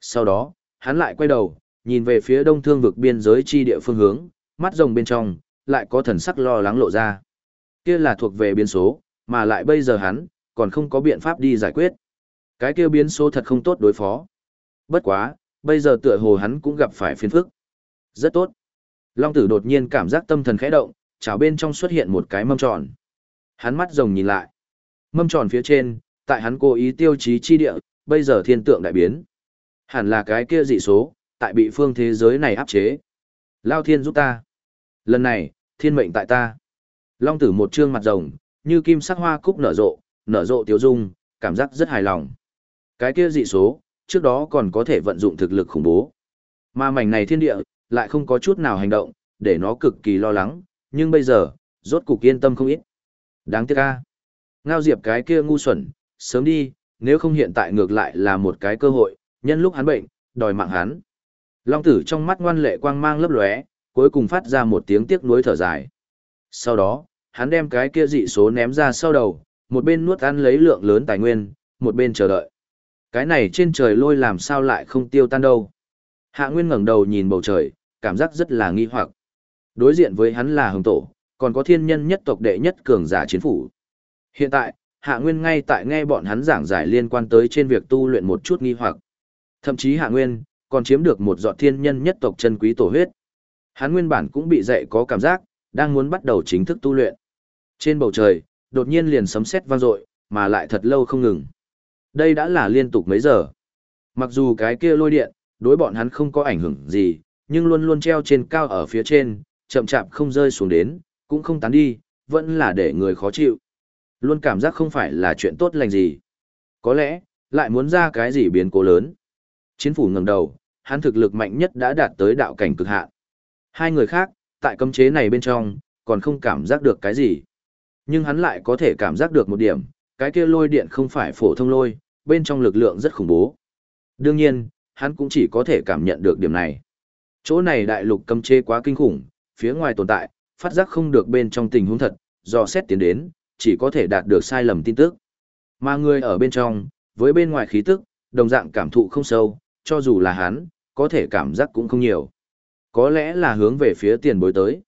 Sau đó, hắn lại quay đầu, nhìn về phía đông thương vực biên giới chi địa phương hướng, mắt rồng bên trong, lại có thần sắc lo lắng lộ ra. Kia là thuộc về biến số, mà lại bây giờ hắn, còn không có biện pháp đi giải quyết. Cái kia biến số thật không tốt đối phó. Bất quá, Bây giờ tựa hồ hắn cũng gặp phải phiền phức. Rất tốt. Long tử đột nhiên cảm giác tâm thần khẽ động, chảo bên trong xuất hiện một cái mâm tròn. Hắn mắt rồng nhìn lại. Mâm tròn phía trên, tại hắn cố ý tiêu chí chi địa, bây giờ thiên tượng đại biến. Hẳn là cái kia dị số, tại bị phương thế giới này áp chế. Lao thiên giúp ta. Lần này, thiên mệnh tại ta. Long tử một trương mặt rồng, như kim sắc hoa cúc nở rộ, nở rộ tiêu dung, cảm giác rất hài lòng. Cái kia dị số, trước đó còn có thể vận dụng thực lực khủng bố. Mà mảnh này thiên địa, lại không có chút nào hành động, để nó cực kỳ lo lắng, nhưng bây giờ, rốt cục yên tâm không ít. Đáng tiếc a. Ngao Diệp cái kia ngu xuẩn, sớm đi, nếu không hiện tại ngược lại là một cái cơ hội, nhân lúc hắn bệnh, đòi mạng hắn. Long tử trong mắt ngoan lệ quang mang lấp lóe, cuối cùng phát ra một tiếng tiếc nuối thở dài. Sau đó, hắn đem cái kia dị số ném ra sau đầu, một bên nuốt ăn lấy lượng lớn tài nguyên, một bên chờ đợi. Cái này trên trời lôi làm sao lại không tiêu tan đâu. Hạ Nguyên ngẩng đầu nhìn bầu trời, cảm giác rất là nghi hoặc. Đối diện với hắn là hồng tổ, còn có thiên nhân nhất tộc đệ nhất cường giả chiến phủ. Hiện tại, Hạ Nguyên ngay tại nghe bọn hắn giảng giải liên quan tới trên việc tu luyện một chút nghi hoặc. Thậm chí Hạ Nguyên, còn chiếm được một giọt thiên nhân nhất tộc chân quý tổ huyết. Hắn nguyên bản cũng bị dậy có cảm giác, đang muốn bắt đầu chính thức tu luyện. Trên bầu trời, đột nhiên liền sấm sét vang dội, mà lại thật lâu không ngừng. Đây đã là liên tục mấy giờ. Mặc dù cái kia lôi điện, đối bọn hắn không có ảnh hưởng gì, nhưng luôn luôn treo trên cao ở phía trên, chậm chạp không rơi xuống đến, cũng không tán đi, vẫn là để người khó chịu. Luôn cảm giác không phải là chuyện tốt lành gì. Có lẽ, lại muốn ra cái gì biến cố lớn. Chiến phủ ngẩng đầu, hắn thực lực mạnh nhất đã đạt tới đạo cảnh cực hạn. Hai người khác, tại cấm chế này bên trong, còn không cảm giác được cái gì. Nhưng hắn lại có thể cảm giác được một điểm, cái kia lôi điện không phải phổ thông lôi, bên trong lực lượng rất khủng bố. Đương nhiên, hắn cũng chỉ có thể cảm nhận được điểm này. Chỗ này đại lục cấm chế quá kinh khủng, phía ngoài tồn tại, phát giác không được bên trong tình huống thật, do xét tiến đến, chỉ có thể đạt được sai lầm tin tức. Mà người ở bên trong, với bên ngoài khí tức, đồng dạng cảm thụ không sâu, cho dù là hắn, có thể cảm giác cũng không nhiều. Có lẽ là hướng về phía tiền bối tới.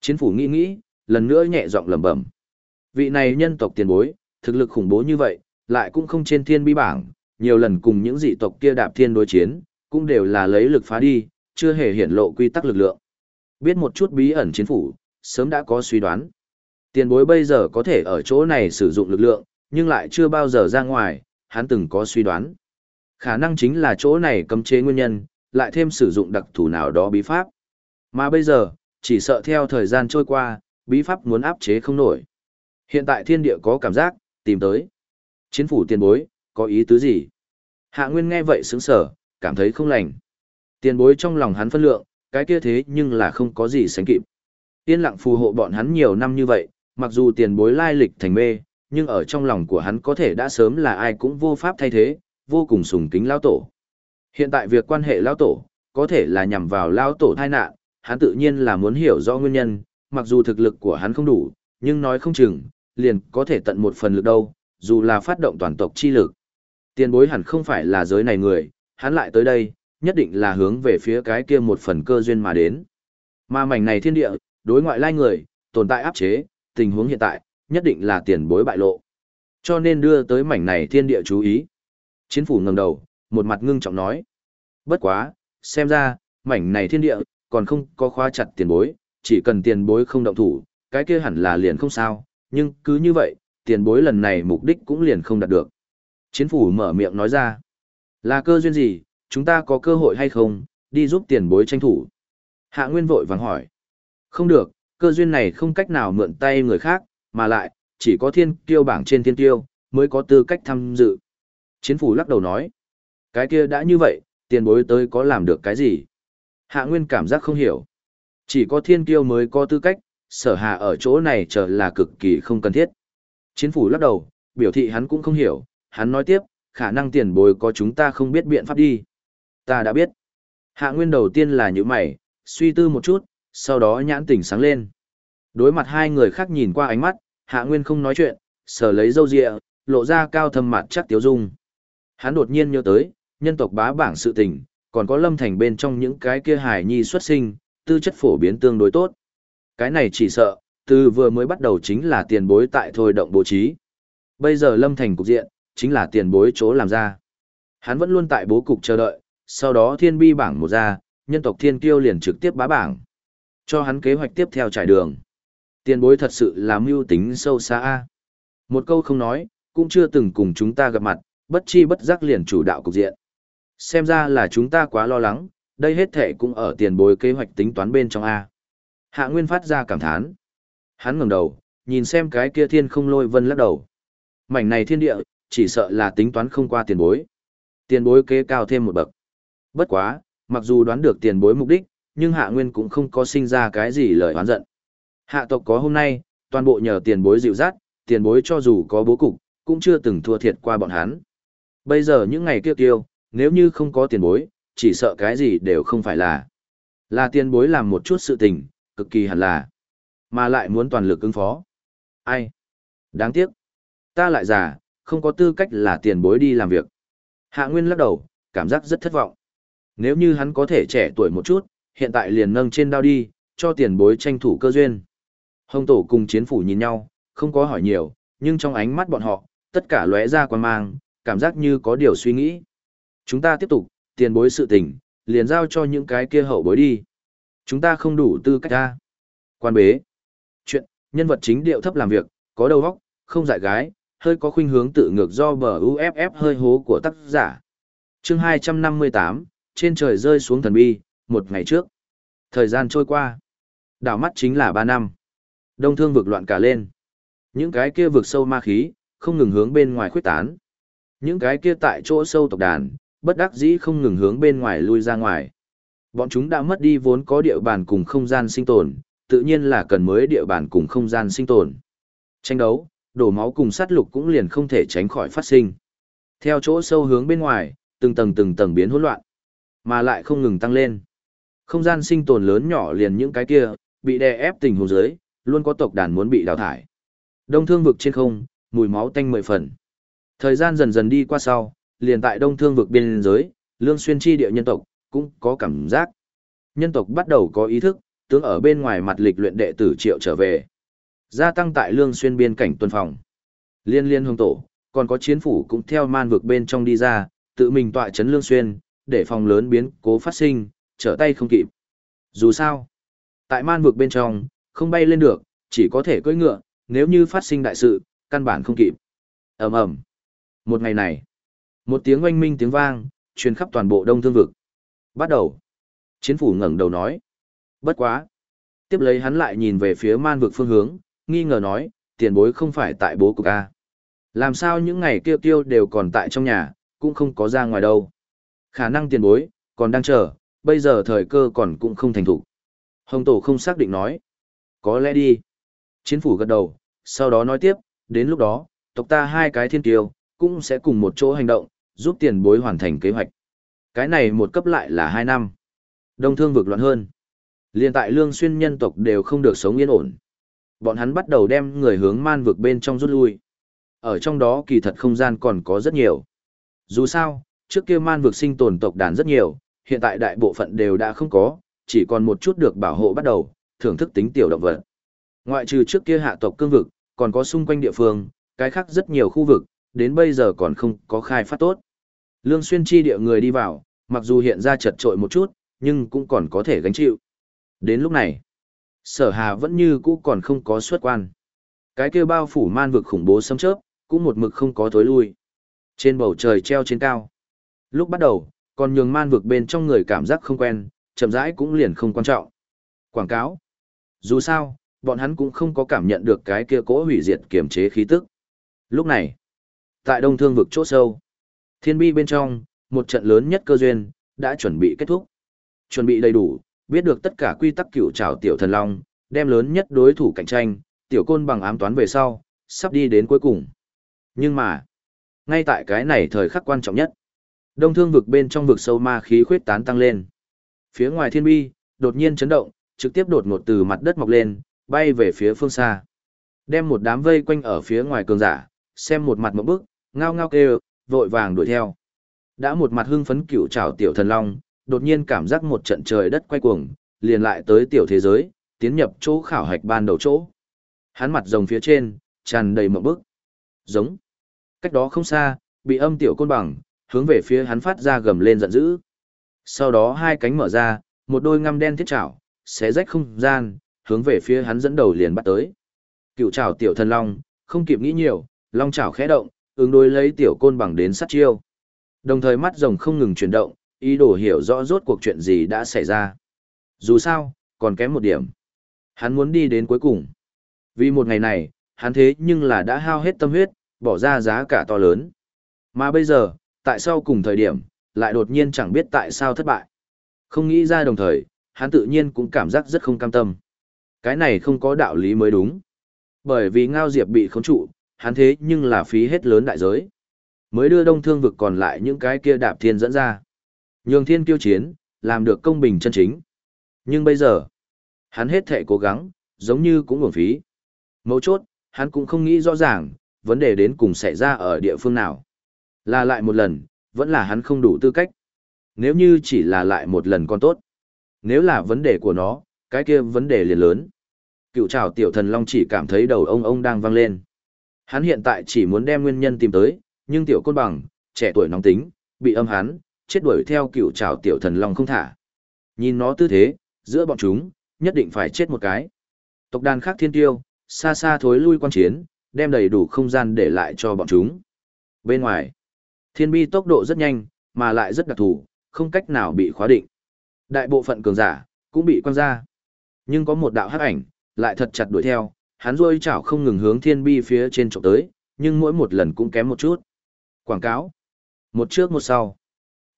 Chiến phủ nghĩ nghĩ, lần nữa nhẹ giọng lẩm bẩm. Vị này nhân tộc tiền bối, thực lực khủng bố như vậy, lại cũng không trên thiên bi bảng, nhiều lần cùng những dị tộc kia đạp thiên đối chiến, cũng đều là lấy lực phá đi, chưa hề hiển lộ quy tắc lực lượng. Biết một chút bí ẩn chiến phủ, sớm đã có suy đoán. Tiền bối bây giờ có thể ở chỗ này sử dụng lực lượng, nhưng lại chưa bao giờ ra ngoài, hắn từng có suy đoán. Khả năng chính là chỗ này cấm chế nguyên nhân, lại thêm sử dụng đặc thù nào đó bí pháp. Mà bây giờ, chỉ sợ theo thời gian trôi qua, bí pháp muốn áp chế không nổi. Hiện tại thiên địa có cảm giác, tìm tới. Chiến phủ tiền bối, có ý tứ gì? Hạ Nguyên nghe vậy sướng sở, cảm thấy không lành. Tiền bối trong lòng hắn phân lượng, cái kia thế nhưng là không có gì sánh kịp. Yên lặng phù hộ bọn hắn nhiều năm như vậy, mặc dù tiền bối lai lịch thành mê, nhưng ở trong lòng của hắn có thể đã sớm là ai cũng vô pháp thay thế, vô cùng sùng kính lao tổ. Hiện tại việc quan hệ lao tổ, có thể là nhằm vào lao tổ thai nạn, hắn tự nhiên là muốn hiểu rõ nguyên nhân, mặc dù thực lực của hắn không đủ, nhưng nói không chừng, liền có thể tận một phần lực đâu, dù là phát động toàn tộc chi lực. Tiền bối hẳn không phải là giới này người, hắn lại tới đây, nhất định là hướng về phía cái kia một phần cơ duyên mà đến. Mà mảnh này thiên địa, đối ngoại lai người, tồn tại áp chế, tình huống hiện tại, nhất định là tiền bối bại lộ. Cho nên đưa tới mảnh này thiên địa chú ý. Chiến phủ ngầm đầu, một mặt ngưng trọng nói. Bất quá, xem ra, mảnh này thiên địa, còn không có khóa chặt tiền bối, chỉ cần tiền bối không động thủ, cái kia hẳn là liền không sao, nhưng cứ như vậy, tiền bối lần này mục đích cũng liền không đạt được. Chiến phủ mở miệng nói ra, là cơ duyên gì, chúng ta có cơ hội hay không, đi giúp tiền bối tranh thủ. Hạ Nguyên vội vàng hỏi, không được, cơ duyên này không cách nào mượn tay người khác, mà lại, chỉ có thiên tiêu bảng trên thiên tiêu, mới có tư cách tham dự. Chiến phủ lắc đầu nói, cái kia đã như vậy, tiền bối tới có làm được cái gì? Hạ Nguyên cảm giác không hiểu. Chỉ có thiên Kiêu mới có tư cách, sở hạ ở chỗ này chờ là cực kỳ không cần thiết. Chiến phủ lắc đầu, biểu thị hắn cũng không hiểu, hắn nói tiếp, khả năng tiền bối có chúng ta không biết biện pháp đi. Ta đã biết. Hạ Nguyên đầu tiên là như mày, suy tư một chút, sau đó nhãn tỉnh sáng lên. Đối mặt hai người khác nhìn qua ánh mắt, Hạ Nguyên không nói chuyện, sở lấy dâu rịa, lộ ra cao thâm mặt chắc tiếu dung. Hắn đột nhiên nhớ tới, nhân tộc bá bảng sự tình, còn có lâm thành bên trong những cái kia hài nhi xuất sinh, tư chất phổ biến tương đối tốt. Cái này chỉ sợ, từ vừa mới bắt đầu chính là tiền bối tại thôi động bố trí. Bây giờ lâm thành cục diện, chính là tiền bối chỗ làm ra. Hắn vẫn luôn tại bố cục chờ đợi, sau đó thiên bi bảng một ra, nhân tộc thiên kiêu liền trực tiếp bá bảng. Cho hắn kế hoạch tiếp theo trải đường. Tiền bối thật sự là mưu tính sâu xa. a Một câu không nói, cũng chưa từng cùng chúng ta gặp mặt, bất chi bất giác liền chủ đạo cục diện. Xem ra là chúng ta quá lo lắng, đây hết thể cũng ở tiền bối kế hoạch tính toán bên trong A. Hạ Nguyên phát ra cảm thán. Hắn ngẩng đầu, nhìn xem cái kia thiên không lôi vân lắc đầu. Mảnh này thiên địa, chỉ sợ là tính toán không qua tiền bối. Tiền bối kế cao thêm một bậc. Bất quá, mặc dù đoán được tiền bối mục đích, nhưng Hạ Nguyên cũng không có sinh ra cái gì lời oán giận. Hạ tộc có hôm nay, toàn bộ nhờ tiền bối dịu dắt, tiền bối cho dù có bố cục, cũng chưa từng thua thiệt qua bọn hắn. Bây giờ những ngày kia tiêu, nếu như không có tiền bối, chỉ sợ cái gì đều không phải là. Là tiền bối làm một chút sự tình, cực kỳ hẳn là. Mà lại muốn toàn lực ứng phó. Ai? Đáng tiếc. Ta lại già, không có tư cách là tiền bối đi làm việc. Hạ Nguyên lắc đầu, cảm giác rất thất vọng. Nếu như hắn có thể trẻ tuổi một chút, hiện tại liền nâng trên đao đi, cho tiền bối tranh thủ cơ duyên. Hồng Tổ cùng chiến phủ nhìn nhau, không có hỏi nhiều, nhưng trong ánh mắt bọn họ, tất cả lóe ra quan mang, cảm giác như có điều suy nghĩ. Chúng ta tiếp tục, tiền bối sự tình, liền giao cho những cái kia hậu bối đi. Chúng ta không đủ tư cách ra. Quan bế. Chuyện, nhân vật chính điệu thấp làm việc, có đầu óc, không dại gái, hơi có khuynh hướng tự ngược do bờ UFF hơi hố của tác giả. chương 258, trên trời rơi xuống thần bi, một ngày trước. Thời gian trôi qua. Đảo mắt chính là 3 năm. Đông thương vực loạn cả lên. Những cái kia vực sâu ma khí, không ngừng hướng bên ngoài khuyết tán. Những cái kia tại chỗ sâu tộc đàn, bất đắc dĩ không ngừng hướng bên ngoài lui ra ngoài. Bọn chúng đã mất đi vốn có địa bàn cùng không gian sinh tồn, tự nhiên là cần mới địa bàn cùng không gian sinh tồn. Tranh đấu, đổ máu cùng sát lục cũng liền không thể tránh khỏi phát sinh. Theo chỗ sâu hướng bên ngoài, từng tầng từng tầng biến hỗn loạn, mà lại không ngừng tăng lên. Không gian sinh tồn lớn nhỏ liền những cái kia, bị đè ép tình huống dưới, luôn có tộc đàn muốn bị đào thải. Đông thương vực trên không, mùi máu tanh mười phần. Thời gian dần dần đi qua sau, liền tại đông thương vực biên giới, lương xuyên chi địa nhân tộc, cũng có cảm giác. Nhân tộc bắt đầu có ý thức, tướng ở bên ngoài mặt lịch luyện đệ tử triệu trở về. Gia tăng tại lương xuyên biên cảnh tuần phòng. Liên liên hồng tổ, còn có chiến phủ cũng theo man vực bên trong đi ra, tự mình tọa chấn lương xuyên, để phòng lớn biến cố phát sinh, trở tay không kịp. Dù sao, tại man vực bên trong, không bay lên được, chỉ có thể cưỡi ngựa, nếu như phát sinh đại sự, căn bản không kịp. ầm ầm Một ngày này, một tiếng oanh minh tiếng vang, truyền khắp toàn bộ đông thương vực. Bắt đầu. Chiến phủ ngẩng đầu nói. Bất quá. Tiếp lấy hắn lại nhìn về phía man vực phương hướng, nghi ngờ nói, tiền bối không phải tại bố cục A. Làm sao những ngày tiêu tiêu đều còn tại trong nhà, cũng không có ra ngoài đâu. Khả năng tiền bối, còn đang chờ, bây giờ thời cơ còn cũng không thành thủ. Hồng Tổ không xác định nói. Có lẽ đi. Chiến phủ gật đầu, sau đó nói tiếp, đến lúc đó, tộc ta hai cái thiên tiêu, cũng sẽ cùng một chỗ hành động, giúp tiền bối hoàn thành kế hoạch. Cái này một cấp lại là hai năm. Đông thương vực loạn hơn. Liên tại lương xuyên nhân tộc đều không được sống yên ổn. Bọn hắn bắt đầu đem người hướng man vực bên trong rút lui. Ở trong đó kỳ thật không gian còn có rất nhiều. Dù sao, trước kia man vực sinh tồn tộc đàn rất nhiều, hiện tại đại bộ phận đều đã không có, chỉ còn một chút được bảo hộ bắt đầu, thưởng thức tính tiểu động vật. Ngoại trừ trước kia hạ tộc cương vực, còn có xung quanh địa phương, cái khác rất nhiều khu vực, đến bây giờ còn không có khai phát tốt. Lương xuyên chi địa người đi vào, mặc dù hiện ra chật trội một chút, nhưng cũng còn có thể gánh chịu. Đến lúc này, sở hà vẫn như cũ còn không có xuất quan. Cái kia bao phủ man vực khủng bố xâm chớp, cũng một mực không có thối lui. Trên bầu trời treo trên cao. Lúc bắt đầu, còn nhường man vực bên trong người cảm giác không quen, chậm rãi cũng liền không quan trọng. Quảng cáo. Dù sao, bọn hắn cũng không có cảm nhận được cái kia cỗ hủy diệt kiềm chế khí tức. Lúc này, tại đông thương vực chỗ sâu, thiên bi bên trong, một trận lớn nhất cơ duyên, đã chuẩn bị kết thúc. Chuẩn bị đầy đủ, biết được tất cả quy tắc cựu trào tiểu thần long, đem lớn nhất đối thủ cạnh tranh, tiểu côn bằng ám toán về sau, sắp đi đến cuối cùng. Nhưng mà, ngay tại cái này thời khắc quan trọng nhất, đông thương vực bên trong vực sâu ma khí khuyết tán tăng lên. Phía ngoài thiên bi, đột nhiên chấn động, trực tiếp đột ngột từ mặt đất mọc lên, bay về phía phương xa. Đem một đám vây quanh ở phía ngoài cường giả, xem một mặt một bức, ngao ngao kêu, vội vàng đuổi theo. Đã một mặt hưng phấn cựu trảo tiểu thần long, đột nhiên cảm giác một trận trời đất quay cuồng, liền lại tới tiểu thế giới, tiến nhập chỗ khảo hạch ban đầu chỗ. Hắn mặt rồng phía trên, tràn đầy một bức. Giống. Cách đó không xa, bị âm tiểu côn bằng, hướng về phía hắn phát ra gầm lên giận dữ. Sau đó hai cánh mở ra, một đôi ngăm đen thiết chảo, xé rách không gian, hướng về phía hắn dẫn đầu liền bắt tới. Cựu chảo tiểu thần long, không kịp nghĩ nhiều, long chảo khẽ động, ứng đối lấy tiểu côn bằng đến sát chiêu. Đồng thời mắt rồng không ngừng chuyển động, ý đồ hiểu rõ rốt cuộc chuyện gì đã xảy ra. Dù sao, còn kém một điểm. Hắn muốn đi đến cuối cùng. Vì một ngày này, hắn thế nhưng là đã hao hết tâm huyết, bỏ ra giá cả to lớn. Mà bây giờ, tại sao cùng thời điểm, lại đột nhiên chẳng biết tại sao thất bại. Không nghĩ ra đồng thời, hắn tự nhiên cũng cảm giác rất không cam tâm. Cái này không có đạo lý mới đúng. Bởi vì Ngao Diệp bị khống trụ, hắn thế nhưng là phí hết lớn đại giới. Mới đưa đông thương vực còn lại những cái kia đạp thiên dẫn ra. Nhường thiên kiêu chiến, làm được công bình chân chính. Nhưng bây giờ, hắn hết thể cố gắng, giống như cũng nguồn phí. Mấu chốt, hắn cũng không nghĩ rõ ràng, vấn đề đến cùng xảy ra ở địa phương nào. Là lại một lần, vẫn là hắn không đủ tư cách. Nếu như chỉ là lại một lần còn tốt. Nếu là vấn đề của nó, cái kia vấn đề liền lớn. Cựu trào tiểu thần long chỉ cảm thấy đầu ông ông đang vang lên. Hắn hiện tại chỉ muốn đem nguyên nhân tìm tới, nhưng tiểu côn bằng, trẻ tuổi nóng tính, bị âm hắn, chết đuổi theo cựu trào tiểu thần long không thả. Nhìn nó tư thế, giữa bọn chúng, nhất định phải chết một cái. Tộc đàn khác thiên tiêu, xa xa thối lui quan chiến, đem đầy đủ không gian để lại cho bọn chúng. Bên ngoài, thiên bi tốc độ rất nhanh, mà lại rất đặc thù, không cách nào bị khóa định. Đại bộ phận cường giả, cũng bị quăng ra. Nhưng có một đạo hắc ảnh, lại thật chặt đuổi theo, hắn rôi chảo không ngừng hướng thiên bi phía trên trộm tới, nhưng mỗi một lần cũng kém một chút. Quảng cáo. Một trước một sau.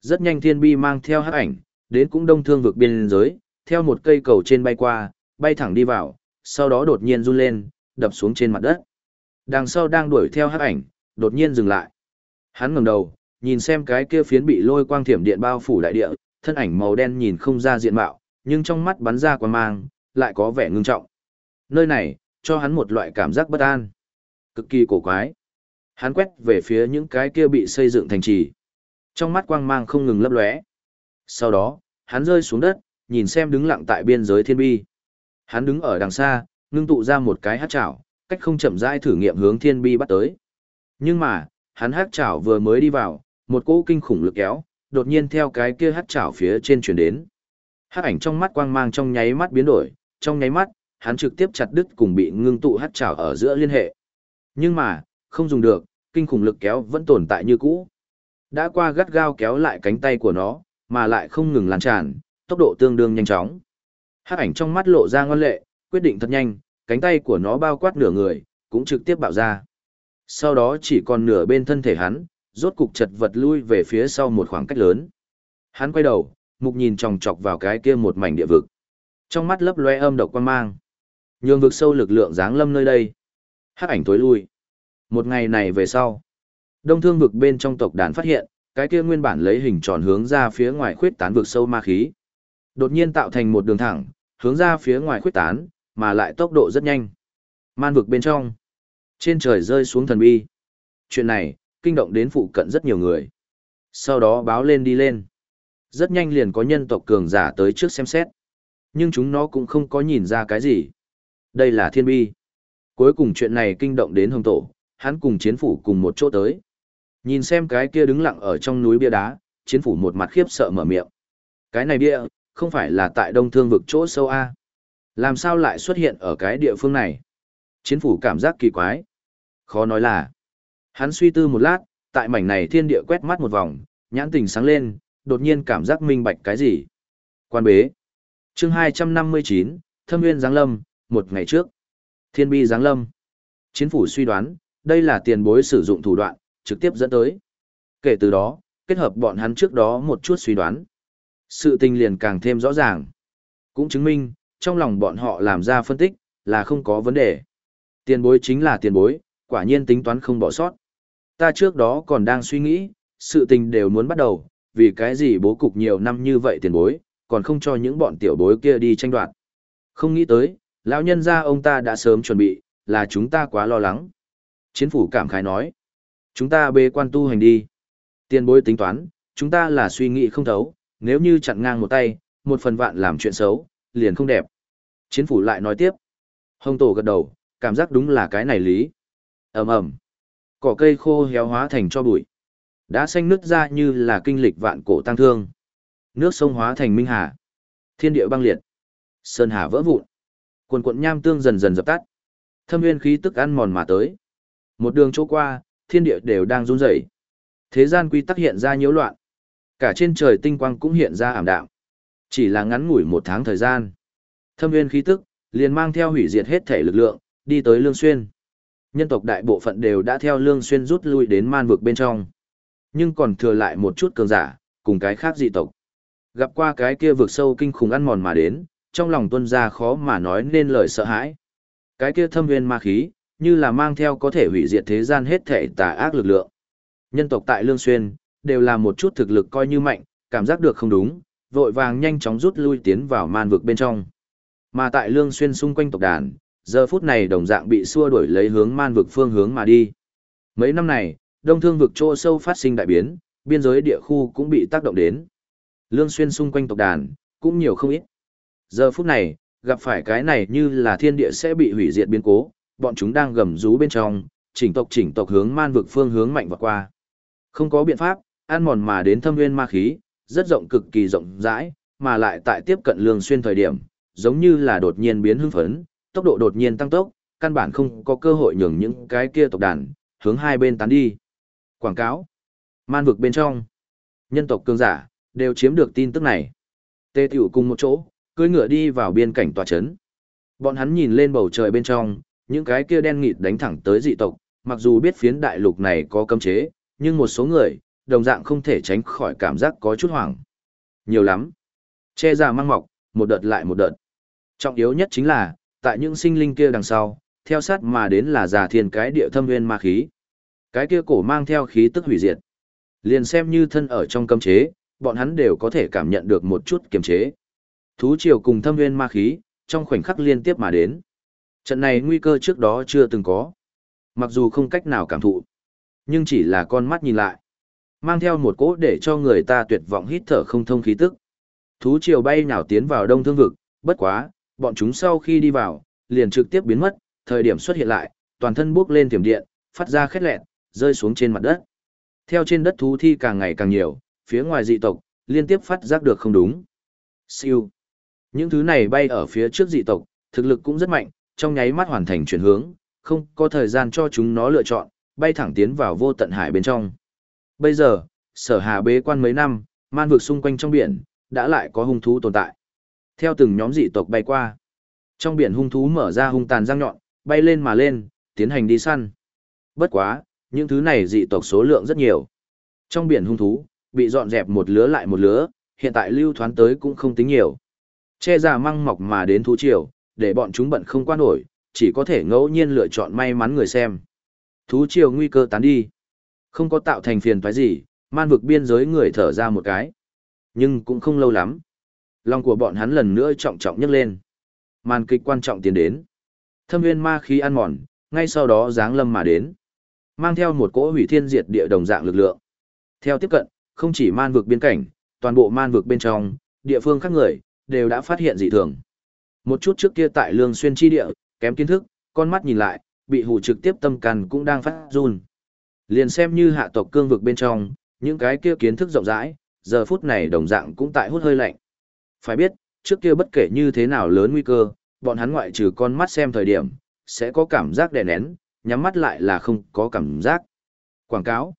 Rất nhanh thiên bi mang theo hắc ảnh, đến cũng đông thương vực biên giới, theo một cây cầu trên bay qua, bay thẳng đi vào, sau đó đột nhiên run lên, đập xuống trên mặt đất. Đằng sau đang đuổi theo hắc ảnh, đột nhiên dừng lại. Hắn ngẩng đầu, nhìn xem cái kia phiến bị lôi quang thiểm điện bao phủ đại địa, thân ảnh màu đen nhìn không ra diện mạo, nhưng trong mắt bắn ra quang mang, lại có vẻ ngưng trọng. Nơi này, cho hắn một loại cảm giác bất an. Cực kỳ cổ quái. Hắn quét về phía những cái kia bị xây dựng thành trì. Trong mắt quang mang không ngừng lấp lóe. Sau đó, hắn rơi xuống đất, nhìn xem đứng lặng tại biên giới thiên bi. Hắn đứng ở đằng xa, ngưng tụ ra một cái hát chảo, cách không chậm rãi thử nghiệm hướng thiên bi bắt tới. Nhưng mà, hắn hát chảo vừa mới đi vào, một cỗ kinh khủng lực kéo, đột nhiên theo cái kia hát chảo phía trên chuyển đến. Hát ảnh trong mắt quang mang trong nháy mắt biến đổi, trong nháy mắt, hắn trực tiếp chặt đứt cùng bị ngưng tụ hát chảo ở giữa liên hệ. Nhưng mà, không dùng được, kinh khủng lực kéo vẫn tồn tại như cũ. Đã qua gắt gao kéo lại cánh tay của nó, mà lại không ngừng lan tràn, tốc độ tương đương nhanh chóng. Hát ảnh trong mắt lộ ra ngon lệ, quyết định thật nhanh, cánh tay của nó bao quát nửa người, cũng trực tiếp bạo ra. Sau đó chỉ còn nửa bên thân thể hắn, rốt cục chật vật lui về phía sau một khoảng cách lớn. Hắn quay đầu, mục nhìn chòng chọc vào cái kia một mảnh địa vực. Trong mắt lấp loe âm độc quan mang. Nhường vực sâu lực lượng giáng lâm nơi đây. Hắc ảnh tối lui. Một ngày này về sau, đông thương vực bên trong tộc đàn phát hiện, cái kia nguyên bản lấy hình tròn hướng ra phía ngoài khuyết tán vực sâu ma khí. Đột nhiên tạo thành một đường thẳng, hướng ra phía ngoài khuyết tán, mà lại tốc độ rất nhanh. Man vực bên trong, trên trời rơi xuống thần bi. Chuyện này, kinh động đến phụ cận rất nhiều người. Sau đó báo lên đi lên. Rất nhanh liền có nhân tộc cường giả tới trước xem xét. Nhưng chúng nó cũng không có nhìn ra cái gì. Đây là thiên bi. Cuối cùng chuyện này kinh động đến hồng tổ, hắn cùng chiến phủ cùng một chỗ tới. Nhìn xem cái kia đứng lặng ở trong núi bia đá, chiến phủ một mặt khiếp sợ mở miệng. Cái này bia, không phải là tại đông thương vực chỗ sâu A. Làm sao lại xuất hiện ở cái địa phương này? Chiến phủ cảm giác kỳ quái. Khó nói là. Hắn suy tư một lát, tại mảnh này thiên địa quét mắt một vòng, nhãn tình sáng lên, đột nhiên cảm giác minh bạch cái gì. Quan bế. chương 259, Thâm Nguyên Giáng Lâm, một ngày trước. Thiên bi Giáng Lâm. Chiến phủ suy đoán, đây là tiền bối sử dụng thủ đoạn, trực tiếp dẫn tới. Kể từ đó, kết hợp bọn hắn trước đó một chút suy đoán. Sự tình liền càng thêm rõ ràng. Cũng chứng minh, trong lòng bọn họ làm ra phân tích, là không có vấn đề. Tiền bối chính là tiền bối, quả nhiên tính toán không bỏ sót. Ta trước đó còn đang suy nghĩ, sự tình đều muốn bắt đầu, vì cái gì bố cục nhiều năm như vậy tiền bối, còn không cho những bọn tiểu bối kia đi tranh đoạt. Không nghĩ tới, lão nhân gia ông ta đã sớm chuẩn bị, là chúng ta quá lo lắng. Chiến phủ cảm khái nói, chúng ta bê quan tu hành đi. Tiền bối tính toán, chúng ta là suy nghĩ không thấu, nếu như chặn ngang một tay, một phần vạn làm chuyện xấu, liền không đẹp. Chiến phủ lại nói tiếp. Hồng tổ gật đầu, cảm giác đúng là cái này lý. ầm ầm Cỏ cây khô héo hóa thành cho bụi. Đã xanh nứt ra như là kinh lịch vạn cổ tăng thương. Nước sông hóa thành minh hà. Thiên địa băng liệt. Sơn hà vỡ vụn. Quần quận nham tương dần dần dập tắt. Thâm nguyên khí tức ăn mòn mà tới. Một đường chỗ qua, thiên địa đều đang run rẩy. Thế gian quy tắc hiện ra nhiễu loạn. Cả trên trời tinh quang cũng hiện ra ảm đạm. Chỉ là ngắn ngủi một tháng thời gian. Thâm nguyên khí tức, liền mang theo hủy diệt hết thể lực lượng, đi tới Lương Xuyên. Nhân tộc đại bộ phận đều đã theo Lương Xuyên rút lui đến man vực bên trong. Nhưng còn thừa lại một chút cường giả, cùng cái khác dị tộc. Gặp qua cái kia vực sâu kinh khủng ăn mòn mà đến, trong lòng tuân ra khó mà nói nên lời sợ hãi. Cái kia thâm viên ma khí, như là mang theo có thể hủy diệt thế gian hết thể tà ác lực lượng. Nhân tộc tại Lương Xuyên, đều là một chút thực lực coi như mạnh, cảm giác được không đúng, vội vàng nhanh chóng rút lui tiến vào man vực bên trong. Mà tại Lương Xuyên xung quanh tộc đàn, giờ phút này đồng dạng bị xua đuổi lấy hướng man vực phương hướng mà đi. Mấy năm này, đông thương vực chỗ sâu phát sinh đại biến, biên giới địa khu cũng bị tác động đến. Lương Xuyên xung quanh tộc đàn, cũng nhiều không ít. Giờ phút này, gặp phải cái này như là thiên địa sẽ bị hủy diệt biến cố, bọn chúng đang gầm rú bên trong, chỉnh tộc chỉnh tộc hướng man vực phương hướng mạnh và qua. Không có biện pháp, ăn mòn mà đến thâm nguyên ma khí, rất rộng cực kỳ rộng rãi, mà lại tại tiếp cận lương xuyên thời điểm, giống như là đột nhiên biến hưng phấn, tốc độ đột nhiên tăng tốc, căn bản không có cơ hội nhường những cái kia tộc đàn, hướng hai bên tán đi. Quảng cáo. Man vực bên trong. Nhân tộc cường giả, đều chiếm được tin tức này. Tê tiểu cùng một chỗ, cưỡi ngựa đi vào biên cảnh tòa chấn. Bọn hắn nhìn lên bầu trời bên trong, những cái kia đen nghịt đánh thẳng tới dị tộc, mặc dù biết phiến đại lục này có cấm chế, nhưng một số người, đồng dạng không thể tránh khỏi cảm giác có chút hoảng. Nhiều lắm. Che già mang mọc, một đợt lại một đợt. Trọng yếu nhất chính là, tại những sinh linh kia đằng sau, theo sát mà đến là già thiên cái địa thâm nguyên ma khí. Cái kia cổ mang theo khí tức hủy diệt. Liền xem như thân ở trong cấm chế, bọn hắn đều có thể cảm nhận được một chút kiềm chế. Thú triều cùng thâm nguyên ma khí, trong khoảnh khắc liên tiếp mà đến. Trận này nguy cơ trước đó chưa từng có. Mặc dù không cách nào cảm thụ, nhưng chỉ là con mắt nhìn lại. Mang theo một cỗ để cho người ta tuyệt vọng hít thở không thông khí tức. Thú triều bay nhào tiến vào đông thương vực, bất quá, bọn chúng sau khi đi vào, liền trực tiếp biến mất, thời điểm xuất hiện lại, toàn thân bước lên tiềm điện, phát ra khét lẹn, rơi xuống trên mặt đất. Theo trên đất thú thi càng ngày càng nhiều, phía ngoài dị tộc, liên tiếp phát giác được không đúng. Siêu. Những thứ này bay ở phía trước dị tộc, thực lực cũng rất mạnh, trong nháy mắt hoàn thành chuyển hướng, không có thời gian cho chúng nó lựa chọn, bay thẳng tiến vào vô tận hải bên trong. Bây giờ, sở hà bế quan mấy năm, man vực xung quanh trong biển, đã lại có hung thú tồn tại. Theo từng nhóm dị tộc bay qua, trong biển hung thú mở ra hung tàn răng nhọn, bay lên mà lên, tiến hành đi săn. Bất quá, những thứ này dị tộc số lượng rất nhiều. Trong biển hung thú, bị dọn dẹp một lứa lại một lứa, hiện tại lưu thoán tới cũng không tính nhiều. Che giả măng mọc mà đến thú triều, để bọn chúng bận không qua nổi, chỉ có thể ngẫu nhiên lựa chọn may mắn người xem. Thú triều nguy cơ tán đi. Không có tạo thành phiền toái gì, man vực biên giới người thở ra một cái. Nhưng cũng không lâu lắm. Lòng của bọn hắn lần nữa trọng trọng nhấc lên. Màn kịch quan trọng tiến đến. Thâm nguyên ma khí ăn mòn, ngay sau đó giáng lâm mà đến. Mang theo một cỗ hủy thiên diệt địa đồng dạng lực lượng. Theo tiếp cận, không chỉ man vực biên cảnh, toàn bộ man vực bên trong, địa phương khác người, đều đã phát hiện dị thường. Một chút trước kia tại lương xuyên chi địa, kém kiến thức, con mắt nhìn lại, bị hù trực tiếp tâm can cũng đang phát run. Liền xem như hạ tộc cương vực bên trong, những cái kia kiến thức rộng rãi, giờ phút này đồng dạng cũng tại hút hơi lạnh. Phải biết, trước kia bất kể như thế nào lớn nguy cơ, bọn hắn ngoại trừ con mắt xem thời điểm, sẽ có cảm giác đè nén, nhắm mắt lại là không có cảm giác. Quảng cáo.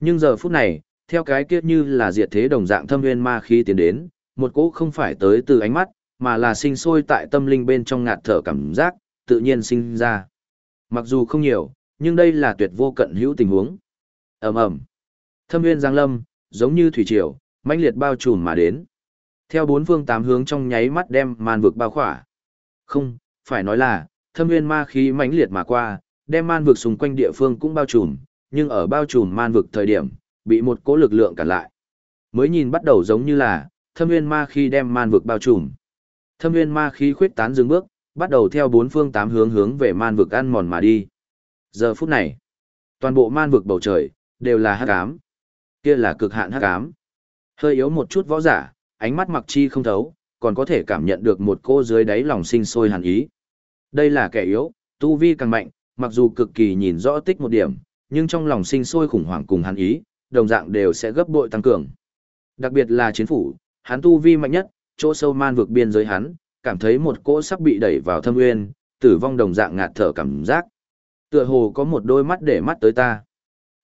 Nhưng giờ phút này, theo cái kia như là diệt thế đồng dạng thâm nguyên ma khí tiến đến, một cỗ không phải tới từ ánh mắt, mà là sinh sôi tại tâm linh bên trong ngạt thở cảm giác, tự nhiên sinh ra. Mặc dù không nhiều, nhưng đây là tuyệt vô cận hữu tình huống. ầm ầm, thâm nguyên giang lâm, giống như thủy triều, mãnh liệt bao trùm mà đến. Theo bốn phương tám hướng trong nháy mắt đem man vực bao khỏa. Không, phải nói là, thâm nguyên ma khí mãnh liệt mà qua, đem man vực xung quanh địa phương cũng bao trùm, nhưng ở bao trùm man vực thời điểm, bị một cỗ lực lượng cản lại. Mới nhìn bắt đầu giống như là, thâm nguyên ma khí đem man vực bao trùm. Thâm nguyên ma khí khuyết tán dừng bước, bắt đầu theo bốn phương tám hướng hướng về man vực ăn mòn mà đi. Giờ phút này, toàn bộ man vực bầu trời, đều là hắc ám. Kia là cực hạn hắc ám. Hơi yếu một chút võ giả, ánh mắt mặc chi không thấu, còn có thể cảm nhận được một cô dưới đáy lòng sinh sôi hàn ý. Đây là kẻ yếu, tu vi càng mạnh, mặc dù cực kỳ nhìn rõ tích một điểm, nhưng trong lòng sinh sôi khủng hoảng cùng hàn ý, đồng dạng đều sẽ gấp bội tăng cường. Đặc biệt là chiến phủ, Hắn tu vi mạnh nhất, chỗ sâu man vực biên giới hắn, cảm thấy một cỗ sắp bị đẩy vào thâm nguyên, tử vong đồng dạng ngạt thở cảm giác. Tựa hồ có một đôi mắt để mắt tới ta.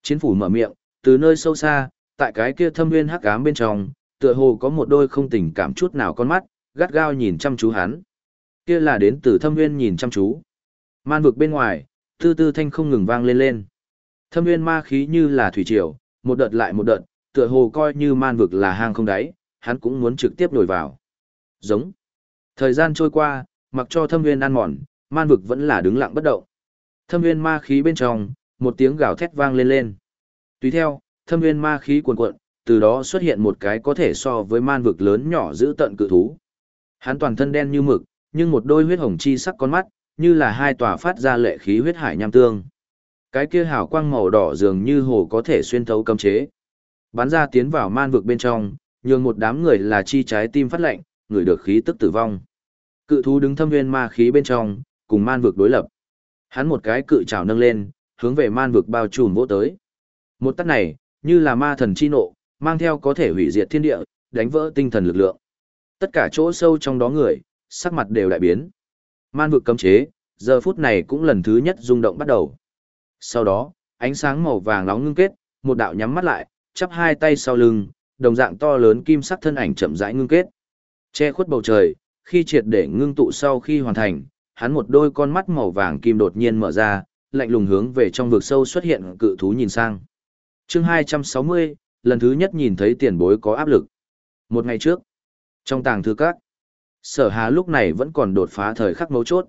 Chiến phủ mở miệng, từ nơi sâu xa, tại cái kia thâm nguyên hắc ám bên trong, tựa hồ có một đôi không tình cảm chút nào con mắt, gắt gao nhìn chăm chú hắn. Kia là đến từ thâm nguyên nhìn chăm chú. Man vực bên ngoài, tư tư thanh không ngừng vang lên lên. Thâm nguyên ma khí như là thủy triều, một đợt lại một đợt, tựa hồ coi như man vực là hang không đáy, hắn cũng muốn trực tiếp nổi vào. Giống. Thời gian trôi qua, mặc cho thâm nguyên ăn mòn, man vực vẫn là đứng lặng bất động. Thâm nguyên ma khí bên trong, một tiếng gào thét vang lên lên. Tùy theo, thâm nguyên ma khí cuồn cuộn, từ đó xuất hiện một cái có thể so với man vực lớn nhỏ giữ tận cự thú. Hắn toàn thân đen như mực, nhưng một đôi huyết hồng chi sắc con mắt, như là hai tòa phát ra lệ khí huyết hải nham tương. Cái kia hào quang màu đỏ dường như hồ có thể xuyên thấu cấm chế. Bắn ra tiến vào man vực bên trong, nhường một đám người là chi trái tim phát lạnh, người được khí tức tử vong. Cự thú đứng thâm nguyên ma khí bên trong, cùng man vực đối lập. Hắn một cái cự trảo nâng lên, hướng về man vực bao trùm vỗ tới. Một tát này, như là ma thần chi nộ, mang theo có thể hủy diệt thiên địa, đánh vỡ tinh thần lực lượng. Tất cả chỗ sâu trong đó người, sắc mặt đều đại biến. Man vực cấm chế, giờ phút này cũng lần thứ nhất rung động bắt đầu. Sau đó, ánh sáng màu vàng nóng ngưng kết, một đạo nhắm mắt lại, chắp hai tay sau lưng, đồng dạng to lớn kim sắc thân ảnh chậm rãi ngưng kết. Che khuất bầu trời, khi triệt để ngưng tụ sau khi hoàn thành, hắn một đôi con mắt màu vàng kim đột nhiên mở ra, lạnh lùng hướng về trong vực sâu xuất hiện cự thú nhìn sang. Chương 260, lần thứ nhất nhìn thấy tiền bối có áp lực. Một ngày trước, trong tàng thư các, sở hà lúc này vẫn còn đột phá thời khắc mấu chốt.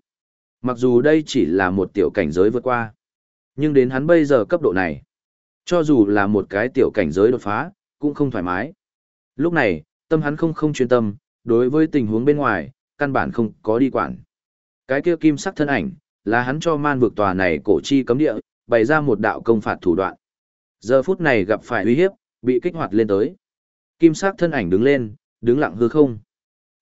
Mặc dù đây chỉ là một tiểu cảnh giới vượt qua, nhưng đến hắn bây giờ cấp độ này, cho dù là một cái tiểu cảnh giới đột phá, cũng không thoải mái. Lúc này, tâm hắn không không chuyên tâm, đối với tình huống bên ngoài, căn bản không có đi quản. Cái kia kim sắc thân ảnh, là hắn cho man vực tòa này cổ chi cấm địa, bày ra một đạo công phạt thủ đoạn. Giờ phút này gặp phải uy hiếp, bị kích hoạt lên tới. Kim sắc thân ảnh đứng lên, đứng lặng hư không.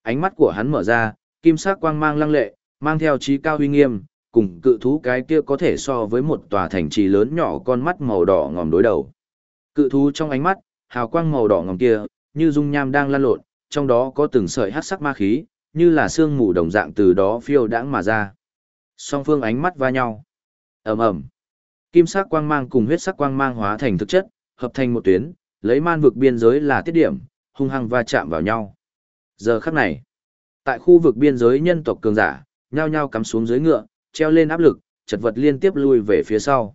Ánh mắt của hắn mở ra, kim sắc quang mang lăng lệ, mang theo trí cao uy nghiêm, cùng cự thú cái kia có thể so với một tòa thành trì lớn nhỏ con mắt màu đỏ ngòm đối đầu. Cự thú trong ánh mắt, hào quang màu đỏ ngòm kia, như dung nham đang lan lộn, trong đó có từng sợi hắc sắc ma khí, như là sương mù đồng dạng từ đó phiêu đãng mà ra. Song phương ánh mắt va nhau. Ầm ầm. Kim sắc quang mang cùng huyết sắc quang mang hóa thành thực chất, hợp thành một tuyến, lấy man vực biên giới là tiết điểm, hung hăng va chạm vào nhau. Giờ khắc này, tại khu vực biên giới nhân tộc cường giả, nhao nhao cắm xuống dưới ngựa, treo lên áp lực, chật vật liên tiếp lui về phía sau.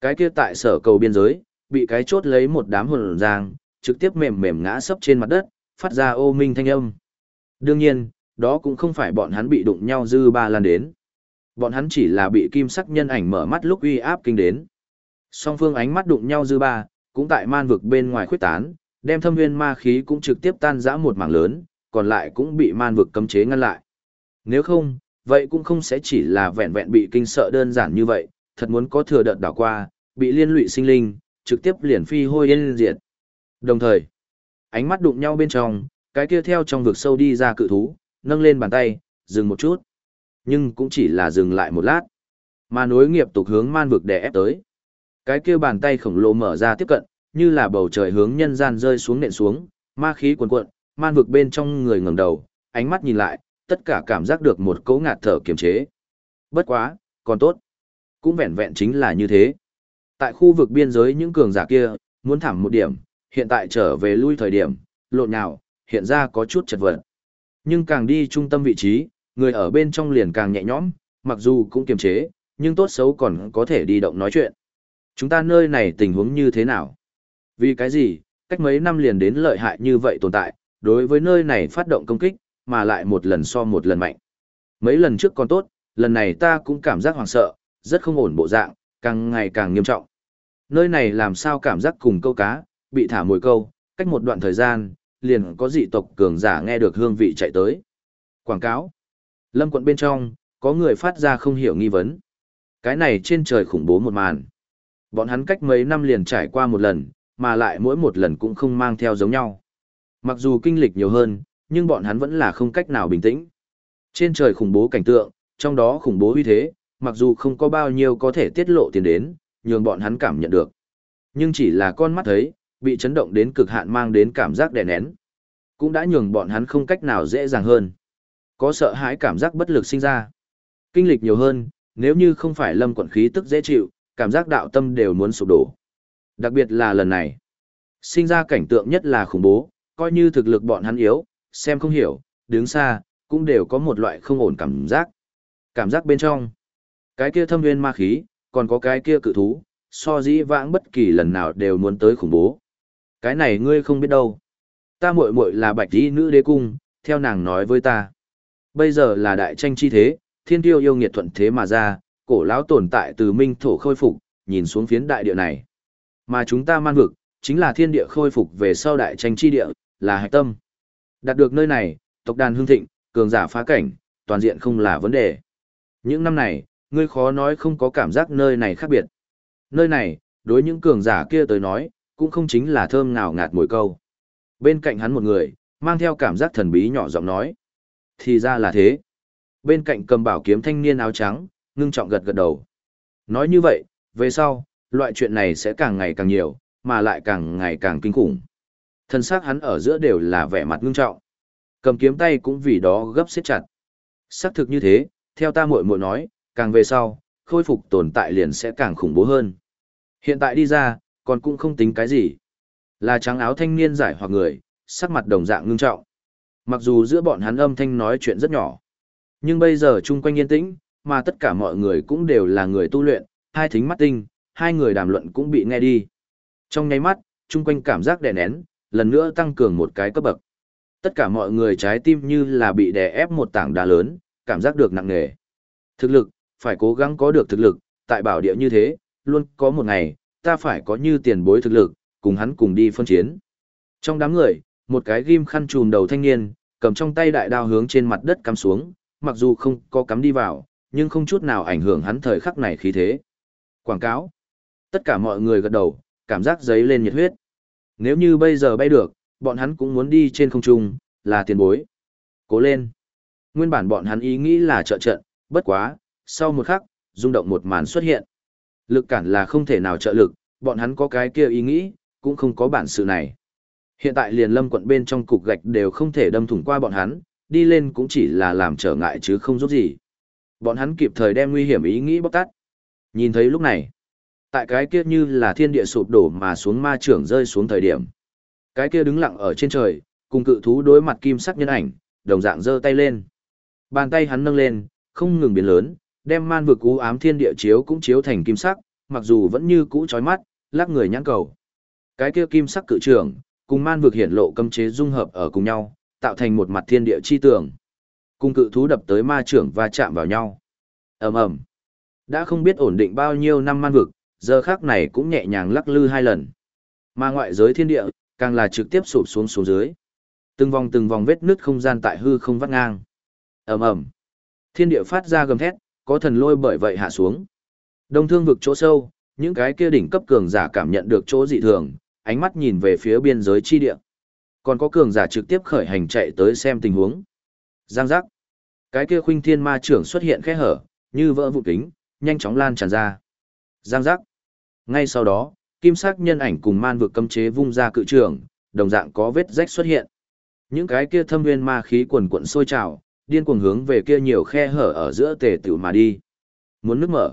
Cái kia tại sở cầu biên giới, bị cái chốt lấy một đám hồn giang, trực tiếp mềm mềm ngã sấp trên mặt đất, phát ra ô minh thanh âm. Đương nhiên, đó cũng không phải bọn hắn bị đụng nhau dư ba lan đến. Bọn hắn chỉ là bị kim sắc nhân ảnh mở mắt lúc uy áp kinh đến. Song phương ánh mắt đụng nhau dư ba, cũng tại man vực bên ngoài khuyết tán, đem thâm nguyên ma khí cũng trực tiếp tan rã một mảng lớn, còn lại cũng bị man vực cấm chế ngăn lại. Nếu không, vậy cũng không sẽ chỉ là vẹn vẹn bị kinh sợ đơn giản như vậy, thật muốn có thừa đợt đảo qua, bị liên lụy sinh linh, trực tiếp liền phi hôi yên diệt. Đồng thời, ánh mắt đụng nhau bên trong, cái kia theo trong vực sâu đi ra cự thú, nâng lên bàn tay, dừng một chút. Nhưng cũng chỉ là dừng lại một lát. Mà nối nghiệp tục hướng man vực đè ép tới. Cái kia bàn tay khổng lồ mở ra tiếp cận, như là bầu trời hướng nhân gian rơi xuống nện xuống, ma khí cuồn cuộn, man vực bên trong người ngẩng đầu, ánh mắt nhìn lại, tất cả cảm giác được một cấu ngạt thở kiềm chế. Bất quá, còn tốt. Cũng vẹn vẹn chính là như thế. Tại khu vực biên giới những cường giả kia, muốn thẳng một điểm, hiện tại trở về lui thời điểm, lộn nào, hiện ra có chút chật vật. Nhưng càng đi trung tâm vị trí, người ở bên trong liền càng nhẹ nhõm, mặc dù cũng kiềm chế, nhưng tốt xấu còn có thể đi động nói chuyện. Chúng ta nơi này tình huống như thế nào? Vì cái gì, cách mấy năm liền đến lợi hại như vậy tồn tại, đối với nơi này phát động công kích, mà lại một lần so một lần mạnh. Mấy lần trước còn tốt, lần này ta cũng cảm giác hoảng sợ, rất không ổn bộ dạng, càng ngày càng nghiêm trọng. Nơi này làm sao cảm giác cùng câu cá, bị thả mồi câu, cách một đoạn thời gian, liền có dị tộc cường giả nghe được hương vị chạy tới. Quảng cáo. Lâm quận bên trong, có người phát ra không hiểu nghi vấn. Cái này trên trời khủng bố một màn. Bọn hắn cách mấy năm liền trải qua một lần, mà lại mỗi một lần cũng không mang theo giống nhau. Mặc dù kinh lịch nhiều hơn, nhưng bọn hắn vẫn là không cách nào bình tĩnh. Trên trời khủng bố cảnh tượng, trong đó khủng bố uy thế, mặc dù không có bao nhiêu có thể tiết lộ tiền đến, nhường bọn hắn cảm nhận được. Nhưng chỉ là con mắt thấy, bị chấn động đến cực hạn mang đến cảm giác đè nén. cũng đã nhường bọn hắn không cách nào dễ dàng hơn. Có sợ hãi cảm giác bất lực sinh ra. Kinh lịch nhiều hơn, nếu như không phải lâm quận khí tức dễ chịu, cảm giác đạo tâm đều muốn sụp đổ. Đặc biệt là lần này. Sinh ra cảnh tượng nhất là khủng bố, coi như thực lực bọn hắn yếu, xem không hiểu, đứng xa, cũng đều có một loại không ổn cảm giác. Cảm giác bên trong. Cái kia thâm nguyên ma khí, còn có cái kia cự thú, so dĩ vãng bất kỳ lần nào đều muốn tới khủng bố. Cái này ngươi không biết đâu. Ta muội muội là bạch tí nữ đế cung, theo nàng nói với ta. Bây giờ là đại tranh chi thế, thiên tiêu yêu nghiệt thuận thế mà ra, cổ lão tồn tại từ minh thổ khôi phục, nhìn xuống phiến đại địa này. Mà chúng ta man vực, chính là thiên địa khôi phục về sau đại tranh chi địa, là hạch tâm. Đạt được nơi này, tộc đàn hương thịnh, cường giả phá cảnh, toàn diện không là vấn đề. Những năm này, ngươi khó nói không có cảm giác nơi này khác biệt. Nơi này, đối những cường giả kia tới nói, cũng không chính là thơm ngào ngạt mùi câu. Bên cạnh hắn một người, mang theo cảm giác thần bí nhỏ giọng nói. Thì ra là thế. Bên cạnh cầm bảo kiếm thanh niên áo trắng, ngưng trọng gật gật đầu. Nói như vậy, về sau, loại chuyện này sẽ càng ngày càng nhiều, mà lại càng ngày càng kinh khủng. Thân xác hắn ở giữa đều là vẻ mặt ngưng trọng. Cầm kiếm tay cũng vì đó gấp siết chặt. Xác thực như thế, theo ta muội muội nói, càng về sau, khôi phục tồn tại liền sẽ càng khủng bố hơn. Hiện tại đi ra, còn cũng không tính cái gì. Là trắng áo thanh niên giải hoặc người, sắc mặt đồng dạng ngưng trọng. Mặc dù giữa bọn hắn âm thanh nói chuyện rất nhỏ, nhưng bây giờ chung quanh yên tĩnh, mà tất cả mọi người cũng đều là người tu luyện, hai thính mắt tinh, hai người đàm luận cũng bị nghe đi. Trong nháy mắt, chung quanh cảm giác đè nén, lần nữa tăng cường một cái cấp bậc. Tất cả mọi người trái tim như là bị đè ép một tảng đá lớn, cảm giác được nặng nề. Thực lực, phải cố gắng có được thực lực, tại bảo địa như thế, luôn có một ngày, ta phải có như tiền bối thực lực, cùng hắn cùng đi phân chiến. Trong đám người, một cái ghim khăn trùm đầu thanh niên, cầm trong tay đại đao hướng trên mặt đất cắm xuống, mặc dù không có cắm đi vào, nhưng không chút nào ảnh hưởng hắn thời khắc này khí thế. Quảng cáo. Tất cả mọi người gật đầu, cảm giác giấy lên nhiệt huyết. Nếu như bây giờ bay được, bọn hắn cũng muốn đi trên không trung, là tiền bối. Cố lên. Nguyên bản bọn hắn ý nghĩ là trợ trận, bất quá, sau một khắc, rung động một màn xuất hiện. Lực cản là không thể nào trợ lực, bọn hắn có cái kia ý nghĩ, cũng không có bản sự này. Hiện tại liền lâm quận bên trong cục gạch đều không thể đâm thủng qua bọn hắn, đi lên cũng chỉ là làm trở ngại chứ không giúp gì. Bọn hắn kịp thời đem nguy hiểm ý nghĩ bóc tát. Nhìn thấy lúc này, tại cái kia như là thiên địa sụp đổ mà xuống ma trưởng rơi xuống thời điểm. Cái kia đứng lặng ở trên trời, cùng cự thú đối mặt kim sắc nhân ảnh, đồng dạng giơ tay lên. Bàn tay hắn nâng lên, không ngừng biến lớn, đem man vực cú ám thiên địa chiếu cũng chiếu thành kim sắc, mặc dù vẫn như cũ chói mắt, lắc người nhãn cầu. Cái kia kim sắc cự trưởng, cùng man vực hiển lộ cấm chế dung hợp ở cùng nhau, tạo thành một mặt thiên địa chi tường. Cùng cự thú đập tới ma trưởng và chạm vào nhau. ầm ầm Đã không biết ổn định bao nhiêu năm man vực, giờ khác này cũng nhẹ nhàng lắc lư hai lần. Mà ngoại giới thiên địa, càng là trực tiếp sụp xuống xuống dưới. Từng vòng từng vòng vết nứt không gian tại hư không vắt ngang. ầm ầm Thiên địa phát ra gầm thét, có thần lôi bởi vậy hạ xuống. Đông thương vực chỗ sâu, những cái kia đỉnh cấp cường giả cảm nhận được chỗ dị thường, ánh mắt nhìn về phía biên giới chi địa. Còn có cường giả trực tiếp khởi hành chạy tới xem tình huống. Giang giác. Cái kia khuynh thiên ma trưởng xuất hiện khe hở, như vỡ vụ kính, nhanh chóng lan tràn ra. Giang giác. Ngay sau đó, kim sắc nhân ảnh cùng man vực cấm chế vung ra cự trường, đồng dạng có vết rách xuất hiện. Những cái kia thâm nguyên ma khí quần quận sôi trào, điên cuồng hướng về kia nhiều khe hở ở giữa tề tiểu mà đi. Muốn nước mở.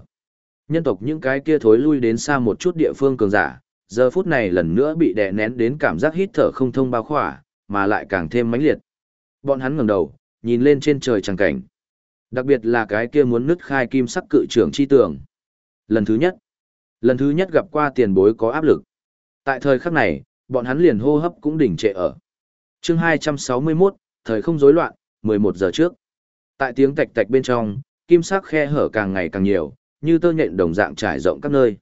Nhân tộc những cái kia thối lui đến xa một chút địa phương cường giả, giờ phút này lần nữa bị đè nén đến cảm giác hít thở không thông bao khỏa, mà lại càng thêm mãnh liệt. Bọn hắn ngẩng đầu, nhìn lên trên trời trăng cảnh. Đặc biệt là cái kia muốn nứt khai kim sắc cự trưởng chi tường. Lần thứ nhất, lần thứ nhất gặp qua tiền bối có áp lực. Tại thời khắc này, bọn hắn liền hô hấp cũng đỉnh trệ ở. Chương 261, thời không rối loạn, 11 giờ trước. Tại tiếng tạch tạch bên trong, kim sắc khe hở càng ngày càng nhiều, như tơ nhện đồng dạng trải rộng các nơi.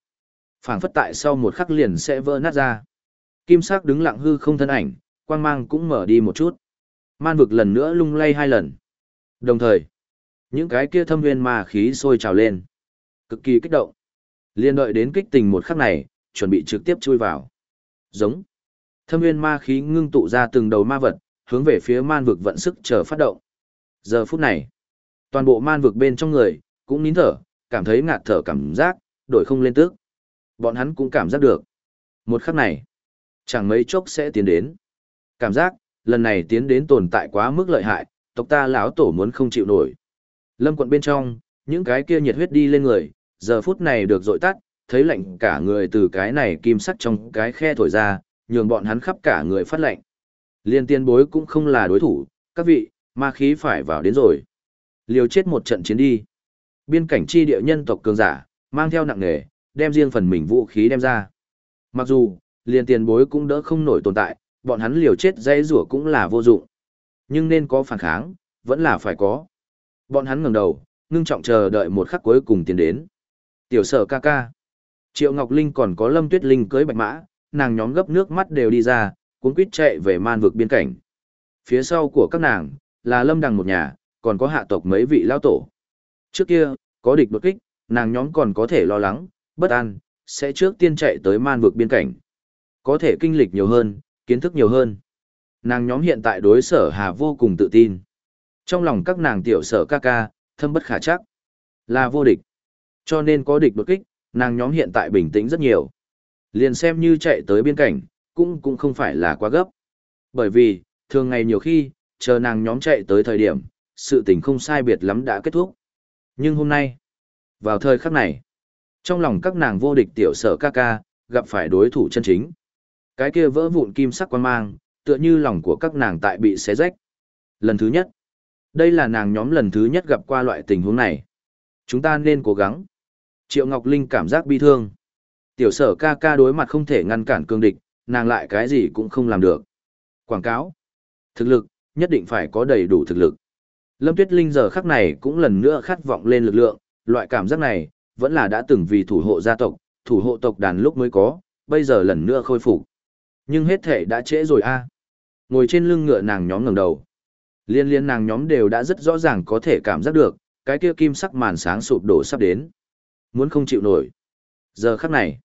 Phảng phất tại sau một khắc liền sẽ vỡ nát ra. Kim sắc đứng lặng hư không thân ảnh, quang mang cũng mở đi một chút. Man vực lần nữa lung lay hai lần. Đồng thời, những cái kia thâm nguyên ma khí sôi trào lên. Cực kỳ kích động. Liên đợi đến kích tình một khắc này, chuẩn bị trực tiếp chui vào. Giống. Thâm nguyên ma khí ngưng tụ ra từng đầu ma vật, hướng về phía man vực vận sức chờ phát động. Giờ phút này, toàn bộ man vực bên trong người, cũng nín thở, cảm thấy ngạt thở cảm giác, đổi không lên tức. Bọn hắn cũng cảm giác được. Một khắc này, chẳng mấy chốc sẽ tiến đến. Cảm giác, lần này tiến đến tồn tại quá mức lợi hại, tộc ta lão tổ muốn không chịu nổi. Lâm quận bên trong, những cái kia nhiệt huyết đi lên người, giờ phút này được dội tắt, thấy lạnh cả người từ cái này kim sắt trong cái khe thổi ra, nhường bọn hắn khắp cả người phát lạnh. Liên tiên bối cũng không là đối thủ, các vị, ma khí phải vào đến rồi. Liều chết một trận chiến đi. Biên cảnh chi địa nhân tộc cường giả, mang theo nặng nghề, đem riêng phần mình vũ khí đem ra. Mặc dù, liên tiền bối cũng đỡ không nổi tồn tại, bọn hắn liều chết dây rủa cũng là vô dụng. Nhưng nên có phản kháng, vẫn là phải có. Bọn hắn ngẩng đầu, ngưng trọng chờ đợi một khắc cuối cùng tiến đến. Tiểu sở ca ca. Triệu Ngọc Linh còn có Lâm Tuyết Linh cưới bạch mã, nàng nhóm gấp nước mắt đều đi ra, cuốn quýt chạy về man vực biên cảnh. Phía sau của các nàng, là Lâm Đằng một nhà, còn có hạ tộc mấy vị lao tổ. Trước kia, có địch đột kích, nàng nhóm còn có thể lo lắng, bất an, sẽ trước tiên chạy tới man vực biên cảnh. Có thể kinh lịch nhiều hơn, kiến thức nhiều hơn. Nàng nhóm hiện tại đối sở hà vô cùng tự tin. Trong lòng các nàng tiểu sở ca ca, thâm bất khả chắc. Là vô địch. Cho nên có địch đột kích, nàng nhóm hiện tại bình tĩnh rất nhiều. Liền xem như chạy tới biên cảnh, cũng cũng không phải là quá gấp. Bởi vì, thường ngày nhiều khi, chờ nàng nhóm chạy tới thời điểm, sự tình không sai biệt lắm đã kết thúc. Nhưng hôm nay, vào thời khắc này, trong lòng các nàng vô địch tiểu sở ca ca, gặp phải đối thủ chân chính. Cái kia vỡ vụn kim sắc quan mang, tựa như lòng của các nàng tại bị xé rách. Lần thứ nhất, đây là nàng nhóm lần thứ nhất gặp qua loại tình huống này. Chúng ta nên cố gắng. Triệu Ngọc Linh cảm giác bi thương. Tiểu sở ca ca đối mặt không thể ngăn cản cương địch, nàng lại cái gì cũng không làm được. Quảng cáo. Thực lực, nhất định phải có đầy đủ thực lực. Lâm Tuyết Linh giờ khắc này cũng lần nữa khát vọng lên lực lượng, loại cảm giác này, vẫn là đã từng vì thủ hộ gia tộc, thủ hộ tộc đàn lúc mới có, bây giờ lần nữa khôi phục. Nhưng hết thể đã trễ rồi a. Ngồi trên lưng ngựa nàng nhóm ngẩng đầu. Liên liên nàng nhóm đều đã rất rõ ràng có thể cảm giác được, cái kia kim sắc màn sáng sụp đổ sắp đến. Muốn không chịu nổi. Giờ khắc này,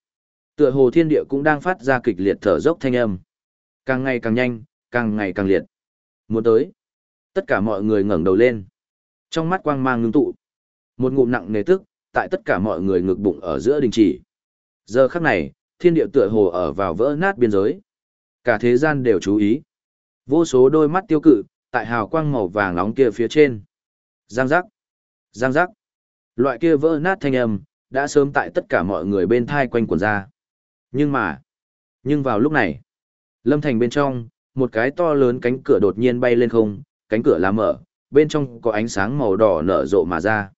tựa hồ thiên địa cũng đang phát ra kịch liệt thở dốc thanh âm. Càng ngày càng nhanh, càng ngày càng liệt. Muốn tới. Tất cả mọi người ngẩng đầu lên. Trong mắt quang mang ngưng tụ. Một ngụm nặng nề tức, tại tất cả mọi người ngực bụng ở giữa đình chỉ. Giờ khắc này, thiên địa tựa hồ ở vào vỡ nát biên giới. Cả thế gian đều chú ý. Vô số đôi mắt tiêu cự, tại hào quang màu vàng nóng kia phía trên. Giang giác. Giang giác. Loại kia vỡ nát thanh âm, đã sớm tại tất cả mọi người bên thai quanh quần ra. Nhưng mà, nhưng vào lúc này, lâm thành bên trong, một cái to lớn cánh cửa đột nhiên bay lên không, cánh cửa lá mở, bên trong có ánh sáng màu đỏ nở rộ mà ra.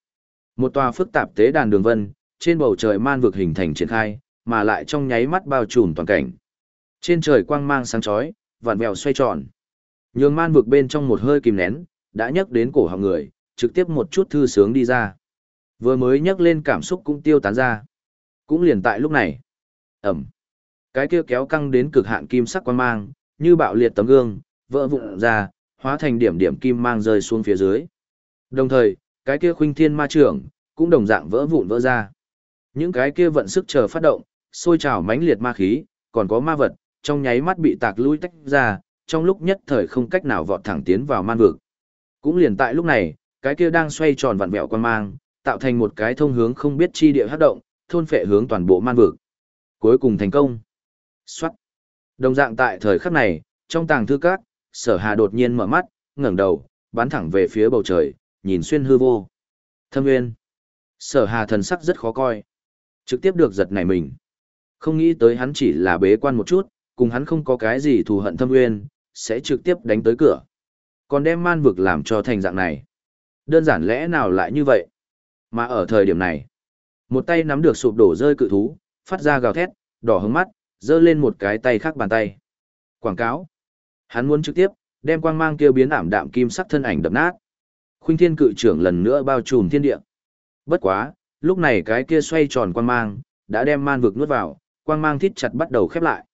Một tòa phức tạp tế đàn đường vân, trên bầu trời man vực hình thành triển khai, mà lại trong nháy mắt bao trùm toàn cảnh. Trên trời quang mang sáng chói, vạn vẹo xoay tròn. Nhường man vực bên trong một hơi kìm nén, đã nhấc đến cổ họng người, trực tiếp một chút thư sướng đi ra. Vừa mới nhấc lên cảm xúc cũng tiêu tán ra. Cũng liền tại lúc này. Ẩm. Cái kia kéo căng đến cực hạn kim sắc quang mang, như bạo liệt tấm gương, vỡ vụn ra, hóa thành điểm điểm kim mang rơi xuống phía dưới. Đồng thời, cái kia khuynh thiên ma trưởng, cũng đồng dạng vỡ vụn vỡ ra. Những cái kia vận sức chờ phát động, sôi trào mãnh liệt ma khí, còn có ma vật, trong nháy mắt bị tạc lui tách ra, trong lúc nhất thời không cách nào vọt thẳng tiến vào man vực. Cũng liền tại lúc này, cái kia đang xoay tròn vặn vẹo quan mang, tạo thành một cái thông hướng không biết chi địa hát động, thôn phệ hướng toàn bộ man vực. Cuối cùng thành công. Xoát. Đồng dạng tại thời khắc này, trong tàng thư các, sở hà đột nhiên mở mắt, ngẩng đầu, bắn thẳng về phía bầu trời, nhìn xuyên hư vô. Thâm nguyên. Sở hà thần sắc rất khó coi. Trực tiếp được giật nảy mình. Không nghĩ tới hắn chỉ là bế quan một chút, cùng hắn không có cái gì thù hận thâm nguyên, sẽ trực tiếp đánh tới cửa. Còn đem man vực làm cho thành dạng này. Đơn giản lẽ nào lại như vậy? Mà ở thời điểm này, một tay nắm được sụp đổ rơi cự thú, phát ra gào thét, đỏ hứng mắt, giơ lên một cái tay khác bàn tay. Quảng cáo. Hắn muốn trực tiếp, đem quang mang kia biến ảm đạm kim sắc thân ảnh đập nát. Khuynh thiên cự trưởng lần nữa bao trùm thiên địa. Bất quá, lúc này cái kia xoay tròn quang mang, đã đem man vực nuốt vào, quang mang thít chặt bắt đầu khép lại.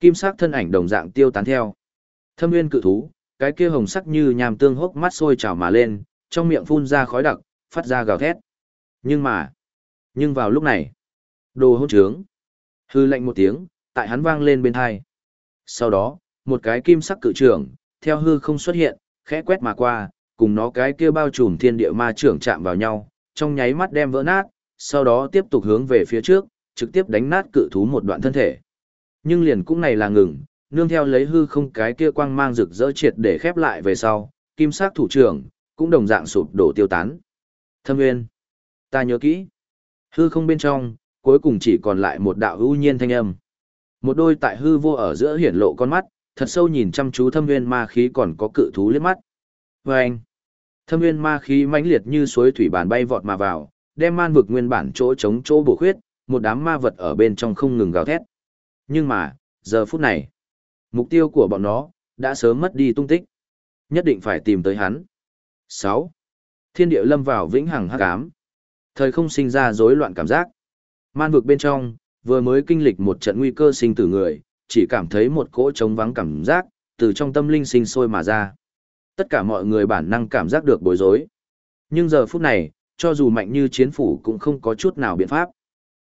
Kim sắc thân ảnh đồng dạng tiêu tán theo. Thâm nguyên cự thú, cái kia hồng sắc như nhàm tương hốc mắt sôi trào mà lên, trong miệng phun ra khói đặc, phát ra gào thét. Nhưng mà, nhưng vào lúc này, đồ hỗn trướng, hư lạnh một tiếng, tại hắn vang lên bên hai. Sau đó, một cái kim sắc cự trưởng, theo hư không xuất hiện, khẽ quét mà qua, cùng nó cái kia bao trùm thiên địa ma trưởng chạm vào nhau, trong nháy mắt đem vỡ nát, sau đó tiếp tục hướng về phía trước, trực tiếp đánh nát cự thú một đoạn thân thể. Nhưng liền cũng này là ngừng, nương theo lấy hư không cái kia quang mang rực rỡ triệt để khép lại về sau, kim sắc thủ trưởng, cũng đồng dạng sụp đổ tiêu tán. Thâm nguyên, ta nhớ kỹ. Hư không bên trong, cuối cùng chỉ còn lại một đạo ưu nhiên thanh âm. Một đôi tại hư vô ở giữa hiển lộ con mắt, thật sâu nhìn chăm chú thâm nguyên ma khí còn có cự thú liếc mắt. Và anh, thâm nguyên ma khí mãnh liệt như suối thủy bản bay vọt mà vào, đem man vực nguyên bản chỗ chống chỗ bổ khuyết, một đám ma vật ở bên trong không ngừng gào thét. Nhưng mà, giờ phút này, mục tiêu của bọn nó đã sớm mất đi tung tích. Nhất định phải tìm tới hắn. 6. Thiên địa lâm vào vĩnh hằng hắc ám. Thời không sinh ra rối loạn cảm giác. Man vực bên trong, vừa mới kinh lịch một trận nguy cơ sinh tử người, chỉ cảm thấy một cỗ trống vắng cảm giác, từ trong tâm linh sinh sôi mà ra. Tất cả mọi người bản năng cảm giác được bối rối. Nhưng giờ phút này, cho dù mạnh như chiến phủ cũng không có chút nào biện pháp.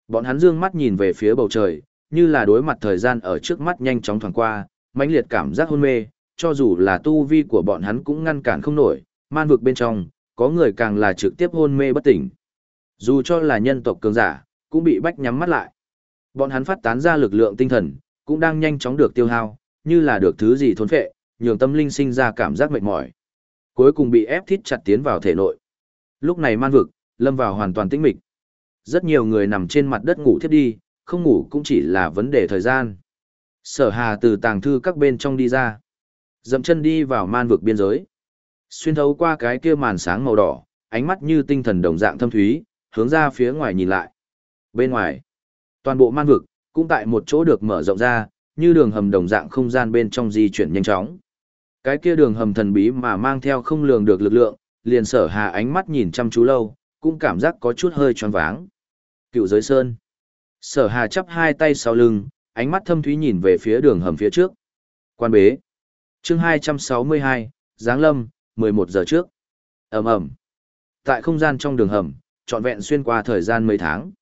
Bọn hắn dương mắt nhìn về phía bầu trời, như là đối mặt thời gian ở trước mắt nhanh chóng thoảng qua, mãnh liệt cảm giác hôn mê, cho dù là tu vi của bọn hắn cũng ngăn cản không nổi, man vực bên trong, có người càng là trực tiếp hôn mê bất tỉnh. Dù cho là nhân tộc cường giả, cũng bị bách nhắm mắt lại. Bọn hắn phát tán ra lực lượng tinh thần, cũng đang nhanh chóng được tiêu hao, như là được thứ gì thôn phệ, nhường tâm linh sinh ra cảm giác mệt mỏi. Cuối cùng bị ép thít chặt tiến vào thể nội. Lúc này man vực, lâm vào hoàn toàn tĩnh mịch. Rất nhiều người nằm trên mặt đất ngủ thiếp đi, không ngủ cũng chỉ là vấn đề thời gian. Sở hà từ tàng thư các bên trong đi ra. Dậm chân đi vào man vực biên giới. Xuyên thấu qua cái kia màn sáng màu đỏ, ánh mắt như tinh thần đồng dạng thâm thúy, hướng ra phía ngoài nhìn lại. Bên ngoài, toàn bộ man vực, cũng tại một chỗ được mở rộng ra, như đường hầm đồng dạng không gian bên trong di chuyển nhanh chóng. Cái kia đường hầm thần bí mà mang theo không lường được lực lượng, liền sở hà ánh mắt nhìn chăm chú lâu, cũng cảm giác có chút hơi choáng váng. Cựu giới sơn. Sở hà chắp hai tay sau lưng, ánh mắt thâm thúy nhìn về phía đường hầm phía trước. Quan bế. chương 262, Giáng Lâm, 11 giờ trước. ầm ầm Tại không gian trong đường hầm, trọn vẹn xuyên qua thời gian mấy tháng.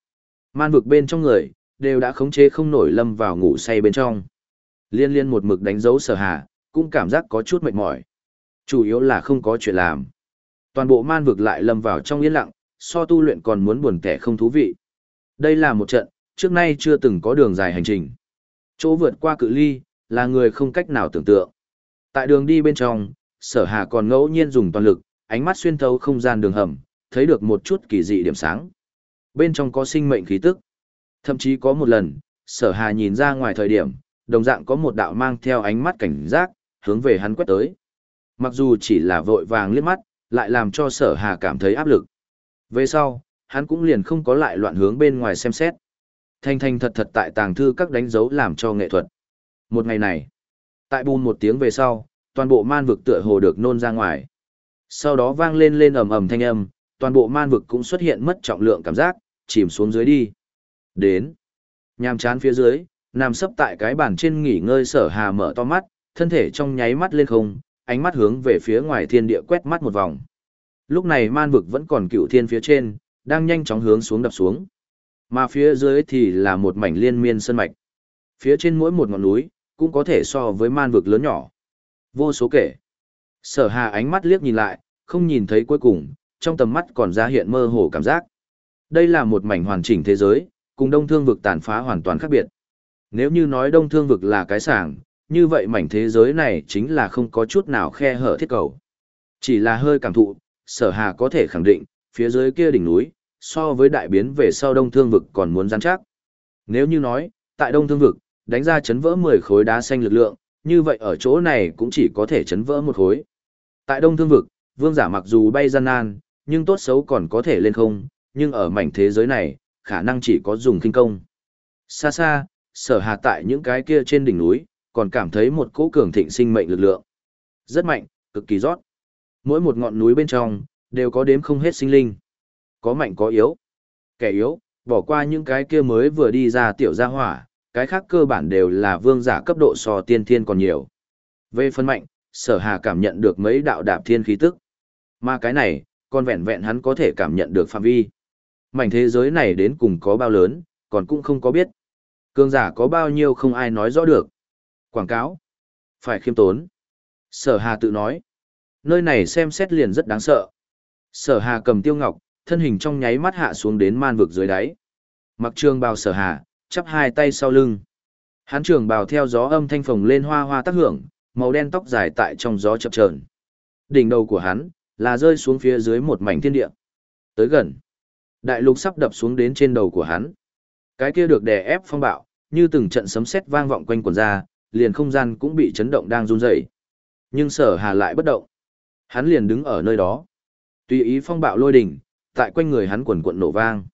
Man vực bên trong người, đều đã khống chế không nổi lâm vào ngủ say bên trong. Liên liên một mực đánh dấu sở hà, cũng cảm giác có chút mệt mỏi. Chủ yếu là không có chuyện làm. Toàn bộ man vực lại lâm vào trong yên lặng, so tu luyện còn muốn buồn tẻ không thú vị. Đây là một trận, trước nay chưa từng có đường dài hành trình. Chỗ vượt qua cự ly, là người không cách nào tưởng tượng. Tại đường đi bên trong, sở hà còn ngẫu nhiên dùng toàn lực, ánh mắt xuyên thấu không gian đường hầm, thấy được một chút kỳ dị điểm sáng. Bên trong có sinh mệnh khí tức. Thậm chí có một lần, sở hà nhìn ra ngoài thời điểm, đồng dạng có một đạo mang theo ánh mắt cảnh giác, hướng về hắn quét tới. Mặc dù chỉ là vội vàng liếc mắt, lại làm cho sở hà cảm thấy áp lực. Về sau, hắn cũng liền không có lại loạn hướng bên ngoài xem xét. Thanh thanh thật thật tại tàng thư các đánh dấu làm cho nghệ thuật. Một ngày này, tại bùn một tiếng về sau, toàn bộ man vực tựa hồ được nôn ra ngoài. Sau đó vang lên lên ầm ầm thanh âm, toàn bộ man vực cũng xuất hiện mất trọng lượng cảm giác, chìm xuống dưới đi. Đến. Nhàm chán phía dưới, nằm sấp tại cái bàn trên nghỉ ngơi sở hà mở to mắt, thân thể trong nháy mắt lên không, ánh mắt hướng về phía ngoài thiên địa quét mắt một vòng. Lúc này man vực vẫn còn cựu thiên phía trên, đang nhanh chóng hướng xuống đập xuống. Mà phía dưới thì là một mảnh liên miên sơn mạch. Phía trên mỗi một ngọn núi, cũng có thể so với man vực lớn nhỏ. Vô số kể. Sở hà ánh mắt liếc nhìn lại, không nhìn thấy cuối cùng, trong tầm mắt còn ra hiện mơ hồ cảm giác. Đây là một mảnh hoàn chỉnh thế giới, cùng đông thương vực tàn phá hoàn toàn khác biệt. Nếu như nói đông thương vực là cái sàng, như vậy mảnh thế giới này chính là không có chút nào khe hở thiết cầu. Chỉ là hơi cảm thụ, sở hà có thể khẳng định, phía dưới kia đỉnh núi, so với đại biến về sau đông thương vực còn muốn gian chắc. Nếu như nói, tại đông thương vực, đánh ra chấn vỡ 10 khối đá xanh lực lượng, như vậy ở chỗ này cũng chỉ có thể chấn vỡ một khối. Tại đông thương vực, vương giả mặc dù bay gian nan, nhưng tốt xấu còn có thể lên không, nhưng ở mảnh thế giới này, khả năng chỉ có dùng kinh công. Xa xa, sở hà tại những cái kia trên đỉnh núi, còn cảm thấy một cỗ cường thịnh sinh mệnh lực lượng. Rất mạnh, cực kỳ rót. Mỗi một ngọn núi bên trong, đều có đếm không hết sinh linh. Có mạnh có yếu. Kẻ yếu, bỏ qua những cái kia mới vừa đi ra tiểu gia hỏa, cái khác cơ bản đều là vương giả cấp độ so tiên thiên còn nhiều. Về phân mạnh, sở hà cảm nhận được mấy đạo đạp thiên khí tức. Mà cái này, còn vẹn vẹn hắn có thể cảm nhận được phạm vi. Mảnh thế giới này đến cùng có bao lớn, còn cũng không có biết. Cương giả có bao nhiêu không ai nói rõ được. Quảng cáo. Phải khiêm tốn. Sở hà tự nói. Nơi này xem xét liền rất đáng sợ. Sở hà cầm tiêu ngọc, thân hình trong nháy mắt hạ xuống đến man vực dưới đáy. Mặc trường bào sở hà, chắp hai tay sau lưng. Hắn trường bào theo gió âm thanh phồng lên hoa hoa tác hưởng, màu đen tóc dài tại trong gió chập chờn. Đỉnh đầu của hắn là rơi xuống phía dưới một mảnh thiên địa. Tới gần, đại lục sắp đập xuống đến trên đầu của hắn. Cái kia được đè ép phong bạo, như từng trận sấm sét vang vọng quanh quần ra, liền không gian cũng bị chấn động đang run rẩy. Nhưng Sở Hà lại bất động. Hắn liền đứng ở nơi đó. Tùy ý phong bạo lôi đỉnh, tại quanh người hắn quần quận nổ vang.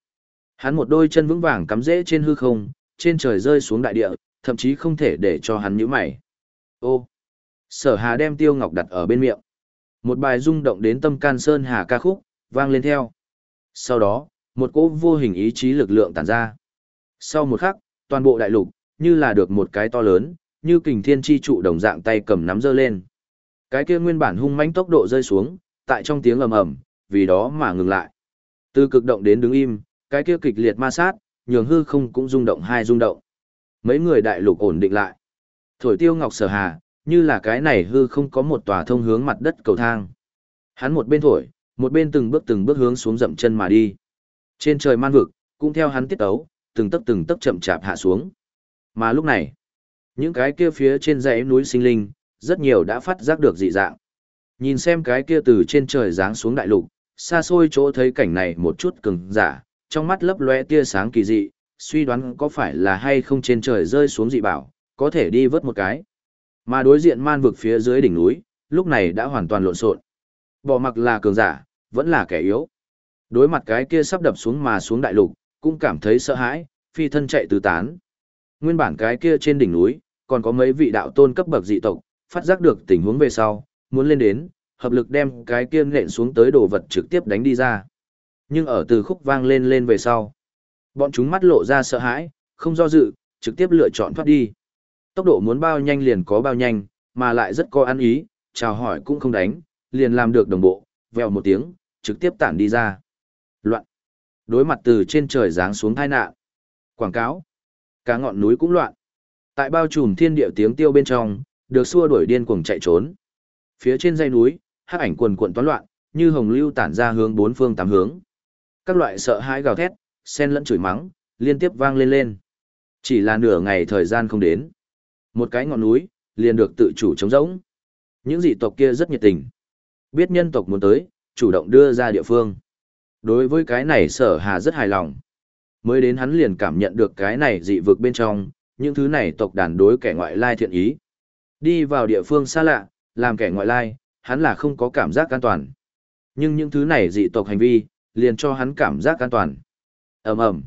Hắn một đôi chân vững vàng cắm rễ trên hư không, trên trời rơi xuống đại địa, thậm chí không thể để cho hắn nhíu mày. Ô! Sở Hà đem Tiêu Ngọc đặt ở bên miệng. Một bài rung động đến tâm can sơn hà ca khúc, vang lên theo. Sau đó, một cỗ vô hình ý chí lực lượng tản ra. Sau một khắc, toàn bộ đại lục, như là được một cái to lớn, như kình thiên chi trụ đồng dạng tay cầm nắm dơ lên. Cái kia nguyên bản hung mãnh tốc độ rơi xuống, tại trong tiếng ầm ầm, vì đó mà ngừng lại. Từ cực động đến đứng im, cái kia kịch liệt ma sát, nhường hư không cũng rung động hai rung động. Mấy người đại lục ổn định lại. Thổi tiêu ngọc sở hà, như là cái này hư không có một tòa thông hướng mặt đất cầu thang. Hắn một bên thổi, một bên từng bước từng bước hướng xuống dậm chân mà đi. Trên trời man vực, cũng theo hắn tiết ấu, từng tấc từng tấc chậm chạp hạ xuống. Mà lúc này, những cái kia phía trên dãy núi sinh linh, rất nhiều đã phát giác được dị dạng. Nhìn xem cái kia từ trên trời giáng xuống đại lục, xa xôi chỗ thấy cảnh này một chút cứng giả, trong mắt lấp lóe tia sáng kỳ dị, suy đoán có phải là hay không trên trời rơi xuống dị bảo, có thể đi vớt một cái. Mà đối diện man vực phía dưới đỉnh núi, lúc này đã hoàn toàn lộn xộn. Bỏ mặc là cường giả, vẫn là kẻ yếu. Đối mặt cái kia sắp đập xuống mà xuống đại lục, cũng cảm thấy sợ hãi, phi thân chạy tứ tán. Nguyên bản cái kia trên đỉnh núi, còn có mấy vị đạo tôn cấp bậc dị tộc, phát giác được tình huống về sau, muốn lên đến, hợp lực đem cái kia nện xuống tới đồ vật trực tiếp đánh đi ra. Nhưng ở từ khúc vang lên lên về sau, bọn chúng mắt lộ ra sợ hãi, không do dự, trực tiếp lựa chọn thoát đi. Tốc độ muốn bao nhanh liền có bao nhanh, mà lại rất có ăn ý, chào hỏi cũng không đánh, liền làm được đồng bộ, vèo một tiếng, trực tiếp tản đi ra. Loạn. Đối mặt từ trên trời giáng xuống tai nạn. Quảng cáo. Cả ngọn núi cũng loạn. Tại bao trùm thiên địa tiếng tiêu bên trong, được xua đuổi điên cuồng chạy trốn. Phía trên dãy núi, hắc ảnh quần cuộn toán loạn, như hồng lưu tản ra hướng bốn phương tám hướng. Các loại sợ hãi gào thét, xen lẫn chửi mắng, liên tiếp vang lên lên. Chỉ là nửa ngày thời gian không đến. Một cái ngọn núi, liền được tự chủ chống rỗng. Những dị tộc kia rất nhiệt tình. Biết nhân tộc muốn tới, chủ động đưa ra địa phương. Đối với cái này sở hà rất hài lòng. Mới đến hắn liền cảm nhận được cái này dị vực bên trong, những thứ này tộc đàn đối kẻ ngoại lai thiện ý. Đi vào địa phương xa lạ, làm kẻ ngoại lai, hắn là không có cảm giác an toàn. Nhưng những thứ này dị tộc hành vi, liền cho hắn cảm giác an toàn. ầm ầm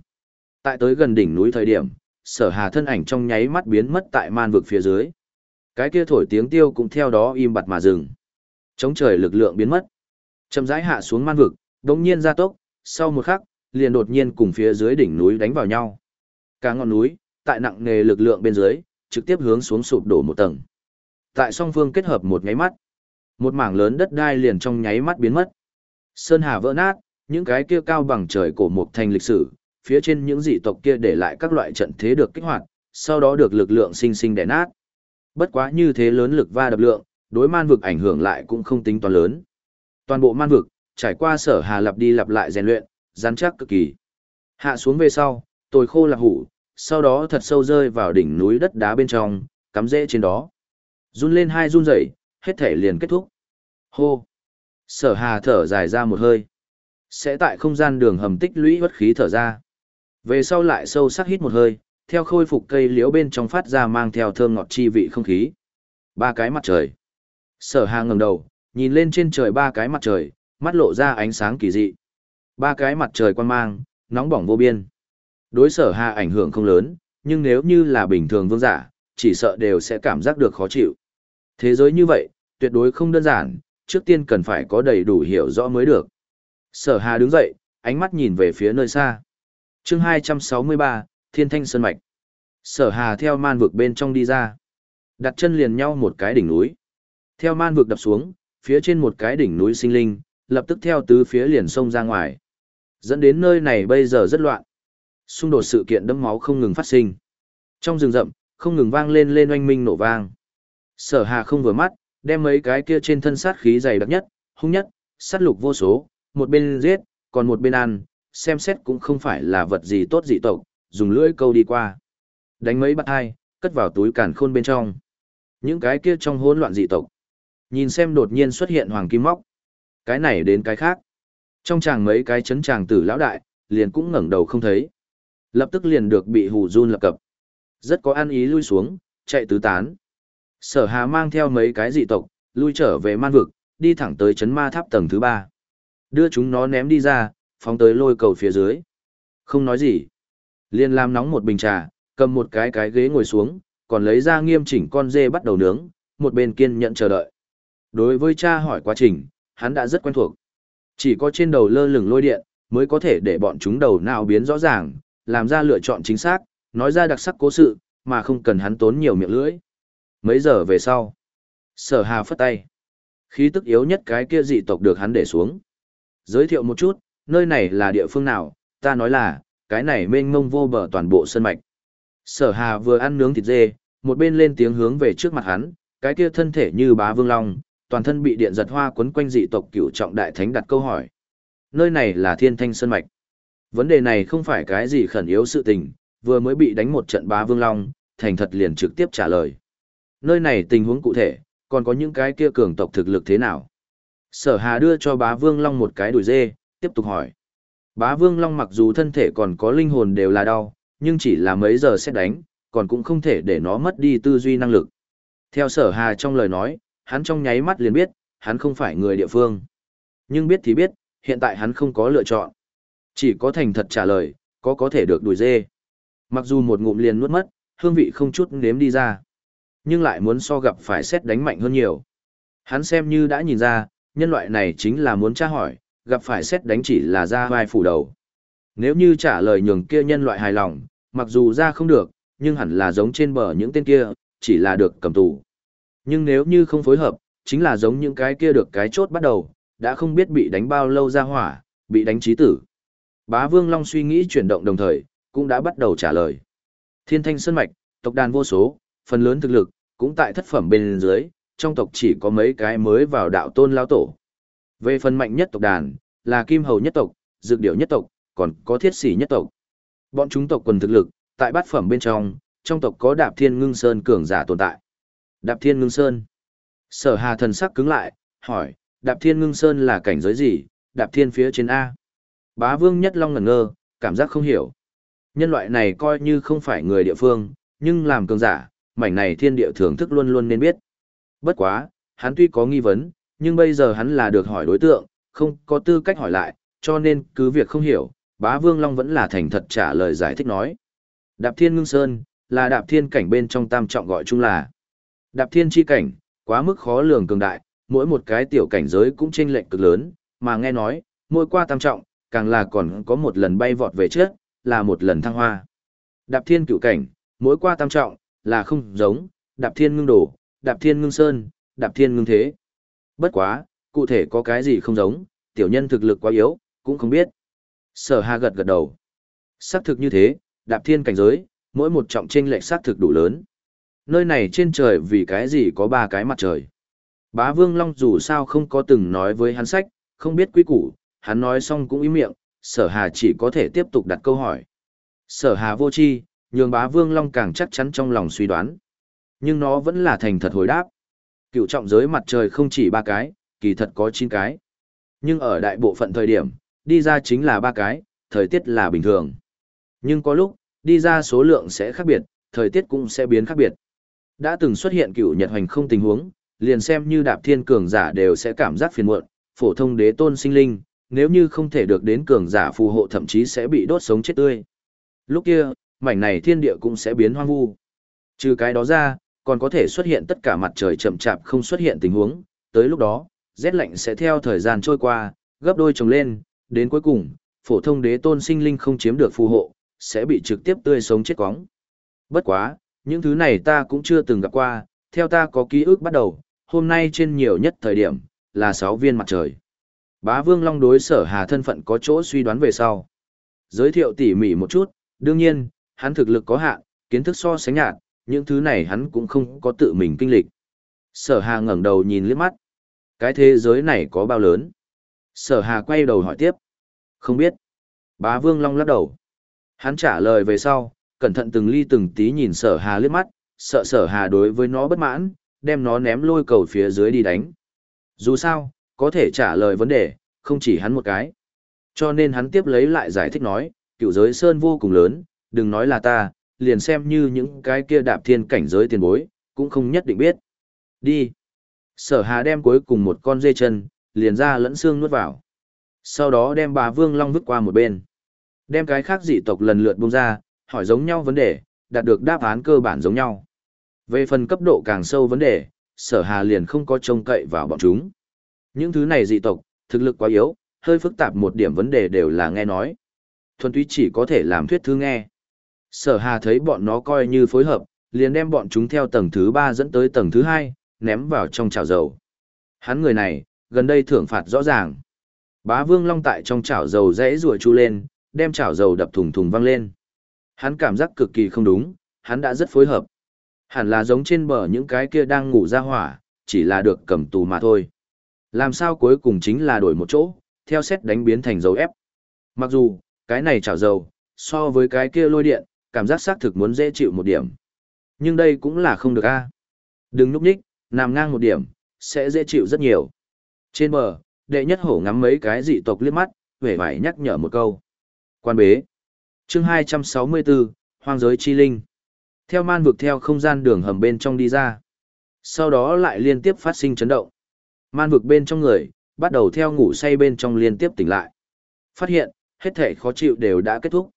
Tại tới gần đỉnh núi thời điểm, sở hà thân ảnh trong nháy mắt biến mất tại man vực phía dưới. Cái kia thổi tiếng tiêu cũng theo đó im bặt mà dừng. Chống trời lực lượng biến mất. Chậm rãi hạ xuống man vực, đống nhiên ra tốc, sau một khắc, liền đột nhiên cùng phía dưới đỉnh núi đánh vào nhau. Cả ngọn núi, tại nặng nề lực lượng bên dưới, trực tiếp hướng xuống sụp đổ một tầng. Tại song phương kết hợp một nháy mắt, một mảng lớn đất đai liền trong nháy mắt biến mất. Sơn hà vỡ nát, những cái kia cao bằng trời cổ mục thành lịch sử, phía trên những dị tộc kia để lại các loại trận thế được kích hoạt, sau đó được lực lượng sinh sinh đè nát. Bất quá như thế lớn lực va đập lượng, đối man vực ảnh hưởng lại cũng không tính toán lớn. Toàn bộ man vực, trải qua sở hà lặp đi lặp lại rèn luyện, rắn chắc cực kỳ. Hạ xuống về sau, tồi khô lạc hủ, sau đó thật sâu rơi vào đỉnh núi đất đá bên trong, cắm rễ trên đó. Run lên hai run rẩy, hết thể liền kết thúc. Hô! Sở hà thở dài ra một hơi. Sẽ tại không gian đường hầm tích lũy bất khí thở ra. Về sau lại sâu sắc hít một hơi, theo khôi phục cây liễu bên trong phát ra mang theo thơm ngọt chi vị không khí. Ba cái mặt trời. Sở hà ngẩng đầu, nhìn lên trên trời ba cái mặt trời, mắt lộ ra ánh sáng kỳ dị. Ba cái mặt trời quan mang, nóng bỏng vô biên. Đối sở hà ảnh hưởng không lớn, nhưng nếu như là bình thường vương giả, chỉ sợ đều sẽ cảm giác được khó chịu. Thế giới như vậy, tuyệt đối không đơn giản, trước tiên cần phải có đầy đủ hiểu rõ mới được. Sở hà đứng dậy, ánh mắt nhìn về phía nơi xa chương 263, Thiên Thanh Sơn Mạch. Sở hà theo man vực bên trong đi ra. Đặt chân liền nhau một cái đỉnh núi. Theo man vực đập xuống, phía trên một cái đỉnh núi sinh linh, lập tức theo tứ phía liền sông ra ngoài. Dẫn đến nơi này bây giờ rất loạn. Xung đột sự kiện đẫm máu không ngừng phát sinh. Trong rừng rậm, không ngừng vang lên lên oanh minh nổ vang. Sở Hà không vừa mắt, đem mấy cái kia trên thân sát khí dày đặc nhất, hung nhất, sát lục vô số, một bên giết, còn một bên ăn, xem xét cũng không phải là vật gì tốt dị tộc, dùng lưỡi câu đi qua. Đánh mấy bắt hai, cất vào túi càn khôn bên trong. Những cái kia trong hỗn loạn dị tộc. Nhìn xem đột nhiên xuất hiện hoàng kim móc. Cái này đến cái khác. Trong chàng mấy cái chấn chàng tử lão đại, liền cũng ngẩng đầu không thấy. Lập tức liền được bị hù run lập cập. Rất có ăn ý lui xuống, chạy tứ tán. Sở hà mang theo mấy cái dị tộc, lui trở về man vực, đi thẳng tới chấn ma tháp tầng thứ ba. Đưa chúng nó ném đi ra, phóng tới lôi cầu phía dưới. Không nói gì. Liên làm nóng một bình trà, cầm một cái cái ghế ngồi xuống, còn lấy ra nghiêm chỉnh con dê bắt đầu nướng, một bên kiên nhận chờ đợi. Đối với cha hỏi quá trình, hắn đã rất quen thuộc. Chỉ có trên đầu lơ lửng lôi điện, mới có thể để bọn chúng đầu nào biến rõ ràng, làm ra lựa chọn chính xác, nói ra đặc sắc cố sự, mà không cần hắn tốn nhiều miệng lưỡi. Mấy giờ về sau, sở hà phất tay. Khí tức yếu nhất cái kia dị tộc được hắn để xuống. Giới thiệu một chút, nơi này là địa phương nào, ta nói là, cái này mênh mông vô bờ toàn bộ sân mạch. Sở hà vừa ăn nướng thịt dê, một bên lên tiếng hướng về trước mặt hắn, cái kia thân thể như bá vương long, toàn thân bị điện giật hoa quấn quanh dị tộc cửu trọng đại thánh đặt câu hỏi. Nơi này là thiên thanh sơn mạch. Vấn đề này không phải cái gì khẩn yếu sự tình, vừa mới bị đánh một trận bá vương long, thành thật liền trực tiếp trả lời. Nơi này tình huống cụ thể, còn có những cái kia cường tộc thực lực thế nào? Sở Hà đưa cho bá vương long một cái đùi dê, tiếp tục hỏi. Bá vương long mặc dù thân thể còn có linh hồn đều là đau, nhưng chỉ là mấy giờ sẽ đánh, còn cũng không thể để nó mất đi tư duy năng lực. Theo sở hà trong lời nói, hắn trong nháy mắt liền biết, hắn không phải người địa phương. Nhưng biết thì biết, hiện tại hắn không có lựa chọn. Chỉ có thành thật trả lời, có có thể được đuổi dê. Mặc dù một ngụm liền nuốt mất, hương vị không chút nếm đi ra. Nhưng lại muốn so gặp phải xét đánh mạnh hơn nhiều. Hắn xem như đã nhìn ra, nhân loại này chính là muốn tra hỏi, gặp phải xét đánh chỉ là ra vai phủ đầu. Nếu như trả lời nhường kia nhân loại hài lòng, mặc dù ra không được, nhưng hẳn là giống trên bờ những tên kia, chỉ là được cầm tù. Nhưng nếu như không phối hợp, chính là giống những cái kia được cái chốt bắt đầu, đã không biết bị đánh bao lâu ra hỏa, bị đánh trí tử. Bá Vương Long suy nghĩ chuyển động đồng thời, cũng đã bắt đầu trả lời. Thiên thanh sơn mạch, tộc đàn vô số, phần lớn thực lực, cũng tại thất phẩm bên dưới, trong tộc chỉ có mấy cái mới vào đạo tôn lao tổ. Về phần mạnh nhất tộc đàn, là kim hầu nhất tộc, dược điệu nhất tộc, còn có thiết sĩ nhất tộc. Bọn chúng tộc quần thực lực, tại bát phẩm bên trong, trong tộc có đạp thiên ngưng sơn cường giả tồn tại. Đạp thiên ngưng sơn. Sở hà thần sắc cứng lại, hỏi, đạp thiên ngưng sơn là cảnh giới gì, đạp thiên phía trên A. Bá vương nhất long ngẩn ngơ, cảm giác không hiểu. Nhân loại này coi như không phải người địa phương, nhưng làm cường giả, mảnh này thiên địa thưởng thức luôn luôn nên biết. Bất quá, hắn tuy có nghi vấn, nhưng bây giờ hắn là được hỏi đối tượng, không có tư cách hỏi lại, cho nên cứ việc không hiểu, bá vương long vẫn là thành thật trả lời giải thích nói. Đạp thiên ngưng sơn, là đạp thiên cảnh bên trong tam trọng gọi chung là. Đạp thiên chi cảnh, quá mức khó lường cường đại, mỗi một cái tiểu cảnh giới cũng chênh lệch cực lớn, mà nghe nói, mỗi qua tam trọng, càng là còn có một lần bay vọt về trước, là một lần thăng hoa. Đạp thiên cựu cảnh, mỗi qua tam trọng, là không giống, đạp thiên ngưng đổ, đạp thiên ngưng sơn, đạp thiên ngưng thế. Bất quá, cụ thể có cái gì không giống, tiểu nhân thực lực quá yếu, cũng không biết. Sở Hà gật gật đầu. Xác thực như thế, đạp thiên cảnh giới, mỗi một trọng trên lệch xác thực đủ lớn. Nơi này trên trời vì cái gì có ba cái mặt trời. Bá Vương Long dù sao không có từng nói với hắn sách, không biết quy củ, hắn nói xong cũng im miệng, sở hà chỉ có thể tiếp tục đặt câu hỏi. Sở hà vô chi, nhường bá Vương Long càng chắc chắn trong lòng suy đoán. Nhưng nó vẫn là thành thật hồi đáp. Cựu trọng giới mặt trời không chỉ ba cái, kỳ thật có chín cái. Nhưng ở đại bộ phận thời điểm, đi ra chính là ba cái, thời tiết là bình thường. Nhưng có lúc, đi ra số lượng sẽ khác biệt, thời tiết cũng sẽ biến khác biệt. Đã từng xuất hiện cựu nhật hoành không tình huống, liền xem như đạp thiên cường giả đều sẽ cảm giác phiền muộn, phổ thông đế tôn sinh linh, nếu như không thể được đến cường giả phù hộ thậm chí sẽ bị đốt sống chết tươi. Lúc kia, mảnh này thiên địa cũng sẽ biến hoang vu. Trừ cái đó ra, còn có thể xuất hiện tất cả mặt trời chậm chạp không xuất hiện tình huống, tới lúc đó, rét lạnh sẽ theo thời gian trôi qua, gấp đôi chồng lên, đến cuối cùng, phổ thông đế tôn sinh linh không chiếm được phù hộ, sẽ bị trực tiếp tươi sống chết quóng. Bất quá, những thứ này ta cũng chưa từng gặp qua, theo ta có ký ức bắt đầu, hôm nay trên nhiều nhất thời điểm, là 6 viên mặt trời. Bá Vương Long đối sở hà thân phận có chỗ suy đoán về sau. Giới thiệu tỉ mỉ một chút, đương nhiên, hắn thực lực có hạn, kiến thức so sánh nhạt, những thứ này hắn cũng không có tự mình kinh lịch. Sở hà ngẩng đầu nhìn liếc mắt. Cái thế giới này có bao lớn? Sở hà quay đầu hỏi tiếp. Không biết. Bá Vương Long lắc đầu. Hắn trả lời về sau, cẩn thận từng ly từng tí nhìn sở hà liếc mắt, sợ sở hà đối với nó bất mãn, đem nó ném lôi cầu phía dưới đi đánh. Dù sao, có thể trả lời vấn đề, không chỉ hắn một cái. Cho nên hắn tiếp lấy lại giải thích nói, cựu giới sơn vô cùng lớn, đừng nói là ta, liền xem như những cái kia đạp thiên cảnh giới tiền bối, cũng không nhất định biết. Đi. Sở hà đem cuối cùng một con dê chân, liền ra lẫn xương nuốt vào. Sau đó đem bà Vương Long vứt qua một bên. Đem cái khác dị tộc lần lượt buông ra, hỏi giống nhau vấn đề, đạt được đáp án cơ bản giống nhau. Về phần cấp độ càng sâu vấn đề, sở hà liền không có trông cậy vào bọn chúng. Những thứ này dị tộc, thực lực quá yếu, hơi phức tạp một điểm vấn đề đều là nghe nói. Thuần túy chỉ có thể làm thuyết thư nghe. Sở hà thấy bọn nó coi như phối hợp, liền đem bọn chúng theo tầng thứ ba dẫn tới tầng thứ hai, ném vào trong chảo dầu. Hắn người này, gần đây thưởng phạt rõ ràng. Bá vương long tại trong chảo dầu rẽ rùa chu lên, đem chảo dầu đập thùng thùng văng lên. Hắn cảm giác cực kỳ không đúng, hắn đã rất phối hợp. Hẳn là giống trên bờ những cái kia đang ngủ ra hỏa, chỉ là được cầm tù mà thôi. Làm sao cuối cùng chính là đổi một chỗ, theo xét đánh biến thành dầu ép. Mặc dù, cái này chảo dầu, so với cái kia lôi điện, cảm giác xác thực muốn dễ chịu một điểm. Nhưng đây cũng là không được a. Đừng núp nhích, nằm ngang một điểm, sẽ dễ chịu rất nhiều. Trên bờ, đệ nhất hổ ngắm mấy cái dị tộc liếc mắt, vẻ vải nhắc nhở một câu. Quan bế. chương 264, Hoang giới chi linh. Theo man vực theo không gian đường hầm bên trong đi ra. Sau đó lại liên tiếp phát sinh chấn động. Man vực bên trong người, bắt đầu theo ngủ say bên trong liên tiếp tỉnh lại. Phát hiện, hết thể khó chịu đều đã kết thúc.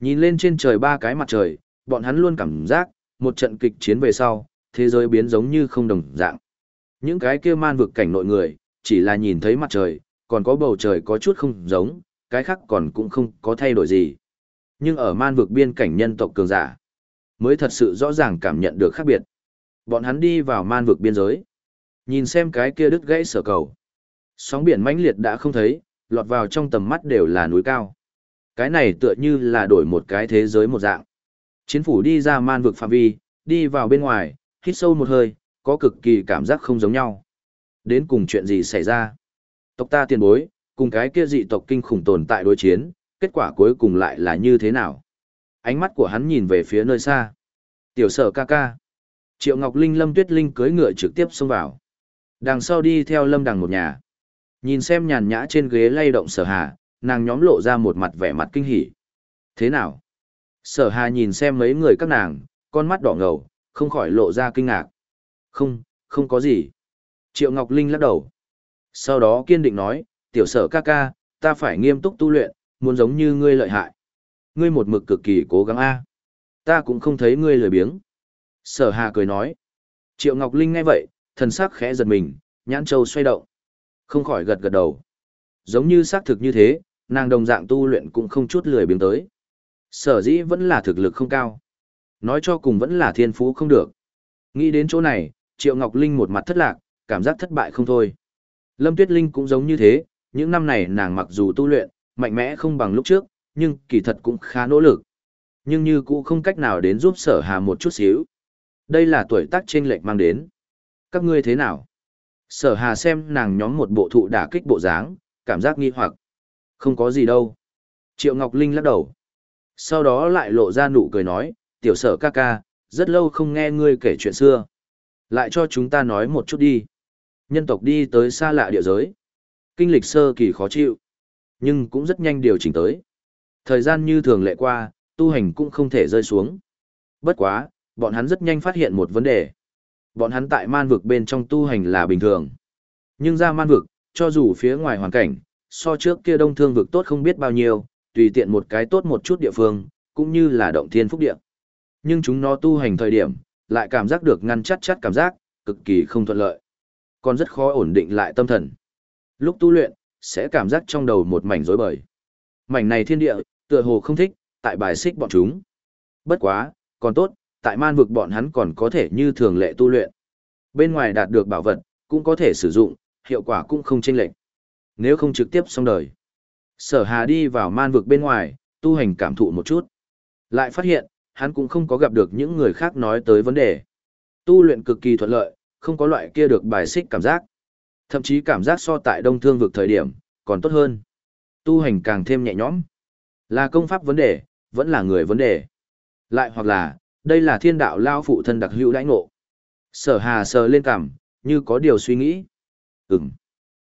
Nhìn lên trên trời ba cái mặt trời, bọn hắn luôn cảm giác, một trận kịch chiến về sau, thế giới biến giống như không đồng dạng. Những cái kia man vực cảnh nội người, chỉ là nhìn thấy mặt trời, còn có bầu trời có chút không giống, cái khác còn cũng không có thay đổi gì. Nhưng ở man vực biên cảnh nhân tộc cường giả, mới thật sự rõ ràng cảm nhận được khác biệt. Bọn hắn đi vào man vực biên giới. Nhìn xem cái kia đứt gãy sở cầu. Sóng biển mãnh liệt đã không thấy, lọt vào trong tầm mắt đều là núi cao. Cái này tựa như là đổi một cái thế giới một dạng. Chiến phủ đi ra man vực phạm vi, đi vào bên ngoài, hít sâu một hơi, có cực kỳ cảm giác không giống nhau. Đến cùng chuyện gì xảy ra? Tộc ta tiền bối, cùng cái kia dị tộc kinh khủng tồn tại đối chiến, kết quả cuối cùng lại là như thế nào? Ánh mắt của hắn nhìn về phía nơi xa. Tiểu sở ca ca. Triệu Ngọc Linh Lâm Tuyết Linh cưỡi ngựa trực tiếp xông vào. Đằng sau đi theo Lâm Đằng một nhà. Nhìn xem nhàn nhã trên ghế lay động sở hà, nàng nhóm lộ ra một mặt vẻ mặt kinh hỉ. Thế nào? Sở hà nhìn xem mấy người các nàng, con mắt đỏ ngầu, không khỏi lộ ra kinh ngạc. Không, không có gì. Triệu Ngọc Linh lắc đầu. Sau đó kiên định nói, tiểu sở ca ca, ta phải nghiêm túc tu luyện, muốn giống như ngươi lợi hại. Ngươi một mực cực kỳ cố gắng a. Ta cũng không thấy ngươi lười biếng. Sở Hà cười nói. Triệu Ngọc Linh nghe vậy, thần sắc khẽ giật mình, nhãn châu xoay động. Không khỏi gật gật đầu. Giống như xác thực như thế, nàng đồng dạng tu luyện cũng không chút lười biếng tới. Sở dĩ vẫn là thực lực không cao. Nói cho cùng vẫn là thiên phú không được. Nghĩ đến chỗ này, Triệu Ngọc Linh một mặt thất lạc, cảm giác thất bại không thôi. Lâm Tuyết Linh cũng giống như thế, những năm này nàng mặc dù tu luyện, mạnh mẽ không bằng lúc trước, nhưng kỳ thật cũng khá nỗ lực. Nhưng như cũng không cách nào đến giúp sở hà một chút xíu. Đây là tuổi tác chênh lệch mang đến. Các ngươi thế nào? Sở hà xem nàng nhóm một bộ thụ đả kích bộ dáng, cảm giác nghi hoặc. Không có gì đâu. Triệu Ngọc Linh lắc đầu. Sau đó lại lộ ra nụ cười nói, tiểu sở ca ca, rất lâu không nghe ngươi kể chuyện xưa. Lại cho chúng ta nói một chút đi. Nhân tộc đi tới xa lạ địa giới. Kinh lịch sơ kỳ khó chịu. Nhưng cũng rất nhanh điều chỉnh tới. Thời gian như thường lệ qua, tu hành cũng không thể rơi xuống. Bất quá, bọn hắn rất nhanh phát hiện một vấn đề. Bọn hắn tại man vực bên trong tu hành là bình thường. Nhưng ra man vực, cho dù phía ngoài hoàn cảnh, so trước kia đông thương vực tốt không biết bao nhiêu, tùy tiện một cái tốt một chút địa phương, cũng như là động thiên phúc địa. Nhưng chúng nó tu hành thời điểm, lại cảm giác được ngăn chắt chắt cảm giác, cực kỳ không thuận lợi. Còn rất khó ổn định lại tâm thần. Lúc tu luyện, sẽ cảm giác trong đầu một mảnh rối bời. Mảnh này thiên địa, tựa hồ không thích, tại bài xích bọn chúng. Bất quá, còn tốt, tại man vực bọn hắn còn có thể như thường lệ tu luyện. Bên ngoài đạt được bảo vật, cũng có thể sử dụng, hiệu quả cũng không chênh lệch. Nếu không trực tiếp xong đời. Sở Hà đi vào man vực bên ngoài, tu hành cảm thụ một chút. Lại phát hiện, hắn cũng không có gặp được những người khác nói tới vấn đề. Tu luyện cực kỳ thuận lợi, không có loại kia được bài xích cảm giác. Thậm chí cảm giác so tại đông thương vực thời điểm, còn tốt hơn. Tu hành càng thêm nhẹ nhõm. Là công pháp vấn đề, vẫn là người vấn đề. Lại hoặc là, Đây là thiên đạo lao phụ thân đặc hữu đãi ngộ. Sở hà sờ lên cảm như có điều suy nghĩ. Ừm.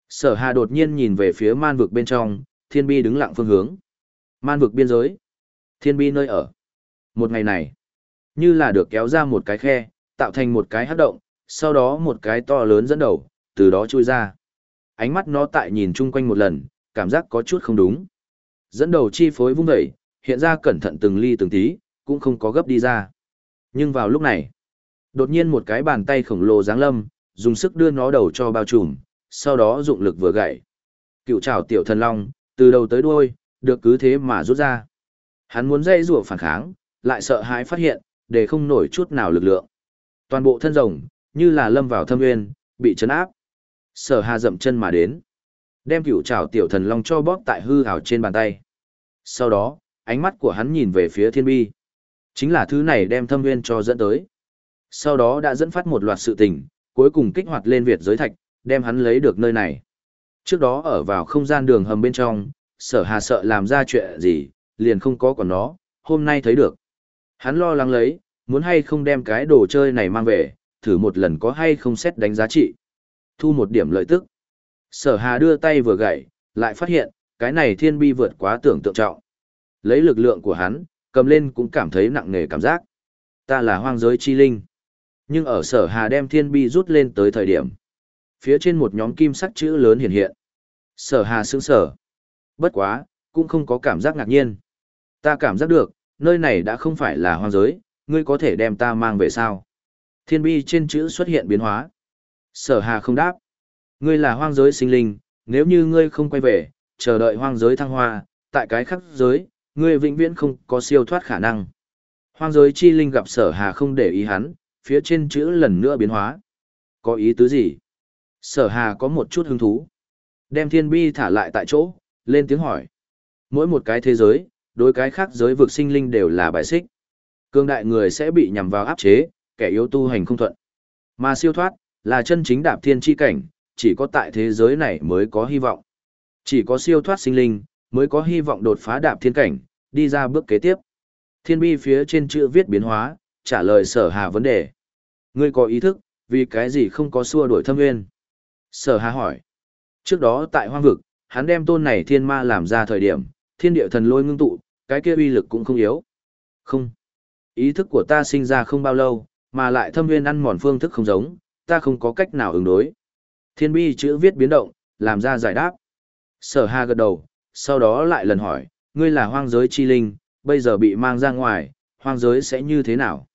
Sở hà đột nhiên nhìn về phía man vực bên trong, thiên bi đứng lặng phương hướng. Man vực biên giới. Thiên bi nơi ở. Một ngày này, như là được kéo ra một cái khe, tạo thành một cái hát động, sau đó một cái to lớn dẫn đầu, từ đó chui ra. Ánh mắt nó tại nhìn chung quanh một lần, cảm giác có chút không đúng. Dẫn đầu chi phối vung dậy, hiện ra cẩn thận từng ly từng tí, cũng không có gấp đi ra. Nhưng vào lúc này, đột nhiên một cái bàn tay khổng lồ giáng lâm, dùng sức đưa nó đầu cho bao trùm, sau đó dụng lực vừa gậy. Cựu trảo tiểu thần long, từ đầu tới đuôi, được cứ thế mà rút ra. Hắn muốn dây rùa phản kháng, lại sợ hãi phát hiện, để không nổi chút nào lực lượng. Toàn bộ thân rồng, như là lâm vào thâm nguyên, bị chấn áp. Sở Hà dậm chân mà đến, đem cựu trảo tiểu thần long cho bóp tại hư hào trên bàn tay. Sau đó, ánh mắt của hắn nhìn về phía thiên bi. Chính là thứ này đem thâm nguyên cho dẫn tới. Sau đó đã dẫn phát một loạt sự tình, cuối cùng kích hoạt lên Việt giới thạch, đem hắn lấy được nơi này. Trước đó ở vào không gian đường hầm bên trong, sở hà sợ làm ra chuyện gì, liền không có còn nó, hôm nay thấy được. Hắn lo lắng lấy, muốn hay không đem cái đồ chơi này mang về, thử một lần có hay không xét đánh giá trị. Thu một điểm lợi tức. Sở hà đưa tay vừa gậy, lại phát hiện, cái này thiên bi vượt quá tưởng tượng trọng. Lấy lực lượng của hắn, cầm lên cũng cảm thấy nặng nề cảm giác. Ta là hoang giới chi linh. Nhưng ở sở hà đem thiên bi rút lên tới thời điểm. Phía trên một nhóm kim sắc chữ lớn hiện hiện. Sở hà sững sở. Bất quá, cũng không có cảm giác ngạc nhiên. Ta cảm giác được, nơi này đã không phải là hoang giới, ngươi có thể đem ta mang về sao? Thiên bi trên chữ xuất hiện biến hóa. Sở hà không đáp. Ngươi là hoang giới sinh linh, nếu như ngươi không quay về, chờ đợi hoang giới thăng hoa, tại cái khắc giới, ngươi vĩnh viễn không có siêu thoát khả năng. Hoang giới chi linh gặp sở hà không để ý hắn, phía trên chữ lần nữa biến hóa. Có ý tứ gì? Sở hà có một chút hứng thú. Đem thiên bi thả lại tại chỗ, lên tiếng hỏi. Mỗi một cái thế giới, đối cái khác giới vực sinh linh đều là bài xích. Cương đại người sẽ bị nhằm vào áp chế, kẻ yếu tu hành không thuận. Mà siêu thoát, là chân chính đạp thiên chi cảnh, chỉ có tại thế giới này mới có hy vọng. Chỉ có siêu thoát sinh linh, mới có hy vọng đột phá đạp thiên cảnh, đi ra bước kế tiếp. Thiên bi phía trên chữ viết biến hóa, trả lời sở hà vấn đề. Ngươi có ý thức, vì cái gì không có xua đuổi thâm nguyên? Sở hà hỏi. Trước đó tại hoang vực, hắn đem tôn này thiên ma làm ra thời điểm, thiên địa thần lôi ngưng tụ, cái kia uy lực cũng không yếu. Không. Ý thức của ta sinh ra không bao lâu, mà lại thâm nguyên ăn mòn phương thức không giống, ta không có cách nào ứng đối. Thiên bi chữ viết biến động, làm ra giải đáp. Sở hà gật đầu, sau đó lại lần hỏi, ngươi là hoang giới chi linh, bây giờ bị mang ra ngoài, hoang giới sẽ như thế nào?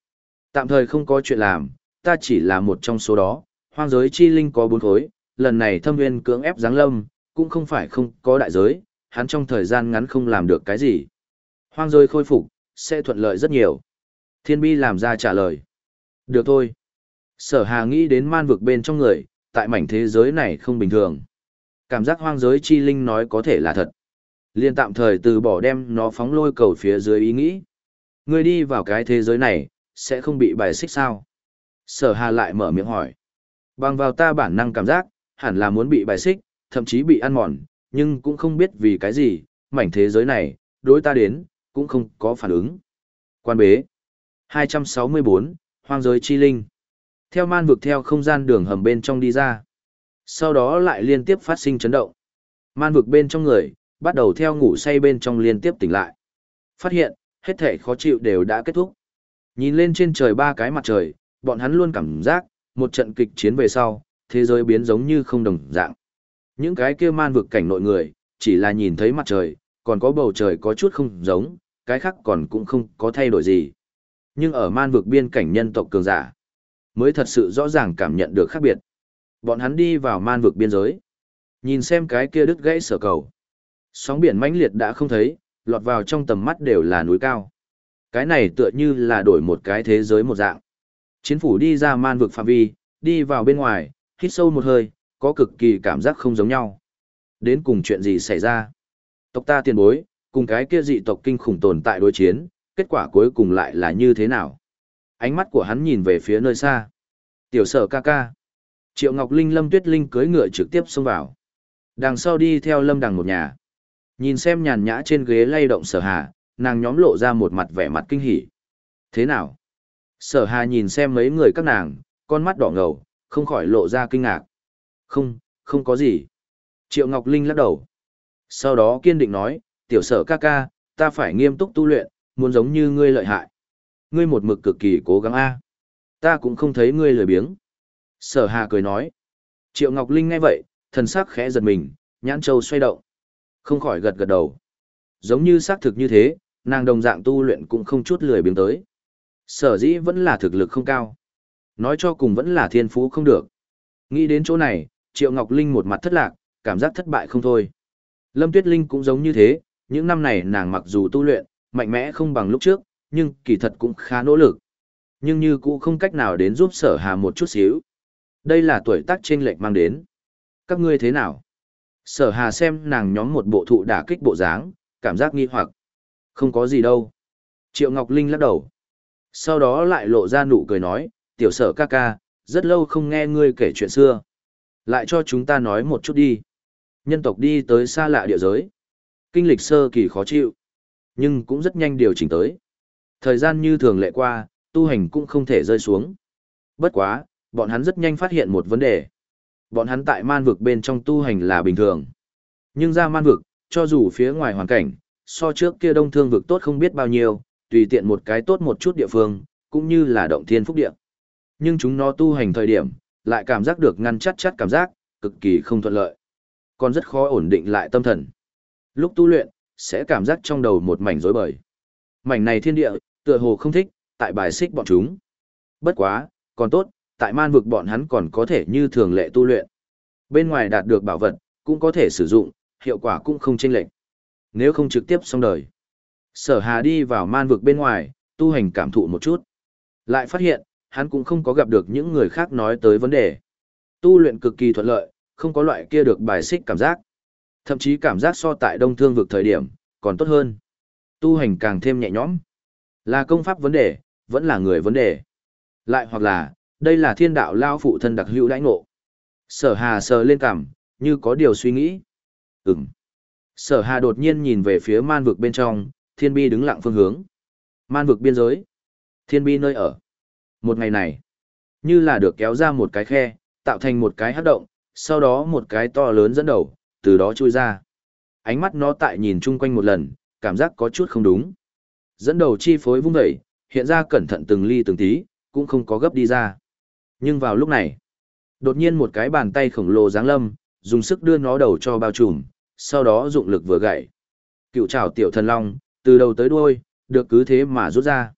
Tạm thời không có chuyện làm, ta chỉ là một trong số đó, hoang giới chi linh có bốn khối, lần này thâm nguyên cưỡng ép giáng lâm, cũng không phải không có đại giới, hắn trong thời gian ngắn không làm được cái gì. Hoang rơi khôi phục, sẽ thuận lợi rất nhiều. Thiên bi làm ra trả lời. Được thôi. Sở hà nghĩ đến man vực bên trong người, tại mảnh thế giới này không bình thường. Cảm giác hoang giới chi linh nói có thể là thật. Liên tạm thời từ bỏ đem nó phóng lôi cầu phía dưới ý nghĩ. Người đi vào cái thế giới này, sẽ không bị bài xích sao? Sở hà lại mở miệng hỏi. Bằng vào ta bản năng cảm giác, hẳn là muốn bị bài xích, thậm chí bị ăn mòn, nhưng cũng không biết vì cái gì, mảnh thế giới này, đối ta đến, cũng không có phản ứng. Quan bế. 264, Hoang giới chi linh. Theo man vực theo không gian đường hầm bên trong đi ra. Sau đó lại liên tiếp phát sinh chấn động. Man vực bên trong người, bắt đầu theo ngủ say bên trong liên tiếp tỉnh lại. Phát hiện, hết thể khó chịu đều đã kết thúc. Nhìn lên trên trời ba cái mặt trời, bọn hắn luôn cảm giác, một trận kịch chiến về sau, thế giới biến giống như không đồng dạng. Những cái kia man vực cảnh nội người, chỉ là nhìn thấy mặt trời, còn có bầu trời có chút không giống, cái khác còn cũng không có thay đổi gì. Nhưng ở man vực biên cảnh nhân tộc cường giả, mới thật sự rõ ràng cảm nhận được khác biệt. Bọn hắn đi vào man vực biên giới. Nhìn xem cái kia đứt gãy sở cầu. Sóng biển mãnh liệt đã không thấy, lọt vào trong tầm mắt đều là núi cao. Cái này tựa như là đổi một cái thế giới một dạng. Chiến phủ đi ra man vực phạm vi, đi vào bên ngoài, hít sâu một hơi, có cực kỳ cảm giác không giống nhau. Đến cùng chuyện gì xảy ra? Tộc ta tiền bối, cùng cái kia dị tộc kinh khủng tồn tại đối chiến, kết quả cuối cùng lại là như thế nào? Ánh mắt của hắn nhìn về phía nơi xa. Tiểu sở ca ca. Triệu Ngọc Linh Lâm Tuyết Linh cưỡi ngựa trực tiếp xông vào. Đằng sau đi theo Lâm Đằng một nhà. Nhìn xem nhàn nhã trên ghế lay động sở hà, nàng nhóm lộ ra một mặt vẻ mặt kinh hỉ. Thế nào? Sở hà nhìn xem mấy người các nàng, con mắt đỏ ngầu, không khỏi lộ ra kinh ngạc. Không, không có gì. Triệu Ngọc Linh lắc đầu. Sau đó kiên định nói, tiểu sở ca ca, ta phải nghiêm túc tu luyện, muốn giống như ngươi lợi hại. Ngươi một mực cực kỳ cố gắng a. Ta cũng không thấy ngươi lười biếng. Sở hà cười nói. Triệu Ngọc Linh nghe vậy, thần sắc khẽ giật mình, nhãn châu xoay động. Không khỏi gật gật đầu. Giống như xác thực như thế, nàng đồng dạng tu luyện cũng không chút lười biếng tới. Sở dĩ vẫn là thực lực không cao. Nói cho cùng vẫn là thiên phú không được. Nghĩ đến chỗ này, Triệu Ngọc Linh một mặt thất lạc, cảm giác thất bại không thôi. Lâm Tuyết Linh cũng giống như thế, những năm này nàng mặc dù tu luyện, mạnh mẽ không bằng lúc trước, nhưng kỳ thật cũng khá nỗ lực. Nhưng như cũng không cách nào đến giúp sở hà một chút xíu. Đây là tuổi tác chênh lệch mang đến. Các ngươi thế nào? Sở hà xem nàng nhóm một bộ thụ đả kích bộ dáng, cảm giác nghi hoặc. Không có gì đâu. Triệu Ngọc Linh lắc đầu. Sau đó lại lộ ra nụ cười nói, tiểu sở ca ca, rất lâu không nghe ngươi kể chuyện xưa. Lại cho chúng ta nói một chút đi. Nhân tộc đi tới xa lạ địa giới. Kinh lịch sơ kỳ khó chịu. Nhưng cũng rất nhanh điều chỉnh tới. Thời gian như thường lệ qua, tu hành cũng không thể rơi xuống. Bất quá, bọn hắn rất nhanh phát hiện một vấn đề. Bọn hắn tại man vực bên trong tu hành là bình thường. Nhưng ra man vực, cho dù phía ngoài hoàn cảnh, so trước kia đông thương vực tốt không biết bao nhiêu, tùy tiện một cái tốt một chút địa phương, cũng như là động thiên phúc địa. Nhưng chúng nó tu hành thời điểm, lại cảm giác được ngăn chắt chắt cảm giác, cực kỳ không thuận lợi. Còn rất khó ổn định lại tâm thần. Lúc tu luyện, sẽ cảm giác trong đầu một mảnh rối bời. Mảnh này thiên địa, tựa hồ không thích, tại bài xích bọn chúng. Bất quá, còn tốt, tại man vực bọn hắn còn có thể như thường lệ tu luyện. Bên ngoài đạt được bảo vật, cũng có thể sử dụng, hiệu quả cũng không chênh lệch. Nếu không trực tiếp xong đời. Sở Hà đi vào man vực bên ngoài, tu hành cảm thụ một chút. Lại phát hiện, hắn cũng không có gặp được những người khác nói tới vấn đề. Tu luyện cực kỳ thuận lợi, không có loại kia được bài xích cảm giác. Thậm chí cảm giác so tại đông thương vực thời điểm, còn tốt hơn. Tu hành càng thêm nhẹ nhõm. Là công pháp vấn đề, vẫn là người vấn đề. Lại hoặc là, đây là thiên đạo lao phụ thân đặc hữu đãi ngộ. Sở hà sờ lên cằm, như có điều suy nghĩ. Ừm. Sở hà đột nhiên nhìn về phía man vực bên trong, thiên bi đứng lặng phương hướng. Man vực biên giới. Thiên bi nơi ở. Một ngày này, như là được kéo ra một cái khe, tạo thành một cái hát động, sau đó một cái to lớn dẫn đầu, từ đó chui ra. Ánh mắt nó tại nhìn chung quanh một lần, cảm giác có chút không đúng. Dẫn đầu chi phối vung dậy, hiện ra cẩn thận từng ly từng tí, cũng không có gấp đi ra. Nhưng vào lúc này, đột nhiên một cái bàn tay khổng lồ giáng lâm, dùng sức đưa nó đầu cho bao trùm, sau đó dụng lực vừa gãy. Cựu trảo tiểu thần long, từ đầu tới đuôi, được cứ thế mà rút ra.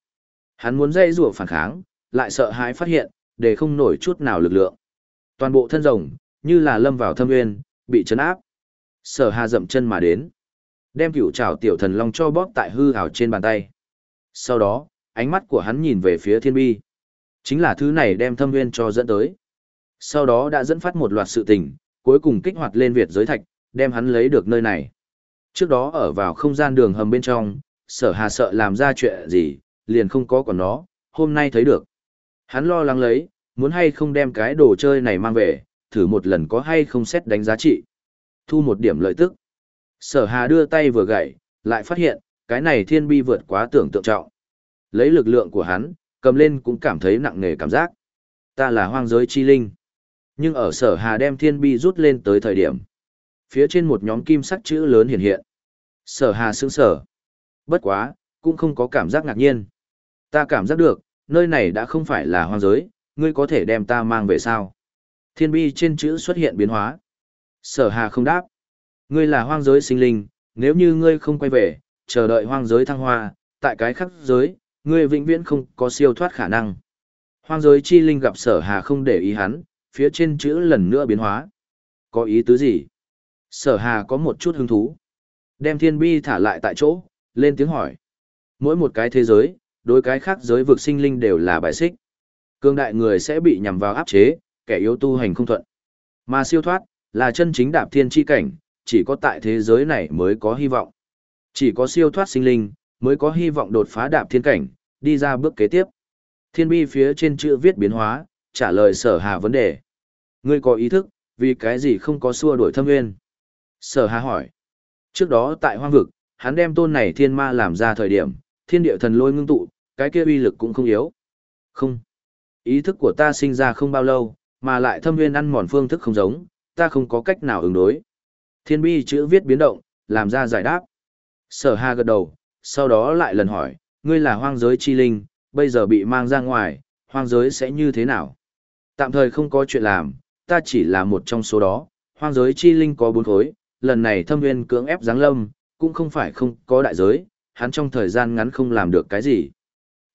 Hắn muốn dây rủa phản kháng, lại sợ hãi phát hiện, để không nổi chút nào lực lượng. Toàn bộ thân rồng, như là lâm vào thâm nguyên, bị chấn áp. Sở Hà dậm chân mà đến, đem cửu trảo tiểu thần long cho bóp tại hư ảo trên bàn tay. Sau đó, ánh mắt của hắn nhìn về phía thiên bi. Chính là thứ này đem thâm nguyên cho dẫn tới. Sau đó đã dẫn phát một loạt sự tình, cuối cùng kích hoạt lên Việt giới thạch, đem hắn lấy được nơi này. Trước đó ở vào không gian đường hầm bên trong, sở hà sợ làm ra chuyện gì, liền không có còn nó, hôm nay thấy được. Hắn lo lắng lấy, muốn hay không đem cái đồ chơi này mang về, thử một lần có hay không xét đánh giá trị. Thu một điểm lợi tức. Sở hà đưa tay vừa gậy, lại phát hiện, cái này thiên bi vượt quá tưởng tượng trọng. Lấy lực lượng của hắn, cầm lên cũng cảm thấy nặng nề cảm giác. Ta là hoang giới chi linh. Nhưng ở sở hà đem thiên bi rút lên tới thời điểm. Phía trên một nhóm kim sắc chữ lớn hiện hiện. Sở hà sững sở. Bất quá, cũng không có cảm giác ngạc nhiên. Ta cảm giác được, nơi này đã không phải là hoang giới, ngươi có thể đem ta mang về sao? Thiên bi trên chữ xuất hiện biến hóa. Sở hà không đáp. Ngươi là hoang giới sinh linh, nếu như ngươi không quay về, chờ đợi hoang giới thăng hoa, tại cái khắc giới, ngươi vĩnh viễn không có siêu thoát khả năng. Hoang giới chi linh gặp sở hà không để ý hắn, phía trên chữ lần nữa biến hóa. Có ý tứ gì? Sở hà có một chút hứng thú. Đem thiên bi thả lại tại chỗ, lên tiếng hỏi. Mỗi một cái thế giới, đối cái khác giới vực sinh linh đều là bài xích. Cương đại người sẽ bị nhằm vào áp chế, kẻ yếu tu hành không thuận. Mà siêu thoát, là chân chính đạp thiên chi cảnh, chỉ có tại thế giới này mới có hy vọng. Chỉ có siêu thoát sinh linh, mới có hy vọng đột phá đạp thiên cảnh, đi ra bước kế tiếp. Thiên bi phía trên chữ viết biến hóa, trả lời sở hà vấn đề. Ngươi có ý thức, vì cái gì không có xua đuổi thâm nguyên? Sở hà hỏi. Trước đó tại hoang vực, hắn đem tôn này thiên ma làm ra thời điểm, thiên địa thần lôi ngưng tụ, cái kia uy lực cũng không yếu. Không. Ý thức của ta sinh ra không bao lâu, mà lại thâm viên ăn mòn phương thức không giống, ta không có cách nào ứng đối. Thiên bi chữ viết biến động, làm ra giải đáp. Sở hà gật đầu, sau đó lại lần hỏi, ngươi là hoang giới chi linh, bây giờ bị mang ra ngoài, hoang giới sẽ như thế nào? Tạm thời không có chuyện làm, ta chỉ là một trong số đó, hoang giới chi linh có bốn khối, lần này thâm nguyên cưỡng ép giáng lâm, cũng không phải không có đại giới, hắn trong thời gian ngắn không làm được cái gì.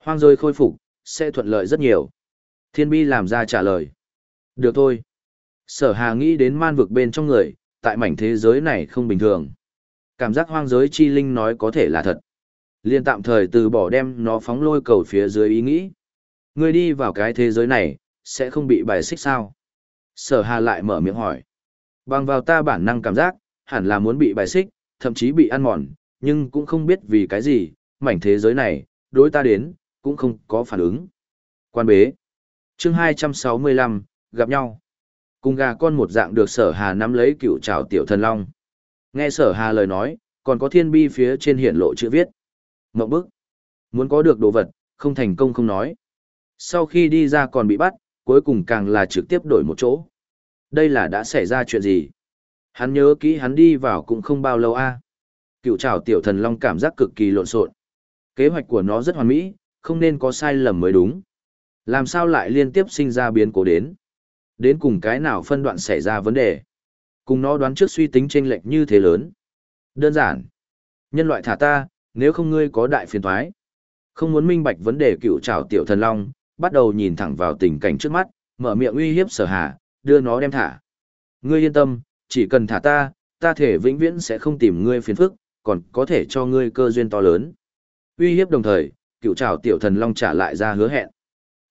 Hoang rơi khôi phục, sẽ thuận lợi rất nhiều. Thiên bi làm ra trả lời. Được thôi. Sở hà nghĩ đến man vực bên trong người, tại mảnh thế giới này không bình thường. Cảm giác hoang giới chi linh nói có thể là thật. Liên tạm thời từ bỏ đem nó phóng lôi cầu phía dưới ý nghĩ. Người đi vào cái thế giới này, sẽ không bị bài xích sao? Sở hà lại mở miệng hỏi. Bằng vào ta bản năng cảm giác, hẳn là muốn bị bài xích, thậm chí bị ăn mòn, nhưng cũng không biết vì cái gì, mảnh thế giới này, đối ta đến, cũng không có phản ứng. Quan bế. chương 265, gặp nhau. Cùng gà con một dạng được sở hà nắm lấy cựu trào tiểu thần long. Nghe sở hà lời nói, còn có thiên bi phía trên hiển lộ chữ viết. Mộng bức. Muốn có được đồ vật, không thành công không nói. Sau khi đi ra còn bị bắt, cuối cùng càng là trực tiếp đổi một chỗ. Đây là đã xảy ra chuyện gì? Hắn nhớ kỹ hắn đi vào cũng không bao lâu a. Cựu trào tiểu thần long cảm giác cực kỳ lộn xộn. Kế hoạch của nó rất hoàn mỹ, không nên có sai lầm mới đúng. Làm sao lại liên tiếp sinh ra biến cố đến? Đến cùng cái nào phân đoạn xảy ra vấn đề? Cùng nó đoán trước suy tính chênh lệch như thế lớn. Đơn giản. Nhân loại thả ta, nếu không ngươi có đại phiền thoái. Không muốn minh bạch vấn đề cựu trào tiểu thần long, bắt đầu nhìn thẳng vào tình cảnh trước mắt, mở miệng uy hiếp sở hà, đưa nó đem thả. Ngươi yên tâm, chỉ cần thả ta, ta thể vĩnh viễn sẽ không tìm ngươi phiền phức, còn có thể cho ngươi cơ duyên to lớn. Uy hiếp đồng thời, cựu trào tiểu thần long trả lại ra hứa hẹn.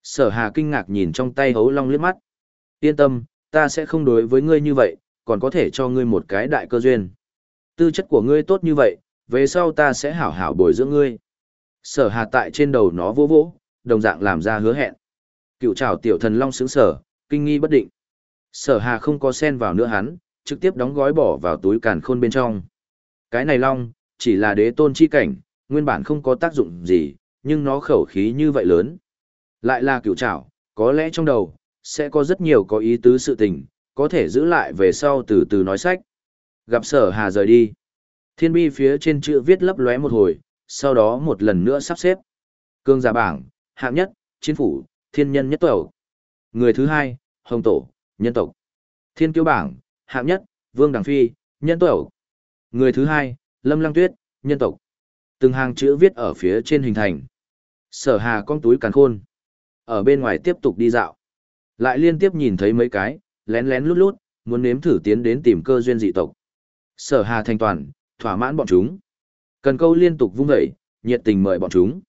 Sở hà kinh ngạc nhìn trong tay hấu long liếc mắt. Yên tâm, ta sẽ không đối với ngươi như vậy, còn có thể cho ngươi một cái đại cơ duyên. Tư chất của ngươi tốt như vậy, về sau ta sẽ hảo hảo bồi dưỡng ngươi. Sở hà tại trên đầu nó vỗ vỗ, đồng dạng làm ra hứa hẹn. Cựu trào tiểu thần long sướng sở, kinh nghi bất định. Sở hà không có sen vào nữa hắn, trực tiếp đóng gói bỏ vào túi càn khôn bên trong. Cái này long, chỉ là đế tôn chi cảnh, nguyên bản không có tác dụng gì, nhưng nó khẩu khí như vậy lớn. Lại là cựu trảo, có lẽ trong đầu, sẽ có rất nhiều có ý tứ sự tình, có thể giữ lại về sau từ từ nói sách. Gặp sở hà rời đi. Thiên bi phía trên chữ viết lấp lóe một hồi, sau đó một lần nữa sắp xếp. Cương giả bảng, hạng nhất, chiến phủ, thiên nhân nhất tổ. Người thứ hai, hồng tổ, nhân tộc. Thiên kiêu bảng, hạng nhất, vương đằng phi, nhân tổ. Người thứ hai, lâm lăng tuyết, nhân tộc. Từng hàng chữ viết ở phía trên hình thành. Sở hà con túi càn khôn. Ở bên ngoài tiếp tục đi dạo. Lại liên tiếp nhìn thấy mấy cái, lén lén lút lút, muốn nếm thử tiến đến tìm cơ duyên dị tộc. Sở hà thành toàn, thỏa mãn bọn chúng. Cần câu liên tục vung dậy, nhiệt tình mời bọn chúng.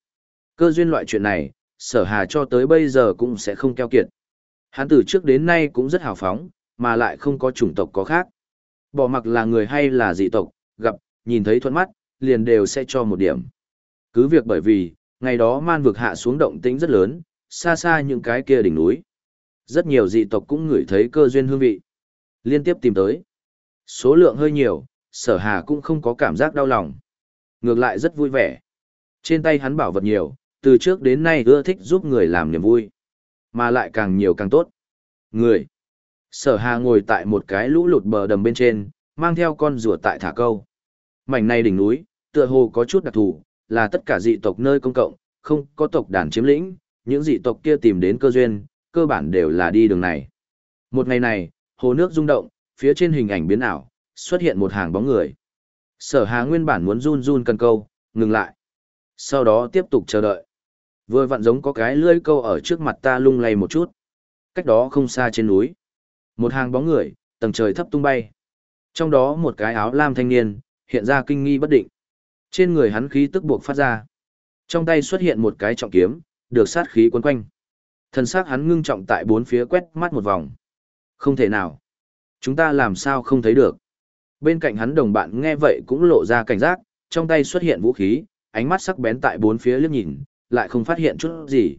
Cơ duyên loại chuyện này, sở hà cho tới bây giờ cũng sẽ không keo kiệt. Hắn từ trước đến nay cũng rất hào phóng, mà lại không có chủng tộc có khác. Bỏ mặc là người hay là dị tộc, gặp, nhìn thấy thuận mắt, liền đều sẽ cho một điểm. Cứ việc bởi vì, ngày đó man vực hạ xuống động tĩnh rất lớn, xa xa những cái kia đỉnh núi. Rất nhiều dị tộc cũng ngửi thấy cơ duyên hương vị. Liên tiếp tìm tới. Số lượng hơi nhiều, sở hà cũng không có cảm giác đau lòng. Ngược lại rất vui vẻ. Trên tay hắn bảo vật nhiều, từ trước đến nay ưa thích giúp người làm niềm vui. Mà lại càng nhiều càng tốt. Người. Sở hà ngồi tại một cái lũ lụt bờ đầm bên trên, mang theo con rùa tại thả câu. Mảnh này đỉnh núi, tựa hồ có chút đặc thù, là tất cả dị tộc nơi công cộng, không có tộc đàn chiếm lĩnh, những dị tộc kia tìm đến cơ duyên, cơ bản đều là đi đường này. Một ngày này, hồ nước rung động, phía trên hình ảnh biến ảo, xuất hiện một hàng bóng người. Sở Hà nguyên bản muốn run run cần câu, ngừng lại. Sau đó tiếp tục chờ đợi. Vừa vặn giống có cái lưỡi câu ở trước mặt ta lung lay một chút. Cách đó không xa trên núi. Một hàng bóng người, tầng trời thấp tung bay. Trong đó một cái áo lam thanh niên, hiện ra kinh nghi bất định. Trên người hắn khí tức buộc phát ra. Trong tay xuất hiện một cái trọng kiếm, được sát khí quấn quanh. Thần sắc hắn ngưng trọng tại bốn phía quét mắt một vòng. Không thể nào. Chúng ta làm sao không thấy được. Bên cạnh hắn đồng bạn nghe vậy cũng lộ ra cảnh giác, trong tay xuất hiện vũ khí, ánh mắt sắc bén tại bốn phía liếc nhìn, lại không phát hiện chút gì.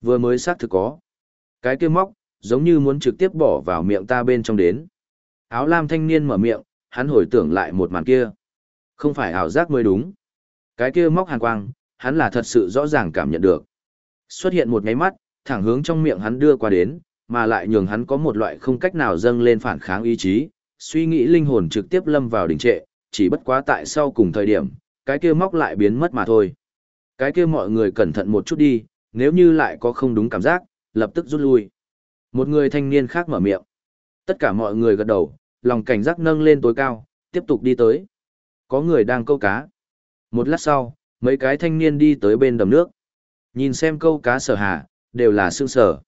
Vừa mới xác thực có. Cái kia móc, giống như muốn trực tiếp bỏ vào miệng ta bên trong đến. Áo lam thanh niên mở miệng, hắn hồi tưởng lại một màn kia. Không phải ảo giác mới đúng. Cái kia móc hàn quang, hắn là thật sự rõ ràng cảm nhận được. Xuất hiện một nháy mắt, thẳng hướng trong miệng hắn đưa qua đến, mà lại nhường hắn có một loại không cách nào dâng lên phản kháng ý chí, suy nghĩ linh hồn trực tiếp lâm vào đình trệ, chỉ bất quá tại sau cùng thời điểm, cái kia móc lại biến mất mà thôi. Cái kia mọi người cẩn thận một chút đi, nếu như lại có không đúng cảm giác, lập tức rút lui. Một người thanh niên khác mở miệng. Tất cả mọi người gật đầu, lòng cảnh giác nâng lên tối cao, tiếp tục đi tới. Có người đang câu cá. Một lát sau, mấy cái thanh niên đi tới bên đầm nước. Nhìn xem câu cá sở hạ, đều là sương sở.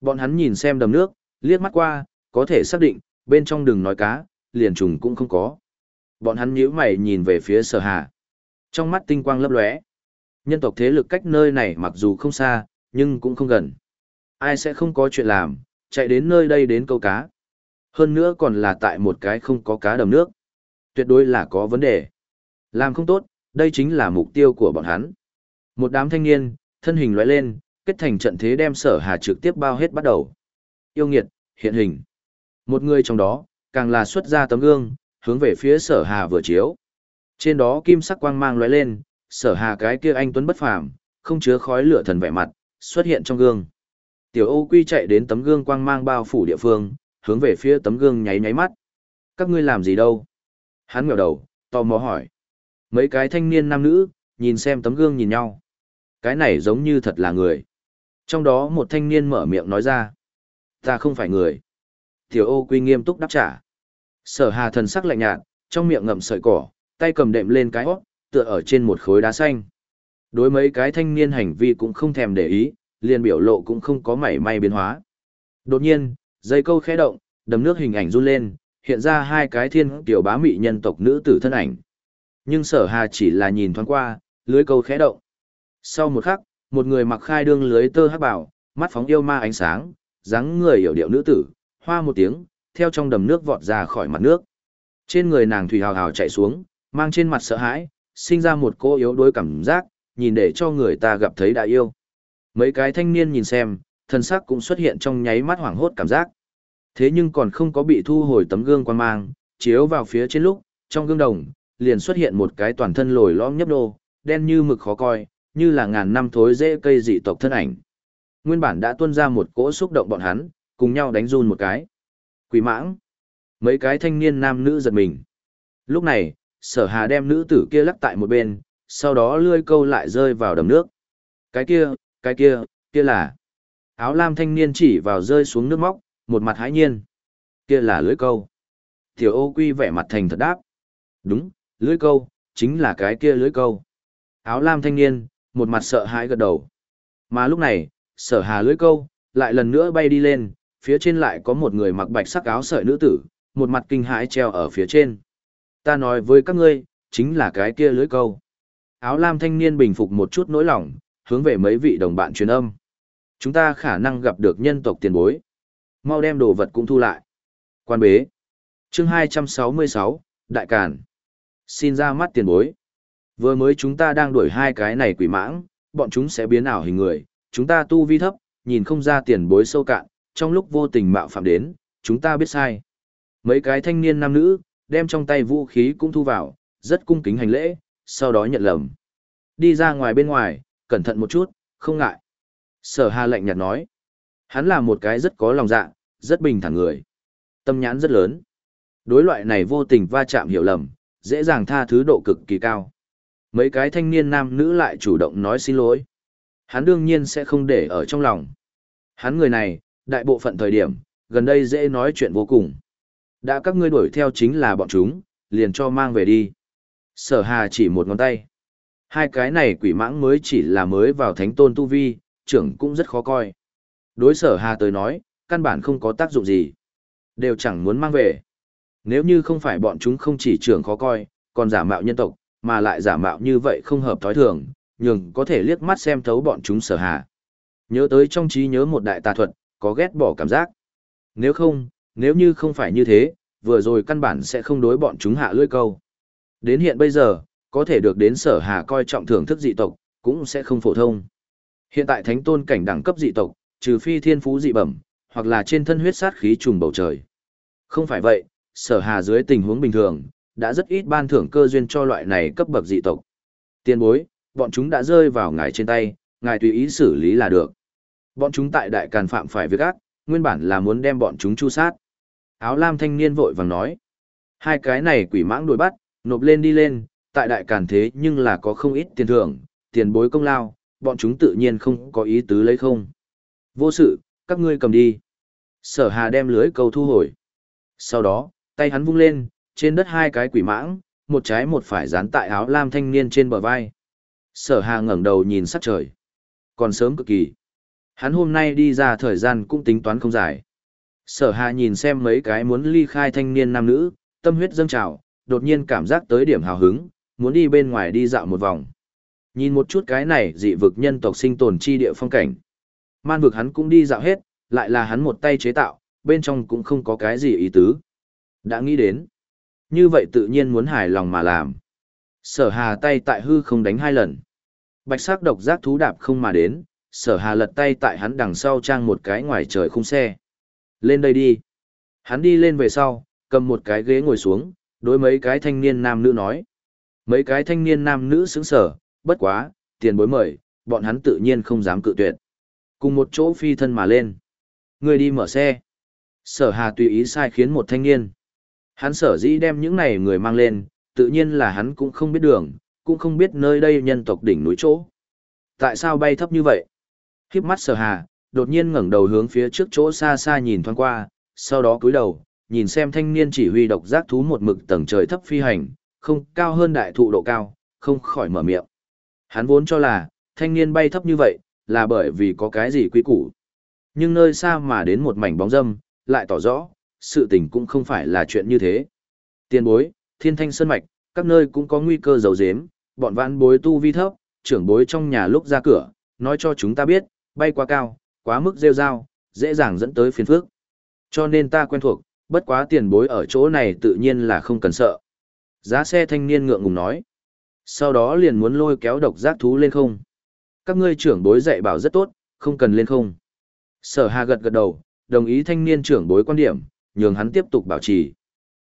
Bọn hắn nhìn xem đầm nước, liếc mắt qua, có thể xác định, bên trong đừng nói cá, liền trùng cũng không có. Bọn hắn nhíu mày nhìn về phía sở hạ. Trong mắt tinh quang lấp lóe. Nhân tộc thế lực cách nơi này mặc dù không xa, nhưng cũng không gần. Ai sẽ không có chuyện làm, chạy đến nơi đây đến câu cá. Hơn nữa còn là tại một cái không có cá đầm nước. Tuyệt đối là có vấn đề. Làm không tốt, đây chính là mục tiêu của bọn hắn. Một đám thanh niên, thân hình lóe lên, kết thành trận thế đem sở hà trực tiếp bao hết bắt đầu. Yêu nghiệt, hiện hình. Một người trong đó, càng là xuất ra tấm gương, hướng về phía sở hà vừa chiếu. Trên đó kim sắc quang mang lóe lên, sở hà cái kia anh tuấn bất phàm, không chứa khói lửa thần vẻ mặt, xuất hiện trong gương. Tiểu ô Quy chạy đến tấm gương quang mang bao phủ địa phương, hướng về phía tấm gương nháy nháy mắt. Các ngươi làm gì đâu? Hắn ngẩng đầu, tò mò hỏi. Mấy cái thanh niên nam nữ, nhìn xem tấm gương nhìn nhau. Cái này giống như thật là người. Trong đó một thanh niên mở miệng nói ra. Ta không phải người. Tiểu ô Quy nghiêm túc đáp trả. Sở Hà thần sắc lạnh nhạt, trong miệng ngậm sợi cỏ, tay cầm đệm lên cái hót, tựa ở trên một khối đá xanh. Đối mấy cái thanh niên hành vi cũng không thèm để ý, liền biểu lộ cũng không có mảy may biến hóa. Đột nhiên, dây câu khẽ động, đầm nước hình ảnh run lên, hiện ra hai cái thiên tiểu bá mị nhân tộc nữ tử thân ảnh. Nhưng sở hà chỉ là nhìn thoáng qua, lưới câu khẽ động. Sau một khắc, một người mặc khai đương lưới tơ hắc bảo, mắt phóng yêu ma ánh sáng, dáng người hiểu điệu nữ tử, hoa một tiếng, theo trong đầm nước vọt ra khỏi mặt nước. Trên người nàng thủy hào hào chạy xuống, mang trên mặt sợ hãi, sinh ra một cô yếu đuối cảm giác, nhìn để cho người ta gặp thấy đại yêu. Mấy cái thanh niên nhìn xem, thân sắc cũng xuất hiện trong nháy mắt hoảng hốt cảm giác. Thế nhưng còn không có bị thu hồi tấm gương quan mang, chiếu vào phía trên lúc, trong gương đồng, liền xuất hiện một cái toàn thân lồi lõm nhấp nô, đen như mực khó coi, như là ngàn năm thối dễ cây dị tộc thân ảnh. Nguyên bản đã tuôn ra một cỗ xúc động bọn hắn, cùng nhau đánh run một cái. Quỷ mãng. Mấy cái thanh niên nam nữ giật mình. Lúc này, sở hà đem nữ tử kia lắc tại một bên, sau đó lươi câu lại rơi vào đầm nước. Cái kia, cái kia, kia là. Áo lam thanh niên chỉ vào rơi xuống nước móc, một mặt hãi nhiên. Kia là lưới câu. Tiểu ô quy vẻ mặt thành thật đáp. Đúng, lưới câu, chính là cái kia lưới câu. Áo lam thanh niên, một mặt sợ hãi gật đầu. Mà lúc này, sở hà lưới câu, lại lần nữa bay đi lên, phía trên lại có một người mặc bạch sắc áo sợi nữ tử, một mặt kinh hãi treo ở phía trên. Ta nói với các ngươi, chính là cái kia lưới câu. Áo lam thanh niên bình phục một chút nỗi lòng, hướng về mấy vị đồng bạn truyền âm. Chúng ta khả năng gặp được nhân tộc tiền bối. Mau đem đồ vật cũng thu lại. Quan bế. chương 266, Đại Càn. Xin ra mắt tiền bối. Vừa mới chúng ta đang đuổi hai cái này quỷ mãng, bọn chúng sẽ biến ảo hình người. Chúng ta tu vi thấp, nhìn không ra tiền bối sâu cạn, trong lúc vô tình mạo phạm đến, chúng ta biết sai. Mấy cái thanh niên nam nữ, đem trong tay vũ khí cũng thu vào, rất cung kính hành lễ, sau đó nhận lầm. Đi ra ngoài bên ngoài, cẩn thận một chút, không ngại. Sở Hà lạnh nhạt nói. Hắn là một cái rất có lòng dạ, rất bình thản người. Tâm nhãn rất lớn. Đối loại này vô tình va chạm hiểu lầm, dễ dàng tha thứ độ cực kỳ cao. Mấy cái thanh niên nam nữ lại chủ động nói xin lỗi. Hắn đương nhiên sẽ không để ở trong lòng. Hắn người này, đại bộ phận thời điểm, gần đây dễ nói chuyện vô cùng. Đã các ngươi đuổi theo chính là bọn chúng, liền cho mang về đi. Sở hà chỉ một ngón tay. Hai cái này quỷ mãng mới chỉ là mới vào thánh tôn tu vi, trưởng cũng rất khó coi. Đối sở hà tới nói, căn bản không có tác dụng gì. Đều chẳng muốn mang về. Nếu như không phải bọn chúng không chỉ trưởng khó coi, còn giả mạo nhân tộc, mà lại giả mạo như vậy không hợp thói thường, nhường có thể liếc mắt xem thấu bọn chúng sở hà. Nhớ tới trong trí nhớ một đại tà thuật, có ghét bỏ cảm giác. Nếu không, nếu như không phải như thế, vừa rồi căn bản sẽ không đối bọn chúng hạ lưỡi câu. Đến hiện bây giờ, có thể được đến sở hà coi trọng thưởng thức dị tộc, cũng sẽ không phổ thông. Hiện tại thánh tôn cảnh đẳng cấp dị tộc, trừ phi thiên phú dị bẩm, hoặc là trên thân huyết sát khí trùng bầu trời. Không phải vậy, sở hà dưới tình huống bình thường, đã rất ít ban thưởng cơ duyên cho loại này cấp bậc dị tộc. Tiên bối, bọn chúng đã rơi vào ngài trên tay, ngài tùy ý xử lý là được. Bọn chúng tại đại càn phạm phải việc ác, nguyên bản là muốn đem bọn chúng chu sát. Áo lam thanh niên vội vàng nói. Hai cái này quỷ mãng đuổi bắt, nộp lên đi lên, tại đại càn thế nhưng là có không ít tiền thưởng, tiền bối công lao, bọn chúng tự nhiên không có ý tứ lấy không. Vô sự, các ngươi cầm đi. Sở hà đem lưới câu thu hồi. Sau đó, tay hắn vung lên, trên đất hai cái quỷ mãng, một trái một phải dán tại áo lam thanh niên trên bờ vai. Sở hà ngẩng đầu nhìn sắc trời. Còn sớm cực kỳ. Hắn hôm nay đi ra thời gian cũng tính toán không dài. Sở hà nhìn xem mấy cái muốn ly khai thanh niên nam nữ, tâm huyết dâng trào, đột nhiên cảm giác tới điểm hào hứng, muốn đi bên ngoài đi dạo một vòng. Nhìn một chút cái này dị vực nhân tộc sinh tồn chi địa phong cảnh. Man vực hắn cũng đi dạo hết, lại là hắn một tay chế tạo, bên trong cũng không có cái gì ý tứ. Đã nghĩ đến. Như vậy tự nhiên muốn hài lòng mà làm. Sở hà tay tại hư không đánh hai lần. Bạch sắc độc giác thú đạp không mà đến, sở hà lật tay tại hắn đằng sau trang một cái ngoài trời khung xe. Lên đây đi. Hắn đi lên về sau, cầm một cái ghế ngồi xuống, đối mấy cái thanh niên nam nữ nói. Mấy cái thanh niên nam nữ sững sở, bất quá, tiền bối mời, bọn hắn tự nhiên không dám cự tuyệt. Cùng một chỗ phi thân mà lên. Người đi mở xe. Sở hà tùy ý sai khiến một thanh niên. Hắn sở dĩ đem những này người mang lên, tự nhiên là hắn cũng không biết đường, cũng không biết nơi đây nhân tộc đỉnh núi chỗ. Tại sao bay thấp như vậy? Khiếp mắt sở hà, đột nhiên ngẩng đầu hướng phía trước chỗ xa xa nhìn thoáng qua, sau đó cúi đầu, nhìn xem thanh niên chỉ huy độc giác thú một mực tầng trời thấp phi hành, không cao hơn đại thụ độ cao, không khỏi mở miệng. Hắn vốn cho là, thanh niên bay thấp như vậy, là bởi vì có cái gì quý củ. Nhưng nơi xa mà đến một mảnh bóng dâm, lại tỏ rõ, sự tình cũng không phải là chuyện như thế. Tiền bối, thiên thanh sơn mạch, các nơi cũng có nguy cơ dầu dếm, bọn vãn bối tu vi thấp, trưởng bối trong nhà lúc ra cửa, nói cho chúng ta biết, bay quá cao, quá mức rêu rao, dễ dàng dẫn tới phiền phức. Cho nên ta quen thuộc, bất quá tiền bối ở chỗ này tự nhiên là không cần sợ. Giá xe thanh niên ngượng ngùng nói. Sau đó liền muốn lôi kéo độc giác thú lên không. Các ngươi trưởng bối dạy bảo rất tốt, không cần lên không. Sở hà gật gật đầu, đồng ý thanh niên trưởng bối quan điểm, nhường hắn tiếp tục bảo trì.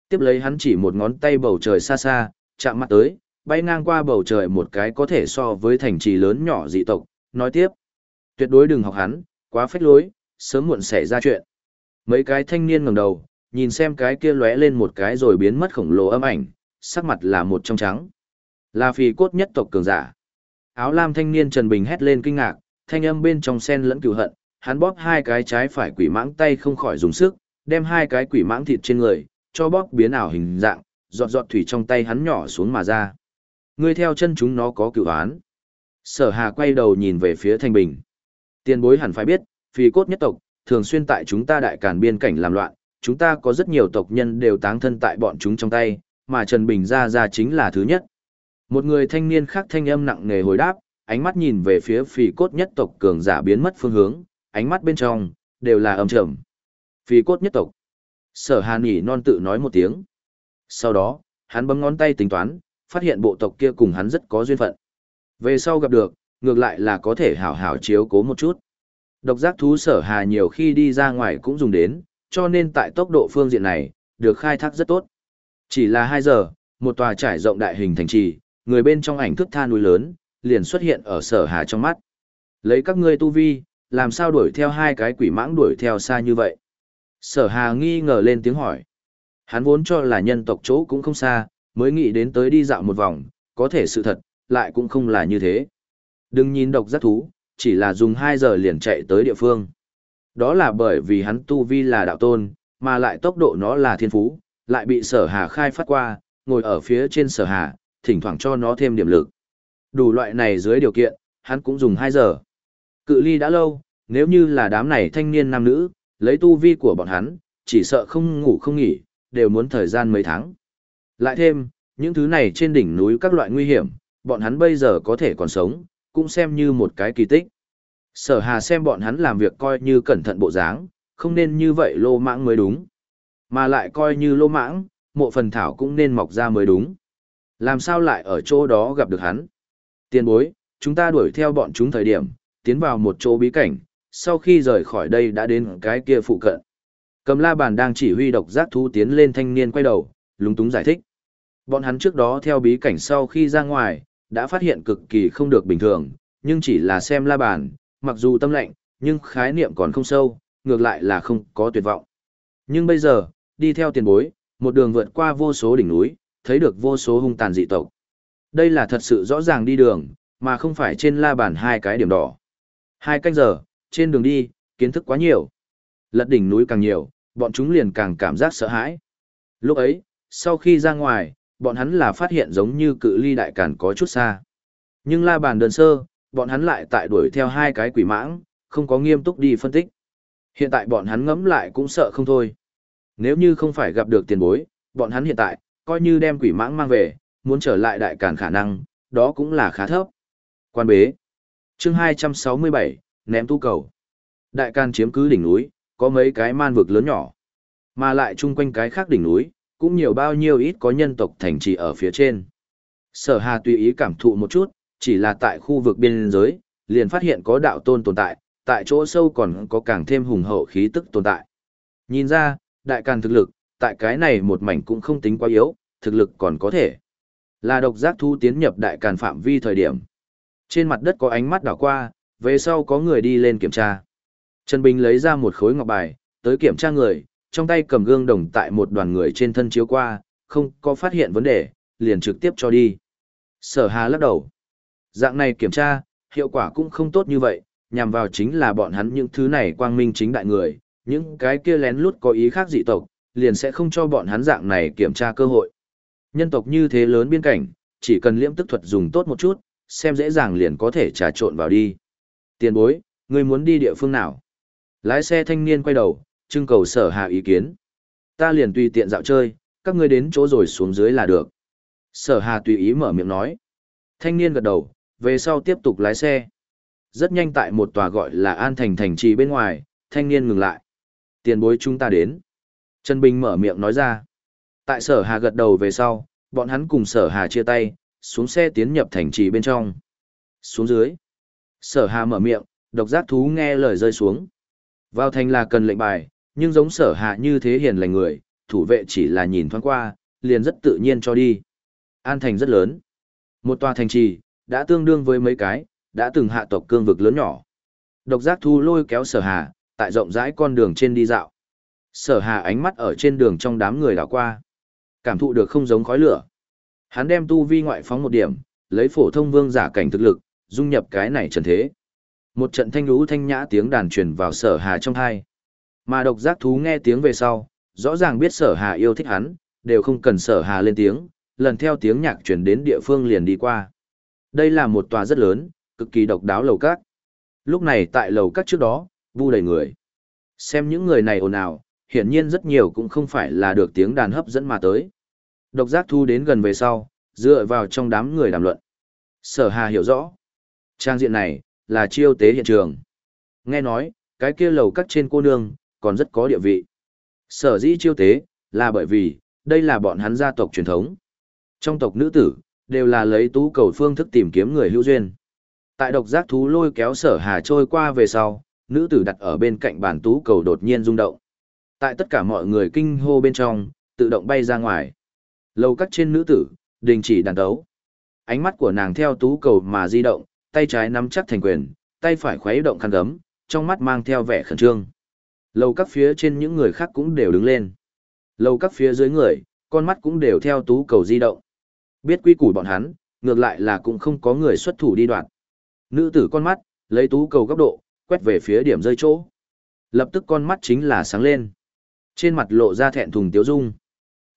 Tiếp lấy hắn chỉ một ngón tay bầu trời xa xa, chạm mặt tới, bay ngang qua bầu trời một cái có thể so với thành trì lớn nhỏ dị tộc, nói tiếp. Tuyệt đối đừng học hắn, quá phách lối, sớm muộn xảy ra chuyện. Mấy cái thanh niên ngẩng đầu, nhìn xem cái kia lóe lên một cái rồi biến mất khổng lồ âm ảnh, sắc mặt là một trong trắng. Là phi cốt nhất tộc cường giả. Áo lam thanh niên Trần Bình hét lên kinh ngạc, thanh âm bên trong sen lẫn cựu hận, hắn bóp hai cái trái phải quỷ mãng tay không khỏi dùng sức, đem hai cái quỷ mãng thịt trên người, cho bóp biến ảo hình dạng, giọt giọt thủy trong tay hắn nhỏ xuống mà ra. Ngươi theo chân chúng nó có cửu án. Sở Hà quay đầu nhìn về phía Thanh Bình. Tiền bối hẳn phải biết, phi cốt nhất tộc, thường xuyên tại chúng ta đại càn biên cảnh làm loạn, chúng ta có rất nhiều tộc nhân đều táng thân tại bọn chúng trong tay, mà Trần Bình ra ra chính là thứ nhất. Một người thanh niên khác thanh âm nặng nề hồi đáp, ánh mắt nhìn về phía phi cốt nhất tộc cường giả biến mất phương hướng, ánh mắt bên trong, đều là âm trầm. Phi cốt nhất tộc. Sở Hà nhỉ non tự nói một tiếng. Sau đó, hắn bấm ngón tay tính toán, phát hiện bộ tộc kia cùng hắn rất có duyên phận. Về sau gặp được, ngược lại là có thể hảo hảo chiếu cố một chút. Độc giác thú sở hà nhiều khi đi ra ngoài cũng dùng đến, cho nên tại tốc độ phương diện này, được khai thác rất tốt. Chỉ là 2 giờ, một tòa trải rộng đại hình thành trì, người bên trong ảnh thức tha núi lớn, liền xuất hiện ở sở hà trong mắt. Lấy các ngươi tu vi, làm sao đuổi theo hai cái quỷ mãng đuổi theo xa như vậy? Sở hà nghi ngờ lên tiếng hỏi. Hắn vốn cho là nhân tộc chỗ cũng không xa, mới nghĩ đến tới đi dạo một vòng, có thể sự thật, lại cũng không là như thế. Đừng nhìn độc giác thú, chỉ là dùng 2 giờ liền chạy tới địa phương. Đó là bởi vì hắn tu vi là đạo tôn, mà lại tốc độ nó là thiên phú, lại bị sở hà khai phát qua, ngồi ở phía trên sở hà, thỉnh thoảng cho nó thêm điểm lực. Đủ loại này dưới điều kiện, hắn cũng dùng 2 giờ. Cự ly đã lâu, nếu như là đám này thanh niên nam nữ, lấy tu vi của bọn hắn, chỉ sợ không ngủ không nghỉ, đều muốn thời gian mấy tháng. Lại thêm, những thứ này trên đỉnh núi các loại nguy hiểm, bọn hắn bây giờ có thể còn sống, cũng xem như một cái kỳ tích. Sở hà xem bọn hắn làm việc coi như cẩn thận bộ dáng, không nên như vậy lô mãng mới đúng. Mà lại coi như lô mãng, mộ phần thảo cũng nên mọc ra mới đúng. Làm sao lại ở chỗ đó gặp được hắn? Tiền bối, chúng ta đuổi theo bọn chúng thời điểm, tiến vào một chỗ bí cảnh, sau khi rời khỏi đây đã đến cái kia phụ cận. Cầm la bàn đang chỉ huy độc giác thú tiến lên thanh niên quay đầu, lúng túng giải thích. Bọn hắn trước đó theo bí cảnh sau khi ra ngoài, đã phát hiện cực kỳ không được bình thường, nhưng chỉ là xem la bàn, mặc dù tâm lệnh, nhưng khái niệm còn không sâu, ngược lại là không có tuyệt vọng. Nhưng bây giờ, đi theo tiền bối, một đường vượt qua vô số đỉnh núi, thấy được vô số hung tàn dị tộc. Đây là thật sự rõ ràng đi đường, mà không phải trên la bàn hai cái điểm đỏ. Hai canh giờ, trên đường đi, kiến thức quá nhiều. Lật đỉnh núi càng nhiều, bọn chúng liền càng cảm giác sợ hãi. Lúc ấy, sau khi ra ngoài, bọn hắn là phát hiện giống như cự ly đại càn có chút xa. Nhưng la bàn đơn sơ, bọn hắn lại tại đuổi theo hai cái quỷ mãng, không có nghiêm túc đi phân tích. Hiện tại bọn hắn ngẫm lại cũng sợ không thôi. Nếu như không phải gặp được tiền bối, bọn hắn hiện tại, coi như đem quỷ mãng mang về, muốn trở lại đại càn khả năng, đó cũng là khá thấp. Quan bế. chương 267, ném tu cầu. Đại càn chiếm cứ đỉnh núi, có mấy cái man vực lớn nhỏ. Mà lại chung quanh cái khác đỉnh núi, cũng nhiều bao nhiêu ít có nhân tộc thành trì ở phía trên. Sở Hà tùy ý cảm thụ một chút, chỉ là tại khu vực biên giới, liền phát hiện có đạo tôn tồn tại, tại chỗ sâu còn có càng thêm hùng hậu khí tức tồn tại. Nhìn ra, đại càn thực lực, tại cái này một mảnh cũng không tính quá yếu, thực lực còn có thể. Là độc giác thu tiến nhập đại càn phạm vi thời điểm. Trên mặt đất có ánh mắt đảo qua, về sau có người đi lên kiểm tra. Trần Bình lấy ra một khối ngọc bài, tới kiểm tra người, trong tay cầm gương đồng tại một đoàn người trên thân chiếu qua, không có phát hiện vấn đề, liền trực tiếp cho đi. Sở Hà lắc đầu. Dạng này kiểm tra, hiệu quả cũng không tốt như vậy, nhằm vào chính là bọn hắn những thứ này quang minh chính đại người, những cái kia lén lút có ý khác dị tộc, liền sẽ không cho bọn hắn dạng này kiểm tra cơ hội. Nhân tộc như thế lớn biên cảnh, chỉ cần liễm tức thuật dùng tốt một chút, xem dễ dàng liền có thể trà trộn vào đi. Tiền bối, ngươi muốn đi địa phương nào? Lái xe thanh niên quay đầu, trưng cầu sở hà ý kiến. Ta liền tùy tiện dạo chơi, các ngươi đến chỗ rồi xuống dưới là được. Sở hà tùy ý mở miệng nói. Thanh niên gật đầu, về sau tiếp tục lái xe. Rất nhanh tại một tòa gọi là An Thành thành trì bên ngoài, thanh niên ngừng lại. Tiền bối chúng ta đến. Trần Bình mở miệng nói ra. Tại sở hà gật đầu về sau, bọn hắn cùng sở hà chia tay, xuống xe tiến nhập thành trì bên trong. Xuống dưới. Sở hà mở miệng, độc giác thú nghe lời rơi xuống. Vào thành là cần lệnh bài, nhưng giống sở hạ như thế hiền lành người, thủ vệ chỉ là nhìn thoáng qua, liền rất tự nhiên cho đi. An thành rất lớn. Một tòa thành trì, đã tương đương với mấy cái, đã từng hạ tộc cương vực lớn nhỏ. Độc giác thu lôi kéo sở hà, tại rộng rãi con đường trên đi dạo. Sở hà ánh mắt ở trên đường trong đám người đảo qua. Cảm thụ được không giống khói lửa. Hắn đem tu vi ngoại phóng một điểm, lấy phổ thông vương giả cảnh thực lực, dung nhập cái này trần thế. Một trận thanh lũ thanh nhã tiếng đàn truyền vào sở hà trong thai. Mà độc giác thú nghe tiếng về sau, rõ ràng biết sở hà yêu thích hắn, đều không cần sở hà lên tiếng, lần theo tiếng nhạc truyền đến địa phương liền đi qua. Đây là một tòa rất lớn, cực kỳ độc đáo lầu các. Lúc này tại lầu các trước đó, vu đầy người. Xem những người này ồn ào, hiển nhiên rất nhiều cũng không phải là được tiếng đàn hấp dẫn mà tới. Độc giác thu đến gần về sau, dựa vào trong đám người đàm luận. Sở hà hiểu rõ. Trang diện này, là chiêu tế hiện trường. Nghe nói, cái kia lầu các trên cô nương, còn rất có địa vị. Sở dĩ chiêu tế, là bởi vì, đây là bọn hắn gia tộc truyền thống. Trong tộc nữ tử, đều là lấy tú cầu phương thức tìm kiếm người hữu duyên. Tại độc giác thú lôi kéo sở hà trôi qua về sau, nữ tử đặt ở bên cạnh bàn tú cầu đột nhiên rung động. Tại tất cả mọi người kinh hô bên trong, tự động bay ra ngoài. Lầu cắt trên nữ tử, đình chỉ đàn đấu. Ánh mắt của nàng theo tú cầu mà di động, tay trái nắm chắc thành quyền, tay phải khuấy động khăn gấm, trong mắt mang theo vẻ khẩn trương. Lầu các phía trên những người khác cũng đều đứng lên. Lầu các phía dưới người, con mắt cũng đều theo tú cầu di động. Biết quy củ bọn hắn, ngược lại là cũng không có người xuất thủ đi đoạn. Nữ tử con mắt, lấy tú cầu góc độ, quét về phía điểm rơi chỗ. Lập tức con mắt chính là sáng lên. Trên mặt lộ ra thẹn thùng tiếu dung.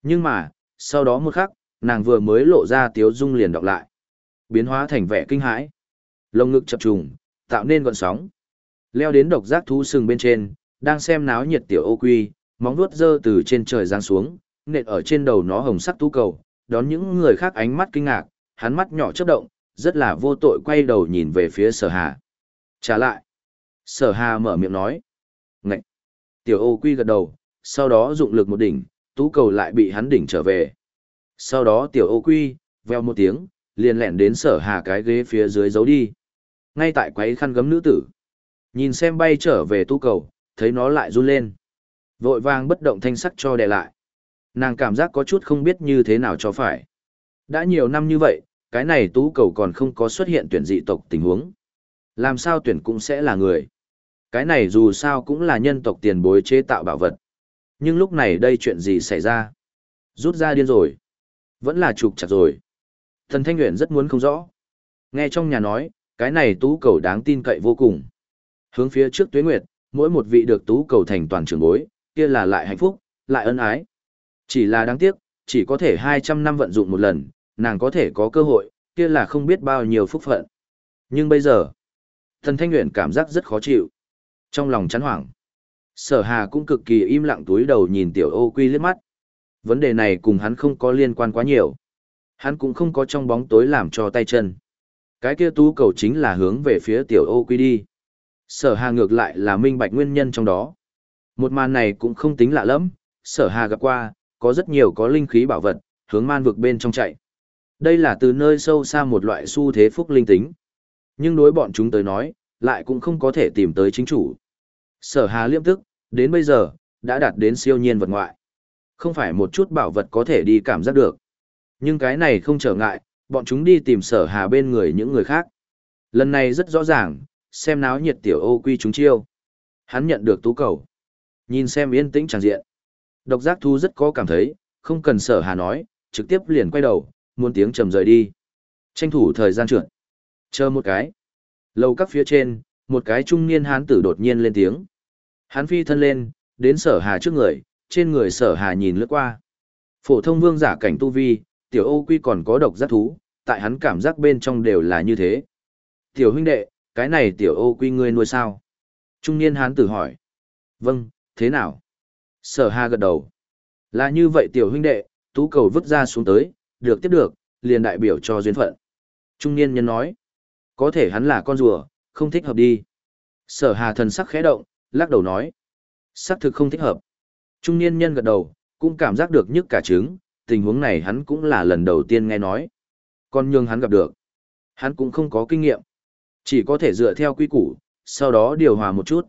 Nhưng mà, sau đó một khắc, nàng vừa mới lộ ra tiếu dung liền đọc lại. Biến hóa thành vẻ kinh hãi. Lông ngực chập trùng, tạo nên gọn sóng. Leo đến độc giác thú sừng bên trên, đang xem náo nhiệt tiểu ô quy, móng vuốt dơ từ trên trời giáng xuống, nện ở trên đầu nó hồng sắc tú cầu, đón những người khác ánh mắt kinh ngạc, hắn mắt nhỏ chớp động, rất là vô tội quay đầu nhìn về phía sở hà. Trả lại. Sở hà mở miệng nói. Ngậy. Tiểu ô quy gật đầu, sau đó dụng lực một đỉnh, tú cầu lại bị hắn đỉnh trở về. Sau đó tiểu ô quy, veo một tiếng, liền lẹn đến sở hà cái ghế phía dưới giấu đi. Ngay tại quấy khăn gấm nữ tử. Nhìn xem bay trở về tú cầu, thấy nó lại run lên. Vội vàng bất động thanh sắc cho đè lại. Nàng cảm giác có chút không biết như thế nào cho phải. Đã nhiều năm như vậy, cái này tú cầu còn không có xuất hiện tuyển dị tộc tình huống. Làm sao tuyển cũng sẽ là người. Cái này dù sao cũng là nhân tộc tiền bối chế tạo bảo vật. Nhưng lúc này đây chuyện gì xảy ra? Rút ra điên rồi. Vẫn là trục chặt rồi. Thần Thanh Nguyện rất muốn không rõ. Nghe trong nhà nói, cái này tú cầu đáng tin cậy vô cùng. Hướng phía trước tuế nguyệt, mỗi một vị được tú cầu thành toàn trưởng bối, kia là lại hạnh phúc, lại ân ái. Chỉ là đáng tiếc, chỉ có thể 200 năm vận dụng một lần, nàng có thể có cơ hội, kia là không biết bao nhiêu phúc phận. Nhưng bây giờ, thần thanh nguyện cảm giác rất khó chịu. Trong lòng chán hoảng, sở hà cũng cực kỳ im lặng túi đầu nhìn tiểu ô quy liếc mắt. Vấn đề này cùng hắn không có liên quan quá nhiều. Hắn cũng không có trong bóng tối làm cho tay chân. Cái kia tú cầu chính là hướng về phía tiểu ô quy đi. Sở hà ngược lại là minh bạch nguyên nhân trong đó. Một màn này cũng không tính lạ lắm, sở hà gặp qua, có rất nhiều có linh khí bảo vật, hướng man vực bên trong chạy. Đây là từ nơi sâu xa một loại xu thế phúc linh tính. Nhưng đối bọn chúng tới nói, lại cũng không có thể tìm tới chính chủ. Sở hà liêm tức, đến bây giờ, đã đạt đến siêu nhiên vật ngoại. Không phải một chút bảo vật có thể đi cảm giác được. Nhưng cái này không trở ngại, bọn chúng đi tìm sở hà bên người những người khác. Lần này rất rõ ràng, xem náo nhiệt tiểu ô quy chúng chiêu. Hắn nhận được tú cầu. Nhìn xem yên tĩnh tràng diện. Độc giác thu rất có cảm thấy, không cần sở hà nói, trực tiếp liền quay đầu, muốn tiếng trầm rời đi. Tranh thủ thời gian trượt. Chờ một cái. Lầu các phía trên, một cái trung niên hán tử đột nhiên lên tiếng. Hán phi thân lên, đến sở hà trước người, trên người sở hà nhìn lướt qua. Phổ thông vương giả cảnh tu vi, tiểu ô quy còn có độc giác thú, tại hắn cảm giác bên trong đều là như thế. Tiểu huynh đệ, cái này tiểu ô quy ngươi nuôi sao? Trung niên hán tử hỏi. Vâng, thế nào? Sở hà gật đầu. Là như vậy tiểu huynh đệ, tú cầu vứt ra xuống tới, được tiếp được, liền đại biểu cho duyên phận. Trung niên nhân nói. Có thể hắn là con rùa, không thích hợp đi. Sở hà thần sắc khẽ động, lắc đầu nói. Sắc thực không thích hợp. Trung niên nhân gật đầu, cũng cảm giác được nhức cả trứng, tình huống này hắn cũng là lần đầu tiên nghe nói. Còn nhường hắn gặp được. Hắn cũng không có kinh nghiệm. Chỉ có thể dựa theo quy củ, sau đó điều hòa một chút.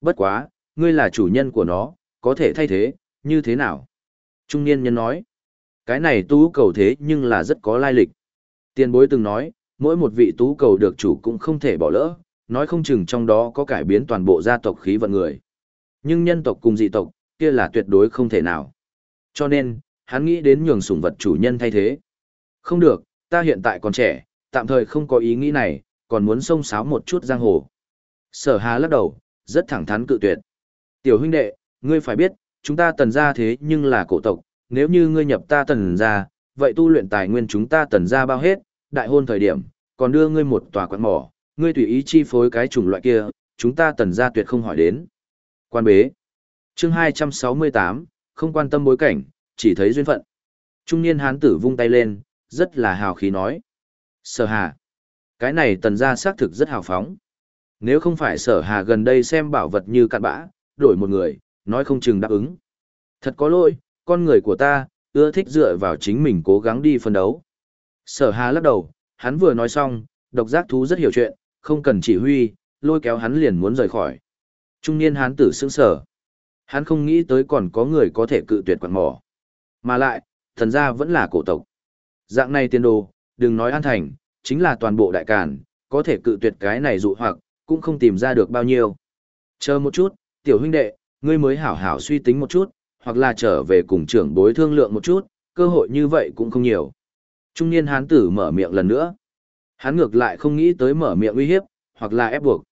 Bất quá, ngươi là chủ nhân của nó, có thể thay thế, như thế nào? Trung niên nhân nói. Cái này tú cầu thế nhưng là rất có lai lịch. Tiền bối từng nói, mỗi một vị tú cầu được chủ cũng không thể bỏ lỡ, nói không chừng trong đó có cải biến toàn bộ gia tộc khí vận người. Nhưng nhân tộc cùng dị tộc, kia là tuyệt đối không thể nào. Cho nên, hắn nghĩ đến nhường sủng vật chủ nhân thay thế. Không được, ta hiện tại còn trẻ, tạm thời không có ý nghĩ này, còn muốn xông xáo một chút giang hồ. Sở hà lắc đầu, rất thẳng thắn cự tuyệt. Tiểu huynh đệ, ngươi phải biết, chúng ta tần gia thế nhưng là cổ tộc, nếu như ngươi nhập ta tần gia, vậy tu luyện tài nguyên chúng ta tần gia bao hết, đại hôn thời điểm, còn đưa ngươi một tòa quán mỏ, ngươi tùy ý chi phối cái chủng loại kia, chúng ta tần gia tuyệt không hỏi đến. Quan bế. Chương 268, không quan tâm bối cảnh, chỉ thấy duyên phận. Trung niên hán tử vung tay lên, rất là hào khí nói. Sở hà. Cái này tần gia xác thực rất hào phóng. Nếu không phải sở hà gần đây xem bảo vật như cạn bã, đổi một người, nói không chừng đáp ứng. Thật có lỗi, con người của ta, ưa thích dựa vào chính mình cố gắng đi phân đấu. Sở hà lắc đầu, hắn vừa nói xong, độc giác thú rất hiểu chuyện, không cần chỉ huy, lôi kéo hắn liền muốn rời khỏi. Trung niên hán tử sững sở. Hắn không nghĩ tới còn có người có thể cự tuyệt quạt mỏ. Mà lại, thần gia vẫn là cổ tộc. Dạng này tiên đồ, đừng nói an thành, chính là toàn bộ đại càn, có thể cự tuyệt cái này dụ hoặc, cũng không tìm ra được bao nhiêu. Chờ một chút, tiểu huynh đệ, ngươi mới hảo hảo suy tính một chút, hoặc là trở về cùng trưởng bối thương lượng một chút, cơ hội như vậy cũng không nhiều. Trung niên hán tử mở miệng lần nữa. Hắn ngược lại không nghĩ tới mở miệng uy hiếp, hoặc là ép buộc.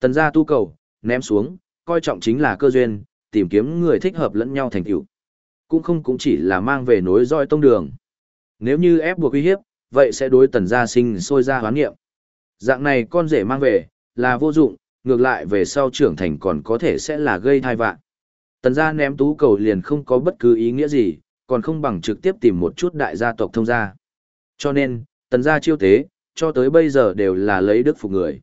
Tần gia tu cầu, ném xuống, coi trọng chính là cơ duyên, tìm kiếm người thích hợp lẫn nhau thành tựu. Cũng không cũng chỉ là mang về nối roi tông đường. Nếu như ép buộc uy hiếp, vậy sẽ đối tần gia sinh sôi ra hoán nghiệm. Dạng này con rể mang về, là vô dụng, ngược lại về sau trưởng thành còn có thể sẽ là gây thai vạn. Tần gia ném tú cầu liền không có bất cứ ý nghĩa gì, còn không bằng trực tiếp tìm một chút đại gia tộc thông gia. Cho nên, tần gia chiêu tế, cho tới bây giờ đều là lấy đức phục người.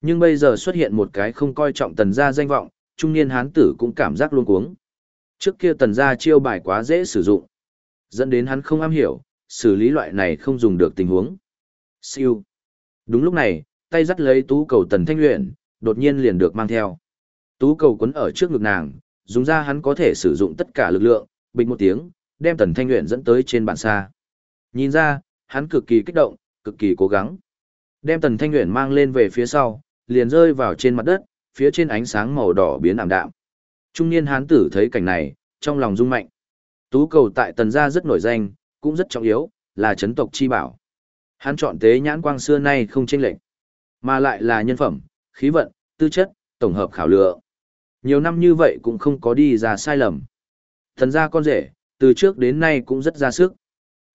Nhưng bây giờ xuất hiện một cái không coi trọng tần gia danh vọng, trung niên hán tử cũng cảm giác luôn cuống. Trước kia tần gia chiêu bài quá dễ sử dụng, dẫn đến hắn không am hiểu, xử lý loại này không dùng được tình huống. Siêu. Đúng lúc này, tay dắt lấy tú cầu tần thanh luyện, đột nhiên liền được mang theo. Tú cầu quấn ở trước ngực nàng, dùng ra hắn có thể sử dụng tất cả lực lượng, bình một tiếng, đem tần thanh luyện dẫn tới trên bàn xa. Nhìn ra, hắn cực kỳ kích động, cực kỳ cố gắng. Đem tần thanh luyện mang lên về phía sau, liền rơi vào trên mặt đất, phía trên ánh sáng màu đỏ biến ảm đạm. Trung niên hán tử thấy cảnh này, trong lòng rung mạnh. Tú cầu tại tần gia rất nổi danh, cũng rất trọng yếu, là chấn tộc chi bảo. Hắn chọn tế nhãn quang xưa nay không chênh lệch, mà lại là nhân phẩm, khí vận, tư chất, tổng hợp khảo lựa. Nhiều năm như vậy cũng không có đi ra sai lầm. Thần gia con rể, từ trước đến nay cũng rất ra sức,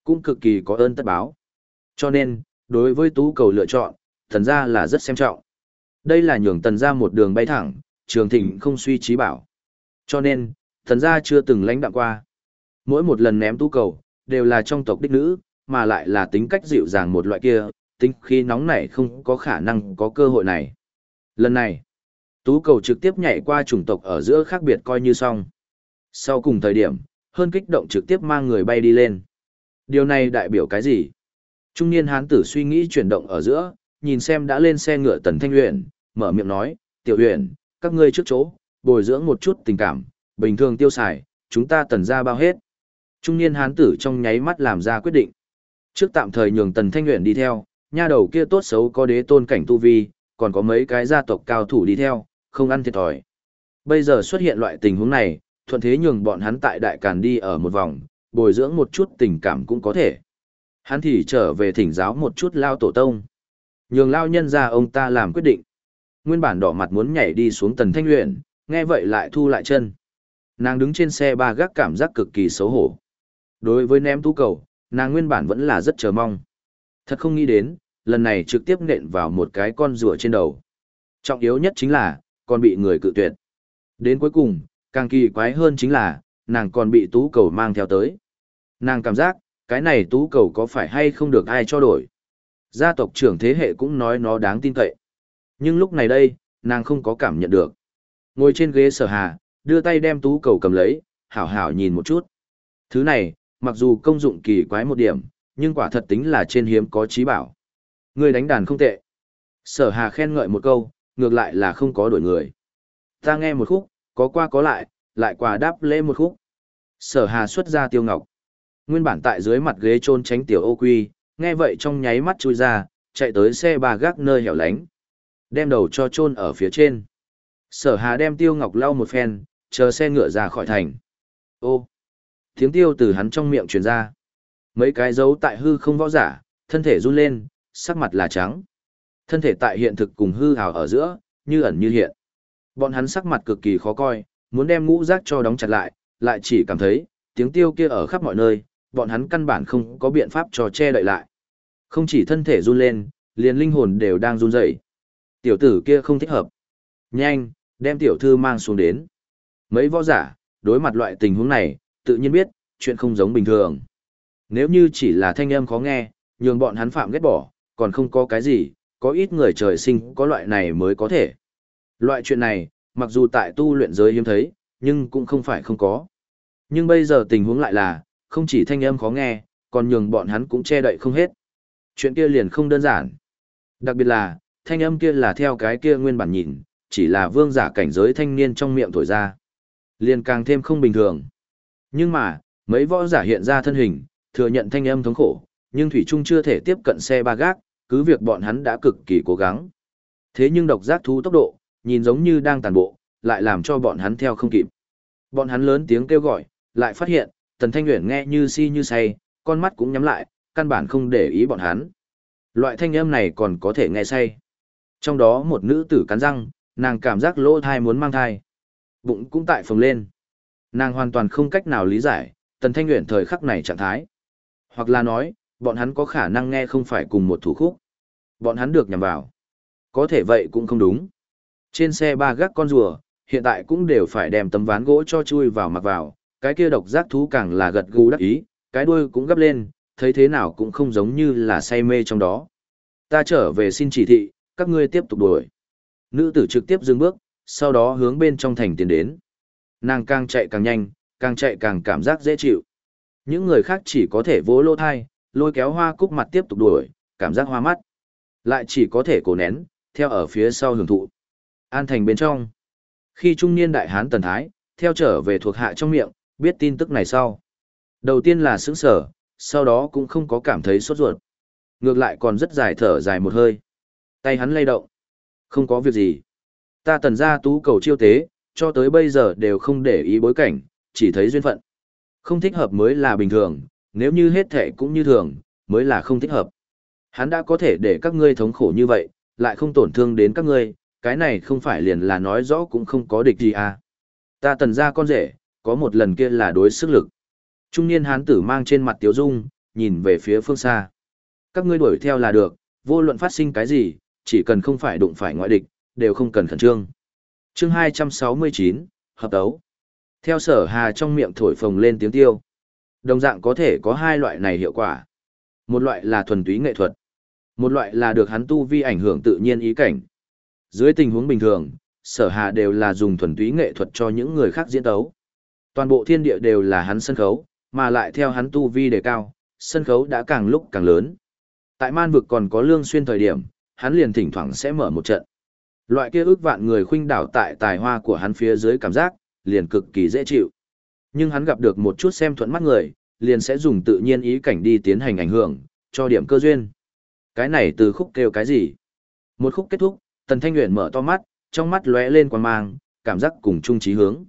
cũng cực kỳ có ơn tất báo. Cho nên, đối với tú cầu lựa chọn, thần gia là rất xem trọng. Đây là nhường tần gia một đường bay thẳng, trường thịnh không suy trí bảo. Cho nên, thần gia chưa từng lãnh đạm qua. Mỗi một lần ném tú cầu, đều là trong tộc đích nữ, mà lại là tính cách dịu dàng một loại kia, tính khi nóng nảy không có khả năng có cơ hội này. Lần này, tú cầu trực tiếp nhảy qua chủng tộc ở giữa khác biệt coi như xong. Sau cùng thời điểm, hơn kích động trực tiếp mang người bay đi lên. Điều này đại biểu cái gì? Trung niên hán tử suy nghĩ chuyển động ở giữa, nhìn xem đã lên xe ngựa tần thanh uyển, mở miệng nói, tiểu uyển, các ngươi trước chỗ, bồi dưỡng một chút tình cảm, bình thường tiêu xài, chúng ta tần ra bao hết. Trung niên hán tử trong nháy mắt làm ra quyết định. Trước tạm thời nhường tần thanh uyển đi theo, nha đầu kia tốt xấu có đế tôn cảnh tu vi, còn có mấy cái gia tộc cao thủ đi theo, không ăn thiệt thòi. Bây giờ xuất hiện loại tình huống này, thuận thế nhường bọn hắn tại đại càn đi ở một vòng, bồi dưỡng một chút tình cảm cũng có thể. Hắn thì trở về thỉnh giáo một chút lao tổ tông. Nhường lao nhân ra ông ta làm quyết định. Nguyên bản đỏ mặt muốn nhảy đi xuống tần thanh luyện, nghe vậy lại thu lại chân. Nàng đứng trên xe ba gác cảm giác cực kỳ xấu hổ. Đối với ném tú cầu, nàng nguyên bản vẫn là rất chờ mong. Thật không nghĩ đến, lần này trực tiếp nện vào một cái con rùa trên đầu. Trọng yếu nhất chính là, còn bị người cự tuyệt. Đến cuối cùng, càng kỳ quái hơn chính là, nàng còn bị tú cầu mang theo tới. Nàng cảm giác, cái này tú cầu có phải hay không được ai cho đổi. Gia tộc trưởng thế hệ cũng nói nó đáng tin cậy. Nhưng lúc này đây, nàng không có cảm nhận được. Ngồi trên ghế sở hà, đưa tay đem tú cầu cầm lấy, hảo hảo nhìn một chút. Thứ này, mặc dù công dụng kỳ quái một điểm, nhưng quả thật tính là trên hiếm có trí bảo. Người đánh đàn không tệ. Sở hà khen ngợi một câu, ngược lại là không có đổi người. Ta nghe một khúc, có qua có lại, lại quà đáp lễ một khúc. Sở hà xuất ra tiêu ngọc. Nguyên bản tại dưới mặt ghế trôn tránh tiểu ô quy, nghe vậy trong nháy mắt chui ra, chạy tới xe bà gác nơi hẻo lánh. Đem đầu cho trôn ở phía trên. Sở hà đem tiêu ngọc lau một phen, chờ xe ngựa ra khỏi thành. Ô! Tiếng tiêu từ hắn trong miệng truyền ra. Mấy cái dấu tại hư không võ giả, thân thể run lên, sắc mặt là trắng. Thân thể tại hiện thực cùng hư hào ở giữa, như ẩn như hiện. Bọn hắn sắc mặt cực kỳ khó coi, muốn đem ngũ giác cho đóng chặt lại, lại chỉ cảm thấy, tiếng tiêu kia ở khắp mọi nơi, bọn hắn căn bản không có biện pháp cho che đậy lại. Không chỉ thân thể run lên, liền linh hồn đều đang run rẩy. Tiểu tử kia không thích hợp. Nhanh, đem tiểu thư mang xuống đến. Mấy võ giả, đối mặt loại tình huống này, tự nhiên biết, chuyện không giống bình thường. Nếu như chỉ là thanh âm khó nghe, nhường bọn hắn phạm ghét bỏ, còn không có cái gì, có ít người trời sinh có loại này mới có thể. Loại chuyện này, mặc dù tại tu luyện giới hiếm thấy, nhưng cũng không phải không có. Nhưng bây giờ tình huống lại là, không chỉ thanh âm khó nghe, còn nhường bọn hắn cũng che đậy không hết. Chuyện kia liền không đơn giản. Đặc biệt là, thanh âm kia là theo cái kia nguyên bản nhìn, chỉ là vương giả cảnh giới thanh niên trong miệng thổi ra. Liền càng thêm không bình thường. Nhưng mà, mấy võ giả hiện ra thân hình, thừa nhận thanh âm thống khổ, nhưng Thủy Trung chưa thể tiếp cận xe ba gác, cứ việc bọn hắn đã cực kỳ cố gắng. Thế nhưng độc giác thú tốc độ, nhìn giống như đang tàn bộ, lại làm cho bọn hắn theo không kịp. Bọn hắn lớn tiếng kêu gọi, lại phát hiện, Tần Thanh Uyển nghe như si như say, con mắt cũng nhắm lại, căn bản không để ý bọn hắn. Loại thanh âm này còn có thể nghe say. Trong đó một nữ tử cắn răng, nàng cảm giác lỗ thai muốn mang thai. Bụng cũng tại phồng lên. Nàng hoàn toàn không cách nào lý giải, Tần Thanh Uyển thời khắc này trạng thái. Hoặc là nói, bọn hắn có khả năng nghe không phải cùng một thủ khúc. Bọn hắn được nhằm vào. Có thể vậy cũng không đúng. Trên xe ba gác con rùa, hiện tại cũng đều phải đem tấm ván gỗ cho chui vào mặc vào, cái kia độc giác thú càng là gật gù đắc ý, cái đuôi cũng gấp lên, thấy thế nào cũng không giống như là say mê trong đó. Ta trở về xin chỉ thị, các ngươi tiếp tục đuổi. Nữ tử trực tiếp dừng bước, sau đó hướng bên trong thành tiến đến. Nàng càng chạy càng nhanh, càng chạy càng cảm giác dễ chịu. Những người khác chỉ có thể vỗ lô thai, lôi kéo hoa cúc mặt tiếp tục đuổi, cảm giác hoa mắt. Lại chỉ có thể cổ nén, theo ở phía sau hưởng thụ. An thành bên trong. Khi trung niên đại hán tần thái, theo trở về thuộc hạ trong miệng, biết tin tức này sau. Đầu tiên là sững sở, sau đó cũng không có cảm thấy sốt ruột. Ngược lại còn rất dài thở dài một hơi. Tay hắn lay động. Không có việc gì. Ta tần gia tú cầu chiêu tế, cho tới bây giờ đều không để ý bối cảnh, chỉ thấy duyên phận. Không thích hợp mới là bình thường, nếu như hết thể cũng như thường, mới là không thích hợp. Hắn đã có thể để các ngươi thống khổ như vậy, lại không tổn thương đến các ngươi, cái này không phải liền là nói rõ cũng không có địch gì à. Ta tần ra con rể, có một lần kia là đối sức lực. Trung niên hán tử mang trên mặt tiếu dung, nhìn về phía phương xa. Các ngươi đuổi theo là được, vô luận phát sinh cái gì, chỉ cần không phải đụng phải ngoại địch, đều không cần khẩn trương. chương 269, Hợp đấu Theo sở hà trong miệng thổi phồng lên tiếng tiêu. Đồng dạng có thể có hai loại này hiệu quả. Một loại là thuần túy nghệ thuật. Một loại là được hắn tu vi ảnh hưởng tự nhiên ý cảnh. Dưới tình huống bình thường, sở hà đều là dùng thuần túy nghệ thuật cho những người khác diễn tấu. Toàn bộ thiên địa đều là hắn sân khấu, mà lại theo hắn tu vi đề cao, sân khấu đã càng lúc càng lớn. Tại man vực còn có lương xuyên thời điểm, hắn liền thỉnh thoảng sẽ mở một trận. Loại kia ước vạn người khuynh đảo tại tài hoa của hắn phía dưới cảm giác, liền cực kỳ dễ chịu. Nhưng hắn gặp được một chút xem thuận mắt người, liền sẽ dùng tự nhiên ý cảnh đi tiến hành ảnh hưởng, cho điểm cơ duyên. Cái này từ khúc kêu cái gì? Một khúc kết thúc, Tần Thanh Uyển mở to mắt, trong mắt lóe lên quan mang, cảm giác cùng chung chí hướng.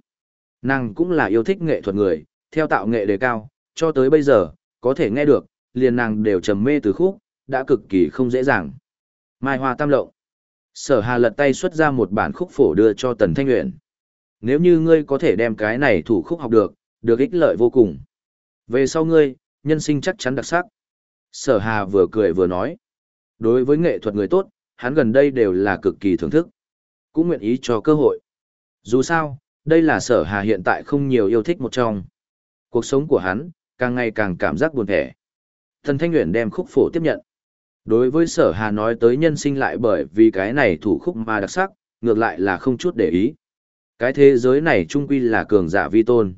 Nàng cũng là yêu thích nghệ thuật người, theo tạo nghệ đề cao, cho tới bây giờ, có thể nghe được, liền nàng đều trầm mê từ khúc, đã cực kỳ không dễ dàng. Mai Hoa Tam Lộng. Sở Hà lật tay xuất ra một bản khúc phổ đưa cho Tần Thanh Uyển. Nếu như ngươi có thể đem cái này thủ khúc học được, được ích lợi vô cùng. Về sau ngươi, nhân sinh chắc chắn đặc sắc. Sở Hà vừa cười vừa nói. Đối với nghệ thuật người tốt, hắn gần đây đều là cực kỳ thưởng thức. Cũng nguyện ý cho cơ hội. Dù sao, đây là sở hà hiện tại không nhiều yêu thích một trong. Cuộc sống của hắn, càng ngày càng cảm giác buồn thẻ. Thần Thanh Nguyễn đem khúc phổ tiếp nhận. Đối với sở hà nói tới nhân sinh lại bởi vì cái này thủ khúc mà đặc sắc, ngược lại là không chút để ý. Cái thế giới này trung quy là cường giả vi tôn.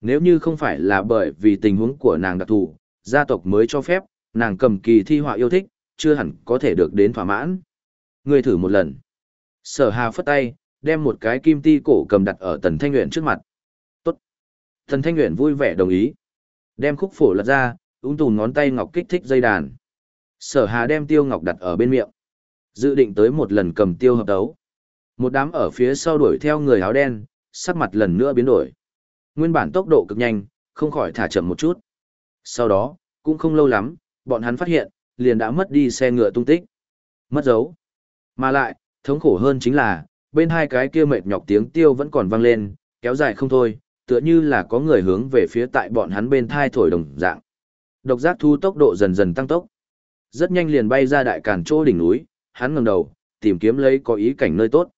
Nếu như không phải là bởi vì tình huống của nàng đặc thù, gia tộc mới cho phép, nàng cầm kỳ thi họa yêu thích, chưa hẳn có thể được đến thỏa mãn. Ngươi thử một lần. Sở Hà phất tay, đem một cái kim ti cổ cầm đặt ở Tần Thanh nguyện trước mặt. Tốt. Tần Thanh nguyện vui vẻ đồng ý. Đem khúc phổ lật ra, ung tùn ngón tay ngọc kích thích dây đàn. Sở Hà đem tiêu ngọc đặt ở bên miệng. Dự định tới một lần cầm tiêu hợp đấu. Một đám ở phía sau đuổi theo người áo đen, sắc mặt lần nữa biến đổi. Nguyên bản tốc độ cực nhanh, không khỏi thả chậm một chút. Sau đó, cũng không lâu lắm, bọn hắn phát hiện, liền đã mất đi xe ngựa tung tích. Mất dấu. Mà lại, thống khổ hơn chính là, bên hai cái kia mệt nhọc tiếng tiêu vẫn còn vang lên, kéo dài không thôi, tựa như là có người hướng về phía tại bọn hắn bên thai thổi đồng dạng. Độc giác thu tốc độ dần dần tăng tốc. Rất nhanh liền bay ra đại cản chỗ đỉnh núi, hắn ngẩng đầu, tìm kiếm lấy có ý cảnh nơi tốt.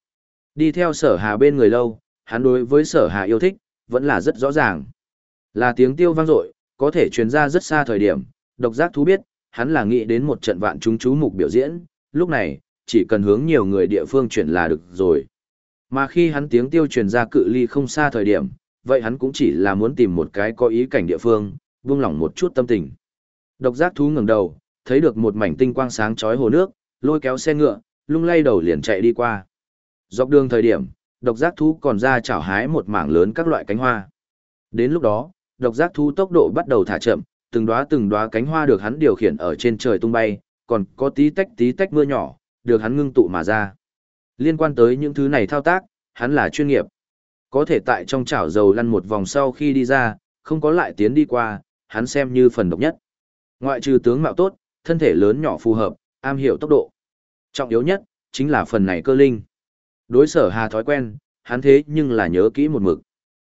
Đi theo sở hà bên người lâu, hắn đối với sở hà yêu thích, vẫn là rất rõ ràng. Là tiếng tiêu vang dội, có thể truyền ra rất xa thời điểm, độc giác thú biết, hắn là nghĩ đến một trận vạn chúng chú mục biểu diễn, lúc này, chỉ cần hướng nhiều người địa phương chuyển là được rồi. Mà khi hắn tiếng tiêu truyền ra cự ly không xa thời điểm, vậy hắn cũng chỉ là muốn tìm một cái có ý cảnh địa phương, buông lỏng một chút tâm tình. Độc giác thú ngẩng đầu, thấy được một mảnh tinh quang sáng chói hồ nước, lôi kéo xe ngựa, lung lay đầu liền chạy đi qua. Dọc đường thời điểm, độc giác thú còn ra chảo hái một mảng lớn các loại cánh hoa. Đến lúc đó, độc giác thú tốc độ bắt đầu thả chậm, từng đóa từng đóa cánh hoa được hắn điều khiển ở trên trời tung bay, còn có tí tách tí tách mưa nhỏ, được hắn ngưng tụ mà ra. Liên quan tới những thứ này thao tác, hắn là chuyên nghiệp. Có thể tại trong chảo dầu lăn một vòng sau khi đi ra, không có lại tiến đi qua, hắn xem như phần độc nhất. Ngoại trừ tướng mạo tốt, thân thể lớn nhỏ phù hợp, am hiểu tốc độ. Trọng yếu nhất, chính là phần này cơ linh. Đối sở hà thói quen, hắn thế nhưng là nhớ kỹ một mực.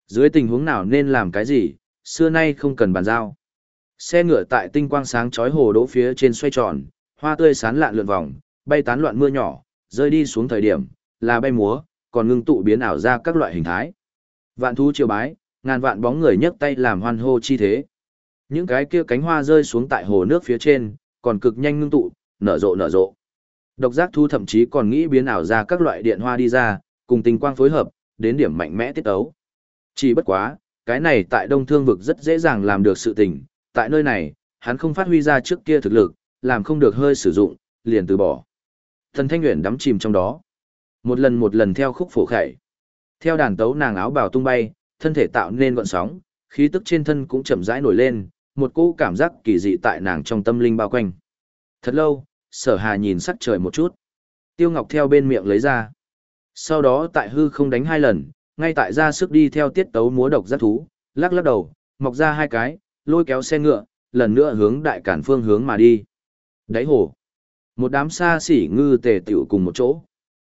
Dưới tình huống nào nên làm cái gì, xưa nay không cần bàn giao. Xe ngựa tại tinh quang sáng chói hồ đỗ phía trên xoay tròn, hoa tươi sán lạn lượn vòng, bay tán loạn mưa nhỏ, rơi đi xuống thời điểm, là bay múa, còn ngưng tụ biến ảo ra các loại hình thái. Vạn thú chiều bái, ngàn vạn bóng người nhấc tay làm hoan hô chi thế. Những cái kia cánh hoa rơi xuống tại hồ nước phía trên, còn cực nhanh ngưng tụ, nở rộ nở rộ. Độc giác thu thậm chí còn nghĩ biến ảo ra các loại điện hoa đi ra, cùng tình quang phối hợp, đến điểm mạnh mẽ tiết ấu. Chỉ bất quá, cái này tại đông thương vực rất dễ dàng làm được sự tình, tại nơi này, hắn không phát huy ra trước kia thực lực, làm không được hơi sử dụng, liền từ bỏ. Thần Thanh Uyển đắm chìm trong đó. Một lần một lần theo khúc phổ khẩy. Theo đàn tấu nàng áo bào tung bay, thân thể tạo nên gọn sóng, khí tức trên thân cũng chậm rãi nổi lên, một cỗ cảm giác kỳ dị tại nàng trong tâm linh bao quanh. Thật lâu, sở hà nhìn sắc trời một chút. Tiêu Ngọc theo bên miệng lấy ra. Sau đó tại hư không đánh hai lần, ngay tại ra sức đi theo tiết tấu múa độc giác thú, lắc lắc đầu, mọc ra hai cái, lôi kéo xe ngựa, lần nữa hướng đại cản phương hướng mà đi. Đáy hồ. Một đám xa xỉ ngư tề tiểu cùng một chỗ.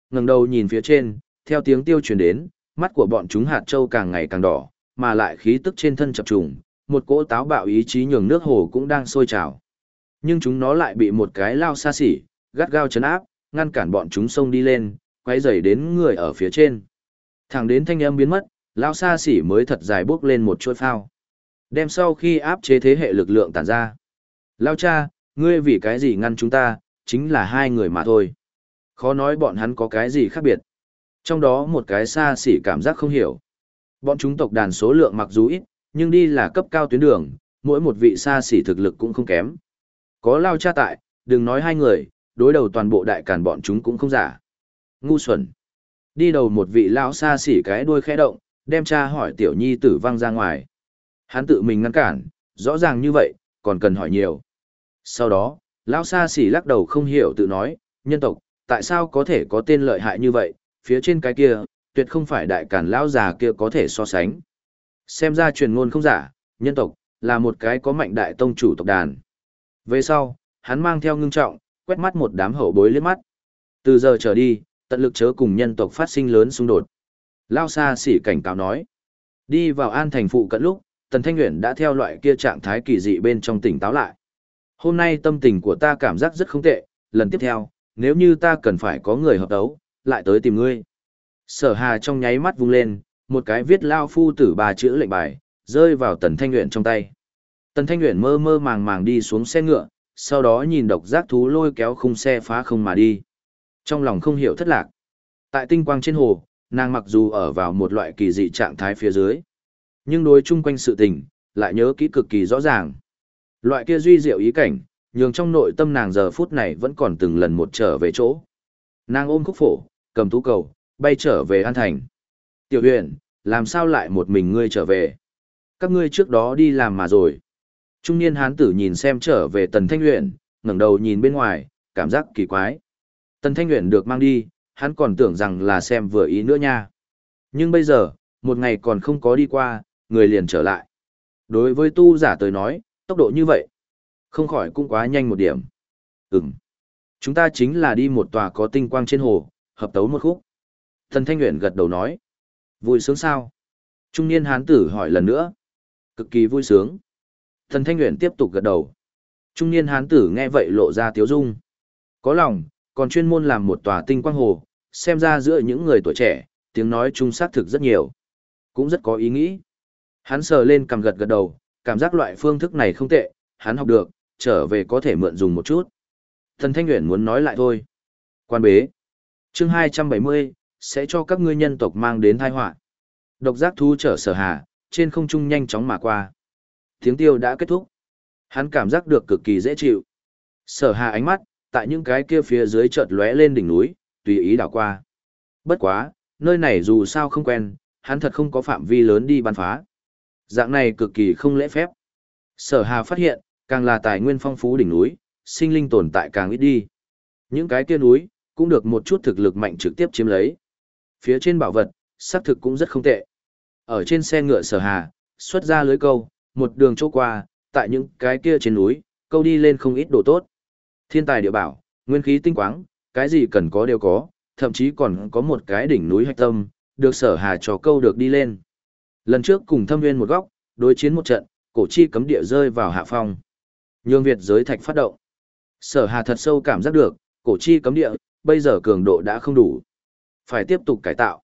ngẩng đầu nhìn phía trên, theo tiếng tiêu truyền đến, mắt của bọn chúng hạt châu càng ngày càng đỏ, mà lại khí tức trên thân chập trùng, một cỗ táo bạo ý chí nhường nước hồ cũng đang sôi trào. Nhưng chúng nó lại bị một cái lao xa xỉ, gắt gao chấn áp, ngăn cản bọn chúng xông đi lên, quay dày đến người ở phía trên. Thẳng đến thanh âm biến mất, lao xa xỉ mới thật dài bước lên một chuỗi phao. Đem sau khi áp chế thế hệ lực lượng tản ra. Lao cha, ngươi vì cái gì ngăn chúng ta, chính là hai người mà thôi. Khó nói bọn hắn có cái gì khác biệt. Trong đó một cái xa xỉ cảm giác không hiểu. Bọn chúng tộc đàn số lượng mặc dù ít, nhưng đi là cấp cao tuyến đường, mỗi một vị xa xỉ thực lực cũng không kém. Có lao cha tại, đừng nói hai người, đối đầu toàn bộ đại càn bọn chúng cũng không giả. Ngu xuẩn. Đi đầu một vị lão xa xỉ cái đuôi khẽ động, đem cha hỏi tiểu nhi tử văng ra ngoài. Hắn tự mình ngăn cản, rõ ràng như vậy, còn cần hỏi nhiều. Sau đó, lão xa xỉ lắc đầu không hiểu tự nói, nhân tộc, tại sao có thể có tên lợi hại như vậy, phía trên cái kia, tuyệt không phải đại cản lão già kia có thể so sánh. Xem ra truyền ngôn không giả, nhân tộc, là một cái có mạnh đại tông chủ tộc đàn. Về sau, hắn mang theo ngưng trọng, quét mắt một đám hậu bối liếc mắt. Từ giờ trở đi, tận lực chớ cùng nhân tộc phát sinh lớn xung đột. Lao xa xỉ cảnh cáo nói. Đi vào an thành phụ cận lúc, Tần Thanh Nguyễn đã theo loại kia trạng thái kỳ dị bên trong tỉnh táo lại. Hôm nay tâm tình của ta cảm giác rất không tệ, lần tiếp theo, nếu như ta cần phải có người hợp đấu, lại tới tìm ngươi. Sở hà trong nháy mắt vung lên, một cái viết lao phu tử bà chữ lệnh bài, rơi vào Tần Thanh Nguyễn trong tay. Tần Thanh Nguyễn mơ mơ màng màng đi xuống xe ngựa, sau đó nhìn độc giác thú lôi kéo khung xe phá không mà đi. Trong lòng không hiểu thất lạc. Tại tinh quang trên hồ, nàng mặc dù ở vào một loại kỳ dị trạng thái phía dưới, nhưng đối chung quanh sự tình, lại nhớ kỹ cực kỳ rõ ràng. Loại kia duy diệu ý cảnh, nhường trong nội tâm nàng giờ phút này vẫn còn từng lần một trở về chỗ. Nàng ôm khúc phổ, cầm tú cầu, bay trở về An Thành. Tiểu huyền, làm sao lại một mình ngươi trở về? Các ngươi trước đó đi làm mà rồi. Trung niên hán tử nhìn xem trở về Tần Thanh Uyển, ngẩng đầu nhìn bên ngoài, cảm giác kỳ quái. Tần Thanh Uyển được mang đi, hắn còn tưởng rằng là xem vừa ý nữa nha. Nhưng bây giờ, một ngày còn không có đi qua, người liền trở lại. Đối với tu giả tới nói, tốc độ như vậy, không khỏi cũng quá nhanh một điểm. Ừm. Chúng ta chính là đi một tòa có tinh quang trên hồ, hợp tấu một khúc. thần Thanh nguyễn gật đầu nói. Vui sướng sao? Trung niên hán tử hỏi lần nữa. Cực kỳ vui sướng. Thần Thanh Nguyễn tiếp tục gật đầu. Trung niên hán tử nghe vậy lộ ra tiếu dung. Có lòng, còn chuyên môn làm một tòa tinh quang hồ, xem ra giữa những người tuổi trẻ, tiếng nói chung xác thực rất nhiều. Cũng rất có ý nghĩ. Hắn sờ lên cầm gật gật đầu, cảm giác loại phương thức này không tệ, hắn học được, trở về có thể mượn dùng một chút. Thần Thanh Nguyễn muốn nói lại thôi. Quan bế. chương 270, sẽ cho các ngươi nhân tộc mang đến tai họa. Độc giác thú trở sở hà, trên không trung nhanh chóng mà qua. Tiếng tiêu đã kết thúc. Hắn cảm giác được cực kỳ dễ chịu. Sở hà ánh mắt, tại những cái kia phía dưới chợt lóe lên đỉnh núi, tùy ý đảo qua. Bất quá, nơi này dù sao không quen, hắn thật không có phạm vi lớn đi bắn phá. Dạng này cực kỳ không lễ phép. Sở hà phát hiện, càng là tài nguyên phong phú đỉnh núi, sinh linh tồn tại càng ít đi. Những cái kia núi, cũng được một chút thực lực mạnh trực tiếp chiếm lấy. Phía trên bảo vật, xác thực cũng rất không tệ. Ở trên xe ngựa sở hà, xuất ra lưới câu, một đường chỗ qua, tại những cái kia trên núi, câu đi lên không ít đồ tốt. Thiên tài địa bảo, nguyên khí tinh quáng, cái gì cần có đều có, thậm chí còn có một cái đỉnh núi hạch tâm, được sở hà cho câu được đi lên. Lần trước cùng thâm viên một góc, đối chiến một trận, cổ chi cấm địa rơi vào hạ phong. Nhương Việt giới thạch phát động. Sở hà thật sâu cảm giác được, cổ chi cấm địa, bây giờ cường độ đã không đủ. Phải tiếp tục cải tạo.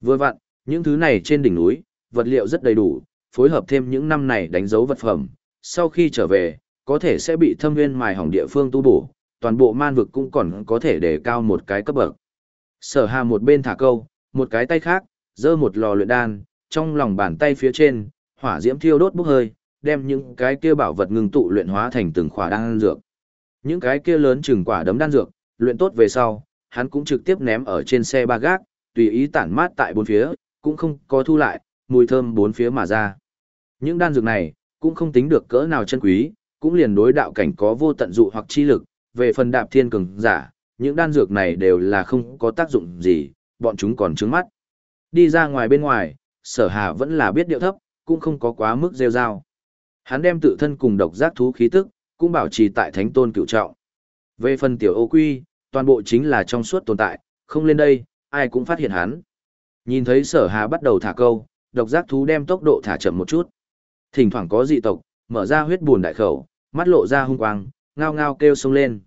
Vừa vặn, những thứ này trên đỉnh núi, vật liệu rất đầy đủ, phối hợp thêm những năm này đánh dấu vật phẩm, sau khi trở về, có thể sẽ bị thâm nguyên mài hỏng địa phương tu bổ, toàn bộ man vực cũng còn có thể để cao một cái cấp bậc. Sở hà một bên thả câu, một cái tay khác, giơ một lò luyện đan, trong lòng bàn tay phía trên, hỏa diễm thiêu đốt bốc hơi, đem những cái kia bảo vật ngưng tụ luyện hóa thành từng khỏa đan dược. Những cái kia lớn chừng quả đấm đan dược, luyện tốt về sau, hắn cũng trực tiếp ném ở trên xe ba gác, tùy ý tản mát tại bốn phía, cũng không có thu lại, mùi thơm bốn phía mà ra. Những đan dược này, cũng không tính được cỡ nào chân quý, cũng liền đối đạo cảnh có vô tận dụ hoặc chi lực, về phần đạp thiên cường giả, những đan dược này đều là không có tác dụng gì, bọn chúng còn trứng mắt. Đi ra ngoài bên ngoài, sở hà vẫn là biết điệu thấp, cũng không có quá mức rêu rao. Hắn đem tự thân cùng độc giác thú khí tức, cũng bảo trì tại thánh tôn cựu trọng. Về phần tiểu ô quy, toàn bộ chính là trong suốt tồn tại, không lên đây, ai cũng phát hiện hắn. Nhìn thấy sở hà bắt đầu thả câu, độc giác thú đem tốc độ thả chậm một chút. Thỉnh thoảng có dị tộc, mở ra huyết buồn đại khẩu, mắt lộ ra hung quang, ngao ngao kêu sông lên.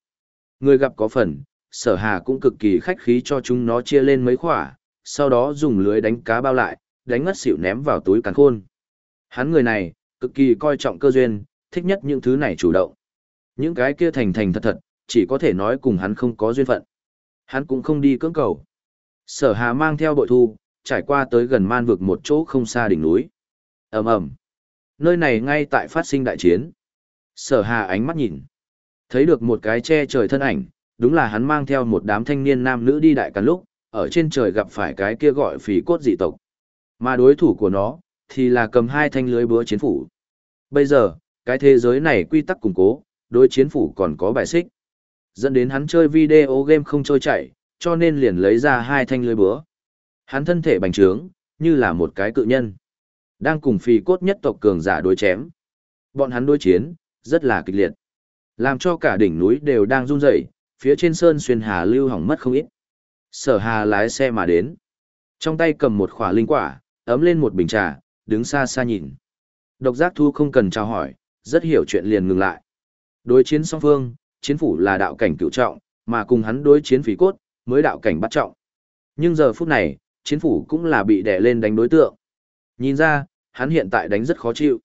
Người gặp có phần, sở hà cũng cực kỳ khách khí cho chúng nó chia lên mấy khỏa, sau đó dùng lưới đánh cá bao lại, đánh ngất xỉu ném vào túi càn khôn. Hắn người này, cực kỳ coi trọng cơ duyên, thích nhất những thứ này chủ động. Những cái kia thành thành thật thật, chỉ có thể nói cùng hắn không có duyên phận. Hắn cũng không đi cưỡng cầu. Sở Hà mang theo bội thu, trải qua tới gần man vực một chỗ không xa đỉnh núi. ầm ầm, Nơi này ngay tại phát sinh đại chiến. Sở Hà ánh mắt nhìn. Thấy được một cái che trời thân ảnh, đúng là hắn mang theo một đám thanh niên nam nữ đi đại càn lúc, ở trên trời gặp phải cái kia gọi phỉ cốt dị tộc. Mà đối thủ của nó, thì là cầm hai thanh lưới búa chiến phủ. Bây giờ, cái thế giới này quy tắc củng cố, đối chiến phủ còn có bài xích. Dẫn đến hắn chơi video game không trôi chảy, cho nên liền lấy ra hai thanh lưới búa. Hắn thân thể bành trướng, như là một cái cự nhân. Đang cùng phi cốt nhất tộc cường giả đối chém. Bọn hắn đối chiến, rất là kịch liệt. Làm cho cả đỉnh núi đều đang run rẩy, phía trên sơn xuyên hà lưu hỏng mất không ít. Sở hà lái xe mà đến. Trong tay cầm một khỏa linh quả, ấm lên một bình trà, đứng xa xa nhìn. Độc giác thu không cần chào hỏi, rất hiểu chuyện liền ngừng lại. Đối chiến song phương, chiến phủ là đạo cảnh cựu trọng, mà cùng hắn đối chiến phí cốt, mới đạo cảnh bắt trọng. Nhưng giờ phút này, chiến phủ cũng là bị đè lên đánh đối tượng. Nhìn ra, hắn hiện tại đánh rất khó chịu.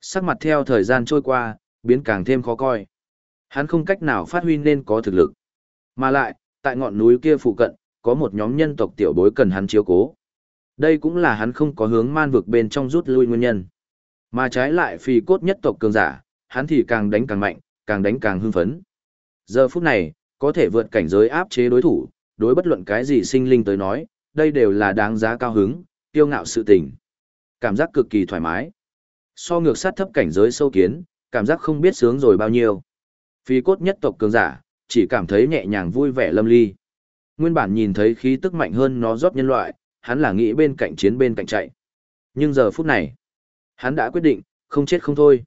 Sắc mặt theo thời gian trôi qua, biến càng thêm khó coi. Hắn không cách nào phát huy nên có thực lực. Mà lại, tại ngọn núi kia phụ cận, có một nhóm nhân tộc tiểu bối cần hắn chiếu cố. Đây cũng là hắn không có hướng man vực bên trong rút lui nguyên nhân. Mà trái lại phi cốt nhất tộc cường giả, hắn thì càng đánh càng mạnh, càng đánh càng hưng phấn. Giờ phút này, có thể vượt cảnh giới áp chế đối thủ, đối bất luận cái gì sinh linh tới nói, đây đều là đáng giá cao hứng, tiêu ngạo sự tình. Cảm giác cực kỳ thoải mái. So ngược sát thấp cảnh giới sâu kiến, cảm giác không biết sướng rồi bao nhiêu. Phi cốt nhất tộc cường giả, chỉ cảm thấy nhẹ nhàng vui vẻ lâm ly. Nguyên bản nhìn thấy khí tức mạnh hơn nó rót nhân loại, hắn là nghĩ bên cạnh chiến bên cạnh chạy. Nhưng giờ phút này, hắn đã quyết định, không chết không thôi.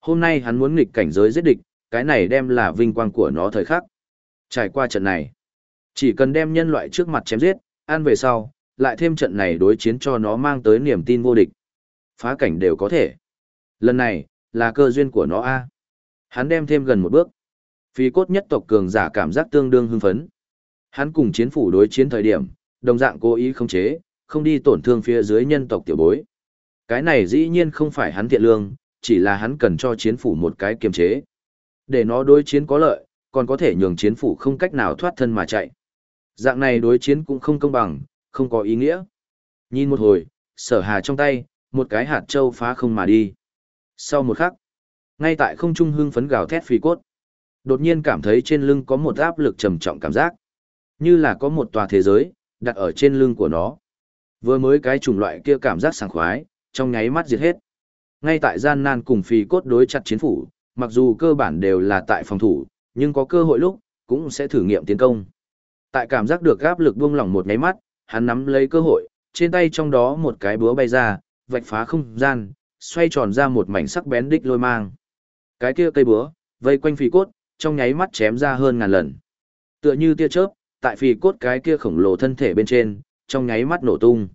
Hôm nay hắn muốn nghịch cảnh giới giết địch, cái này đem là vinh quang của nó thời khắc. Trải qua trận này, chỉ cần đem nhân loại trước mặt chém giết, ăn về sau, lại thêm trận này đối chiến cho nó mang tới niềm tin vô địch. Phá cảnh đều có thể. Lần này, là cơ duyên của nó a. Hắn đem thêm gần một bước. Phi cốt nhất tộc cường giả cảm giác tương đương hưng phấn. Hắn cùng chiến phủ đối chiến thời điểm, đồng dạng cố ý không chế, không đi tổn thương phía dưới nhân tộc tiểu bối. Cái này dĩ nhiên không phải hắn thiện lương, chỉ là hắn cần cho chiến phủ một cái kiềm chế. Để nó đối chiến có lợi, còn có thể nhường chiến phủ không cách nào thoát thân mà chạy. Dạng này đối chiến cũng không công bằng, không có ý nghĩa. Nhìn một hồi, sở hà trong tay, một cái hạt châu phá không mà đi. Sau một khắc, ngay tại không trung hưng phấn gào thét phi cốt. Đột nhiên cảm thấy trên lưng có một áp lực trầm trọng cảm giác. Như là có một tòa thế giới, đặt ở trên lưng của nó. Vừa mới cái chủng loại kia cảm giác sảng khoái, trong nháy mắt diệt hết. Ngay tại gian nan cùng phi cốt đối chặt chiến phủ, mặc dù cơ bản đều là tại phòng thủ, nhưng có cơ hội lúc, cũng sẽ thử nghiệm tiến công. Tại cảm giác được áp lực buông lỏng một nháy mắt, hắn nắm lấy cơ hội, trên tay trong đó một cái búa bay ra, vạch phá không gian, xoay tròn ra một mảnh sắc bén đích lôi mang. Cái kia cây búa, vây quanh phi cốt, trong nháy mắt chém ra hơn ngàn lần. Tựa như tia chớp, tại phi cốt cái kia khổng lồ thân thể bên trên, trong nháy mắt nổ tung.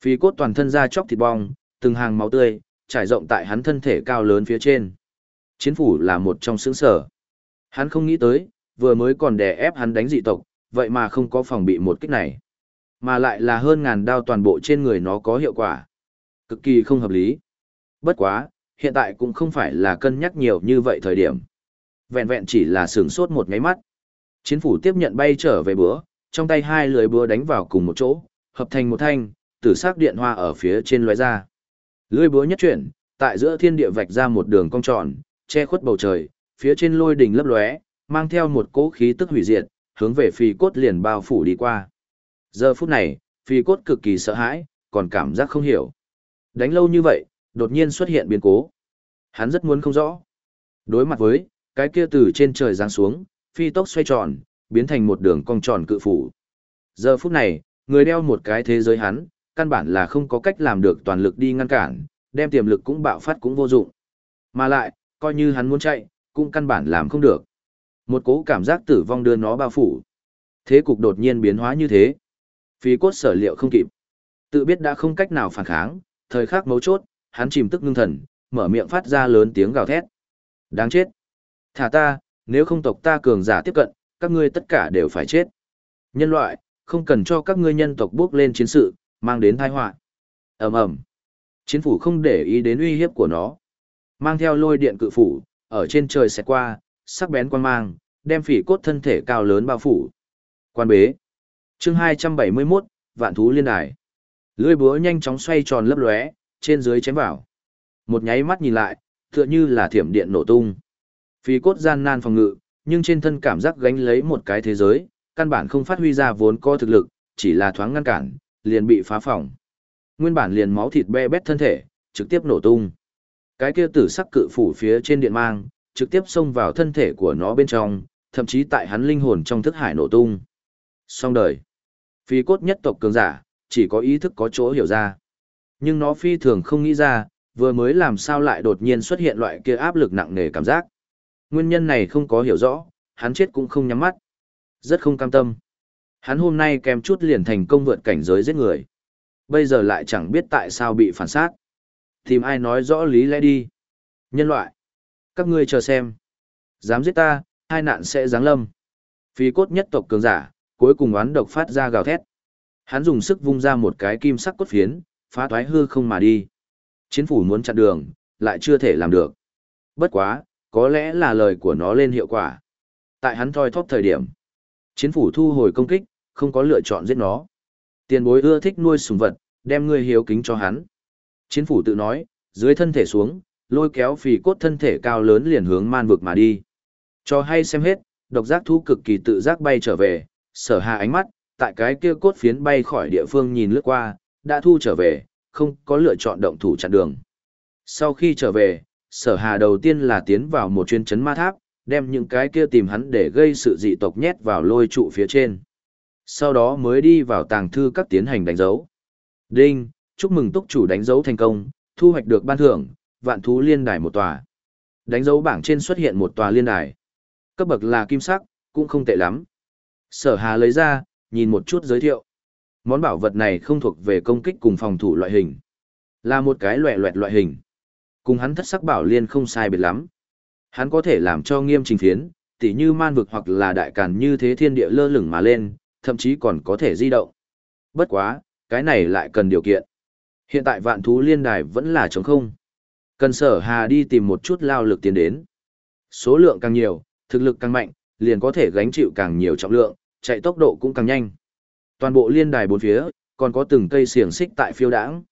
Phi cốt toàn thân da chóc thịt bong, từng hàng máu tươi, trải rộng tại hắn thân thể cao lớn phía trên. Chiến phủ là một trong sướng sở. Hắn không nghĩ tới, vừa mới còn đè ép hắn đánh dị tộc, vậy mà không có phòng bị một kích này. Mà lại là hơn ngàn đao toàn bộ trên người nó có hiệu quả. Cực kỳ không hợp lý. Bất quá, hiện tại cũng không phải là cân nhắc nhiều như vậy thời điểm. Vẹn vẹn chỉ là sướng sốt một ngáy mắt. Chiến phủ tiếp nhận bay trở về bữa, trong tay hai lưới búa đánh vào cùng một chỗ, hợp thành một thanh, tử sắc điện hoa ở phía trên lóe ra. Lưới búa nhất chuyển, tại giữa thiên địa vạch ra một đường cong tròn, che khuất bầu trời, phía trên lôi đỉnh lấp lóe, mang theo một cỗ khí tức hủy diệt, hướng về phi cốt liền bao phủ đi qua. Giờ phút này, phi cốt cực kỳ sợ hãi, còn cảm giác không hiểu. Đánh lâu như vậy, đột nhiên xuất hiện biến cố. Hắn rất muốn không rõ. Đối mặt với, cái kia từ trên trời giáng xuống, phi tốc xoay tròn, biến thành một đường cong tròn cự phủ. Giờ phút này, người đeo một cái thế giới hắn, căn bản là không có cách làm được toàn lực đi ngăn cản, đem tiềm lực cũng bạo phát cũng vô dụng. Mà lại, coi như hắn muốn chạy, cũng căn bản làm không được. Một cố cảm giác tử vong đưa nó bao phủ. Thế cục đột nhiên biến hóa như thế. Phí cốt sở liệu không kịp. Tự biết đã không cách nào phản kháng, thời khắc mấu chốt, hắn chìm tức ngưng thần, mở miệng phát ra lớn tiếng gào thét. Đáng chết. Thả ta, nếu không tộc ta cường giả tiếp cận, các ngươi tất cả đều phải chết. Nhân loại, không cần cho các ngươi nhân tộc bước lên chiến sự, mang đến tai họa. Ầm ầm. Chiến phủ không để ý đến uy hiếp của nó. Mang theo lôi điện cự phủ, ở trên trời sẽ qua, sắc bén quan mang, đem phỉ cốt thân thể cao lớn bao phủ. Quan bế. Chương 271, Vạn thú liên đài. Lưỡi búa nhanh chóng xoay tròn lấp lóe, trên dưới chém vào. Một nháy mắt nhìn lại, tựa như là thiểm điện nổ tung. Phí cốt gian nan phòng ngự, nhưng trên thân cảm giác gánh lấy một cái thế giới, căn bản không phát huy ra vốn có thực lực, chỉ là thoáng ngăn cản, liền bị phá phỏng. Nguyên bản liền máu thịt be bét thân thể, trực tiếp nổ tung. Cái kia tử sắc cự phủ phía trên điện mang, trực tiếp xông vào thân thể của nó bên trong, thậm chí tại hắn linh hồn trong thức hải nổ tung. Xong đời. Phi cốt nhất tộc cường giả, chỉ có ý thức có chỗ hiểu ra. Nhưng nó phi thường không nghĩ ra, vừa mới làm sao lại đột nhiên xuất hiện loại kia áp lực nặng nề cảm giác. Nguyên nhân này không có hiểu rõ, hắn chết cũng không nhắm mắt. Rất không cam tâm. Hắn hôm nay kèm chút liền thành công vượt cảnh giới giết người. Bây giờ lại chẳng biết tại sao bị phản sát. Tìm ai nói rõ lý lẽ đi. Nhân loại. Các ngươi chờ xem. Dám giết ta, hai nạn sẽ giáng lâm. Phi cốt nhất tộc cường giả, cuối cùng oán độc phát ra gào thét. Hắn dùng sức vung ra một cái kim sắc cốt phiến, phá toái hư không mà đi. Chiến phủ muốn chặn đường, lại chưa thể làm được. Bất quá, có lẽ là lời của nó lên hiệu quả. Tại hắn thoi thóp thời điểm, chiến phủ thu hồi công kích, không có lựa chọn giết nó. Tiền bối ưa thích nuôi sùng vật, đem ngươi hiếu kính cho hắn. Chiến phủ tự nói, dưới thân thể xuống, lôi kéo phì cốt thân thể cao lớn liền hướng man vực mà đi. Cho hay xem hết, độc giác thú cực kỳ tự giác bay trở về, sở hạ ánh mắt, tại cái kia cốt phiến bay khỏi địa phương nhìn lướt qua, đã thu trở về, không có lựa chọn động thủ chặn đường. Sau khi trở về, sở hà đầu tiên là tiến vào một chuyên chấn ma tháp, đem những cái kia tìm hắn để gây sự dị tộc nhét vào lôi trụ phía trên. Sau đó mới đi vào tàng thư các tiến hành đánh dấu. Đinh, chúc mừng túc chủ đánh dấu thành công, thu hoạch được ban thưởng, vạn thú liên đài một tòa. Đánh dấu bảng trên xuất hiện một tòa liên đài. Cấp bậc là kim sắc, cũng không tệ lắm. Sở Hà lấy ra, nhìn một chút giới thiệu. Món bảo vật này không thuộc về công kích cùng phòng thủ loại hình. Là một cái loẹ loẹt loại hình. Cùng hắn thất sắc bảo liên không sai biệt lắm. Hắn có thể làm cho nghiêm trình phiến, tỉ như man vực hoặc là đại càn như thế thiên địa lơ lửng mà lên, thậm chí còn có thể di động. Bất quá, cái này lại cần điều kiện. Hiện tại vạn thú liên đài vẫn là trống không. Cần sở hà đi tìm một chút lao lực tiến đến. Số lượng càng nhiều, thực lực càng mạnh, liền có thể gánh chịu càng nhiều trọng lượng, chạy tốc độ cũng càng nhanh. Toàn bộ liên đài bốn phía, còn có từng cây xiềng xích tại phiêu đãng.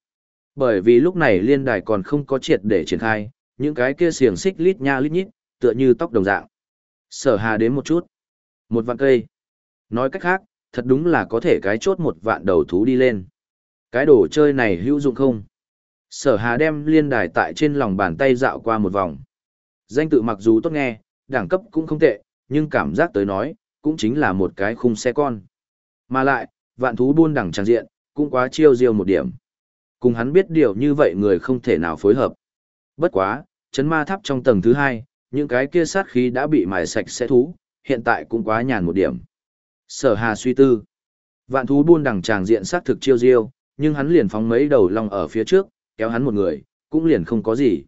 Bởi vì lúc này liên đài còn không có triệt để triển khai, những cái kia xiềng xích lít nha lít nhít, tựa như tóc đồng dạng. Sở hà đến một chút. Một vạn cây. Nói cách khác, thật đúng là có thể cái chốt một vạn đầu thú đi lên. Cái đồ chơi này hữu dụng không? Sở hà đem liên đài tại trên lòng bàn tay dạo qua một vòng. Danh tự mặc dù tốt nghe, đẳng cấp cũng không tệ, nhưng cảm giác tới nói, cũng chính là một cái khung xe con. Mà lại, vạn thú buôn đẳng tràng diện, cũng quá chiêu diêu một điểm. Cùng hắn biết điều như vậy người không thể nào phối hợp. Bất quá, chấn ma tháp trong tầng thứ hai, những cái kia sát khí đã bị mài sạch sẽ thú, hiện tại cũng quá nhàn một điểm. Sở hà suy tư. Vạn thú buôn đẳng tràng diện sát thực chiêu diêu, nhưng hắn liền phóng mấy đầu long ở phía trước, kéo hắn một người, cũng liền không có gì.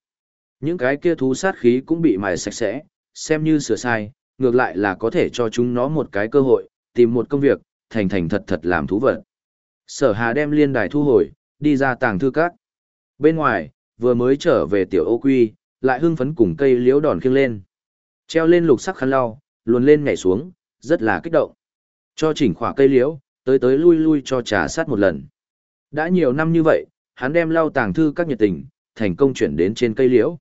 Những cái kia thú sát khí cũng bị mài sạch sẽ, xem như sửa sai, ngược lại là có thể cho chúng nó một cái cơ hội, tìm một công việc, thành thành thật thật làm thú vật. Sở Hà đem liên đài thu hồi, đi ra tàng thư các. Bên ngoài, vừa mới trở về tiểu ô quy, lại hưng phấn cùng cây liễu đòn khiêng lên. Treo lên lục sắc khăn lau, luồn lên nhảy xuống, rất là kích động. Cho chỉnh khỏa cây liễu, tới tới lui lui cho trà sát một lần. Đã nhiều năm như vậy, hắn đem lau tàng thư các nhiệt tình, thành công chuyển đến trên cây liễu.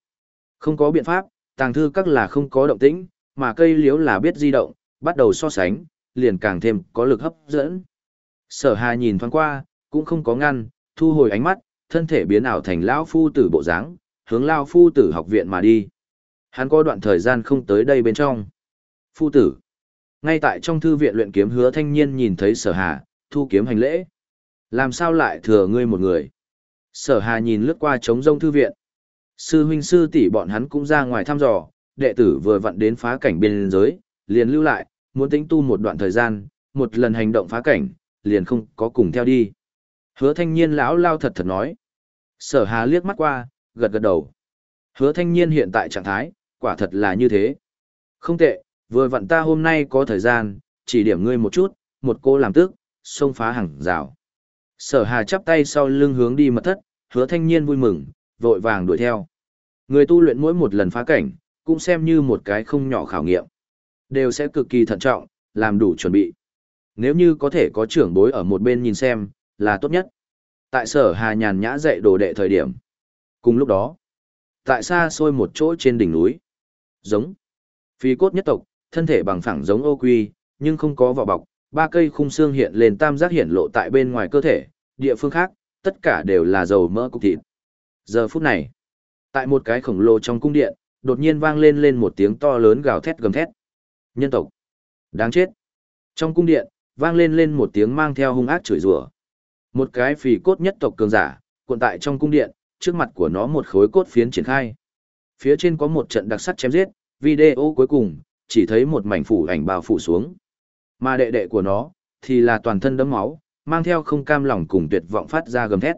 Không có biện pháp, tàng thư các là không có động tĩnh, mà cây liễu là biết di động, bắt đầu so sánh, liền càng thêm có lực hấp dẫn. Sở Hà nhìn thoáng qua, cũng không có ngăn, thu hồi ánh mắt, thân thể biến ảo thành lão phu tử bộ dáng, hướng lão phu tử học viện mà đi. Hắn có đoạn thời gian không tới đây bên trong. Phu tử. Ngay tại trong thư viện luyện kiếm hứa thanh niên nhìn thấy Sở Hà, thu kiếm hành lễ. Làm sao lại thừa ngươi một người? Sở hà nhìn lướt qua trống rông thư viện. Sư huynh sư tỷ bọn hắn cũng ra ngoài thăm dò, đệ tử vừa vặn đến phá cảnh biên giới, liền lưu lại, muốn tính tu một đoạn thời gian, một lần hành động phá cảnh, liền không có cùng theo đi. Hứa thanh niên lão lao thật thật nói. Sở hà liếc mắt qua, gật gật đầu. Hứa thanh niên hiện tại trạng thái, quả thật là như thế. Không tệ, vừa vặn ta hôm nay có thời gian, chỉ điểm ngươi một chút, một cô làm tức, xông phá hàng rào. Sở hà chắp tay sau lưng hướng đi mật thất, hứa thanh niên vui mừng, vội vàng đuổi theo. Người tu luyện mỗi một lần phá cảnh, cũng xem như một cái không nhỏ khảo nghiệm. Đều sẽ cực kỳ thận trọng, làm đủ chuẩn bị. Nếu như có thể có trưởng bối ở một bên nhìn xem, là tốt nhất. Tại sở hà nhàn nhã dạy đồ đệ thời điểm. Cùng lúc đó, tại xa xôi một chỗ trên đỉnh núi. Giống. Phi cốt nhất tộc, thân thể bằng phẳng giống ô quy, nhưng không có vỏ bọc, ba cây khung xương hiện lên tam giác hiện lộ tại bên ngoài cơ thể, địa phương khác, tất cả đều là dầu mỡ cục thịt. Giờ phút này, tại một cái khổng lồ trong cung điện, đột nhiên vang lên lên một tiếng to lớn gào thét gầm thét. Nhân tộc. Đáng chết. Trong cung điện, vang lên lên một tiếng mang theo hung ác chửi rủa. Một cái phì cốt nhất tộc cường giả, cuộn tại trong cung điện, trước mặt của nó một khối cốt phiến triển khai. Phía trên có một trận đặc sắc chém giết, video cuối cùng, chỉ thấy một mảnh phủ ảnh bao phủ xuống. Mà đệ đệ của nó, thì là toàn thân đấm máu, mang theo không cam lòng cùng tuyệt vọng phát ra gầm thét.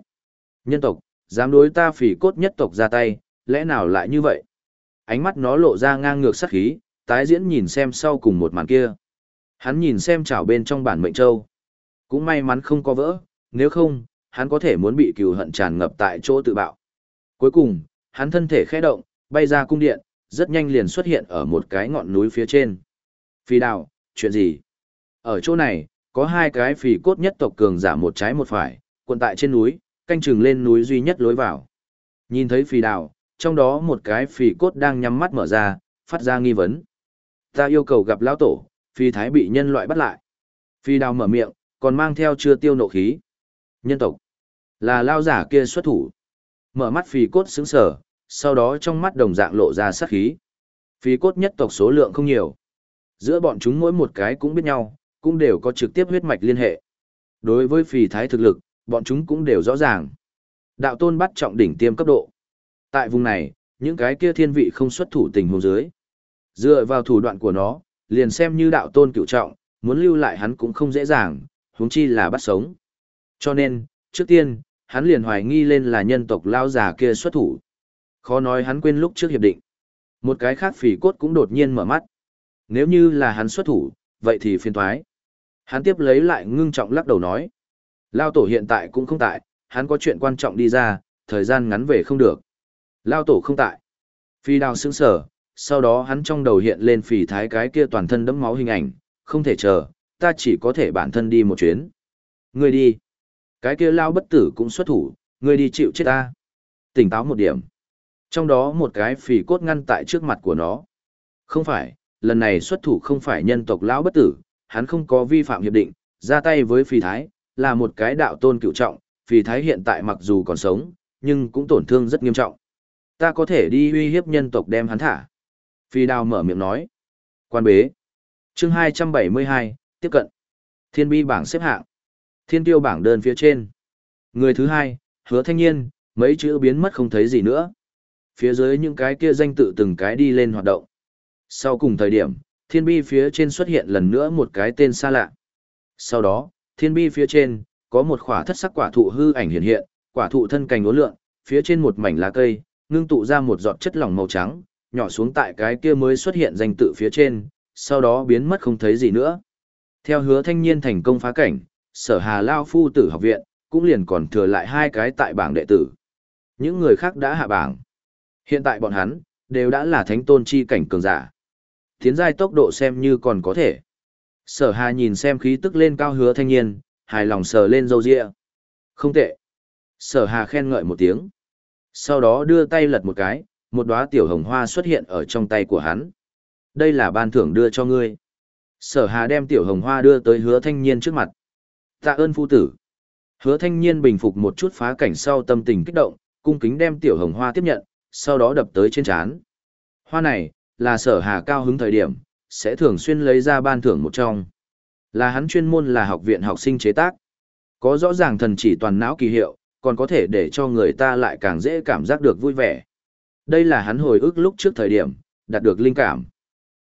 Nhân tộc, dám đối ta phỉ cốt nhất tộc ra tay, lẽ nào lại như vậy? Ánh mắt nó lộ ra ngang ngược sắc khí, tái diễn nhìn xem sau cùng một màn kia. Hắn nhìn xem chảo bên trong bản mệnh châu. Cũng may mắn không có vỡ, nếu không, hắn có thể muốn bị cừu hận tràn ngập tại chỗ tự bạo. Cuối cùng, hắn thân thể khẽ động, bay ra cung điện, rất nhanh liền xuất hiện ở một cái ngọn núi phía trên. Phi đào, chuyện gì? Ở chỗ này, có hai cái phì cốt nhất tộc cường giả một trái một phải, cuộn tại trên núi, canh chừng lên núi duy nhất lối vào. Nhìn thấy phì đào, trong đó một cái phì cốt đang nhắm mắt mở ra, phát ra nghi vấn. Ta yêu cầu gặp lão tổ, phi thái bị nhân loại bắt lại. Phi đào mở miệng, còn mang theo chưa tiêu nộ khí. Nhân tộc, là lao giả kia xuất thủ. Mở mắt phì cốt sững sở, sau đó trong mắt đồng dạng lộ ra sát khí. Phì cốt nhất tộc số lượng không nhiều. Giữa bọn chúng mỗi một cái cũng biết nhau, cũng đều có trực tiếp huyết mạch liên hệ. Đối với phì thái thực lực, bọn chúng cũng đều rõ ràng. Đạo tôn bắt trọng đỉnh tiêm cấp độ. Tại vùng này, những cái kia thiên vị không xuất thủ tình huống dưới. Dựa vào thủ đoạn của nó, liền xem như đạo tôn cựu trọng, muốn lưu lại hắn cũng không dễ dàng, huống chi là bắt sống. Cho nên, trước tiên, hắn liền hoài nghi lên là nhân tộc lao già kia xuất thủ. Khó nói hắn quên lúc trước hiệp định. Một cái khác phỉ cốt cũng đột nhiên mở mắt. Nếu như là hắn xuất thủ, vậy thì phiền thoái. Hắn tiếp lấy lại ngưng trọng lắc đầu nói. Lao tổ hiện tại cũng không tại, hắn có chuyện quan trọng đi ra, thời gian ngắn về không được. Lao tổ không tại. Phi đào sững sở, sau đó hắn trong đầu hiện lên phì thái cái kia toàn thân đẫm máu hình ảnh, không thể chờ, ta chỉ có thể bản thân đi một chuyến. Ngươi đi. Cái kia lao bất tử cũng xuất thủ, ngươi đi chịu chết ta. Tỉnh táo một điểm. Trong đó một cái phì cốt ngăn tại trước mặt của nó. Không phải, lần này xuất thủ không phải nhân tộc lão bất tử, hắn không có vi phạm hiệp định, ra tay với phì thái, là một cái đạo tôn cựu trọng, phì thái hiện tại mặc dù còn sống, nhưng cũng tổn thương rất nghiêm trọng. Ta có thể đi uy hiếp nhân tộc đem hắn thả. Phi đào mở miệng nói. Quan bế. chương 272, tiếp cận. Thiên bi bảng xếp hạng. Thiên tiêu bảng đơn phía trên. Người thứ hai, hứa thanh niên, mấy chữ biến mất không thấy gì nữa. Phía dưới những cái kia danh tự từng cái đi lên hoạt động. Sau cùng thời điểm, thiên bi phía trên xuất hiện lần nữa một cái tên xa lạ. Sau đó, thiên bi phía trên, có một khỏa thất sắc quả thụ hư ảnh hiện hiện, quả thụ thân cành uốn lượn, phía trên một mảnh lá cây, ngưng tụ ra một giọt chất lỏng màu trắng, nhỏ xuống tại cái kia mới xuất hiện danh tự phía trên, sau đó biến mất không thấy gì nữa. Theo hứa thanh niên thành công phá cảnh, sở hà lao phu tử học viện, cũng liền còn thừa lại hai cái tại bảng đệ tử. Những người khác đã hạ bảng. Hiện tại bọn hắn, đều đã là thánh tôn chi cảnh cường giả. Tiến giai tốc độ xem như còn có thể. Sở hà nhìn xem khí tức lên cao hứa thanh niên, hài lòng sờ lên râu ria. Không tệ. Sở hà khen ngợi một tiếng. Sau đó đưa tay lật một cái, một đóa tiểu hồng hoa xuất hiện ở trong tay của hắn. Đây là ban thưởng đưa cho ngươi. Sở hà đem tiểu hồng hoa đưa tới hứa thanh niên trước mặt. Tạ ơn phu tử. Hứa thanh niên bình phục một chút phá cảnh sau tâm tình kích động, cung kính đem tiểu hồng hoa tiếp nhận, sau đó đập tới trên chán. Hoa này, là sở hà cao hứng thời điểm, sẽ thường xuyên lấy ra ban thưởng một trong. Là hắn chuyên môn là học viện học sinh chế tác. Có rõ ràng thần chỉ toàn não kỳ hiệu, còn có thể để cho người ta lại càng dễ cảm giác được vui vẻ. Đây là hắn hồi ức lúc trước thời điểm, đạt được linh cảm.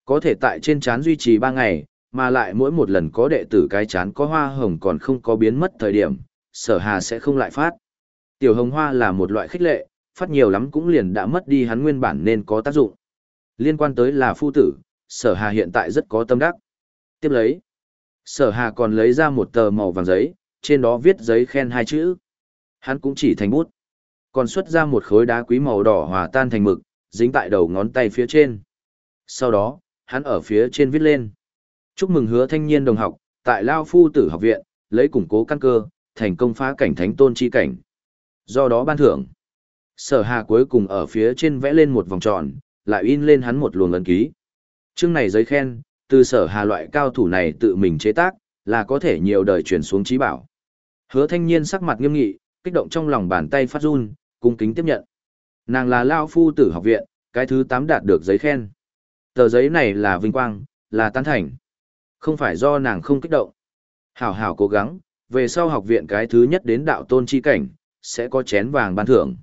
Có thể tại trên chán duy trì 3 ngày, mà lại mỗi một lần có đệ tử cái chán có hoa hồng còn không có biến mất thời điểm, sở hà sẽ không lại phát. Tiểu hồng hoa là một loại khích lệ, phát nhiều lắm cũng liền đã mất đi hắn nguyên bản nên có tác dụng. Liên quan tới là phu tử, sở hà hiện tại rất có tâm đắc. Tiếp lấy, sở hà còn lấy ra một tờ màu vàng giấy, trên đó viết giấy khen hai chữ. Hắn cũng chỉ thành bút. Còn xuất ra một khối đá quý màu đỏ hòa tan thành mực, dính tại đầu ngón tay phía trên. Sau đó, hắn ở phía trên viết lên. Chúc mừng hứa thanh niên đồng học, tại Lao Phu Tử học viện, lấy củng cố căn cơ, thành công phá cảnh thánh tôn chi cảnh. Do đó ban thưởng. Sở Hà cuối cùng ở phía trên vẽ lên một vòng tròn, lại in lên hắn một luồng ấn ký. Chương này giấy khen, từ Sở Hà loại cao thủ này tự mình chế tác, là có thể nhiều đời truyền xuống trí bảo. Hứa Thanh Niên sắc mặt nghiêm nghị, kích động trong lòng bàn tay phát run, cung kính tiếp nhận. Nàng là Lao Phu Tử học viện, cái thứ 8 đạt được giấy khen. Tờ giấy này là vinh quang, là tán thành. Không phải do nàng không kích động. Hảo hảo cố gắng, về sau học viện cái thứ nhất đến đạo tôn chi cảnh, sẽ có chén vàng ban thưởng.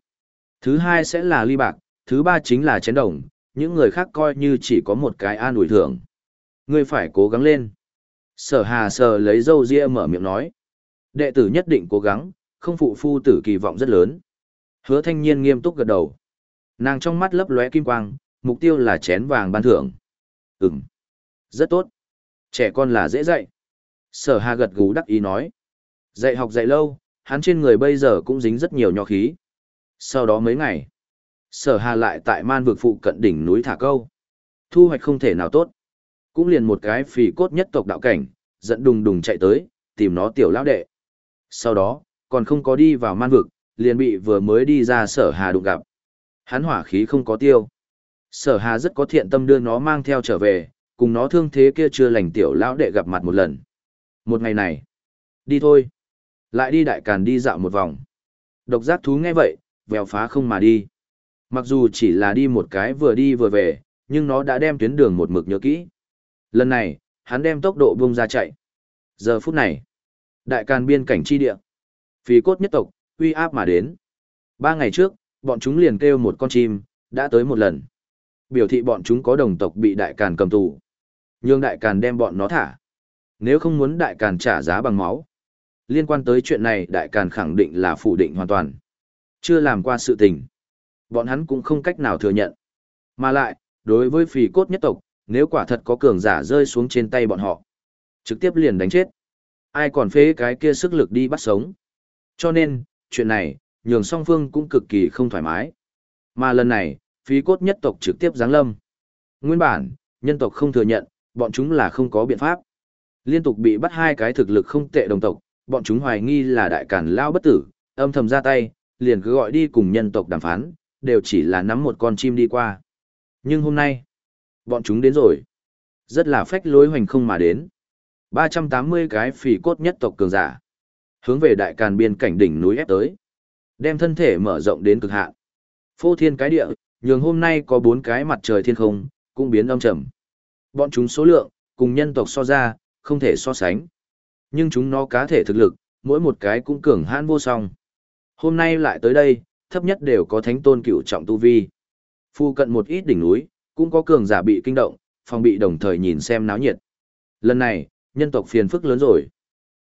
Thứ hai sẽ là ly bạc, thứ ba chính là chén đồng, những người khác coi như chỉ có một cái an ủi thưởng. Ngươi phải cố gắng lên. Sở hà sờ lấy dâu ria mở miệng nói. Đệ tử nhất định cố gắng, không phụ phu tử kỳ vọng rất lớn. Hứa thanh niên nghiêm túc gật đầu. Nàng trong mắt lấp lóe kim quang, mục tiêu là chén vàng ban thưởng. Ừm. Rất tốt. Trẻ con là dễ dạy. Sở hà gật gù đắc ý nói. Dạy học dạy lâu, hắn trên người bây giờ cũng dính rất nhiều nho khí. Sau đó mấy ngày, sở hà lại tại man vực phụ cận đỉnh núi thả câu. Thu hoạch không thể nào tốt. Cũng liền một cái phì cốt nhất tộc đạo cảnh, dẫn đùng đùng chạy tới, tìm nó tiểu lão đệ. Sau đó, còn không có đi vào man vực, liền bị vừa mới đi ra sở hà đụng gặp. Hắn hỏa khí không có tiêu. Sở hà rất có thiện tâm đưa nó mang theo trở về, cùng nó thương thế kia chưa lành tiểu lão đệ gặp mặt một lần. Một ngày này, đi thôi. Lại đi đại càn đi dạo một vòng. Độc giác thú nghe vậy, vèo phá không mà đi. Mặc dù chỉ là đi một cái vừa đi vừa về, nhưng nó đã đem tuyến đường một mực nhớ kỹ. Lần này, hắn đem tốc độ bung ra chạy. Giờ phút này, đại càn biên cảnh chi địa. Phí cốt nhất tộc, uy áp mà đến. Ba ngày trước, bọn chúng liền kêu một con chim, đã tới một lần. Biểu thị bọn chúng có đồng tộc bị đại càn cầm tù nhường đại càn đem bọn nó thả. Nếu không muốn đại càn trả giá bằng máu. Liên quan tới chuyện này đại càn khẳng định là phủ định hoàn toàn. Chưa làm qua sự tình. Bọn hắn cũng không cách nào thừa nhận. Mà lại, đối với phì cốt nhất tộc, nếu quả thật có cường giả rơi xuống trên tay bọn họ. Trực tiếp liền đánh chết. Ai còn phế cái kia sức lực đi bắt sống. Cho nên, chuyện này, nhường song phương cũng cực kỳ không thoải mái. Mà lần này, phí cốt nhất tộc trực tiếp giáng lâm. Nguyên bản, nhân tộc không thừa nhận, bọn chúng là không có biện pháp. Liên tục bị bắt hai cái thực lực không tệ đồng tộc, bọn chúng hoài nghi là đại cản lao bất tử, âm thầm ra tay, liền cứ gọi đi cùng nhân tộc đàm phán, đều chỉ là nắm một con chim đi qua. Nhưng hôm nay, bọn chúng đến rồi. Rất là phách lối hoành không mà đến. 380 cái phỉ cốt nhất tộc cường giả. Hướng về đại càn biên cảnh đỉnh núi ép tới. Đem thân thể mở rộng đến cực hạn. Phô thiên cái địa, nhường hôm nay có bốn cái mặt trời thiên không, cũng biến âm trầm. Bọn chúng số lượng, cùng nhân tộc so ra, không thể so sánh. Nhưng chúng nó cá thể thực lực, mỗi một cái cũng cường hãn vô song. Hôm nay lại tới đây, thấp nhất đều có thánh tôn cựu trọng tu vi. Phu cận một ít đỉnh núi, cũng có cường giả bị kinh động, phòng bị đồng thời nhìn xem náo nhiệt. Lần này, nhân tộc phiền phức lớn rồi.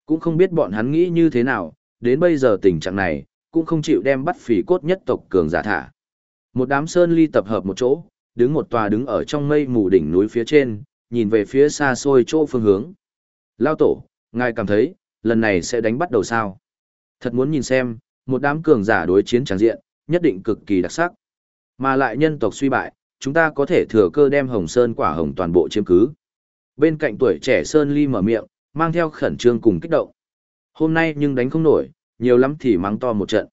Cũng không biết bọn hắn nghĩ như thế nào, đến bây giờ tình trạng này, cũng không chịu đem bắt phỉ cốt nhất tộc cường giả thả. Một đám sơn ly tập hợp một chỗ, đứng một tòa đứng ở trong mây mù đỉnh núi phía trên, nhìn về phía xa xôi chỗ phương hướng. Lao tổ, ngài cảm thấy, lần này sẽ đánh bắt đầu sao? Thật muốn nhìn xem, một đám cường giả đối chiến tràng diện, nhất định cực kỳ đặc sắc. Mà lại nhân tộc suy bại, chúng ta có thể thừa cơ đem Hồng Sơn quả hồng toàn bộ chiếm cứ. Bên cạnh tuổi trẻ Sơn Ly mở miệng, mang theo khẩn trương cùng kích động. Hôm nay nhưng đánh không nổi, nhiều lắm thì mắng to một trận.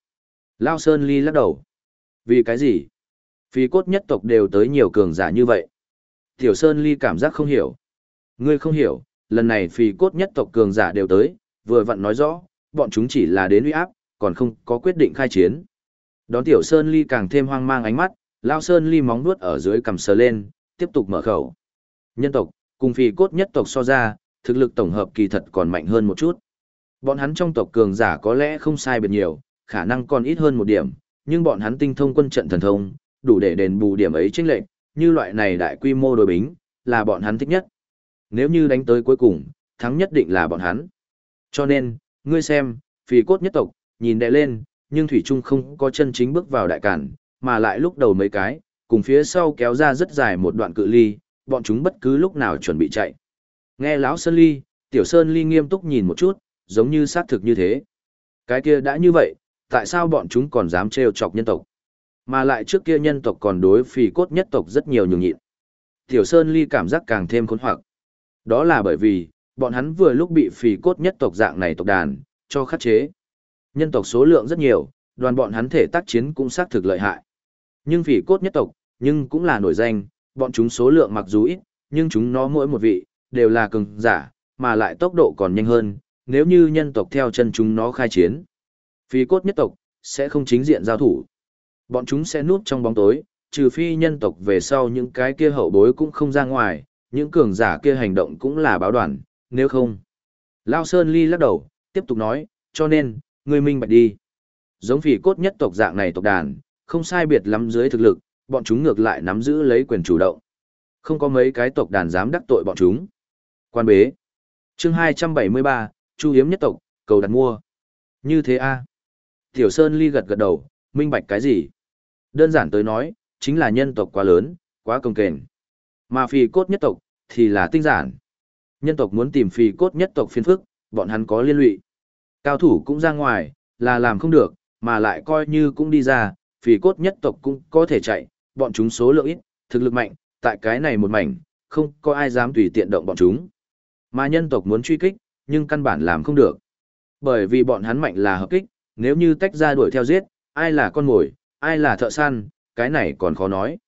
Lao Sơn Ly lắc đầu. Vì cái gì? Phi cốt nhất tộc đều tới nhiều cường giả như vậy. Tiểu Sơn Ly cảm giác không hiểu. Ngươi không hiểu, lần này phi cốt nhất tộc cường giả đều tới, vừa vặn nói rõ, bọn chúng chỉ là đến uy áp, còn không có quyết định khai chiến. Đón Tiểu Sơn Ly càng thêm hoang mang ánh mắt, Lao Sơn Ly móng nuốt ở dưới cầm sờ lên, tiếp tục mở khẩu. Nhân tộc, cùng phi cốt nhất tộc so ra, thực lực tổng hợp kỳ thật còn mạnh hơn một chút. Bọn hắn trong tộc cường giả có lẽ không sai biệt nhiều, khả năng còn ít hơn một điểm, nhưng bọn hắn tinh thông quân trận thần thông, đủ để đền bù điểm ấy chênh lệch, như loại này đại quy mô đối bính, là bọn hắn thích nhất. Nếu như đánh tới cuối cùng, thắng nhất định là bọn hắn. Cho nên, ngươi xem, phì cốt nhất tộc, nhìn đệ lên, nhưng Thủy Trung không có chân chính bước vào đại cản, mà lại lúc đầu mấy cái, cùng phía sau kéo ra rất dài một đoạn cự ly, bọn chúng bất cứ lúc nào chuẩn bị chạy. Nghe lão Sơn Ly, Tiểu Sơn Ly nghiêm túc nhìn một chút, giống như xác thực như thế. Cái kia đã như vậy, tại sao bọn chúng còn dám trêu chọc nhân tộc? Mà lại trước kia nhân tộc còn đối phì cốt nhất tộc rất nhiều nhường nhịn. Tiểu Sơn Ly cảm giác càng thêm khốn hoặc. Đó là bởi vì, bọn hắn vừa lúc bị phì cốt nhất tộc dạng này tộc đàn, cho khắc chế. Nhân tộc số lượng rất nhiều, đoàn bọn hắn thể tác chiến cũng xác thực lợi hại. Nhưng phì cốt nhất tộc, nhưng cũng là nổi danh, bọn chúng số lượng mặc dù ít, nhưng chúng nó mỗi một vị, đều là cường giả, mà lại tốc độ còn nhanh hơn, nếu như nhân tộc theo chân chúng nó khai chiến. Phì cốt nhất tộc, sẽ không chính diện giao thủ. Bọn chúng sẽ núp trong bóng tối, trừ phi nhân tộc về sau những cái kia hậu bối cũng không ra ngoài, những cường giả kia hành động cũng là báo đoàn, nếu không. Lao Sơn Ly lắc đầu, tiếp tục nói, cho nên, người minh bạch đi. Giống phỉ cốt nhất tộc dạng này tộc đàn, không sai biệt lắm dưới thực lực, bọn chúng ngược lại nắm giữ lấy quyền chủ động. Không có mấy cái tộc đàn dám đắc tội bọn chúng. Quan bế. chương 273, Chu hiếm nhất tộc, cầu đặt mua. Như thế a Tiểu Sơn Ly gật gật đầu, minh bạch cái gì? Đơn giản tới nói, chính là nhân tộc quá lớn, quá công kềnh. Mà phi cốt nhất tộc, thì là tinh giản. Nhân tộc muốn tìm phi cốt nhất tộc phiên phức, bọn hắn có liên lụy. Cao thủ cũng ra ngoài, là làm không được, mà lại coi như cũng đi ra, phi cốt nhất tộc cũng có thể chạy, bọn chúng số lượng ít, thực lực mạnh, tại cái này một mảnh, không có ai dám tùy tiện động bọn chúng. Mà nhân tộc muốn truy kích, nhưng căn bản làm không được. Bởi vì bọn hắn mạnh là hợp kích, nếu như tách ra đuổi theo giết, ai là con mồi, ai là thợ săn, cái này còn khó nói.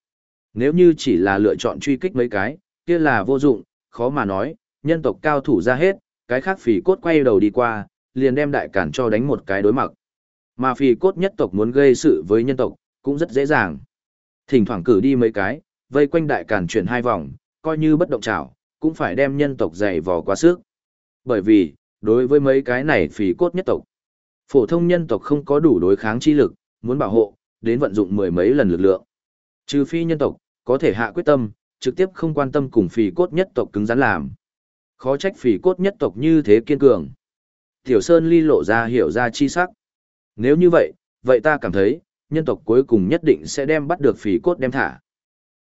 Nếu như chỉ là lựa chọn truy kích mấy cái, kia là vô dụng, khó mà nói, nhân tộc cao thủ ra hết, cái khác phỉ cốt quay đầu đi qua, liền đem đại cản cho đánh một cái đối mặt. Mà phỉ cốt nhất tộc muốn gây sự với nhân tộc, cũng rất dễ dàng. Thỉnh thoảng cử đi mấy cái, vây quanh đại cản chuyển hai vòng, coi như bất động trảo, cũng phải đem nhân tộc dày vò quá sức. Bởi vì, đối với mấy cái này phỉ cốt nhất tộc, phổ thông nhân tộc không có đủ đối kháng chi lực, muốn bảo hộ, đến vận dụng mười mấy lần lực lượng. Trừ phi nhân tộc, có thể hạ quyết tâm, trực tiếp không quan tâm cùng phì cốt nhất tộc cứng rắn làm. Khó trách phì cốt nhất tộc như thế kiên cường. Tiểu Sơn ly lộ ra hiểu ra chi sắc. Nếu như vậy, vậy ta cảm thấy, nhân tộc cuối cùng nhất định sẽ đem bắt được phì cốt đem thả.